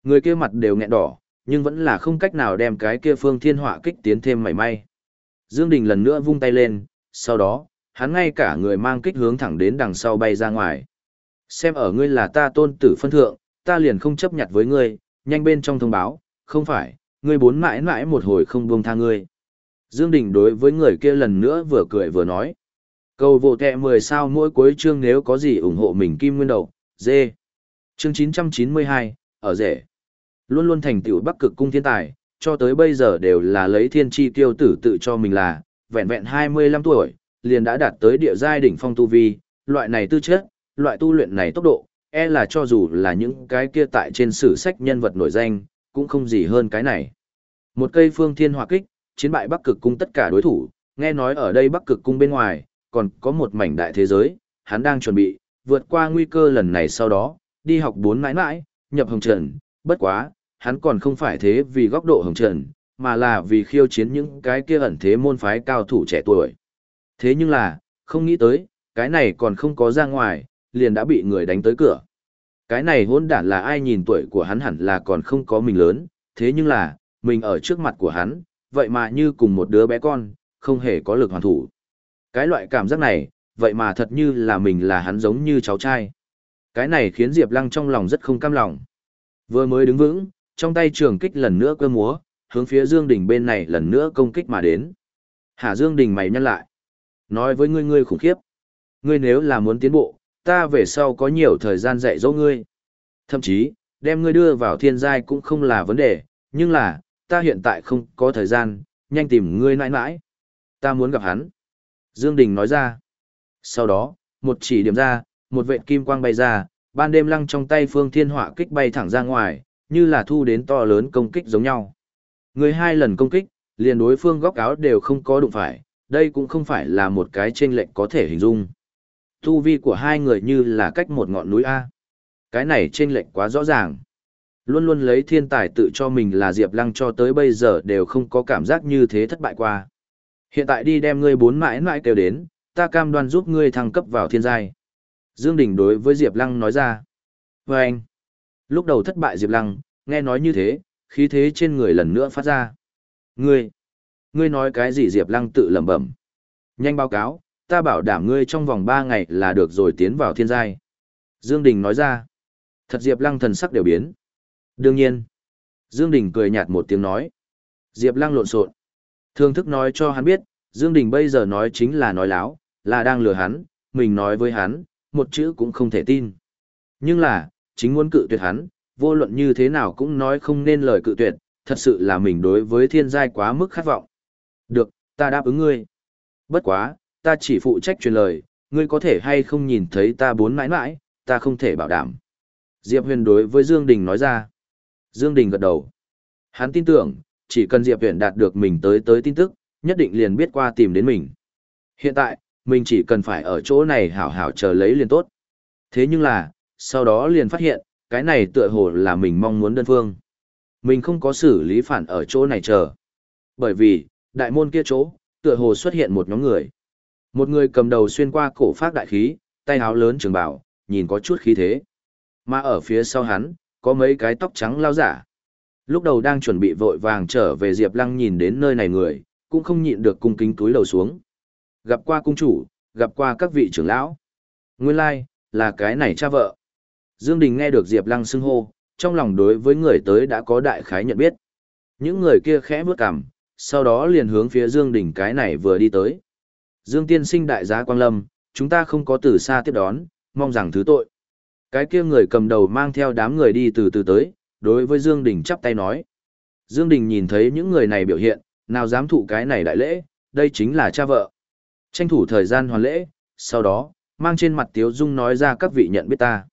Người kia mặt đều nghẹn đỏ, nhưng vẫn là không cách nào đem cái kia phương thiên hỏa kích tiến thêm mảy may. Dương Đình lần nữa vung tay lên, sau đó, hắn ngay cả người mang kích hướng thẳng đến đằng sau bay ra ngoài. Xem ở ngươi là ta tôn tử phân thượng, ta liền không chấp nhận với ngươi, nhanh bên trong thông báo, không phải, ngươi bốn mãi mãi một hồi không buông tha ngươi. Dương Đình đối với người kia lần nữa vừa cười vừa nói. Cầu vô kẹ 10 sao mỗi cuối chương nếu có gì ủng hộ mình kim nguyên đầu, dê. Chương 992, ở rể. Luôn luôn thành tựu bắc cực cung thiên tài, cho tới bây giờ đều là lấy thiên chi tiêu tử tự cho mình là, vẹn vẹn 25 tuổi, liền đã đạt tới địa giai đỉnh phong tu vi, loại này tư chất, loại tu luyện này tốc độ, e là cho dù là những cái kia tại trên sử sách nhân vật nổi danh, cũng không gì hơn cái này. Một cây phương thiên hỏa kích, chiến bại Bắc Cực cung tất cả đối thủ, nghe nói ở đây Bắc Cực cung bên ngoài, còn có một mảnh đại thế giới, hắn đang chuẩn bị, vượt qua nguy cơ lần này sau đó, đi học bốn mãi mãi, nhập hồng trần, bất quá, hắn còn không phải thế vì góc độ hồng trần, mà là vì khiêu chiến những cái kia ẩn thế môn phái cao thủ trẻ tuổi. Thế nhưng là, không nghĩ tới, cái này còn không có ra ngoài, liền đã bị người đánh tới cửa. Cái này hôn đản là ai nhìn tuổi của hắn hẳn là còn không có mình lớn, thế nhưng là, mình ở trước mặt của hắn, vậy mà như cùng một đứa bé con, không hề có lực hoàn thủ. Cái loại cảm giác này, vậy mà thật như là mình là hắn giống như cháu trai. Cái này khiến Diệp Lăng trong lòng rất không cam lòng. Vừa mới đứng vững, trong tay trường kích lần nữa cơ múa, hướng phía Dương Đình bên này lần nữa công kích mà đến. Hà Dương Đình mày nhăn lại. Nói với ngươi ngươi khủng khiếp. Ngươi nếu là muốn tiến bộ, ta về sau có nhiều thời gian dạy dỗ ngươi. Thậm chí, đem ngươi đưa vào thiên giai cũng không là vấn đề, nhưng là, ta hiện tại không có thời gian, nhanh tìm ngươi nãi nãi. Ta muốn gặp hắn. Dương Đình nói ra. Sau đó, một chỉ điểm ra, một vệt kim quang bay ra, ban đêm lăng trong tay phương thiên hỏa kích bay thẳng ra ngoài, như là thu đến to lớn công kích giống nhau. Người hai lần công kích, liền đối phương góc áo đều không có đụng phải, đây cũng không phải là một cái trên lệnh có thể hình dung. Tu vi của hai người như là cách một ngọn núi A. Cái này chênh lệnh quá rõ ràng. Luôn luôn lấy thiên tài tự cho mình là Diệp Lăng cho tới bây giờ đều không có cảm giác như thế thất bại qua. Hiện tại đi đem ngươi bốn mãi mãi kêu đến, ta cam đoan giúp ngươi thăng cấp vào thiên giai. Dương Đình đối với Diệp Lăng nói ra. Và anh, lúc đầu thất bại Diệp Lăng, nghe nói như thế, khí thế trên người lần nữa phát ra. Ngươi, ngươi nói cái gì Diệp Lăng tự lẩm bẩm. Nhanh báo cáo, ta bảo đảm ngươi trong vòng 3 ngày là được rồi tiến vào thiên giai. Dương Đình nói ra. Thật Diệp Lăng thần sắc đều biến. Đương nhiên. Dương Đình cười nhạt một tiếng nói. Diệp Lăng lộn xộn. Thương thức nói cho hắn biết, Dương Đình bây giờ nói chính là nói láo, là đang lừa hắn, mình nói với hắn, một chữ cũng không thể tin. Nhưng là, chính muốn cự tuyệt hắn, vô luận như thế nào cũng nói không nên lời cự tuyệt, thật sự là mình đối với thiên giai quá mức khát vọng. Được, ta đáp ứng ngươi. Bất quá, ta chỉ phụ trách truyền lời, ngươi có thể hay không nhìn thấy ta bốn mãi mãi, ta không thể bảo đảm. Diệp Huyền đối với Dương Đình nói ra. Dương Đình gật đầu. Hắn tin tưởng, chỉ cần Diệp Huyền đạt được mình tới tới tin tức, nhất định liền biết qua tìm đến mình. Hiện tại, mình chỉ cần phải ở chỗ này hảo hảo chờ lấy liền tốt. Thế nhưng là, sau đó liền phát hiện, cái này tựa hồ là mình mong muốn đơn phương. Mình không có xử lý phản ở chỗ này chờ. Bởi vì, đại môn kia chỗ, tựa hồ xuất hiện một nhóm người. Một người cầm đầu xuyên qua cổ phát đại khí, tay áo lớn trường bảo, nhìn có chút khí thế. Mà ở phía sau hắn, có mấy cái tóc trắng lao giả. Lúc đầu đang chuẩn bị vội vàng trở về Diệp Lăng nhìn đến nơi này người, cũng không nhịn được cung kính túi đầu xuống. Gặp qua cung chủ, gặp qua các vị trưởng lão. Nguyên lai, like, là cái này cha vợ. Dương Đình nghe được Diệp Lăng xưng hô, trong lòng đối với người tới đã có đại khái nhận biết. Những người kia khẽ bước cằm, sau đó liền hướng phía Dương Đình cái này vừa đi tới. Dương tiên sinh đại giá Quang Lâm, chúng ta không có từ xa tiếp đón, mong rằng thứ tội. Cái kia người cầm đầu mang theo đám người đi từ từ tới, đối với Dương Đình chắp tay nói. Dương Đình nhìn thấy những người này biểu hiện, nào dám thụ cái này đại lễ, đây chính là cha vợ. Tranh thủ thời gian hoàn lễ, sau đó, mang trên mặt Tiếu Dung nói ra các vị nhận biết ta.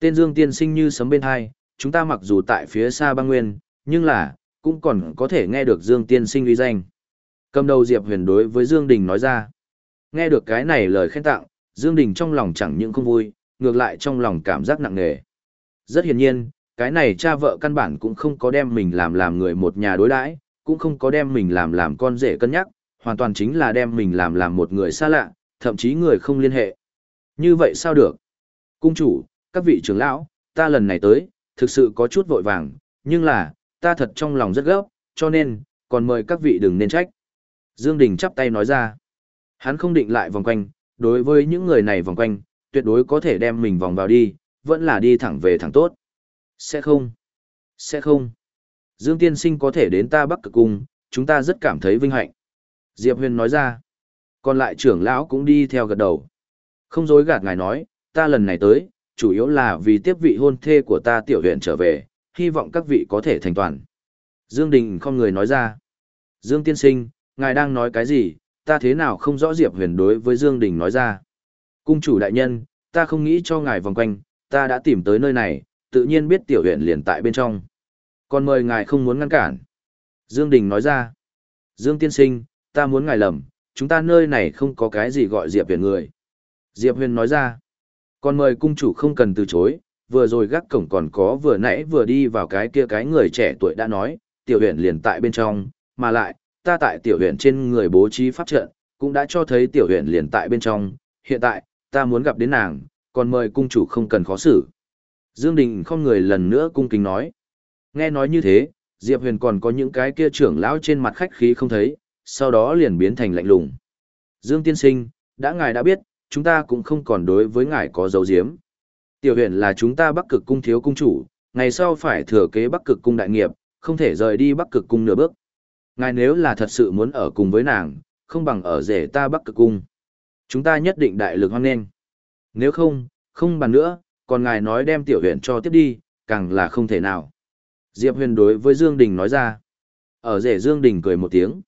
Tên Dương tiên sinh như sấm bên hai, chúng ta mặc dù tại phía xa băng nguyên, nhưng là, cũng còn có thể nghe được Dương tiên sinh uy danh. Cầm đầu Diệp Huyền đối với Dương Đình nói ra. Nghe được cái này lời khen tặng, Dương Đình trong lòng chẳng những không vui, ngược lại trong lòng cảm giác nặng nề. Rất hiển nhiên, cái này cha vợ căn bản cũng không có đem mình làm làm người một nhà đối đãi, cũng không có đem mình làm làm con rể cân nhắc, hoàn toàn chính là đem mình làm làm một người xa lạ, thậm chí người không liên hệ. Như vậy sao được? Cung chủ, các vị trưởng lão, ta lần này tới, thực sự có chút vội vàng, nhưng là, ta thật trong lòng rất gấp, cho nên, còn mời các vị đừng nên trách. Dương Đình chắp tay nói ra. Hắn không định lại vòng quanh, đối với những người này vòng quanh, tuyệt đối có thể đem mình vòng vào đi, vẫn là đi thẳng về thẳng tốt. Sẽ không. Sẽ không. Dương Tiên Sinh có thể đến ta Bắc Cực Cung, chúng ta rất cảm thấy vinh hạnh. Diệp Huyền nói ra. Còn lại trưởng lão cũng đi theo gật đầu. Không dối gạt ngài nói, ta lần này tới, chủ yếu là vì tiếp vị hôn thê của ta tiểu huyện trở về, hy vọng các vị có thể thành toàn. Dương Đình không người nói ra. Dương Tiên Sinh, ngài đang nói cái gì, ta thế nào không rõ Diệp Huyền đối với Dương Đình nói ra. Cung chủ đại nhân, ta không nghĩ cho ngài vòng quanh, ta đã tìm tới nơi này, tự nhiên biết tiểu huyện liền tại bên trong. Còn mời ngài không muốn ngăn cản. Dương Đình nói ra. Dương tiên sinh, ta muốn ngài lầm, chúng ta nơi này không có cái gì gọi Diệp Huyền người. Diệp Huyền nói ra. Còn mời cung chủ không cần từ chối, vừa rồi gác cổng còn có vừa nãy vừa đi vào cái kia cái người trẻ tuổi đã nói, tiểu huyện liền tại bên trong, mà lại, ta tại tiểu huyện trên người bố trí pháp trận, cũng đã cho thấy tiểu huyện liền tại bên trong, hiện tại, ta muốn gặp đến nàng, còn mời cung chủ không cần khó xử. Dương Đình không người lần nữa cung kính nói. Nghe nói như thế, Diệp Huyền còn có những cái kia trưởng lão trên mặt khách khí không thấy, sau đó liền biến thành lạnh lùng. Dương Tiên Sinh, đã ngài đã biết, chúng ta cũng không còn đối với ngài có dấu diếm. Tiểu huyền là chúng ta bắc cực cung thiếu cung chủ, ngày sau phải thừa kế bắc cực cung đại nghiệp, không thể rời đi bắc cực cung nửa bước. Ngài nếu là thật sự muốn ở cùng với nàng, không bằng ở rể ta bắc cực cung. Chúng ta nhất định đại lực hoan nghênh. Nếu không, không bàn nữa, còn ngài nói đem tiểu huyền cho tiếp đi, càng là không thể nào. Diệp huyền đối với Dương Đình nói ra. Ở rể Dương Đình cười một tiếng.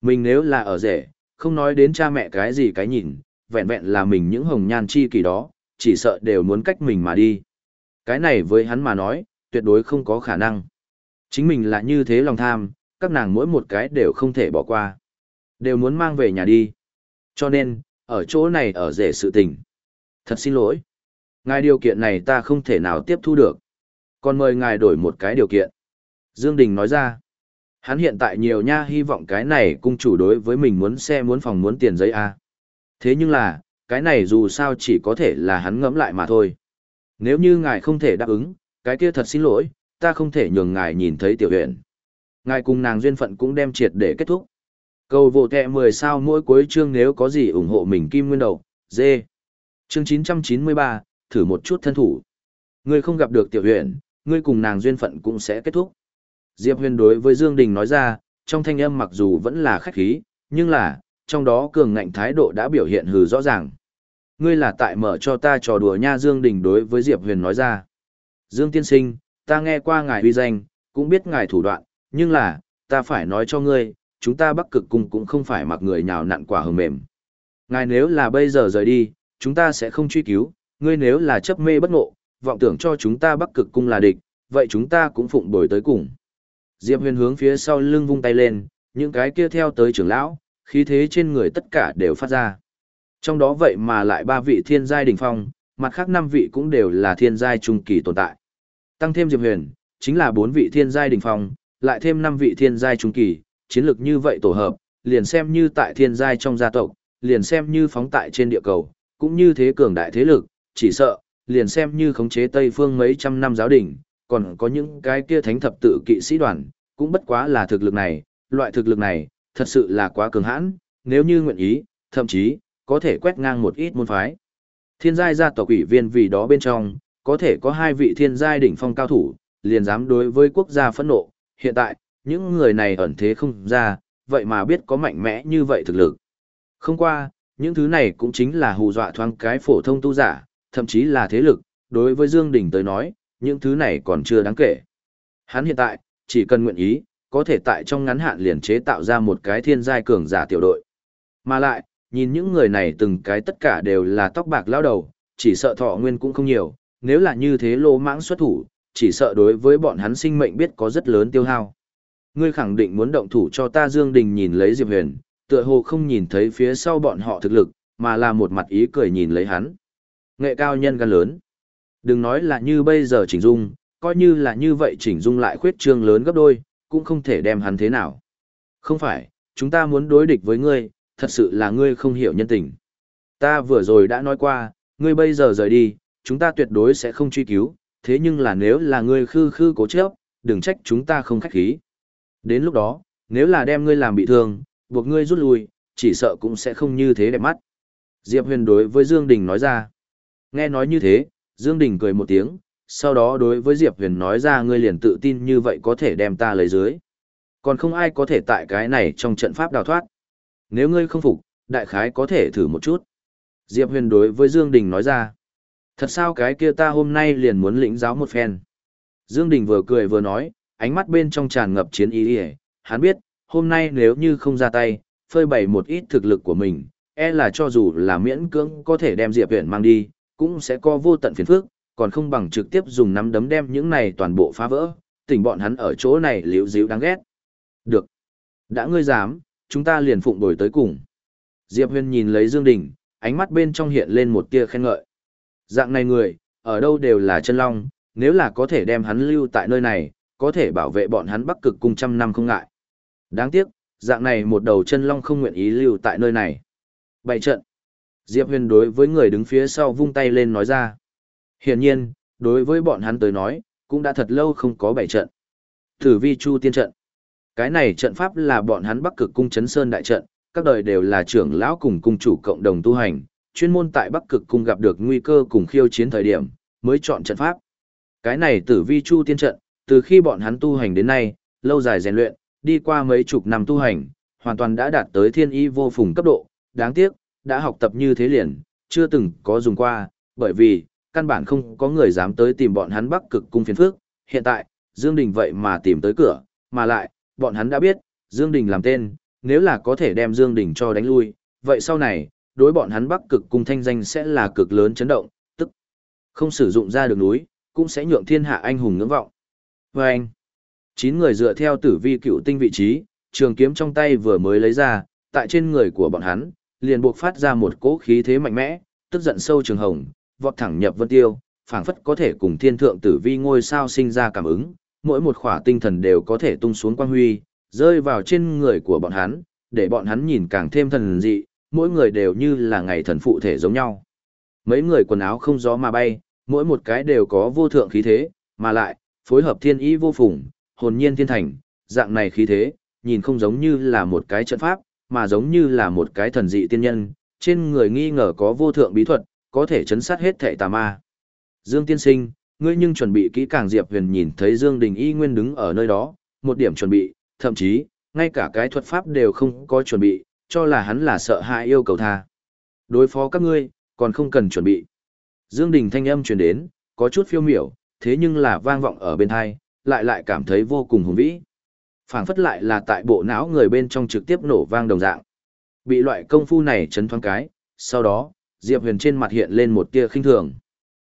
Mình nếu là ở rể, không nói đến cha mẹ cái gì cái nhìn, vẹn vẹn là mình những hồng nhan chi kỳ đó, chỉ sợ đều muốn cách mình mà đi. Cái này với hắn mà nói, tuyệt đối không có khả năng. Chính mình là như thế lòng tham, các nàng mỗi một cái đều không thể bỏ qua. Đều muốn mang về nhà đi. Cho nên, ở chỗ này ở rể sự tình. Thật xin lỗi. Ngài điều kiện này ta không thể nào tiếp thu được. Còn mời ngài đổi một cái điều kiện. Dương Đình nói ra. Hắn hiện tại nhiều nha hy vọng cái này cung chủ đối với mình muốn xe muốn phòng muốn tiền giấy A. Thế nhưng là, cái này dù sao chỉ có thể là hắn ngẫm lại mà thôi. Nếu như ngài không thể đáp ứng, cái kia thật xin lỗi, ta không thể nhường ngài nhìn thấy tiểu huyện. Ngài cùng nàng duyên phận cũng đem triệt để kết thúc. Cầu vô tệ 10 sao mỗi cuối chương nếu có gì ủng hộ mình kim nguyên đầu, dê. Chương 993, thử một chút thân thủ. Ngươi không gặp được tiểu huyện, ngươi cùng nàng duyên phận cũng sẽ kết thúc. Diệp Huyền đối với Dương Đình nói ra, trong thanh âm mặc dù vẫn là khách khí, nhưng là, trong đó cường ngạnh thái độ đã biểu hiện hừ rõ ràng. Ngươi là tại mở cho ta trò đùa nha Dương Đình đối với Diệp Huyền nói ra. Dương Tiên Sinh, ta nghe qua ngài uy danh, cũng biết ngài thủ đoạn, nhưng là, ta phải nói cho ngươi, chúng ta bắc cực cung cũng không phải mặc người nhào nặn quả hờm mềm. Ngài nếu là bây giờ rời đi, chúng ta sẽ không truy cứu, ngươi nếu là chấp mê bất ngộ, vọng tưởng cho chúng ta bắc cực cung là địch, vậy chúng ta cũng phụng bồi tới cùng. Diệp Huyền hướng phía sau lưng vung tay lên, những cái kia theo tới trưởng lão, khí thế trên người tất cả đều phát ra. Trong đó vậy mà lại ba vị thiên giai đỉnh phong, mặt khác năm vị cũng đều là thiên giai trung kỳ tồn tại. Tăng thêm Diệp Huyền, chính là bốn vị thiên giai đỉnh phong, lại thêm năm vị thiên giai trung kỳ, chiến lược như vậy tổ hợp, liền xem như tại thiên giai trong gia tộc, liền xem như phóng tại trên địa cầu, cũng như thế cường đại thế lực, chỉ sợ, liền xem như khống chế Tây phương mấy trăm năm giáo đình còn có những cái kia thánh thập tự kỵ sĩ đoàn, cũng bất quá là thực lực này, loại thực lực này, thật sự là quá cường hãn, nếu như nguyện ý, thậm chí, có thể quét ngang một ít môn phái. Thiên giai gia tộc ủy viên vì đó bên trong, có thể có hai vị thiên giai đỉnh phong cao thủ, liền dám đối với quốc gia phẫn nộ, hiện tại, những người này ẩn thế không ra, vậy mà biết có mạnh mẽ như vậy thực lực. Không qua, những thứ này cũng chính là hù dọa thoáng cái phổ thông tu giả, thậm chí là thế lực, đối với Dương Đình tới nói, những thứ này còn chưa đáng kể. Hắn hiện tại, chỉ cần nguyện ý, có thể tại trong ngắn hạn liền chế tạo ra một cái thiên giai cường giả tiểu đội. Mà lại, nhìn những người này từng cái tất cả đều là tóc bạc lao đầu, chỉ sợ thọ nguyên cũng không nhiều, nếu là như thế lô mãng xuất thủ, chỉ sợ đối với bọn hắn sinh mệnh biết có rất lớn tiêu hao. Ngươi khẳng định muốn động thủ cho ta Dương Đình nhìn lấy Diệp Huyền, tựa hồ không nhìn thấy phía sau bọn họ thực lực, mà là một mặt ý cười nhìn lấy hắn. Nghệ cao nhân gan lớn. Đừng nói là như bây giờ chỉnh dung, coi như là như vậy chỉnh dung lại khuyết trương lớn gấp đôi, cũng không thể đem hắn thế nào. Không phải, chúng ta muốn đối địch với ngươi, thật sự là ngươi không hiểu nhân tình. Ta vừa rồi đã nói qua, ngươi bây giờ rời đi, chúng ta tuyệt đối sẽ không truy cứu, thế nhưng là nếu là ngươi khư khư cố chấp, đừng trách chúng ta không khách khí. Đến lúc đó, nếu là đem ngươi làm bị thương, buộc ngươi rút lui, chỉ sợ cũng sẽ không như thế đẹp mắt. Diệp Huyền đối với Dương Đình nói ra. Nghe nói như thế, Dương Đình cười một tiếng, sau đó đối với Diệp Huyền nói ra ngươi liền tự tin như vậy có thể đem ta lấy dưới. Còn không ai có thể tại cái này trong trận pháp đào thoát. Nếu ngươi không phục, đại khái có thể thử một chút. Diệp Huyền đối với Dương Đình nói ra. Thật sao cái kia ta hôm nay liền muốn lĩnh giáo một phen. Dương Đình vừa cười vừa nói, ánh mắt bên trong tràn ngập chiến ý ý. Hắn biết, hôm nay nếu như không ra tay, phơi bày một ít thực lực của mình, e là cho dù là miễn cưỡng có thể đem Diệp Huyền mang đi, cũng sẽ có vô tận phiền phức, còn không bằng trực tiếp dùng nắm đấm đem những này toàn bộ phá vỡ, tỉnh bọn hắn ở chỗ này liễu díu đáng ghét. Được. Đã ngươi dám, chúng ta liền phụng đổi tới cùng. Diệp Huyền nhìn lấy Dương Đình, ánh mắt bên trong hiện lên một tia khen ngợi. Dạng này người, ở đâu đều là chân long, nếu là có thể đem hắn lưu tại nơi này, có thể bảo vệ bọn hắn bắc cực cung trăm năm không ngại. Đáng tiếc, dạng này một đầu chân long không nguyện ý lưu tại nơi này. Bày trận. Diệp Huyền đối với người đứng phía sau vung tay lên nói ra. Hiển nhiên, đối với bọn hắn tới nói, cũng đã thật lâu không có bảy trận. Thử vi chu tiên trận. Cái này trận pháp là bọn hắn bắc cực cung chấn sơn đại trận, các đời đều là trưởng lão cùng cung chủ cộng đồng tu hành, chuyên môn tại bắc cực cung gặp được nguy cơ cùng khiêu chiến thời điểm, mới chọn trận pháp. Cái này tử vi chu tiên trận, từ khi bọn hắn tu hành đến nay, lâu dài rèn luyện, đi qua mấy chục năm tu hành, hoàn toàn đã đạt tới thiên y vô phùng cấp độ, đáng tiếc, đã học tập như thế liền, chưa từng có dùng qua, bởi vì, căn bản không có người dám tới tìm bọn hắn bắc cực cung phiền phước, hiện tại, Dương Đình vậy mà tìm tới cửa, mà lại, bọn hắn đã biết, Dương Đình làm tên, nếu là có thể đem Dương Đình cho đánh lui, vậy sau này, đối bọn hắn bắc cực cung thanh danh sẽ là cực lớn chấn động, tức không sử dụng ra được núi, cũng sẽ nhượng thiên hạ anh hùng ngưỡng vọng. Và anh, chín người dựa theo tử vi cựu tinh vị trí, trường kiếm trong tay vừa mới lấy ra, tại trên người của bọn hắn, liền buộc phát ra một cỗ khí thế mạnh mẽ, tức giận sâu trường hồng, vọt thẳng nhập vân tiêu, phảng phất có thể cùng thiên thượng tử vi ngôi sao sinh ra cảm ứng, mỗi một khỏa tinh thần đều có thể tung xuống quang huy, rơi vào trên người của bọn hắn, để bọn hắn nhìn càng thêm thần dị, mỗi người đều như là ngày thần phụ thể giống nhau. Mấy người quần áo không gió mà bay, mỗi một cái đều có vô thượng khí thế, mà lại, phối hợp thiên ý vô phùng, hồn nhiên thiên thành, dạng này khí thế, nhìn không giống như là một cái trận pháp, mà giống như là một cái thần dị tiên nhân, trên người nghi ngờ có vô thượng bí thuật, có thể chấn sát hết thệ tà ma. Dương tiên sinh, ngươi nhưng chuẩn bị kỹ càng Diệp Huyền nhìn thấy Dương Đình Y nguyên đứng ở nơi đó, một điểm chuẩn bị, thậm chí, ngay cả cái thuật pháp đều không có chuẩn bị, cho là hắn là sợ hãi yêu cầu tha. Đối phó các ngươi, còn không cần chuẩn bị. Dương Đình thanh âm truyền đến, có chút phiêu miểu, thế nhưng là vang vọng ở bên tai, lại lại cảm thấy vô cùng hùng vĩ. Phảng phất lại là tại bộ não người bên trong trực tiếp nổ vang đồng dạng. Bị loại công phu này chấn thoáng cái, sau đó, Diệp Huyền trên mặt hiện lên một tia khinh thường.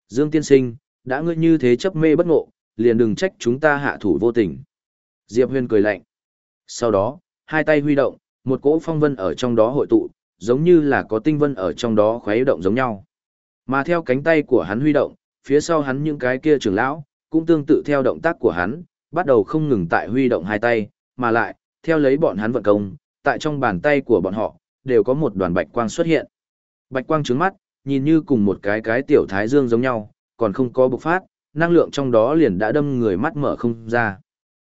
Dương tiên sinh, đã ngươi như thế chấp mê bất ngộ, liền đừng trách chúng ta hạ thủ vô tình. Diệp Huyền cười lạnh. Sau đó, hai tay huy động, một cỗ phong vân ở trong đó hội tụ, giống như là có tinh vân ở trong đó khuấy động giống nhau. Mà theo cánh tay của hắn huy động, phía sau hắn những cái kia trưởng lão, cũng tương tự theo động tác của hắn, bắt đầu không ngừng tại huy động hai tay, mà lại, theo lấy bọn hắn vận công, tại trong bàn tay của bọn họ, đều có một đoàn bạch quang xuất hiện. Bạch quang trứng mắt, nhìn như cùng một cái cái tiểu thái dương giống nhau, còn không có bộc phát, năng lượng trong đó liền đã đâm người mắt mở không ra.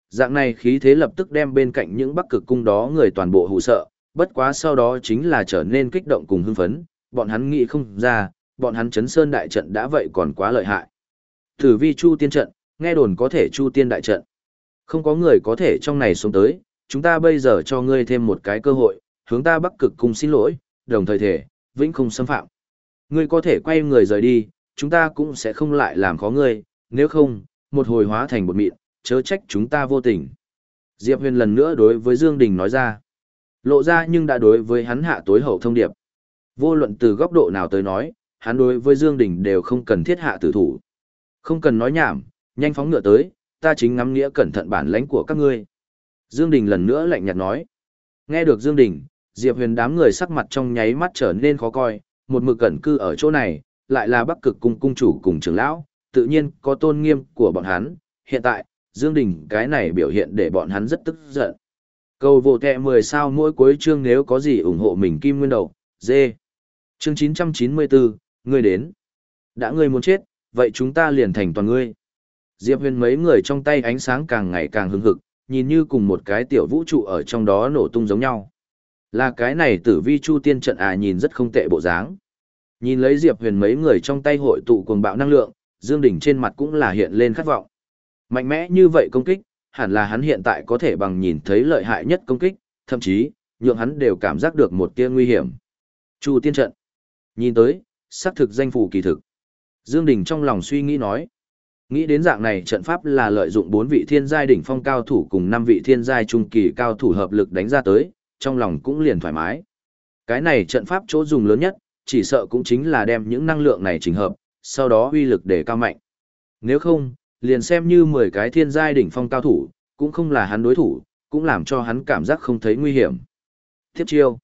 Dạng này khí thế lập tức đem bên cạnh những bắc cực cung đó người toàn bộ hù sợ, bất quá sau đó chính là trở nên kích động cùng hưng phấn, bọn hắn nghĩ không ra, bọn hắn chấn sơn đại trận đã vậy còn quá lợi hại. Thử vi chu tiên trận, nghe đồn có thể chu tiên đại trận. Không có người có thể trong này xuống tới, chúng ta bây giờ cho ngươi thêm một cái cơ hội, hướng ta bắc cực cung xin lỗi, đồng thời thể, vĩnh không xâm phạm. Ngươi có thể quay người rời đi, chúng ta cũng sẽ không lại làm khó ngươi, nếu không, một hồi hóa thành một mịn, chớ trách chúng ta vô tình. Diệp Huyền lần nữa đối với Dương Đình nói ra. Lộ ra nhưng đã đối với hắn hạ tối hậu thông điệp. Vô luận từ góc độ nào tới nói, hắn đối với Dương Đình đều không cần thiết hạ tử thủ. Không cần nói nhảm, nhanh phóng ngựa tới, ta chính ngắm nghĩa cẩn thận bản lãnh của các ngươi. Dương Đình lần nữa lạnh nhạt nói. Nghe được Dương Đình, Diệp Huyền đám người sắc mặt trong nháy mắt trở nên khó coi, một mực cẩn cư ở chỗ này, lại là Bắc Cực cung cung chủ cùng trưởng lão, tự nhiên có tôn nghiêm của bọn hắn. Hiện tại, Dương Đình cái này biểu hiện để bọn hắn rất tức giận. Cầu vô kẹ 10 sao mỗi cuối chương nếu có gì ủng hộ mình kim nguyên đầu, dê. Chương 994, ngươi đến. Đã ngươi muốn chết, vậy chúng ta liền thành toàn ngươi. Diệp huyền mấy người trong tay ánh sáng càng ngày càng hứng hực, nhìn như cùng một cái tiểu vũ trụ ở trong đó nổ tung giống nhau. Là cái này tử vi chu tiên trận à nhìn rất không tệ bộ dáng. Nhìn lấy Diệp huyền mấy người trong tay hội tụ cuồng bạo năng lượng, Dương Đình trên mặt cũng là hiện lên khát vọng. Mạnh mẽ như vậy công kích, hẳn là hắn hiện tại có thể bằng nhìn thấy lợi hại nhất công kích, thậm chí, nhượng hắn đều cảm giác được một tia nguy hiểm. Chu tiên trận. Nhìn tới, xác thực danh phủ kỳ thực. Dương Đình trong lòng suy nghĩ nói. Nghĩ đến dạng này trận pháp là lợi dụng bốn vị thiên giai đỉnh phong cao thủ cùng năm vị thiên giai trung kỳ cao thủ hợp lực đánh ra tới, trong lòng cũng liền thoải mái. Cái này trận pháp chỗ dùng lớn nhất, chỉ sợ cũng chính là đem những năng lượng này chỉnh hợp, sau đó uy lực để cao mạnh. Nếu không, liền xem như 10 cái thiên giai đỉnh phong cao thủ, cũng không là hắn đối thủ, cũng làm cho hắn cảm giác không thấy nguy hiểm. Tiếp chiêu.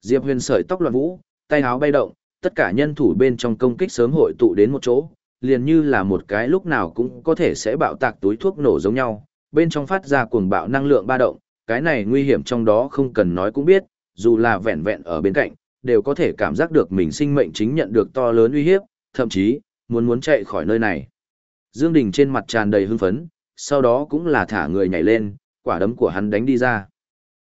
Diệp Huyền sợi tóc loạn vũ, tay áo bay động, tất cả nhân thủ bên trong công kích sớm hội tụ đến một chỗ, liền như là một cái lúc nào cũng có thể sẽ bạo tạc túi thuốc nổ giống nhau, bên trong phát ra cuồng bạo năng lượng ba động, cái này nguy hiểm trong đó không cần nói cũng biết, dù là vẹn vẹn ở bên cạnh, đều có thể cảm giác được mình sinh mệnh chính nhận được to lớn uy hiếp, thậm chí, muốn muốn chạy khỏi nơi này. Dương Đình trên mặt tràn đầy hưng phấn, sau đó cũng là thả người nhảy lên, quả đấm của hắn đánh đi ra.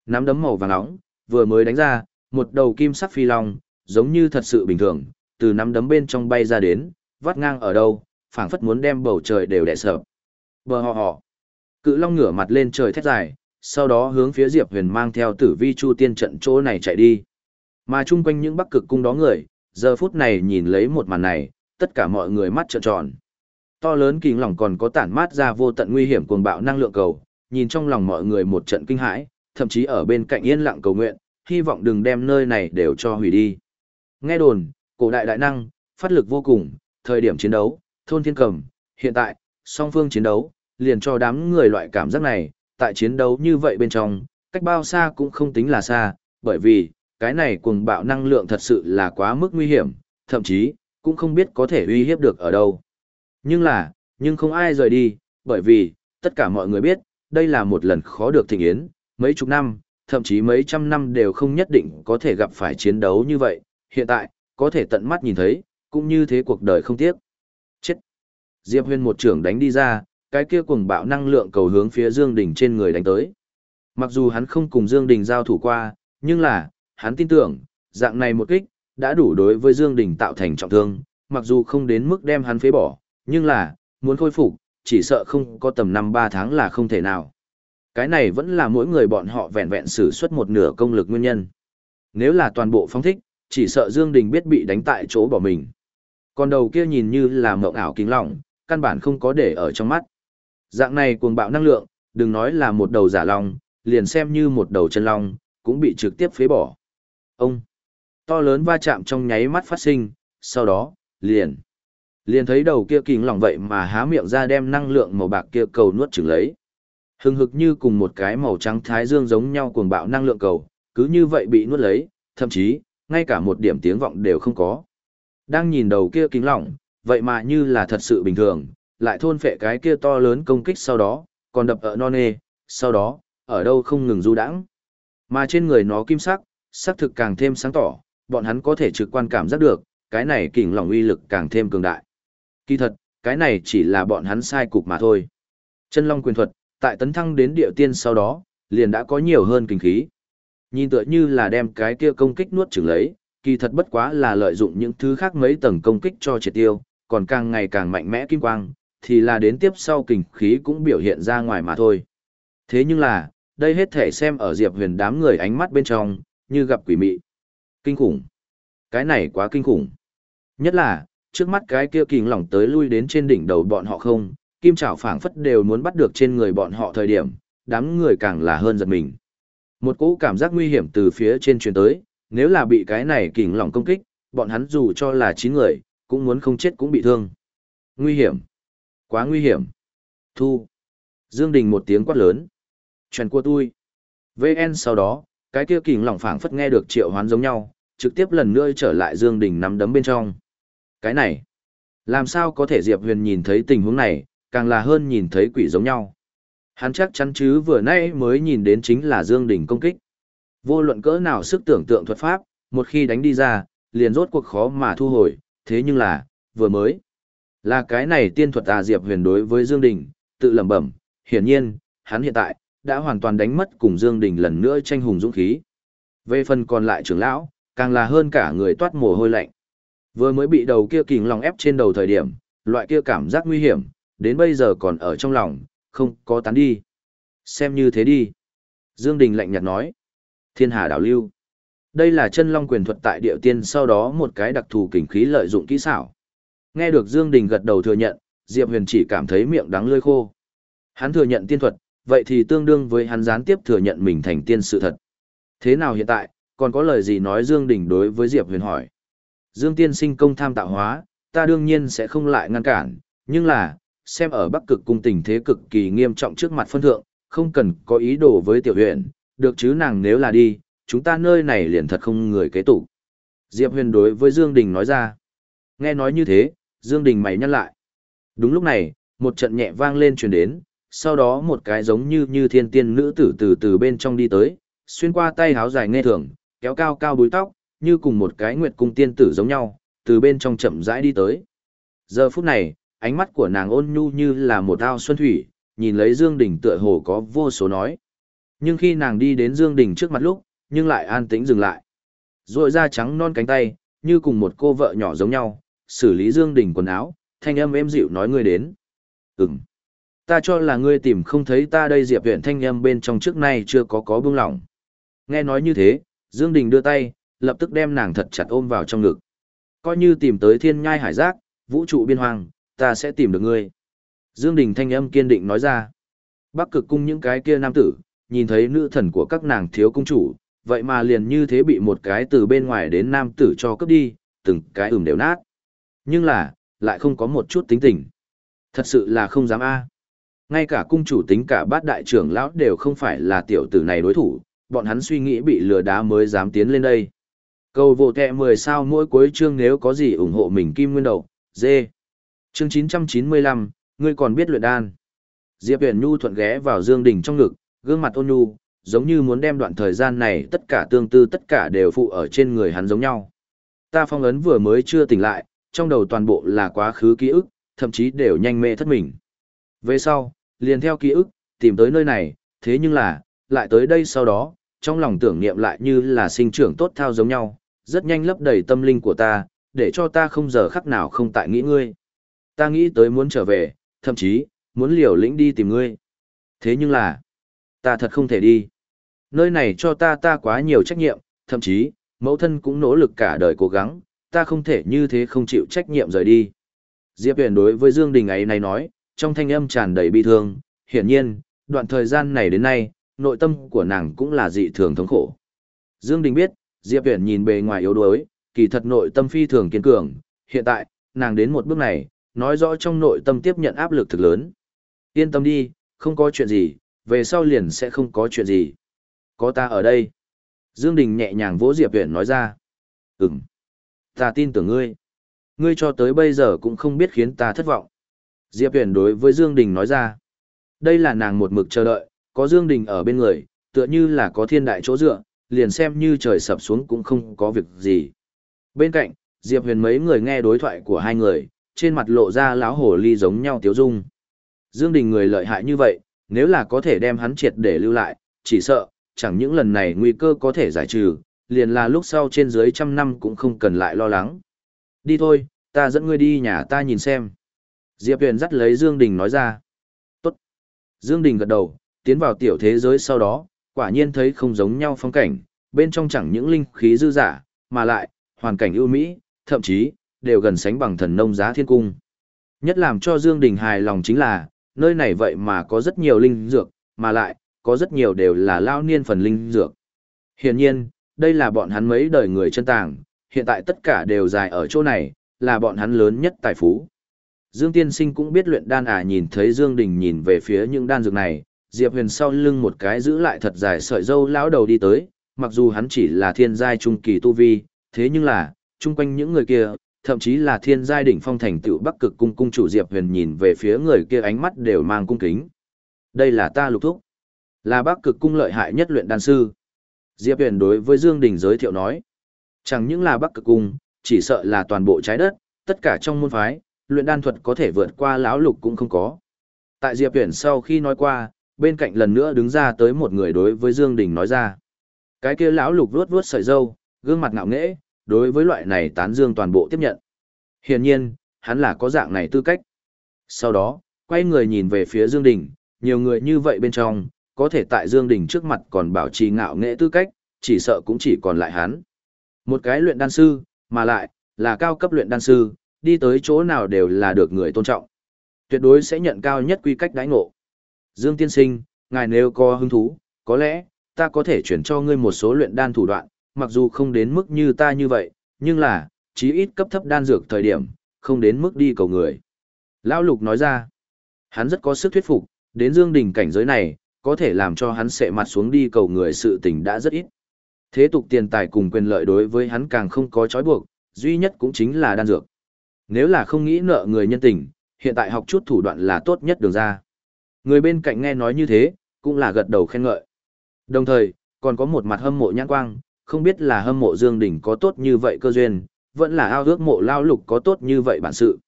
Nắm đấm màu vàng nóng, vừa mới đánh ra, một đầu kim sắc phi long, giống như thật sự bình thường, từ nắm đấm bên trong bay ra đến, vắt ngang ở đâu, phảng phất muốn đem bầu trời đều đè sập. Bờ họ họ. Cự long ngửa mặt lên trời thét dài, sau đó hướng phía Diệp Huyền mang theo Tử Vi Chu Tiên trận chỗ này chạy đi. Mà chung quanh những Bắc Cực cung đó người, giờ phút này nhìn lấy một màn này, tất cả mọi người mắt trợn tròn. To lớn kính lòng còn có tản mát ra vô tận nguy hiểm cuồng bạo năng lượng cầu, nhìn trong lòng mọi người một trận kinh hãi, thậm chí ở bên cạnh yên lặng cầu nguyện, hy vọng đừng đem nơi này đều cho hủy đi. Nghe đồn, cổ đại đại năng, phát lực vô cùng, thời điểm chiến đấu, thôn thiên cầm, hiện tại, song phương chiến đấu, liền cho đám người loại cảm giác này, tại chiến đấu như vậy bên trong, cách bao xa cũng không tính là xa, bởi vì, cái này cuồng bạo năng lượng thật sự là quá mức nguy hiểm, thậm chí, cũng không biết có thể uy hiếp được ở đâu. Nhưng là, nhưng không ai rời đi, bởi vì, tất cả mọi người biết, đây là một lần khó được thịnh yến, mấy chục năm, thậm chí mấy trăm năm đều không nhất định có thể gặp phải chiến đấu như vậy, hiện tại, có thể tận mắt nhìn thấy, cũng như thế cuộc đời không tiếc. Chết! Diệp Huyên một trưởng đánh đi ra, cái kia cuồng bạo năng lượng cầu hướng phía Dương Đình trên người đánh tới. Mặc dù hắn không cùng Dương Đình giao thủ qua, nhưng là, hắn tin tưởng, dạng này một kích, đã đủ đối với Dương Đình tạo thành trọng thương, mặc dù không đến mức đem hắn phế bỏ, nhưng là, muốn khôi phục, chỉ sợ không có tầm năm ba tháng là không thể nào. Cái này vẫn là mỗi người bọn họ vẹn vẹn sử xuất một nửa công lực nguyên nhân. Nếu là toàn bộ phong thích, chỉ sợ Dương Đình biết bị đánh tại chỗ bỏ mình. Còn đầu kia nhìn như là mộng ảo kính lỏng, căn bản không có để ở trong mắt. Dạng này cuồng bạo năng lượng, đừng nói là một đầu giả long, liền xem như một đầu chân long, cũng bị trực tiếp phế bỏ. Ông, to lớn va chạm trong nháy mắt phát sinh, sau đó, liền, liền thấy đầu kia kình lỏng vậy mà há miệng ra đem năng lượng màu bạc kia cầu nuốt chửng lấy. Hưng hực như cùng một cái màu trắng thái dương giống nhau cuồng bạo năng lượng cầu, cứ như vậy bị nuốt lấy, thậm chí, ngay cả một điểm tiếng vọng đều không có. Đang nhìn đầu kia kính lỏng, vậy mà như là thật sự bình thường, lại thôn phệ cái kia to lớn công kích sau đó, còn đập ở non nê, sau đó, ở đâu không ngừng du đãng. Mà trên người nó kim sắc, sắc thực càng thêm sáng tỏ, bọn hắn có thể trực quan cảm giác được, cái này kình lỏng uy lực càng thêm cường đại. Kỳ thật, cái này chỉ là bọn hắn sai cục mà thôi. Chân long quyền thuật, tại tấn thăng đến địa tiên sau đó, liền đã có nhiều hơn kinh khí. Nhìn tựa như là đem cái kia công kích nuốt chửng lấy, kỳ thật bất quá là lợi dụng những thứ khác mấy tầng công kích cho triệt tiêu, còn càng ngày càng mạnh mẽ kim quang, thì là đến tiếp sau kinh khí cũng biểu hiện ra ngoài mà thôi. Thế nhưng là, đây hết thể xem ở Diệp Huyền đám người ánh mắt bên trong, như gặp quỷ mị. Kinh khủng. Cái này quá kinh khủng. Nhất là, trước mắt cái kia kình lỏng tới lui đến trên đỉnh đầu bọn họ không, kim chảo phảng phất đều muốn bắt được trên người bọn họ thời điểm, đám người càng là hơn giật mình. Một cỗ cảm giác nguy hiểm từ phía trên truyền tới, nếu là bị cái này kình lỏng công kích, bọn hắn dù cho là 9 người, cũng muốn không chết cũng bị thương. Nguy hiểm. Quá nguy hiểm. Thu. Dương Đình một tiếng quát lớn. Truyền của tôi. VN sau đó, cái kia kình lỏng phảng phất nghe được triệu hoán giống nhau, trực tiếp lần nữa trở lại Dương Đình nắm đấm bên trong. Cái này, làm sao có thể Diệp Huyền nhìn thấy tình huống này, càng là hơn nhìn thấy quỷ giống nhau. Hắn chắc chắn chứ vừa nãy mới nhìn đến chính là Dương Đình công kích. Vô luận cỡ nào sức tưởng tượng thuật pháp, một khi đánh đi ra, liền rốt cuộc khó mà thu hồi, thế nhưng là, vừa mới. Là cái này tiên thuật à Diệp Huyền đối với Dương Đình, tự lẩm bẩm, hiển nhiên, hắn hiện tại, đã hoàn toàn đánh mất cùng Dương Đình lần nữa tranh hùng dũng khí. Về phần còn lại trưởng lão, càng là hơn cả người toát mồ hôi lạnh. Vừa mới bị đầu kia kình lòng ép trên đầu thời điểm, loại kia cảm giác nguy hiểm, đến bây giờ còn ở trong lòng, không có tán đi. Xem như thế đi. Dương Đình lạnh nhạt nói. Thiên hà đảo lưu. Đây là chân long quyền thuật tại địa tiên sau đó một cái đặc thù kình khí lợi dụng kỹ xảo. Nghe được Dương Đình gật đầu thừa nhận, Diệp Huyền chỉ cảm thấy miệng đắng lưỡi khô. Hắn thừa nhận tiên thuật, vậy thì tương đương với hắn gián tiếp thừa nhận mình thành tiên sự thật. Thế nào hiện tại, còn có lời gì nói Dương Đình đối với Diệp Huyền hỏi. Dương tiên sinh công tham tạo hóa, ta đương nhiên sẽ không lại ngăn cản, nhưng là, xem ở Bắc Cực cung tình thế cực kỳ nghiêm trọng trước mặt phân thượng, không cần có ý đồ với tiểu huyện, được chứ nàng nếu là đi, chúng ta nơi này liền thật không người kế tụ. Diệp Huyền đối với Dương Đình nói ra. Nghe nói như thế, Dương Đình mày nhăn lại. Đúng lúc này, một trận nhẹ vang lên truyền đến, sau đó một cái giống như như thiên tiên nữ tử từ từ bên trong đi tới, xuyên qua tay háo dài nghe thường, kéo cao cao búi tóc, như cùng một cái nguyệt cung tiên tử giống nhau, từ bên trong chậm rãi đi tới. Giờ phút này, ánh mắt của nàng ôn nhu như là một ao xuân thủy, nhìn lấy Dương Đình tựa hồ có vô số nói. Nhưng khi nàng đi đến Dương Đình trước mặt lúc, nhưng lại an tĩnh dừng lại. Rồi ra trắng non cánh tay, như cùng một cô vợ nhỏ giống nhau, xử lý Dương Đình quần áo, thanh âm êm dịu nói ngươi đến. Ừm. Ta cho là ngươi tìm không thấy ta đây Diệp Viễn thanh âm bên trong trước nay chưa có có buông lỏng. Nghe nói như thế, Dương Đình đưa tay, lập tức đem nàng thật chặt ôm vào trong ngực. Coi như tìm tới thiên nhai hải giác, vũ trụ biên hoang, ta sẽ tìm được ngươi. Dương Đình thanh âm kiên định nói ra. Bắc cực cung những cái kia nam tử, nhìn thấy nữ thần của các nàng thiếu cung chủ, vậy mà liền như thế bị một cái từ bên ngoài đến nam tử cho cướp đi, từng cái ửm đều nát. Nhưng là, lại không có một chút tính tình. Thật sự là không dám a. Ngay cả cung chủ tính cả bát đại trưởng lão đều không phải là tiểu tử này đối thủ, bọn hắn suy nghĩ bị lừa đá mới dám tiến lên đây. Cầu vô tệ 10 sao mỗi cuối chương nếu có gì ủng hộ mình kim nguyên đầu, dê. Chương 995, ngươi còn biết luyện đan. Diệp Huyền Nhu thuận ghé vào Dương Đình trong ngực, gương mặt ôn nhu, giống như muốn đem đoạn thời gian này tất cả tương tư tất cả đều phụ ở trên người hắn giống nhau. Ta phong ấn vừa mới chưa tỉnh lại, trong đầu toàn bộ là quá khứ ký ức, thậm chí đều nhanh mê thất mình. Về sau, liền theo ký ức, tìm tới nơi này, thế nhưng là, lại tới đây sau đó, trong lòng tưởng niệm lại như là sinh trưởng tốt thao giống nhau, rất nhanh lấp đầy tâm linh của ta, để cho ta không giờ khắc nào không tại nghĩ ngươi. Ta nghĩ tới muốn trở về, thậm chí, muốn liều lĩnh đi tìm ngươi. Thế nhưng là, ta thật không thể đi. Nơi này cho ta ta quá nhiều trách nhiệm, thậm chí, mẫu thân cũng nỗ lực cả đời cố gắng, ta không thể như thế không chịu trách nhiệm rời đi. Diệp Huyền đối với Dương Đình ấy này nói, trong thanh âm tràn đầy bi thương, hiển nhiên, đoạn thời gian này đến nay, nội tâm của nàng cũng là dị thường thống khổ. Dương Đình biết, Diệp Huyền nhìn bề ngoài yếu đuối, kỳ thật nội tâm phi thường kiên cường, hiện tại, nàng đến một bước này, nói rõ trong nội tâm tiếp nhận áp lực thực lớn. Yên tâm đi, không có chuyện gì, về sau liền sẽ không có chuyện gì. Có ta ở đây. Dương Đình nhẹ nhàng vỗ Diệp Huyền nói ra. Ừm. Ta tin tưởng ngươi. Ngươi cho tới bây giờ cũng không biết khiến ta thất vọng. Diệp Huyền đối với Dương Đình nói ra. Đây là nàng một mực chờ đợi, có Dương Đình ở bên người, tựa như là có thiên đại chỗ dựa, liền xem như trời sập xuống cũng không có việc gì. Bên cạnh, Diệp Huyền mấy người nghe đối thoại của hai người, trên mặt lộ ra láo hổ ly giống nhau tiếu dung. Dương Đình người lợi hại như vậy, nếu là có thể đem hắn triệt để lưu lại, chỉ sợ, chẳng những lần này nguy cơ có thể giải trừ, liền là lúc sau trên dưới trăm năm cũng không cần lại lo lắng. Đi thôi, ta dẫn ngươi đi nhà ta nhìn xem. Diệp Huyền dắt lấy Dương Đình nói ra. Tốt. Dương Đình gật đầu, tiến vào tiểu thế giới sau đó, quả nhiên thấy không giống nhau phong cảnh, bên trong chẳng những linh khí dư giả, mà lại, hoàn cảnh ưu mỹ, thậm chí, đều gần sánh bằng thần nông giá thiên cung. Nhất làm cho Dương Đình hài lòng chính là, nơi này vậy mà có rất nhiều linh dược, mà lại, có rất nhiều đều là lao niên phần linh dược. Hiển nhiên, đây là bọn hắn mấy đời người chân tàng, hiện tại tất cả đều dài ở chỗ này, là bọn hắn lớn nhất tài phú. Dương Tiên Sinh cũng biết luyện đan à nhìn thấy Dương Đình nhìn về phía những đan dược này, Diệp Huyền sau lưng một cái giữ lại thật dài sợi dâu lão đầu đi tới, mặc dù hắn chỉ là thiên giai trung kỳ tu vi, thế nhưng là, chung quanh những người kia, thậm chí là thiên giai đỉnh phong thành tựu Bắc Cực cung cung chủ Diệp Huyền nhìn về phía người kia ánh mắt đều mang cung kính. Đây là ta lục thúc, là Bắc Cực cung lợi hại nhất luyện đan sư. Diệp Huyền đối với Dương Đình giới thiệu nói, chẳng những là Bắc Cực cung, chỉ sợ là toàn bộ trái đất, tất cả trong môn phái, luyện đan thuật có thể vượt qua lão lục cũng không có. Tại Diệp Huyền sau khi nói qua, bên cạnh lần nữa đứng ra tới một người đối với Dương Đình nói ra. Cái kia lão lục vuốt vuốt sợi râu, gương mặt ngạo nghễ, đối với loại này tán dương toàn bộ tiếp nhận. Hiển nhiên, hắn là có dạng này tư cách. Sau đó, quay người nhìn về phía Dương Đình, nhiều người như vậy bên trong, có thể tại Dương Đình trước mặt còn bảo trì ngạo nghễ tư cách, chỉ sợ cũng chỉ còn lại hắn. Một cái luyện đan sư, mà lại, là cao cấp luyện đan sư, đi tới chỗ nào đều là được người tôn trọng. Tuyệt đối sẽ nhận cao nhất quy cách đãi ngộ. Dương Tiên Sinh, ngài nếu có hứng thú, có lẽ, ta có thể chuyển cho ngươi một số luyện đan thủ đoạn, mặc dù không đến mức như ta như vậy, nhưng là, chí ít cấp thấp đan dược thời điểm, không đến mức đi cầu người. Lão Lục nói ra, hắn rất có sức thuyết phục, đến Dương Đình cảnh giới này, có thể làm cho hắn sệ mặt xuống đi cầu người sự tình đã rất ít. Thế tục tiền tài cùng quyền lợi đối với hắn càng không có trói buộc, duy nhất cũng chính là đan dược. Nếu là không nghĩ nợ người nhân tình, hiện tại học chút thủ đoạn là tốt nhất đường ra. Người bên cạnh nghe nói như thế, cũng là gật đầu khen ngợi. Đồng thời, còn có một mặt hâm mộ nhãn quang, không biết là hâm mộ Dương Đình có tốt như vậy cơ duyên, vẫn là ao ước mộ lao lục có tốt như vậy bản sự.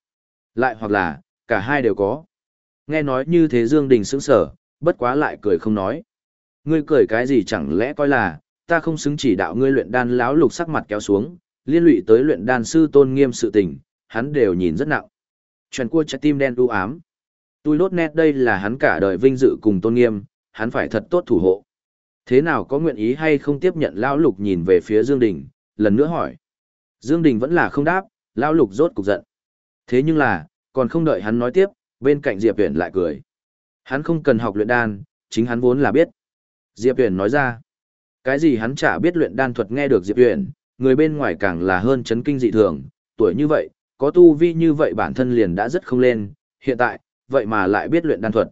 Lại hoặc là, cả hai đều có. Nghe nói như thế Dương Đình sững sờ, bất quá lại cười không nói. Ngươi cười cái gì chẳng lẽ coi là, ta không xứng chỉ đạo ngươi luyện đan lão lục sắc mặt kéo xuống, liên lụy tới luyện đan sư tôn nghiêm sự tình, hắn đều nhìn rất nặng. Chuyện cua trái tim đen u ám. Tôi lốt nét đây là hắn cả đời vinh dự cùng tôn nghiêm, hắn phải thật tốt thủ hộ. Thế nào có nguyện ý hay không tiếp nhận lão lục nhìn về phía Dương Đình, lần nữa hỏi. Dương Đình vẫn là không đáp, lão lục rốt cục giận. Thế nhưng là, còn không đợi hắn nói tiếp, bên cạnh Diệp Viễn lại cười. Hắn không cần học luyện đan, chính hắn vốn là biết. Diệp Viễn nói ra. Cái gì hắn chả biết luyện đan thuật nghe được Diệp Viễn, người bên ngoài càng là hơn chấn kinh dị thường, tuổi như vậy, có tu vi như vậy bản thân liền đã rất không lên, hiện tại, vậy mà lại biết luyện đan thuật.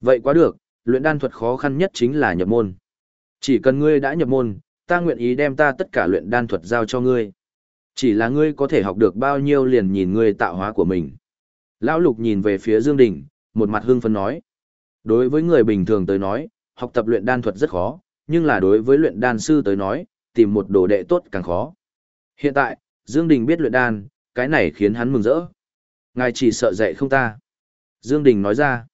Vậy quá được, luyện đan thuật khó khăn nhất chính là nhập môn. Chỉ cần ngươi đã nhập môn, ta nguyện ý đem ta tất cả luyện đan thuật giao cho ngươi. Chỉ là ngươi có thể học được bao nhiêu liền nhìn ngươi tạo hóa của mình. Lão Lục nhìn về phía Dương Đình, một mặt hưng phấn nói. Đối với người bình thường tới nói, học tập luyện đan thuật rất khó, nhưng là đối với luyện đan sư tới nói, tìm một đồ đệ tốt càng khó. Hiện tại, Dương Đình biết luyện đan, cái này khiến hắn mừng rỡ. Ngài chỉ sợ dạy không ta. Dương Đình nói ra.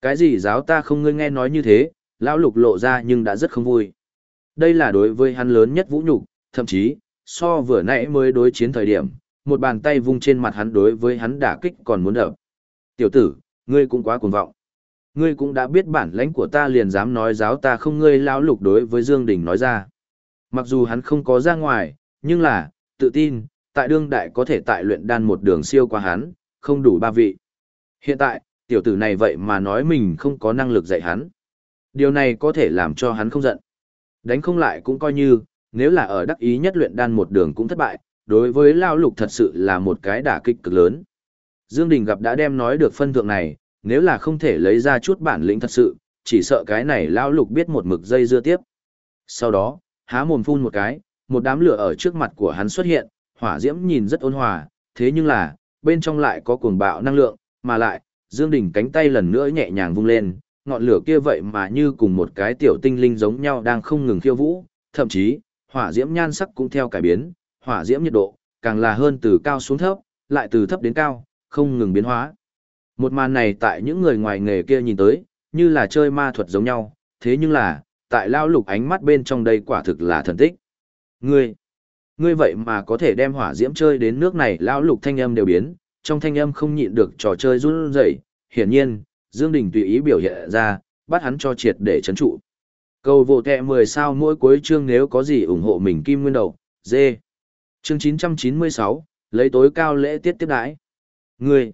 Cái gì giáo ta không ngươi nghe nói như thế, lão lục lộ ra nhưng đã rất không vui. Đây là đối với hắn lớn nhất vũ nhục, thậm chí, so vừa nãy mới đối chiến thời điểm, một bàn tay vung trên mặt hắn đối với hắn đả kích còn muốn đập. Tiểu tử, ngươi cũng quá cuồng vọng. Ngươi cũng đã biết bản lãnh của ta liền dám nói giáo ta không ngươi lão lục đối với Dương Đình nói ra. Mặc dù hắn không có ra ngoài, nhưng là, tự tin, tại đương đại có thể tại luyện đan một đường siêu qua hắn, không đủ ba vị. Hiện tại, tiểu tử này vậy mà nói mình không có năng lực dạy hắn. Điều này có thể làm cho hắn không giận. Đánh không lại cũng coi như, nếu là ở đắc ý nhất luyện đan một đường cũng thất bại, đối với Lao Lục thật sự là một cái đả kích cực lớn. Dương Đình gặp đã đem nói được phân thượng này, nếu là không thể lấy ra chút bản lĩnh thật sự, chỉ sợ cái này Lao Lục biết một mực dây dưa tiếp. Sau đó, há mồm phun một cái, một đám lửa ở trước mặt của hắn xuất hiện, hỏa diễm nhìn rất ôn hòa, thế nhưng là, bên trong lại có cuồng bạo năng lượng, mà lại, Dương Đình cánh tay lần nữa nhẹ nhàng vung lên, ngọn lửa kia vậy mà như cùng một cái tiểu tinh linh giống nhau đang không ngừng khiêu vũ, thậm chí, hỏa diễm nhan sắc cũng theo cải biến, hỏa diễm nhiệt độ, càng là hơn từ cao xuống thấp, lại từ thấp đến cao, không ngừng biến hóa. Một màn này tại những người ngoài nghề kia nhìn tới, như là chơi ma thuật giống nhau, thế nhưng là, tại lao lục ánh mắt bên trong đây quả thực là thần tích. Ngươi, ngươi vậy mà có thể đem hỏa diễm chơi đến nước này lao lục thanh âm đều biến, trong thanh âm không nhịn được trò chơi run rẩy, hiển nhiên, Dương Đình tùy ý biểu hiện ra, bắt hắn cho triệt để chấn trụ. Cầu vô tệ 10 sao mỗi cuối chương nếu có gì ủng hộ mình kim nguyên đầu, dê. Chương 996, lấy tối cao lễ tiết tiếp đãi. Ngươi,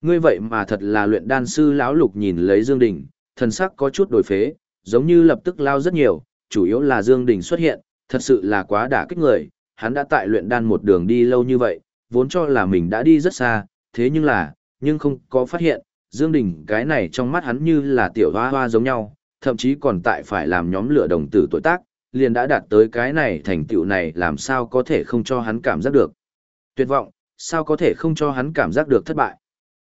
ngươi vậy mà thật là luyện đan sư lão lục nhìn lấy Dương Đình, thần sắc có chút đổi phế, giống như lập tức lao rất nhiều, chủ yếu là Dương Đình xuất hiện, thật sự là quá đả kích người, hắn đã tại luyện đan một đường đi lâu như vậy, vốn cho là mình đã đi rất xa, thế nhưng là, nhưng không có phát hiện, Dương Đình cái này trong mắt hắn như là tiểu hoa hoa giống nhau, thậm chí còn tại phải làm nhóm lửa đồng tử tuổi tác, liền đã đạt tới cái này thành tựu này làm sao có thể không cho hắn cảm giác được. Tuyệt vọng, sao có thể không cho hắn cảm giác được thất bại.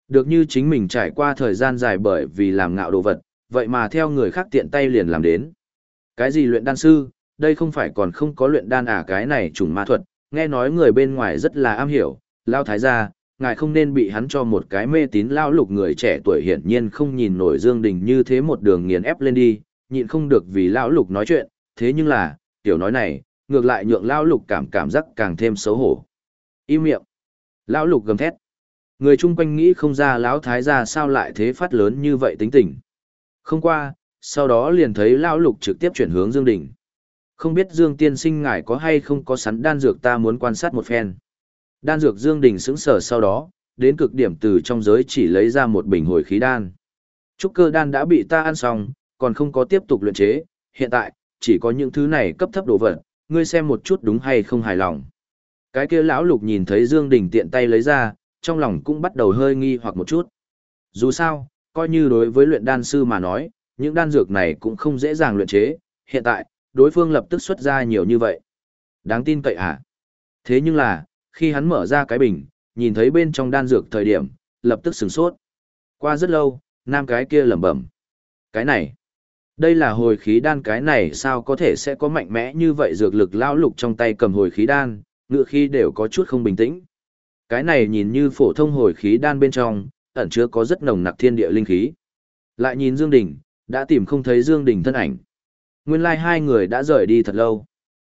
Được như chính mình trải qua thời gian dài bởi vì làm ngạo đồ vật, vậy mà theo người khác tiện tay liền làm đến. Cái gì luyện đan sư, đây không phải còn không có luyện đan à cái này trùng ma thuật, nghe nói người bên ngoài rất là am hiểu, lao thái gia, ngài không nên bị hắn cho một cái mê tín lao lục người trẻ tuổi hiển nhiên không nhìn nổi Dương Đình như thế một đường nghiền ép lên đi, nhịn không được vì lão lục nói chuyện, thế nhưng là, tiểu nói này, ngược lại nhượng lão lục cảm cảm giác càng thêm xấu hổ. Im miệng. Lão lục gầm thét. Người chung quanh nghĩ không ra lão thái gia sao lại thế phát lớn như vậy tính tình. Không qua, sau đó liền thấy lão lục trực tiếp chuyển hướng Dương Đình. Không biết Dương tiên sinh ngài có hay không có sẵn đan dược ta muốn quan sát một phen. Đan dược Dương Đình sững sờ sau đó, đến cực điểm từ trong giới chỉ lấy ra một bình hồi khí đan. Trúc cơ đan đã bị ta ăn xong, còn không có tiếp tục luyện chế, hiện tại, chỉ có những thứ này cấp thấp đồ vật, ngươi xem một chút đúng hay không hài lòng. Cái kia lão lục nhìn thấy Dương Đình tiện tay lấy ra, trong lòng cũng bắt đầu hơi nghi hoặc một chút. Dù sao, coi như đối với luyện đan sư mà nói, những đan dược này cũng không dễ dàng luyện chế, hiện tại, đối phương lập tức xuất ra nhiều như vậy. Đáng tin cậy hả? Thế nhưng là, khi hắn mở ra cái bình, nhìn thấy bên trong đan dược thời điểm, lập tức sửng sốt. Qua rất lâu, nam cái kia lẩm bẩm. Cái này, đây là hồi khí đan cái này sao có thể sẽ có mạnh mẽ như vậy dược lực lao lục trong tay cầm hồi khí đan, ngựa khi đều có chút không bình tĩnh. Cái này nhìn như phổ thông hồi khí đan bên trong, ẩn chứa có rất nồng nặc thiên địa linh khí. Lại nhìn Dương Đình, đã tìm không thấy Dương Đình thân ảnh. Nguyên lai like hai người đã rời đi thật lâu.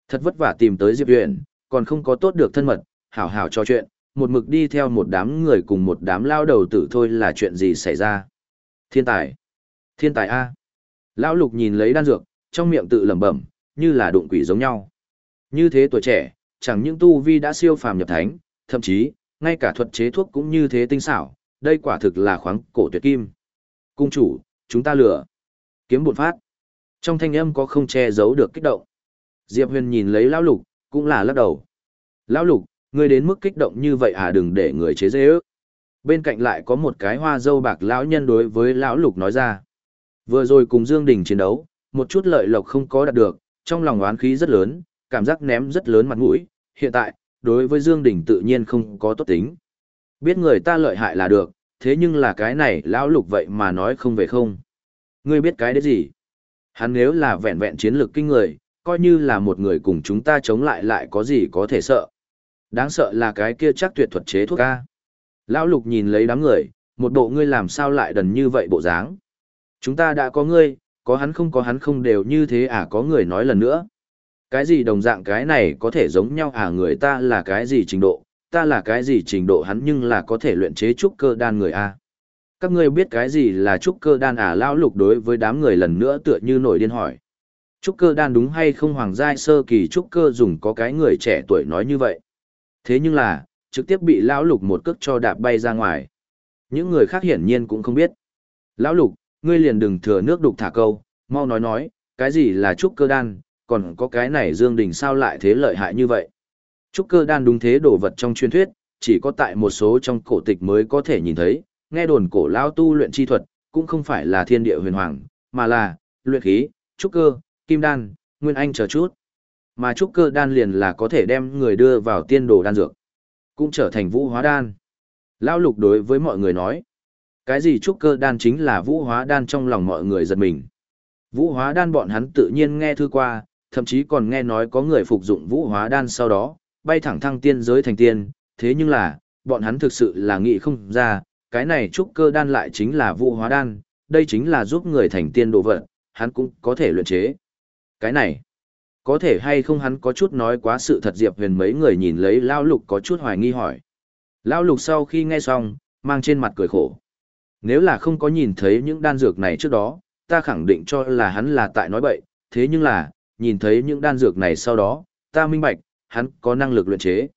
Thật vất vả tìm tới Diệp Uyển, còn không có tốt được thân mật, hảo hảo trò chuyện, một mực đi theo một đám người cùng một đám lao đầu tử thôi là chuyện gì xảy ra. Thiên tài. Thiên tài A. Lão lục nhìn lấy đan dược, trong miệng tự lẩm bẩm, như là đụng quỷ giống nhau. Như thế tuổi trẻ, chẳng những tu vi đã siêu phàm nhập thánh, thậm chí, ngay cả thuật chế thuốc cũng như thế tinh xảo, đây quả thực là khoáng cổ tuyệt kim. Cung chủ, chúng ta lừa. Kiếm bột phát. Trong thanh âm có không che giấu được kích động. Diệp Huyền nhìn lấy lão lục, cũng là lắc đầu. Lão lục, ngươi đến mức kích động như vậy à đừng để người chế dễ ước. Bên cạnh lại có một cái hoa dâu bạc lão nhân đối với lão lục nói ra. Vừa rồi cùng Dương Đình chiến đấu, một chút lợi lộc không có đạt được, trong lòng oán khí rất lớn, cảm giác ném rất lớn mặt mũi, hiện tại, đối với Dương Đình tự nhiên không có tốt tính. Biết người ta lợi hại là được, thế nhưng là cái này lão lục vậy mà nói không về không. Ngươi biết cái đấy gì? Hắn nếu là vẹn vẹn chiến lược kinh người, coi như là một người cùng chúng ta chống lại lại có gì có thể sợ. Đáng sợ là cái kia chắc tuyệt thuật chế thuốc ca. Lão lục nhìn lấy đám người, một bộ ngươi làm sao lại đần như vậy bộ dáng. Chúng ta đã có ngươi, có hắn không có hắn không đều như thế à có người nói lần nữa. Cái gì đồng dạng cái này có thể giống nhau à người ta là cái gì trình độ, ta là cái gì trình độ hắn nhưng là có thể luyện chế trúc cơ đan người a. Các ngươi biết cái gì là trúc cơ đan à lão lục đối với đám người lần nữa tựa như nổi điên hỏi. Trúc cơ đan đúng hay không hoàng giai sơ kỳ trúc cơ dùng có cái người trẻ tuổi nói như vậy. Thế nhưng là, trực tiếp bị lão lục một cước cho đạp bay ra ngoài. Những người khác hiển nhiên cũng không biết. Lão lục, ngươi liền đừng thừa nước đục thả câu, mau nói nói, cái gì là trúc cơ đan, còn có cái này Dương Đình sao lại thế lợi hại như vậy. Trúc cơ đan đúng thế đồ vật trong truyền thuyết, chỉ có tại một số trong cổ tịch mới có thể nhìn thấy, nghe đồn cổ lao tu luyện chi thuật, cũng không phải là thiên địa huyền hoàng, mà là luyện khí, trúc cơ, kim đan, nguyên anh chờ chút. Mà trúc cơ đan liền là có thể đem người đưa vào tiên đồ đan dược, cũng trở thành vũ hóa đan. Lão lục đối với mọi người nói, cái gì trúc cơ đan chính là vũ hóa đan trong lòng mọi người giật mình. Vũ hóa đan bọn hắn tự nhiên nghe thư qua, thậm chí còn nghe nói có người phục dụng vũ hóa đan sau đó, bay thẳng thăng tiên giới thành tiên, thế nhưng là, bọn hắn thực sự là nghĩ không ra, cái này trúc cơ đan lại chính là vũ hóa đan, đây chính là giúp người thành tiên đồ vật, hắn cũng có thể luyện chế. Cái này, có thể hay không hắn có chút nói quá sự thật Diệp Huyền mấy người nhìn lấy Lao Lục có chút hoài nghi hỏi. Lao Lục sau khi nghe xong, mang trên mặt cười khổ. Nếu là không có nhìn thấy những đan dược này trước đó, ta khẳng định cho là hắn là tại nói bậy, thế nhưng là, nhìn thấy những đan dược này sau đó, ta minh bạch, hắn có năng lực luyện chế.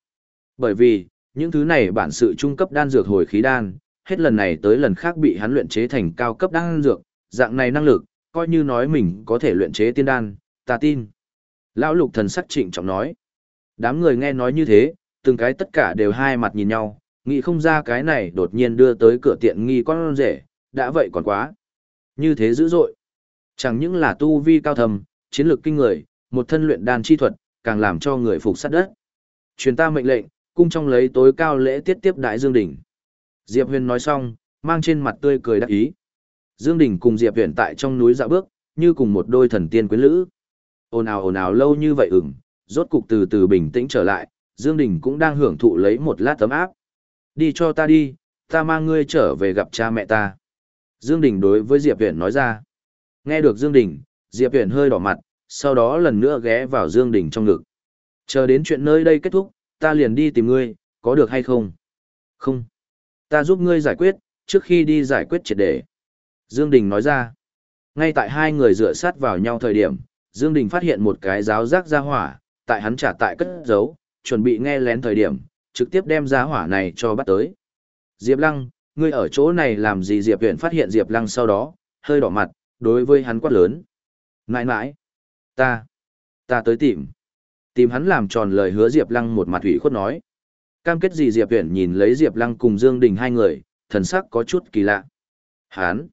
Bởi vì, những thứ này bản sự trung cấp đan dược hồi khí đan, hết lần này tới lần khác bị hắn luyện chế thành cao cấp đan dược, dạng này năng lực, coi như nói mình có thể luyện chế tiên đan, ta tin. Lão lục thần sắc trịnh trọng nói. Đám người nghe nói như thế, từng cái tất cả đều hai mặt nhìn nhau, nghĩ không ra cái này đột nhiên đưa tới cửa tiện nghi con rể, đã vậy còn quá. Như thế dữ dội. Chẳng những là tu vi cao thầm, chiến lược kinh người, một thân luyện đan chi thuật, càng làm cho người phục sát đất. Truyền ta mệnh lệnh, cung trong lấy tối cao lễ tiết tiếp đại Dương đỉnh. Diệp Huyền nói xong, mang trên mặt tươi cười đắc ý. Dương Đình cùng Diệp Huyền tại trong núi dạo bước, như cùng một đôi thần tiên quyến lữ. Ồn ào ồn ào lâu như vậy ửng, rốt cục từ từ bình tĩnh trở lại, Dương Đình cũng đang hưởng thụ lấy một lát tấm áp. Đi cho ta đi, ta mang ngươi trở về gặp cha mẹ ta. Dương Đình đối với Diệp Huyền nói ra. Nghe được Dương Đình, Diệp Huyền hơi đỏ mặt, sau đó lần nữa ghé vào Dương Đình trong ngực. Chờ đến chuyện nơi đây kết thúc, ta liền đi tìm ngươi, có được hay không? Không. Ta giúp ngươi giải quyết, trước khi đi giải quyết triệt để. Dương Đình nói ra. Ngay tại hai người dựa sát vào nhau thời điểm, Dương Đình phát hiện một cái giáo giác ra hỏa, tại hắn trả tại cất giấu, chuẩn bị nghe lén thời điểm, trực tiếp đem gia hỏa này cho bắt tới. Diệp Lăng, ngươi ở chỗ này làm gì Diệp Huyền phát hiện Diệp Lăng sau đó, hơi đỏ mặt, đối với hắn quát lớn. Nãi nãi, ta, ta tới tìm. Tìm hắn làm tròn lời hứa Diệp Lăng một mặt ủy khuất nói. Cam kết gì Diệp Viễn nhìn lấy Diệp Lăng cùng Dương Đình hai người, thần sắc có chút kỳ lạ. Hán,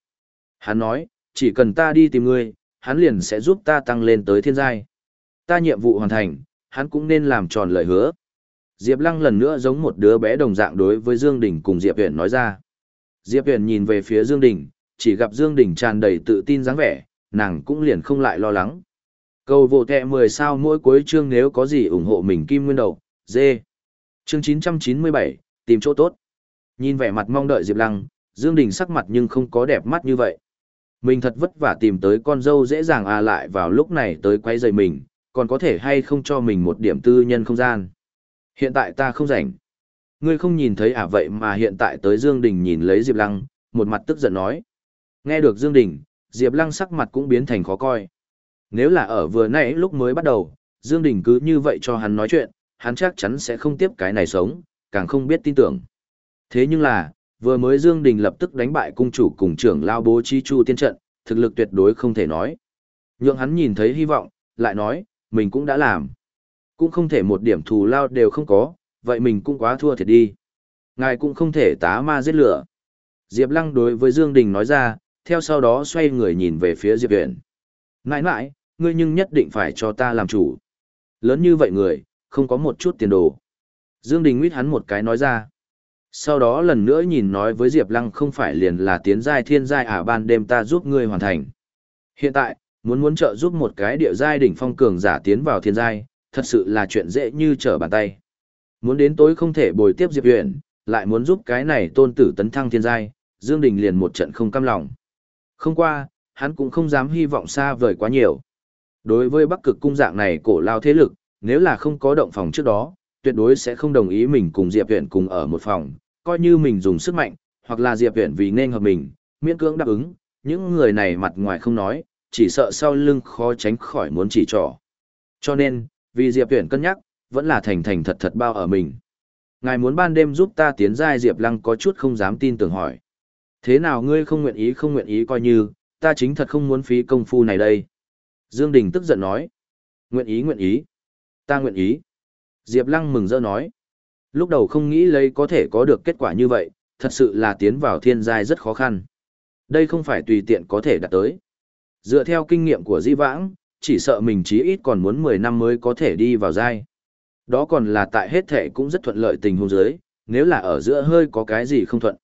hắn nói, chỉ cần ta đi tìm ngươi, hắn liền sẽ giúp ta tăng lên tới thiên giai. Ta nhiệm vụ hoàn thành, hắn cũng nên làm tròn lời hứa. Diệp Lăng lần nữa giống một đứa bé đồng dạng đối với Dương Đình cùng Diệp Viễn nói ra. Diệp Viễn nhìn về phía Dương Đình, chỉ gặp Dương Đình tràn đầy tự tin dáng vẻ, nàng cũng liền không lại lo lắng. Cầu vô tệ 10 sao mỗi cuối chương nếu có gì ủng hộ mình Kim Nguyên Đầu, dê. Chương 997, tìm chỗ tốt. Nhìn vẻ mặt mong đợi Diệp Lăng, Dương Đình sắc mặt nhưng không có đẹp mắt như vậy. Mình thật vất vả tìm tới con dâu dễ dàng à lại vào lúc này tới quay rầy mình, còn có thể hay không cho mình một điểm tư nhân không gian. Hiện tại ta không rảnh. Ngươi không nhìn thấy à vậy mà hiện tại tới Dương Đình nhìn lấy Diệp Lăng, một mặt tức giận nói. Nghe được Dương Đình, Diệp Lăng sắc mặt cũng biến thành khó coi. Nếu là ở vừa nãy lúc mới bắt đầu, Dương Đình cứ như vậy cho hắn nói chuyện, hắn chắc chắn sẽ không tiếp cái này sống, càng không biết tin tưởng. Thế nhưng là, vừa mới Dương Đình lập tức đánh bại cung chủ cùng trưởng lao bố Chi chu tiên trận, thực lực tuyệt đối không thể nói. Nhượng hắn nhìn thấy hy vọng, lại nói, mình cũng đã làm. Cũng không thể một điểm thù lao đều không có, vậy mình cũng quá thua thiệt đi. Ngài cũng không thể tá ma giết lửa. Diệp Lăng đối với Dương Đình nói ra, theo sau đó xoay người nhìn về phía Diệp Viễn. Nãi nãi, ngươi nhưng nhất định phải cho ta làm chủ. Lớn như vậy người, không có một chút tiền đồ. Dương Đình nguyết hắn một cái nói ra. Sau đó lần nữa nhìn nói với Diệp Lăng không phải liền là tiến giai thiên giai à ban đêm ta giúp ngươi hoàn thành. Hiện tại, muốn muốn trợ giúp một cái địa giai đỉnh phong cường giả tiến vào thiên giai, thật sự là chuyện dễ như trở bàn tay. Muốn đến tối không thể bồi tiếp Diệp Huyền, lại muốn giúp cái này tôn tử tấn thăng thiên giai, Dương Đình liền một trận không cam lòng. Không qua, hắn cũng không dám hy vọng xa vời quá nhiều. Đối với Bắc Cực cung dạng này cổ lao thế lực, nếu là không có động phòng trước đó, tuyệt đối sẽ không đồng ý mình cùng Diệp Viễn cùng ở một phòng, coi như mình dùng sức mạnh, hoặc là Diệp Viễn vì nên hợp mình, miễn cưỡng đáp ứng, những người này mặt ngoài không nói, chỉ sợ sau lưng khó tránh khỏi muốn chỉ trỏ. Cho nên, vì Diệp Viễn cân nhắc, vẫn là thành thành thật thật bao ở mình. Ngài muốn ban đêm giúp ta tiến giai Diệp Lăng có chút không dám tin tưởng hỏi. Thế nào ngươi không nguyện ý không nguyện ý coi như, ta chính thật không muốn phí công phu này đây. Dương Đình tức giận nói. Nguyện ý nguyện ý. Ta nguyện ý. Diệp Lăng mừng rỡ nói. Lúc đầu không nghĩ lấy có thể có được kết quả như vậy, thật sự là tiến vào thiên giai rất khó khăn. Đây không phải tùy tiện có thể đạt tới. Dựa theo kinh nghiệm của Di Vãng, chỉ sợ mình chí ít còn muốn 10 năm mới có thể đi vào giai. Đó còn là tại hết thể cũng rất thuận lợi tình huống dưới, nếu là ở giữa hơi có cái gì không thuận.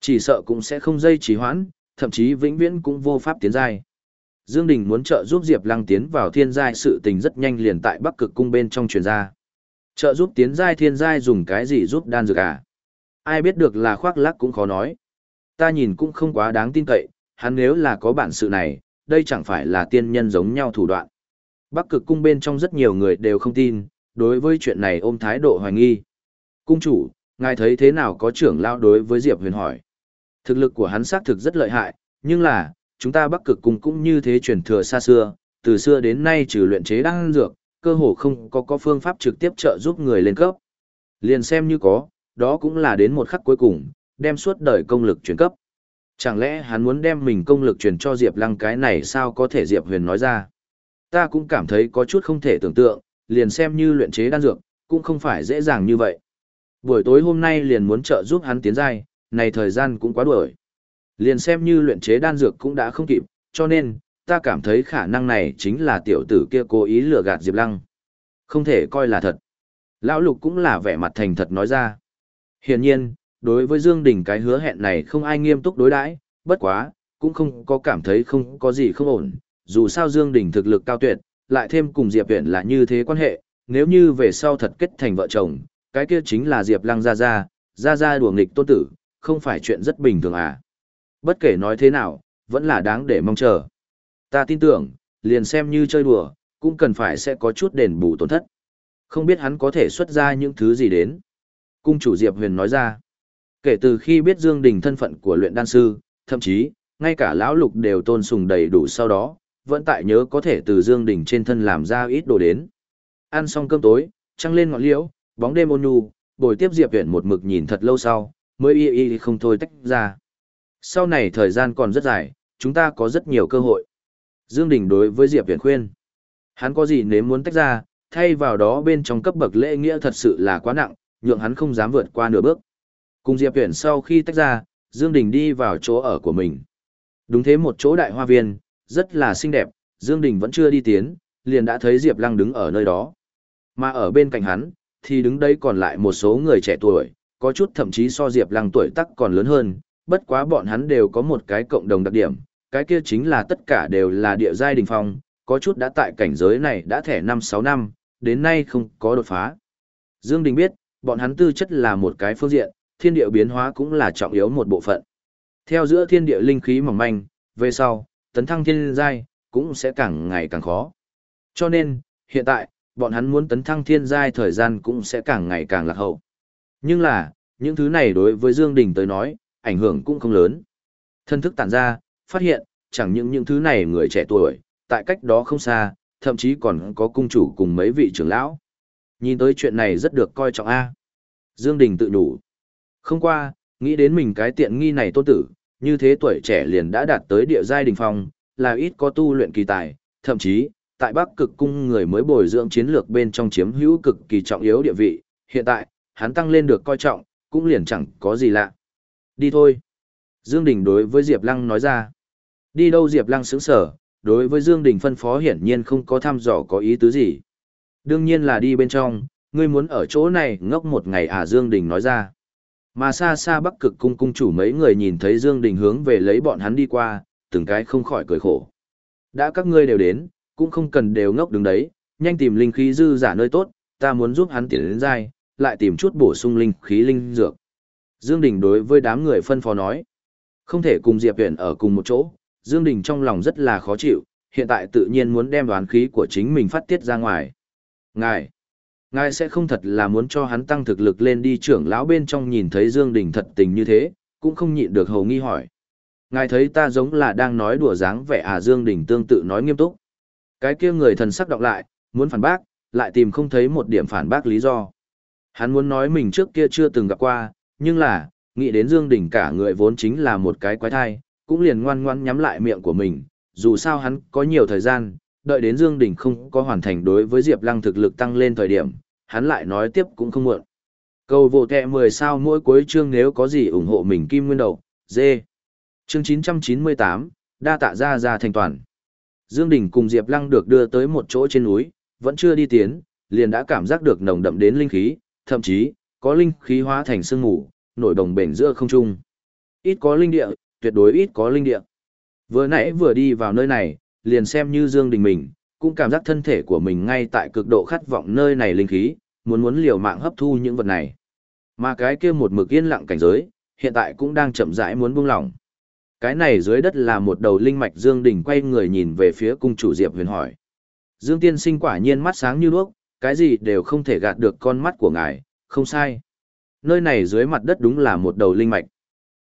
Chỉ sợ cũng sẽ không dây trì hoãn, thậm chí vĩnh viễn cũng vô pháp tiến giai. Dương Đình muốn trợ giúp Diệp Lăng tiến vào thiên giai sự tình rất nhanh liền tại Bắc Cực cung bên trong truyền ra. Trợ giúp tiến giai thiên giai dùng cái gì giúp đan dược à? Ai biết được là khoác lác cũng khó nói. Ta nhìn cũng không quá đáng tin cậy, hắn nếu là có bản sự này, đây chẳng phải là tiên nhân giống nhau thủ đoạn. Bắc Cực cung bên trong rất nhiều người đều không tin, đối với chuyện này ôm thái độ hoài nghi. Cung chủ, ngài thấy thế nào có trưởng lao đối với Diệp Huyền hỏi. Thực lực của hắn xác thực rất lợi hại, nhưng là, chúng ta Bắc Cực cung cũng như thế truyền thừa xa xưa, từ xưa đến nay trừ luyện chế đan dược, cơ hồ không có có phương pháp trực tiếp trợ giúp người lên cấp. Liền xem như có, đó cũng là đến một khắc cuối cùng, đem suốt đời công lực chuyển cấp. Chẳng lẽ hắn muốn đem mình công lực truyền cho Diệp Lăng cái này sao có thể Diệp Huyền nói ra. Ta cũng cảm thấy có chút không thể tưởng tượng, liền xem như luyện chế đan dược, cũng không phải dễ dàng như vậy. Buổi tối hôm nay liền muốn trợ giúp hắn tiến giai, này thời gian cũng quá đuổi. Liền xem như luyện chế đan dược cũng đã không kịp, cho nên, ta cảm thấy khả năng này chính là tiểu tử kia cố ý lừa gạt Diệp Lăng. Không thể coi là thật. Lão Lục cũng là vẻ mặt thành thật nói ra. Hiển nhiên, đối với Dương Đình cái hứa hẹn này không ai nghiêm túc đối đãi, bất quá, cũng không có cảm thấy không có gì không ổn, dù sao Dương Đình thực lực cao tuyệt, lại thêm cùng Diệp Viễn là như thế quan hệ, nếu như về sau thật kết thành vợ chồng, cái kia chính là Diệp Lăng gia gia, gia gia đùa nghịch tôn tử, không phải chuyện rất bình thường à. Bất kể nói thế nào, vẫn là đáng để mong chờ. Ta tin tưởng, liền xem như chơi đùa, cũng cần phải sẽ có chút đền bù tổn thất. Không biết hắn có thể xuất ra những thứ gì đến. Cung chủ Diệp Huyền nói ra. Kể từ khi biết Dương Đình thân phận của luyện đan sư, thậm chí, ngay cả lão lục đều tôn sùng đầy đủ sau đó, vẫn tại nhớ có thể từ Dương Đình trên thân làm ra ít đồ đến. Ăn xong cơm tối, trăng lên ngọn liễu, bóng đêm ôn nhu, bồi tiếp Diệp Huyền một mực nhìn thật lâu sau, mới y y không thôi tách ra. Sau này thời gian còn rất dài, chúng ta có rất nhiều cơ hội. Dương Đình đối với Diệp Viễn khuyên. Hắn có gì nếu muốn tách ra, thay vào đó bên trong cấp bậc lễ nghĩa thật sự là quá nặng, nhượng hắn không dám vượt qua nửa bước. Cùng Diệp Viễn sau khi tách ra, Dương Đình đi vào chỗ ở của mình. Đúng thế một chỗ đại hoa viên, rất là xinh đẹp, Dương Đình vẫn chưa đi tiến, liền đã thấy Diệp Lăng đứng ở nơi đó. Mà ở bên cạnh hắn, thì đứng đây còn lại một số người trẻ tuổi, có chút thậm chí so Diệp Lăng tuổi tác còn lớn hơn, bất quá bọn hắn đều có một cái cộng đồng đặc điểm, cái kia chính là tất cả đều là địa giai đỉnh phong, có chút đã tại cảnh giới này đã thẻ 5-6 năm, đến nay không có đột phá. Dương Đình biết, bọn hắn tư chất là một cái phương diện, thiên địa biến hóa cũng là trọng yếu một bộ phận. Theo giữa thiên địa linh khí mỏng manh, về sau, tấn thăng thiên giai cũng sẽ càng ngày càng khó. Cho nên, hiện tại, bọn hắn muốn tấn thăng thiên giai thời gian cũng sẽ càng ngày càng lạc hậu. Nhưng là, những thứ này đối với Dương Đình tới nói, ảnh hưởng cũng không lớn. Thân thức tản ra, phát hiện, chẳng những những thứ này người trẻ tuổi, tại cách đó không xa, thậm chí còn có cung chủ cùng mấy vị trưởng lão. Nhìn tới chuyện này rất được coi trọng A. Dương Đình tự đủ. Không qua, nghĩ đến mình cái tiện nghi này tôn tử, như thế tuổi trẻ liền đã đạt tới địa giai đỉnh phong, là ít có tu luyện kỳ tài, thậm chí, tại Bắc Cực cung người mới bồi dưỡng chiến lược bên trong chiếm hữu cực kỳ trọng yếu địa vị, hiện tại, hắn tăng lên được coi trọng, cũng liền chẳng có gì lạ. Đi thôi. Dương Đình đối với Diệp Lăng nói ra. Đi đâu Diệp Lăng sững sờ, đối với Dương Đình phân phó hiển nhiên không có thăm dò có ý tứ gì. Đương nhiên là đi bên trong, ngươi muốn ở chỗ này ngốc một ngày à Dương Đình nói ra. Mà xa xa Bắc Cực cung cung chủ mấy người nhìn thấy Dương Đình hướng về lấy bọn hắn đi qua, từng cái không khỏi cười khổ. Đã các ngươi đều đến, cũng không cần đều ngốc đứng đấy, nhanh tìm linh khí dư giả nơi tốt, ta muốn giúp hắn tiến đến dai, lại tìm chút bổ sung linh khí linh dược. Dương Đình đối với đám người phân phó nói, không thể cùng Diệp Huyền ở cùng một chỗ, Dương Đình trong lòng rất là khó chịu, hiện tại tự nhiên muốn đem đoán khí của chính mình phát tiết ra ngoài. Ngài, ngài sẽ không thật là muốn cho hắn tăng thực lực lên đi trưởng lão bên trong nhìn thấy Dương Đình thật tình như thế, cũng không nhịn được hầu nghi hỏi. Ngài thấy ta giống là đang nói đùa dáng vẻ à Dương Đình tương tự nói nghiêm túc. Cái kia người thần sắc đọc lại, muốn phản bác, lại tìm không thấy một điểm phản bác lý do. Hắn muốn nói mình trước kia chưa từng gặp qua, nhưng là, nghĩ đến Dương Đình cả người vốn chính là một cái quái thai, cũng liền ngoan ngoãn nhắm lại miệng của mình, dù sao hắn có nhiều thời gian, đợi đến Dương Đình không có hoàn thành đối với Diệp Lăng thực lực tăng lên thời điểm, hắn lại nói tiếp cũng không muộn. Cầu vô kẹ 10 sao mỗi cuối chương nếu có gì ủng hộ mình kim nguyên đầu, dê. Chương 998, đa tạ ra ra thành toàn. Dương Đình cùng Diệp Lăng được đưa tới một chỗ trên núi, vẫn chưa đi tiến, liền đã cảm giác được nồng đậm đến linh khí, thậm chí, có linh khí hóa thành sương mù, nổi đồng bền giữa không trung. Ít có linh địa, tuyệt đối ít có linh địa. Vừa nãy vừa đi vào nơi này, liền xem như Dương Đình mình, cũng cảm giác thân thể của mình ngay tại cực độ khát vọng nơi này linh khí, muốn muốn liều mạng hấp thu những vật này. Mà cái kia một mực yên lặng cảnh giới, hiện tại cũng đang chậm rãi muốn buông lỏng. Cái này dưới đất là một đầu linh mạch Dương Đình quay người nhìn về phía cung chủ Diệp Huyền hỏi. Dương Tiên Sinh quả nhiên mắt sáng như đuốc, cái gì đều không thể gạt được con mắt của ngài, không sai. Nơi này dưới mặt đất đúng là một đầu linh mạch.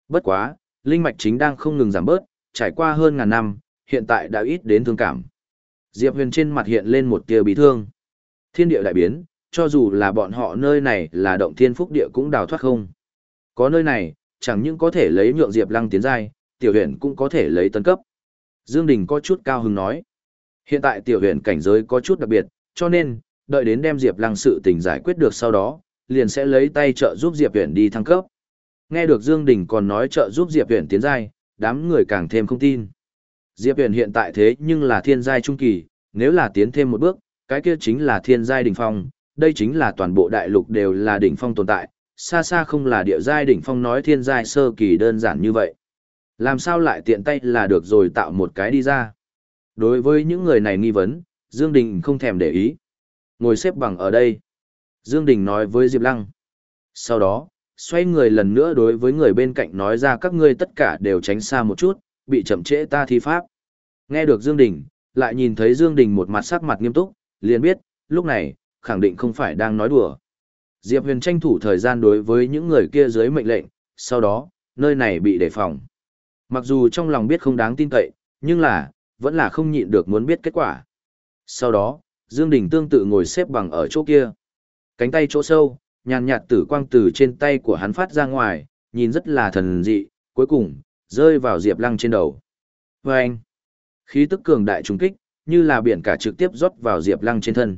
Bất quá, linh mạch chính đang không ngừng giảm bớt, trải qua hơn ngàn năm, hiện tại đã ít đến thương cảm. Diệp Huyền trên mặt hiện lên một tia bí thương. Thiên địa đại biến, cho dù là bọn họ nơi này là động thiên phúc địa cũng đào thoát không. Có nơi này, chẳng những có thể lấy nhượng Diệp Lăng tiến giai, tiểu huyền cũng có thể lấy tân cấp. Dương Đình có chút cao hứng nói. Hiện tại tiểu huyền cảnh giới có chút đặc biệt, cho nên, đợi đến đem Diệp Lăng sự tình giải quyết được sau đó, liền sẽ lấy tay trợ giúp Diệp huyền đi thăng cấp. Nghe được Dương Đình còn nói trợ giúp Diệp huyền tiến giai, đám người càng thêm không tin. Diệp huyền hiện tại thế nhưng là thiên giai trung kỳ, nếu là tiến thêm một bước, cái kia chính là thiên giai đỉnh phong, đây chính là toàn bộ đại lục đều là đỉnh phong tồn tại, xa xa không là địa giai đỉnh phong nói thiên giai sơ kỳ đơn giản như vậy. Làm sao lại tiện tay là được rồi tạo một cái đi ra. Đối với những người này nghi vấn, Dương Đình không thèm để ý. Ngồi xếp bằng ở đây. Dương Đình nói với Diệp Lăng. Sau đó, xoay người lần nữa đối với người bên cạnh nói ra các ngươi tất cả đều tránh xa một chút, bị chậm trễ ta thi pháp. Nghe được Dương Đình, lại nhìn thấy Dương Đình một mặt sắc mặt nghiêm túc, liền biết, lúc này, khẳng định không phải đang nói đùa. Diệp Huyền tranh thủ thời gian đối với những người kia dưới mệnh lệnh, sau đó, nơi này bị đề phòng. Mặc dù trong lòng biết không đáng tin cậy, nhưng là, vẫn là không nhịn được muốn biết kết quả. Sau đó, Dương Đình tương tự ngồi xếp bằng ở chỗ kia. Cánh tay chỗ sâu, nhàn nhạt tử quang từ trên tay của hắn phát ra ngoài, nhìn rất là thần dị, cuối cùng, rơi vào Diệp Lăng trên đầu. Vâng! Khí tức cường đại trùng kích, như là biển cả trực tiếp rót vào Diệp Lăng trên thân.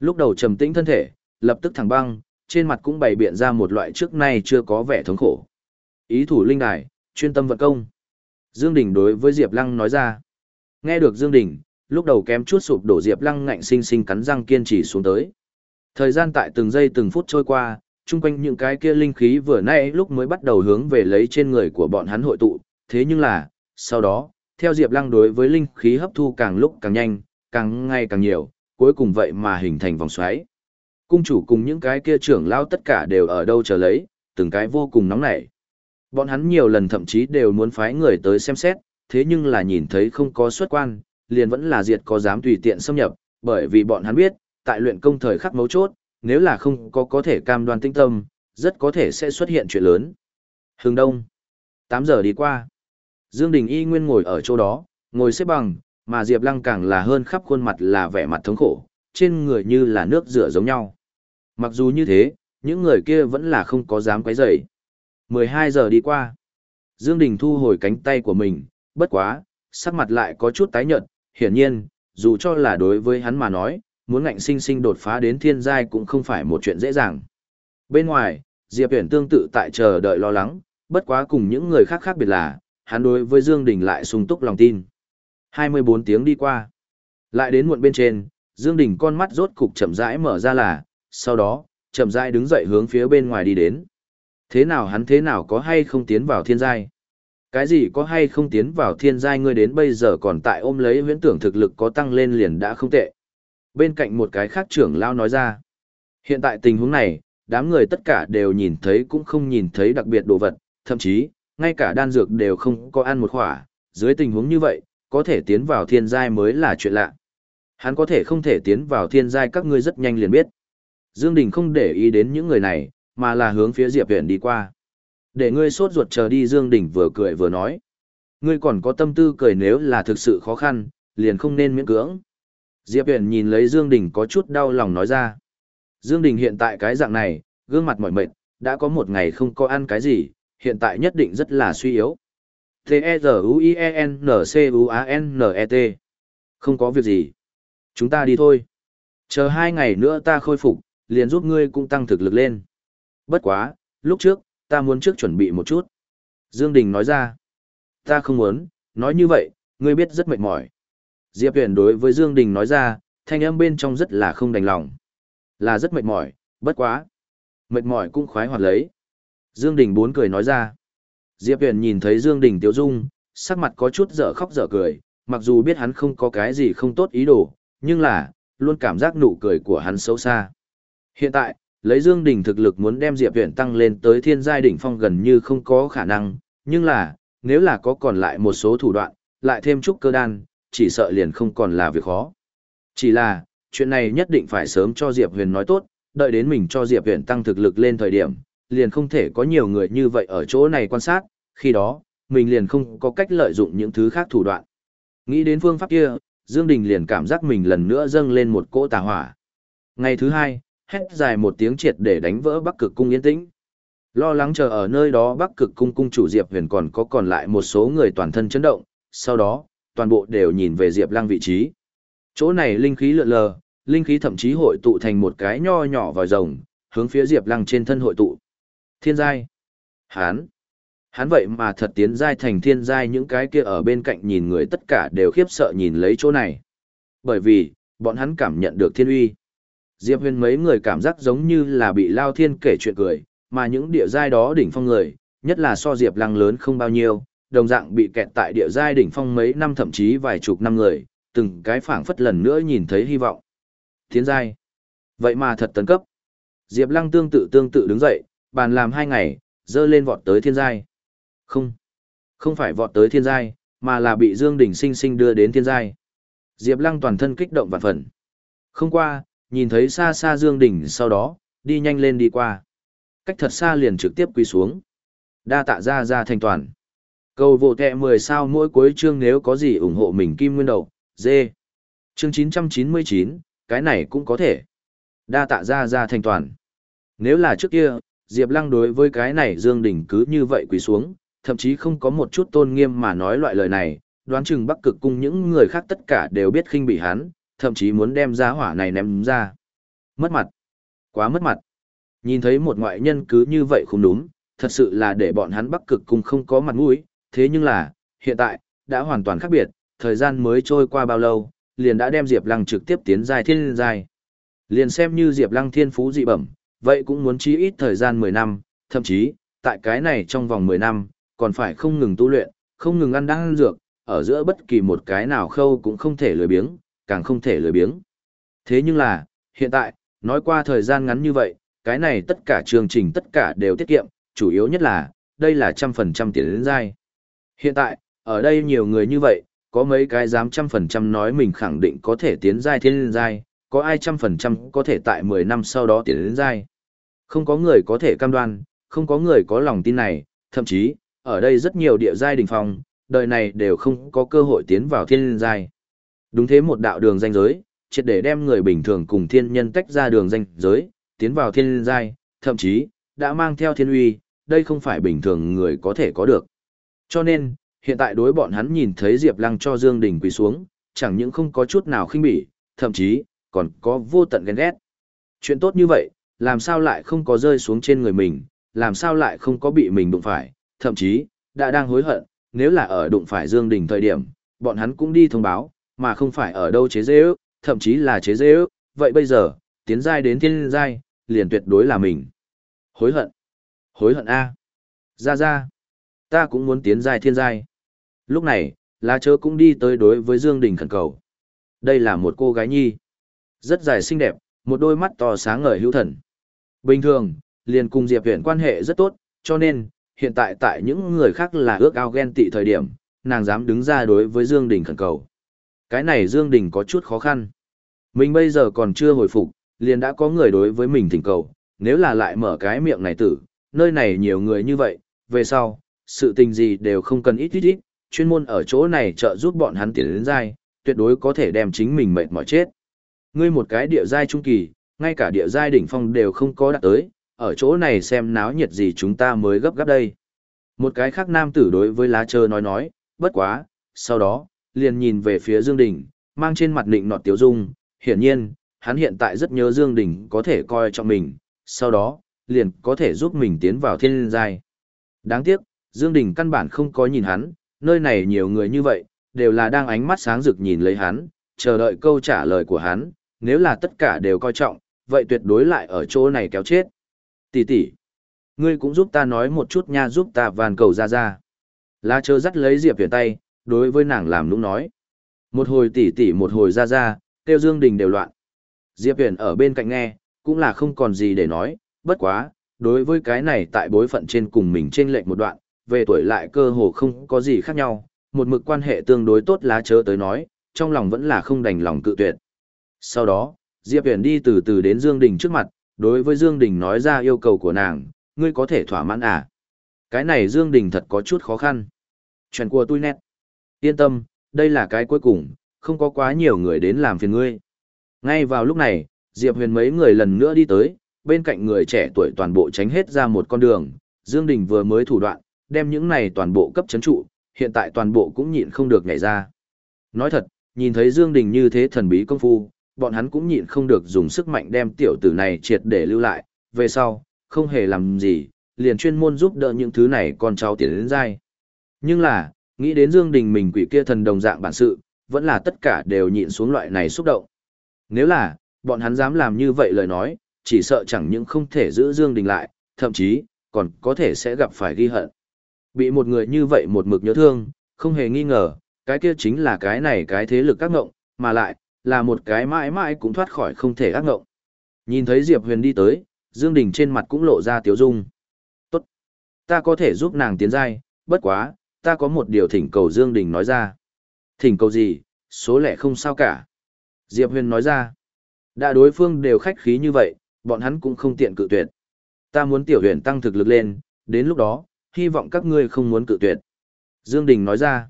Lúc đầu trầm tĩnh thân thể, lập tức thẳng băng, trên mặt cũng bày biện ra một loại trước nay chưa có vẻ thống khổ. Ý thủ linh đài, chuyên tâm vận công. Dương Đình đối với Diệp Lăng nói ra. Nghe được Dương Đình, lúc đầu kém chút sụp đổ Diệp Lăng ngạnh sinh sinh cắn răng kiên trì xuống tới. Thời gian tại từng giây từng phút trôi qua, chung quanh những cái kia linh khí vừa nãy lúc mới bắt đầu hướng về lấy trên người của bọn hắn hội tụ, thế nhưng là, sau đó, theo Diệp Lăng đối với linh khí hấp thu càng lúc càng nhanh, càng ngày càng nhiều, cuối cùng vậy mà hình thành vòng xoáy. Cung chủ cùng những cái kia trưởng lao tất cả đều ở đâu chờ lấy, từng cái vô cùng nóng nảy. Bọn hắn nhiều lần thậm chí đều muốn phái người tới xem xét, thế nhưng là nhìn thấy không có xuất quan, liền vẫn là diệt có dám tùy tiện xâm nhập, bởi vì bọn hắn biết, tại luyện công thời khắc mấu chốt, nếu là không có có thể cam đoan tinh tâm, rất có thể sẽ xuất hiện chuyện lớn. Hướng đông. 8 giờ đi qua. Dương Đình y nguyên ngồi ở chỗ đó, ngồi xếp bằng, mà Diệp Lăng càng là hơn khắp khuôn mặt là vẻ mặt thống khổ, trên người như là nước rửa giống nhau. Mặc dù như thế, những người kia vẫn là không có dám quấy rầy. 12 giờ đi qua. Dương Đình thu hồi cánh tay của mình, bất quá, sắc mặt lại có chút tái nhợt, hiển nhiên, dù cho là đối với hắn mà nói, muốn ngạnh sinh sinh đột phá đến thiên giai cũng không phải một chuyện dễ dàng. Bên ngoài, Diệp Huyền tương tự tại chờ đợi lo lắng, bất quá cùng những người khác khác biệt là, hắn đối với Dương Đình lại sung túc lòng tin. 24 tiếng đi qua. Lại đến muộn bên trên, Dương Đình con mắt rốt cục chậm rãi mở ra là, sau đó, chậm rãi đứng dậy hướng phía bên ngoài đi đến. Thế nào hắn thế nào có hay không tiến vào thiên giai? Cái gì có hay không tiến vào thiên giai ngươi đến bây giờ còn tại ôm lấy huyễn tưởng thực lực có tăng lên liền đã không tệ. Bên cạnh một cái khác trưởng lao nói ra. Hiện tại tình huống này, đám người tất cả đều nhìn thấy cũng không nhìn thấy đặc biệt đồ vật, thậm chí, ngay cả đan dược đều không có ăn một khỏa. Dưới tình huống như vậy, có thể tiến vào thiên giai mới là chuyện lạ. Hắn có thể không thể tiến vào thiên giai các ngươi rất nhanh liền biết. Dương Đình không để ý đến những người này, mà là hướng phía Diệp Huyền đi qua. Để ngươi sốt ruột chờ đi Dương Đình vừa cười vừa nói. Ngươi còn có tâm tư cười nếu là thực sự khó khăn, liền không nên miễn cưỡng. Diệp Huyền nhìn lấy Dương Đình có chút đau lòng nói ra. Dương Đình hiện tại cái dạng này, gương mặt mỏi mệt, đã có một ngày không có ăn cái gì, hiện tại nhất định rất là suy yếu. T-E-Z-U-I-E-N-C-U-A-N-N-E-T Không có việc gì. Chúng ta đi thôi. Chờ hai ngày nữa ta khôi phục, liền giúp ngươi cũng tăng thực lực lên. Bất quá, lúc trước, ta muốn trước chuẩn bị một chút. Dương Đình nói ra. Ta không muốn, nói như vậy, ngươi biết rất mệt mỏi. Diệp Huyền đối với Dương Đình nói ra, thanh âm bên trong rất là không đành lòng. Là rất mệt mỏi, bất quá. Mệt mỏi cũng khoái hoạt lấy. Dương Đình bốn cười nói ra. Diệp Huyền nhìn thấy Dương Đình tiêu dung, sắc mặt có chút dở khóc dở cười, mặc dù biết hắn không có cái gì không tốt ý đồ, nhưng là, luôn cảm giác nụ cười của hắn xấu xa. Hiện tại, lấy Dương Đình thực lực muốn đem Diệp Huyền tăng lên tới thiên giai đỉnh phong gần như không có khả năng, nhưng là, nếu là có còn lại một số thủ đoạn, lại thêm chút cơ đan, chỉ sợ liền không còn là việc khó. Chỉ là, chuyện này nhất định phải sớm cho Diệp Huyền nói tốt, đợi đến mình cho Diệp Huyền tăng thực lực lên thời điểm, liền không thể có nhiều người như vậy ở chỗ này quan sát, khi đó, mình liền không có cách lợi dụng những thứ khác thủ đoạn. Nghĩ đến phương pháp kia, Dương Đình liền cảm giác mình lần nữa dâng lên một cỗ tà hỏa. Ngày thứ hai, hét dài một tiếng triệt để đánh vỡ Bắc Cực Cung yên tĩnh. Lo lắng chờ ở nơi đó Bắc Cực Cung cung chủ Diệp Huyền còn có còn lại một số người toàn thân chấn động, sau đó, toàn bộ đều nhìn về Diệp Lăng vị trí. Chỗ này linh khí lượn lờ, linh khí thậm chí hội tụ thành một cái nho nhỏ vòi rồng, hướng phía Diệp Lăng trên thân hội tụ. Thiên giai. Hán. Hán vậy mà thật tiến giai thành thiên giai những cái kia ở bên cạnh nhìn người tất cả đều khiếp sợ nhìn lấy chỗ này. Bởi vì, bọn hắn cảm nhận được thiên uy. Diệp Huyền mấy người cảm giác giống như là bị Lao Thiên kể chuyện cười, mà những địa giai đó đỉnh phong người, nhất là so Diệp Lăng lớn không bao nhiêu, đồng dạng bị kẹt tại địa giai đỉnh phong mấy năm thậm chí vài chục năm người, từng cái phảng phất lần nữa nhìn thấy hy vọng. Thiên giai. Vậy mà thật tấn cấp. Diệp Lăng tương tự tương tự đứng dậy, bàn làm hai ngày, dơ lên vọt tới thiên giai. Không. Không phải vọt tới thiên giai, mà là bị Dương Đình sinh sinh đưa đến thiên giai. Diệp Lăng toàn thân kích động vạn phần. Không qua, nhìn thấy xa xa Dương Đình sau đó, đi nhanh lên đi qua. Cách thật xa liền trực tiếp quỳ xuống. Đa tạ ra ra thành toàn. Cầu vô tệ 10 sao mỗi cuối chương nếu có gì ủng hộ mình kim nguyên đầu, dê. Chương 999, cái này cũng có thể. Đa tạ ra ra thành toàn. Nếu là trước kia, Diệp Lăng đối với cái này Dương Đình cứ như vậy quỳ xuống, thậm chí không có một chút tôn nghiêm mà nói loại lời này, đoán chừng Bắc Cực cung những người khác tất cả đều biết khinh bị hắn, thậm chí muốn đem giá hỏa này ném ra. Mất mặt. Quá mất mặt. Nhìn thấy một ngoại nhân cứ như vậy không đúng, thật sự là để bọn hắn bắc cực cùng không có mặt mũi, thế nhưng là, hiện tại, đã hoàn toàn khác biệt, thời gian mới trôi qua bao lâu, liền đã đem Diệp Lăng trực tiếp tiến giai thiên giai. Liền xem như Diệp Lăng thiên phú dị bẩm, vậy cũng muốn chí ít thời gian 10 năm, thậm chí, tại cái này trong vòng 10 năm, còn phải không ngừng tu luyện, không ngừng ăn đan dược, ở giữa bất kỳ một cái nào khâu cũng không thể lười biếng, càng không thể lười biếng. Thế nhưng là, hiện tại, nói qua thời gian ngắn như vậy, cái này tất cả chương trình tất cả đều tiết kiệm, chủ yếu nhất là, đây là trăm phần trăm tiền đến dai. Hiện tại, ở đây nhiều người như vậy, có mấy cái dám trăm phần trăm nói mình khẳng định có thể tiến giai thiên liên giai, có ai trăm phần trăm có thể tại 10 năm sau đó tiến đến giai. Không có người có thể cam đoan, không có người có lòng tin này, thậm chí, ở đây rất nhiều địa giai đỉnh phong, đời này đều không có cơ hội tiến vào thiên giai. Đúng thế một đạo đường danh giới, triệt để đem người bình thường cùng thiên nhân tách ra đường danh giới, tiến vào thiên giai, thậm chí, đã mang theo thiên uy, đây không phải bình thường người có thể có được. Cho nên, hiện tại đối bọn hắn nhìn thấy Diệp Lăng cho Dương Đình quỳ xuống, chẳng những không có chút nào khinh bỉ, thậm chí, còn có vô tận ghen ghét. Chuyện tốt như vậy, làm sao lại không có rơi xuống trên người mình, làm sao lại không có bị mình đụng phải, thậm chí, đã đang hối hận, nếu là ở đụng phải Dương Đình thời điểm, bọn hắn cũng đi thông báo, mà không phải ở đâu chế dễ ước, thậm chí là chế dễ ước, vậy bây giờ, tiến giai đến thiên giai, liền tuyệt đối là mình. Hối hận. Hối hận A. Ra ra. Ta cũng muốn tiến giai thiên giai. Lúc này, lá chớ cũng đi tới đối với Dương Đình khẩn cầu. Đây là một cô gái nhi. Rất dài xinh đẹp, một đôi mắt to sáng ngời hữu thần. Bình thường, liền cùng Diệp Viễn quan hệ rất tốt, cho nên, hiện tại tại những người khác là ước ao ghen tị thời điểm, nàng dám đứng ra đối với Dương Đình khẩn cầu. Cái này Dương Đình có chút khó khăn. Mình bây giờ còn chưa hồi phục, liền đã có người đối với mình thỉnh cầu, nếu là lại mở cái miệng này tử, nơi này nhiều người như vậy, về sau, sự tình gì đều không cần ít ít ít, chuyên môn ở chỗ này trợ giúp bọn hắn tiến đến dai tuyệt đối có thể đem chính mình mệt mỏi chết. Ngươi một cái địa giai trung kỳ, ngay cả địa giai đỉnh phong đều không có đạt tới, ở chỗ này xem náo nhiệt gì chúng ta mới gấp gáp đây. Một cái khác nam tử đối với lá trơ nói nói, bất quá, sau đó, liền nhìn về phía Dương Đình, mang trên mặt nịnh nọt tiếu dung, hiển nhiên, hắn hiện tại rất nhớ Dương Đình có thể coi trọng mình, sau đó, liền có thể giúp mình tiến vào thiên giai. Đáng tiếc, Dương Đình căn bản không có nhìn hắn, nơi này nhiều người như vậy, đều là đang ánh mắt sáng rực nhìn lấy hắn, chờ đợi câu trả lời của hắn, nếu là tất cả đều coi trọng, vậy tuyệt đối lại ở chỗ này kéo chết. Tỷ tỷ, ngươi cũng giúp ta nói một chút nha giúp ta van cầu ra ra. La chớ dắt lấy Diệp Huyền tay, đối với nàng làm nũng nói. Một hồi tỷ tỷ một hồi ra ra, tiêu Dương Đình đều loạn. Diệp Huyền ở bên cạnh nghe, cũng là không còn gì để nói, bất quá, đối với cái này tại bối phận trên cùng mình trên lệnh một đoạn, về tuổi lại cơ hồ không có gì khác nhau, một mực quan hệ tương đối tốt lá chớ tới nói, trong lòng vẫn là không đành lòng cự tuyệt. Sau đó, Diệp Huyền đi từ từ đến Dương Đình trước mặt, đối với Dương Đình nói ra yêu cầu của nàng, ngươi có thể thỏa mãn à? Cái này Dương Đình thật có chút khó khăn. Chuyện của tôi nét. Yên tâm, đây là cái cuối cùng, không có quá nhiều người đến làm phiền ngươi. Ngay vào lúc này, Diệp Huyền mấy người lần nữa đi tới, bên cạnh người trẻ tuổi toàn bộ tránh hết ra một con đường, Dương Đình vừa mới thủ đoạn, đem những này toàn bộ cấp chấn trụ, hiện tại toàn bộ cũng nhịn không được nhảy ra. Nói thật, nhìn thấy Dương Đình như thế thần bí công phu, bọn hắn cũng nhịn không được dùng sức mạnh đem tiểu tử này triệt để lưu lại, về sau, không hề làm gì, liền chuyên môn giúp đỡ những thứ này con cháu tiến đến dai. Nhưng là, nghĩ đến Dương Đình mình quỷ kia thần đồng dạng bản sự, vẫn là tất cả đều nhịn xuống loại này xúc động. Nếu là, bọn hắn dám làm như vậy lời nói, chỉ sợ chẳng những không thể giữ Dương Đình lại, thậm chí, còn có thể sẽ gặp phải ghi hận. Bị một người như vậy một mực nhớ thương, không hề nghi ngờ, cái kia chính là cái này cái thế lực ác ngộng, mà lại, là một cái mãi mãi cũng thoát khỏi không thể ác ngộng. Nhìn thấy Diệp Huyền đi tới, Dương Đình trên mặt cũng lộ ra tiếu dung. Tốt. Ta có thể giúp nàng tiến giai, bất quá, ta có một điều thỉnh cầu Dương Đình nói ra. Thỉnh cầu gì, số lẻ không sao cả. Diệp Huyền nói ra. Đã đối phương đều khách khí như vậy, bọn hắn cũng không tiện cự tuyệt. Ta muốn tiểu huyền tăng thực lực lên, đến lúc đó, hy vọng các ngươi không muốn cự tuyệt. Dương Đình nói ra.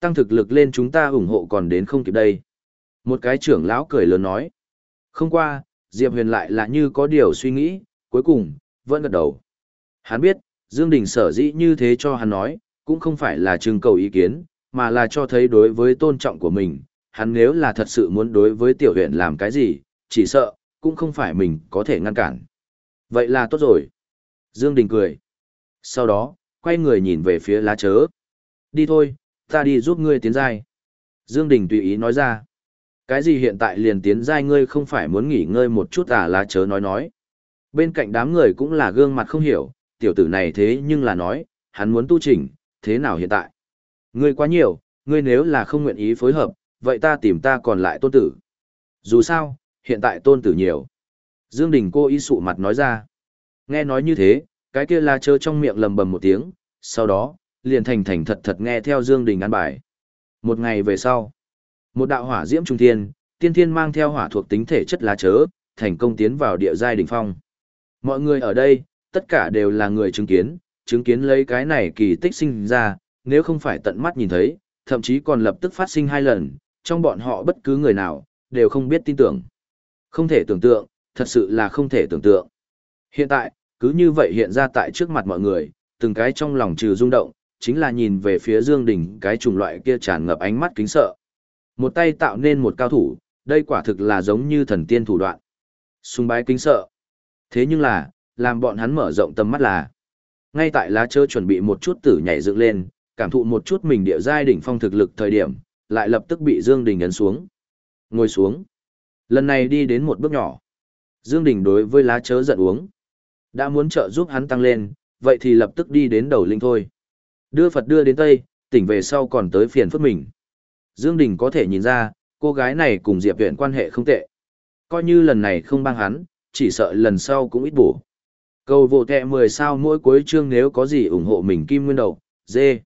Tăng thực lực lên chúng ta ủng hộ còn đến không kịp đây. Một cái trưởng lão cười lớn nói. Không qua, Diệp Huyền lại là như có điều suy nghĩ, cuối cùng, vẫn gật đầu. Hắn biết, Dương Đình sở dĩ như thế cho hắn nói, cũng không phải là trưng cầu ý kiến, mà là cho thấy đối với tôn trọng của mình. Hắn nếu là thật sự muốn đối với tiểu huyện làm cái gì, chỉ sợ, cũng không phải mình có thể ngăn cản. Vậy là tốt rồi. Dương Đình cười. Sau đó, quay người nhìn về phía lá chớ. Đi thôi, ta đi giúp ngươi tiến giai. Dương Đình tùy ý nói ra. Cái gì hiện tại liền tiến giai ngươi không phải muốn nghỉ ngơi một chút à lá chớ nói nói. Bên cạnh đám người cũng là gương mặt không hiểu, tiểu tử này thế nhưng là nói, hắn muốn tu chỉnh, thế nào hiện tại? Ngươi quá nhiều, ngươi nếu là không nguyện ý phối hợp, vậy ta tìm ta còn lại tôn tử. Dù sao, hiện tại tôn tử nhiều. Dương Đình cô ý sụ mặt nói ra. Nghe nói như thế, cái kia la chơ trong miệng lầm bầm một tiếng, sau đó, liền thành thành thật thật nghe theo Dương Đình ăn bài. Một ngày về sau, một đạo hỏa diễm trung thiên, tiên thiên mang theo hỏa thuộc tính thể chất lá chớ, thành công tiến vào địa giai đỉnh phong. Mọi người ở đây, tất cả đều là người chứng kiến, chứng kiến lấy cái này kỳ tích sinh ra, nếu không phải tận mắt nhìn thấy, thậm chí còn lập tức phát sinh hai lần, trong bọn họ bất cứ người nào, đều không biết tin tưởng. Không thể tưởng tượng, thật sự là không thể tưởng tượng. Hiện tại, cứ như vậy hiện ra tại trước mặt mọi người, từng cái trong lòng trừ rung động, chính là nhìn về phía Dương Đình cái chủng loại kia tràn ngập ánh mắt kính sợ. Một tay tạo nên một cao thủ, đây quả thực là giống như thần tiên thủ đoạn. Xung bái kính sợ. Thế nhưng là, làm bọn hắn mở rộng tầm mắt là, ngay tại lá chớ chuẩn bị một chút tử nhảy dựng lên, cảm thụ một chút mình địa giai đỉnh phong thực lực thời điểm, lại lập tức bị Dương Đình ấn xuống. Ngồi xuống. Lần này đi đến một bước nhỏ. Dương Đình đối với lá chớ giận uống. Đã muốn trợ giúp hắn tăng lên, vậy thì lập tức đi đến đầu linh thôi. Đưa Phật đưa đến Tây, tỉnh về sau còn tới phiền phức mình. Dương Đình có thể nhìn ra, cô gái này cùng Diệp Viễn quan hệ không tệ. Coi như lần này không băng hắn, chỉ sợ lần sau cũng ít bổ. Cầu vô tệ 10 sao mỗi cuối chương nếu có gì ủng hộ mình Kim Nguyên Đầu, dê.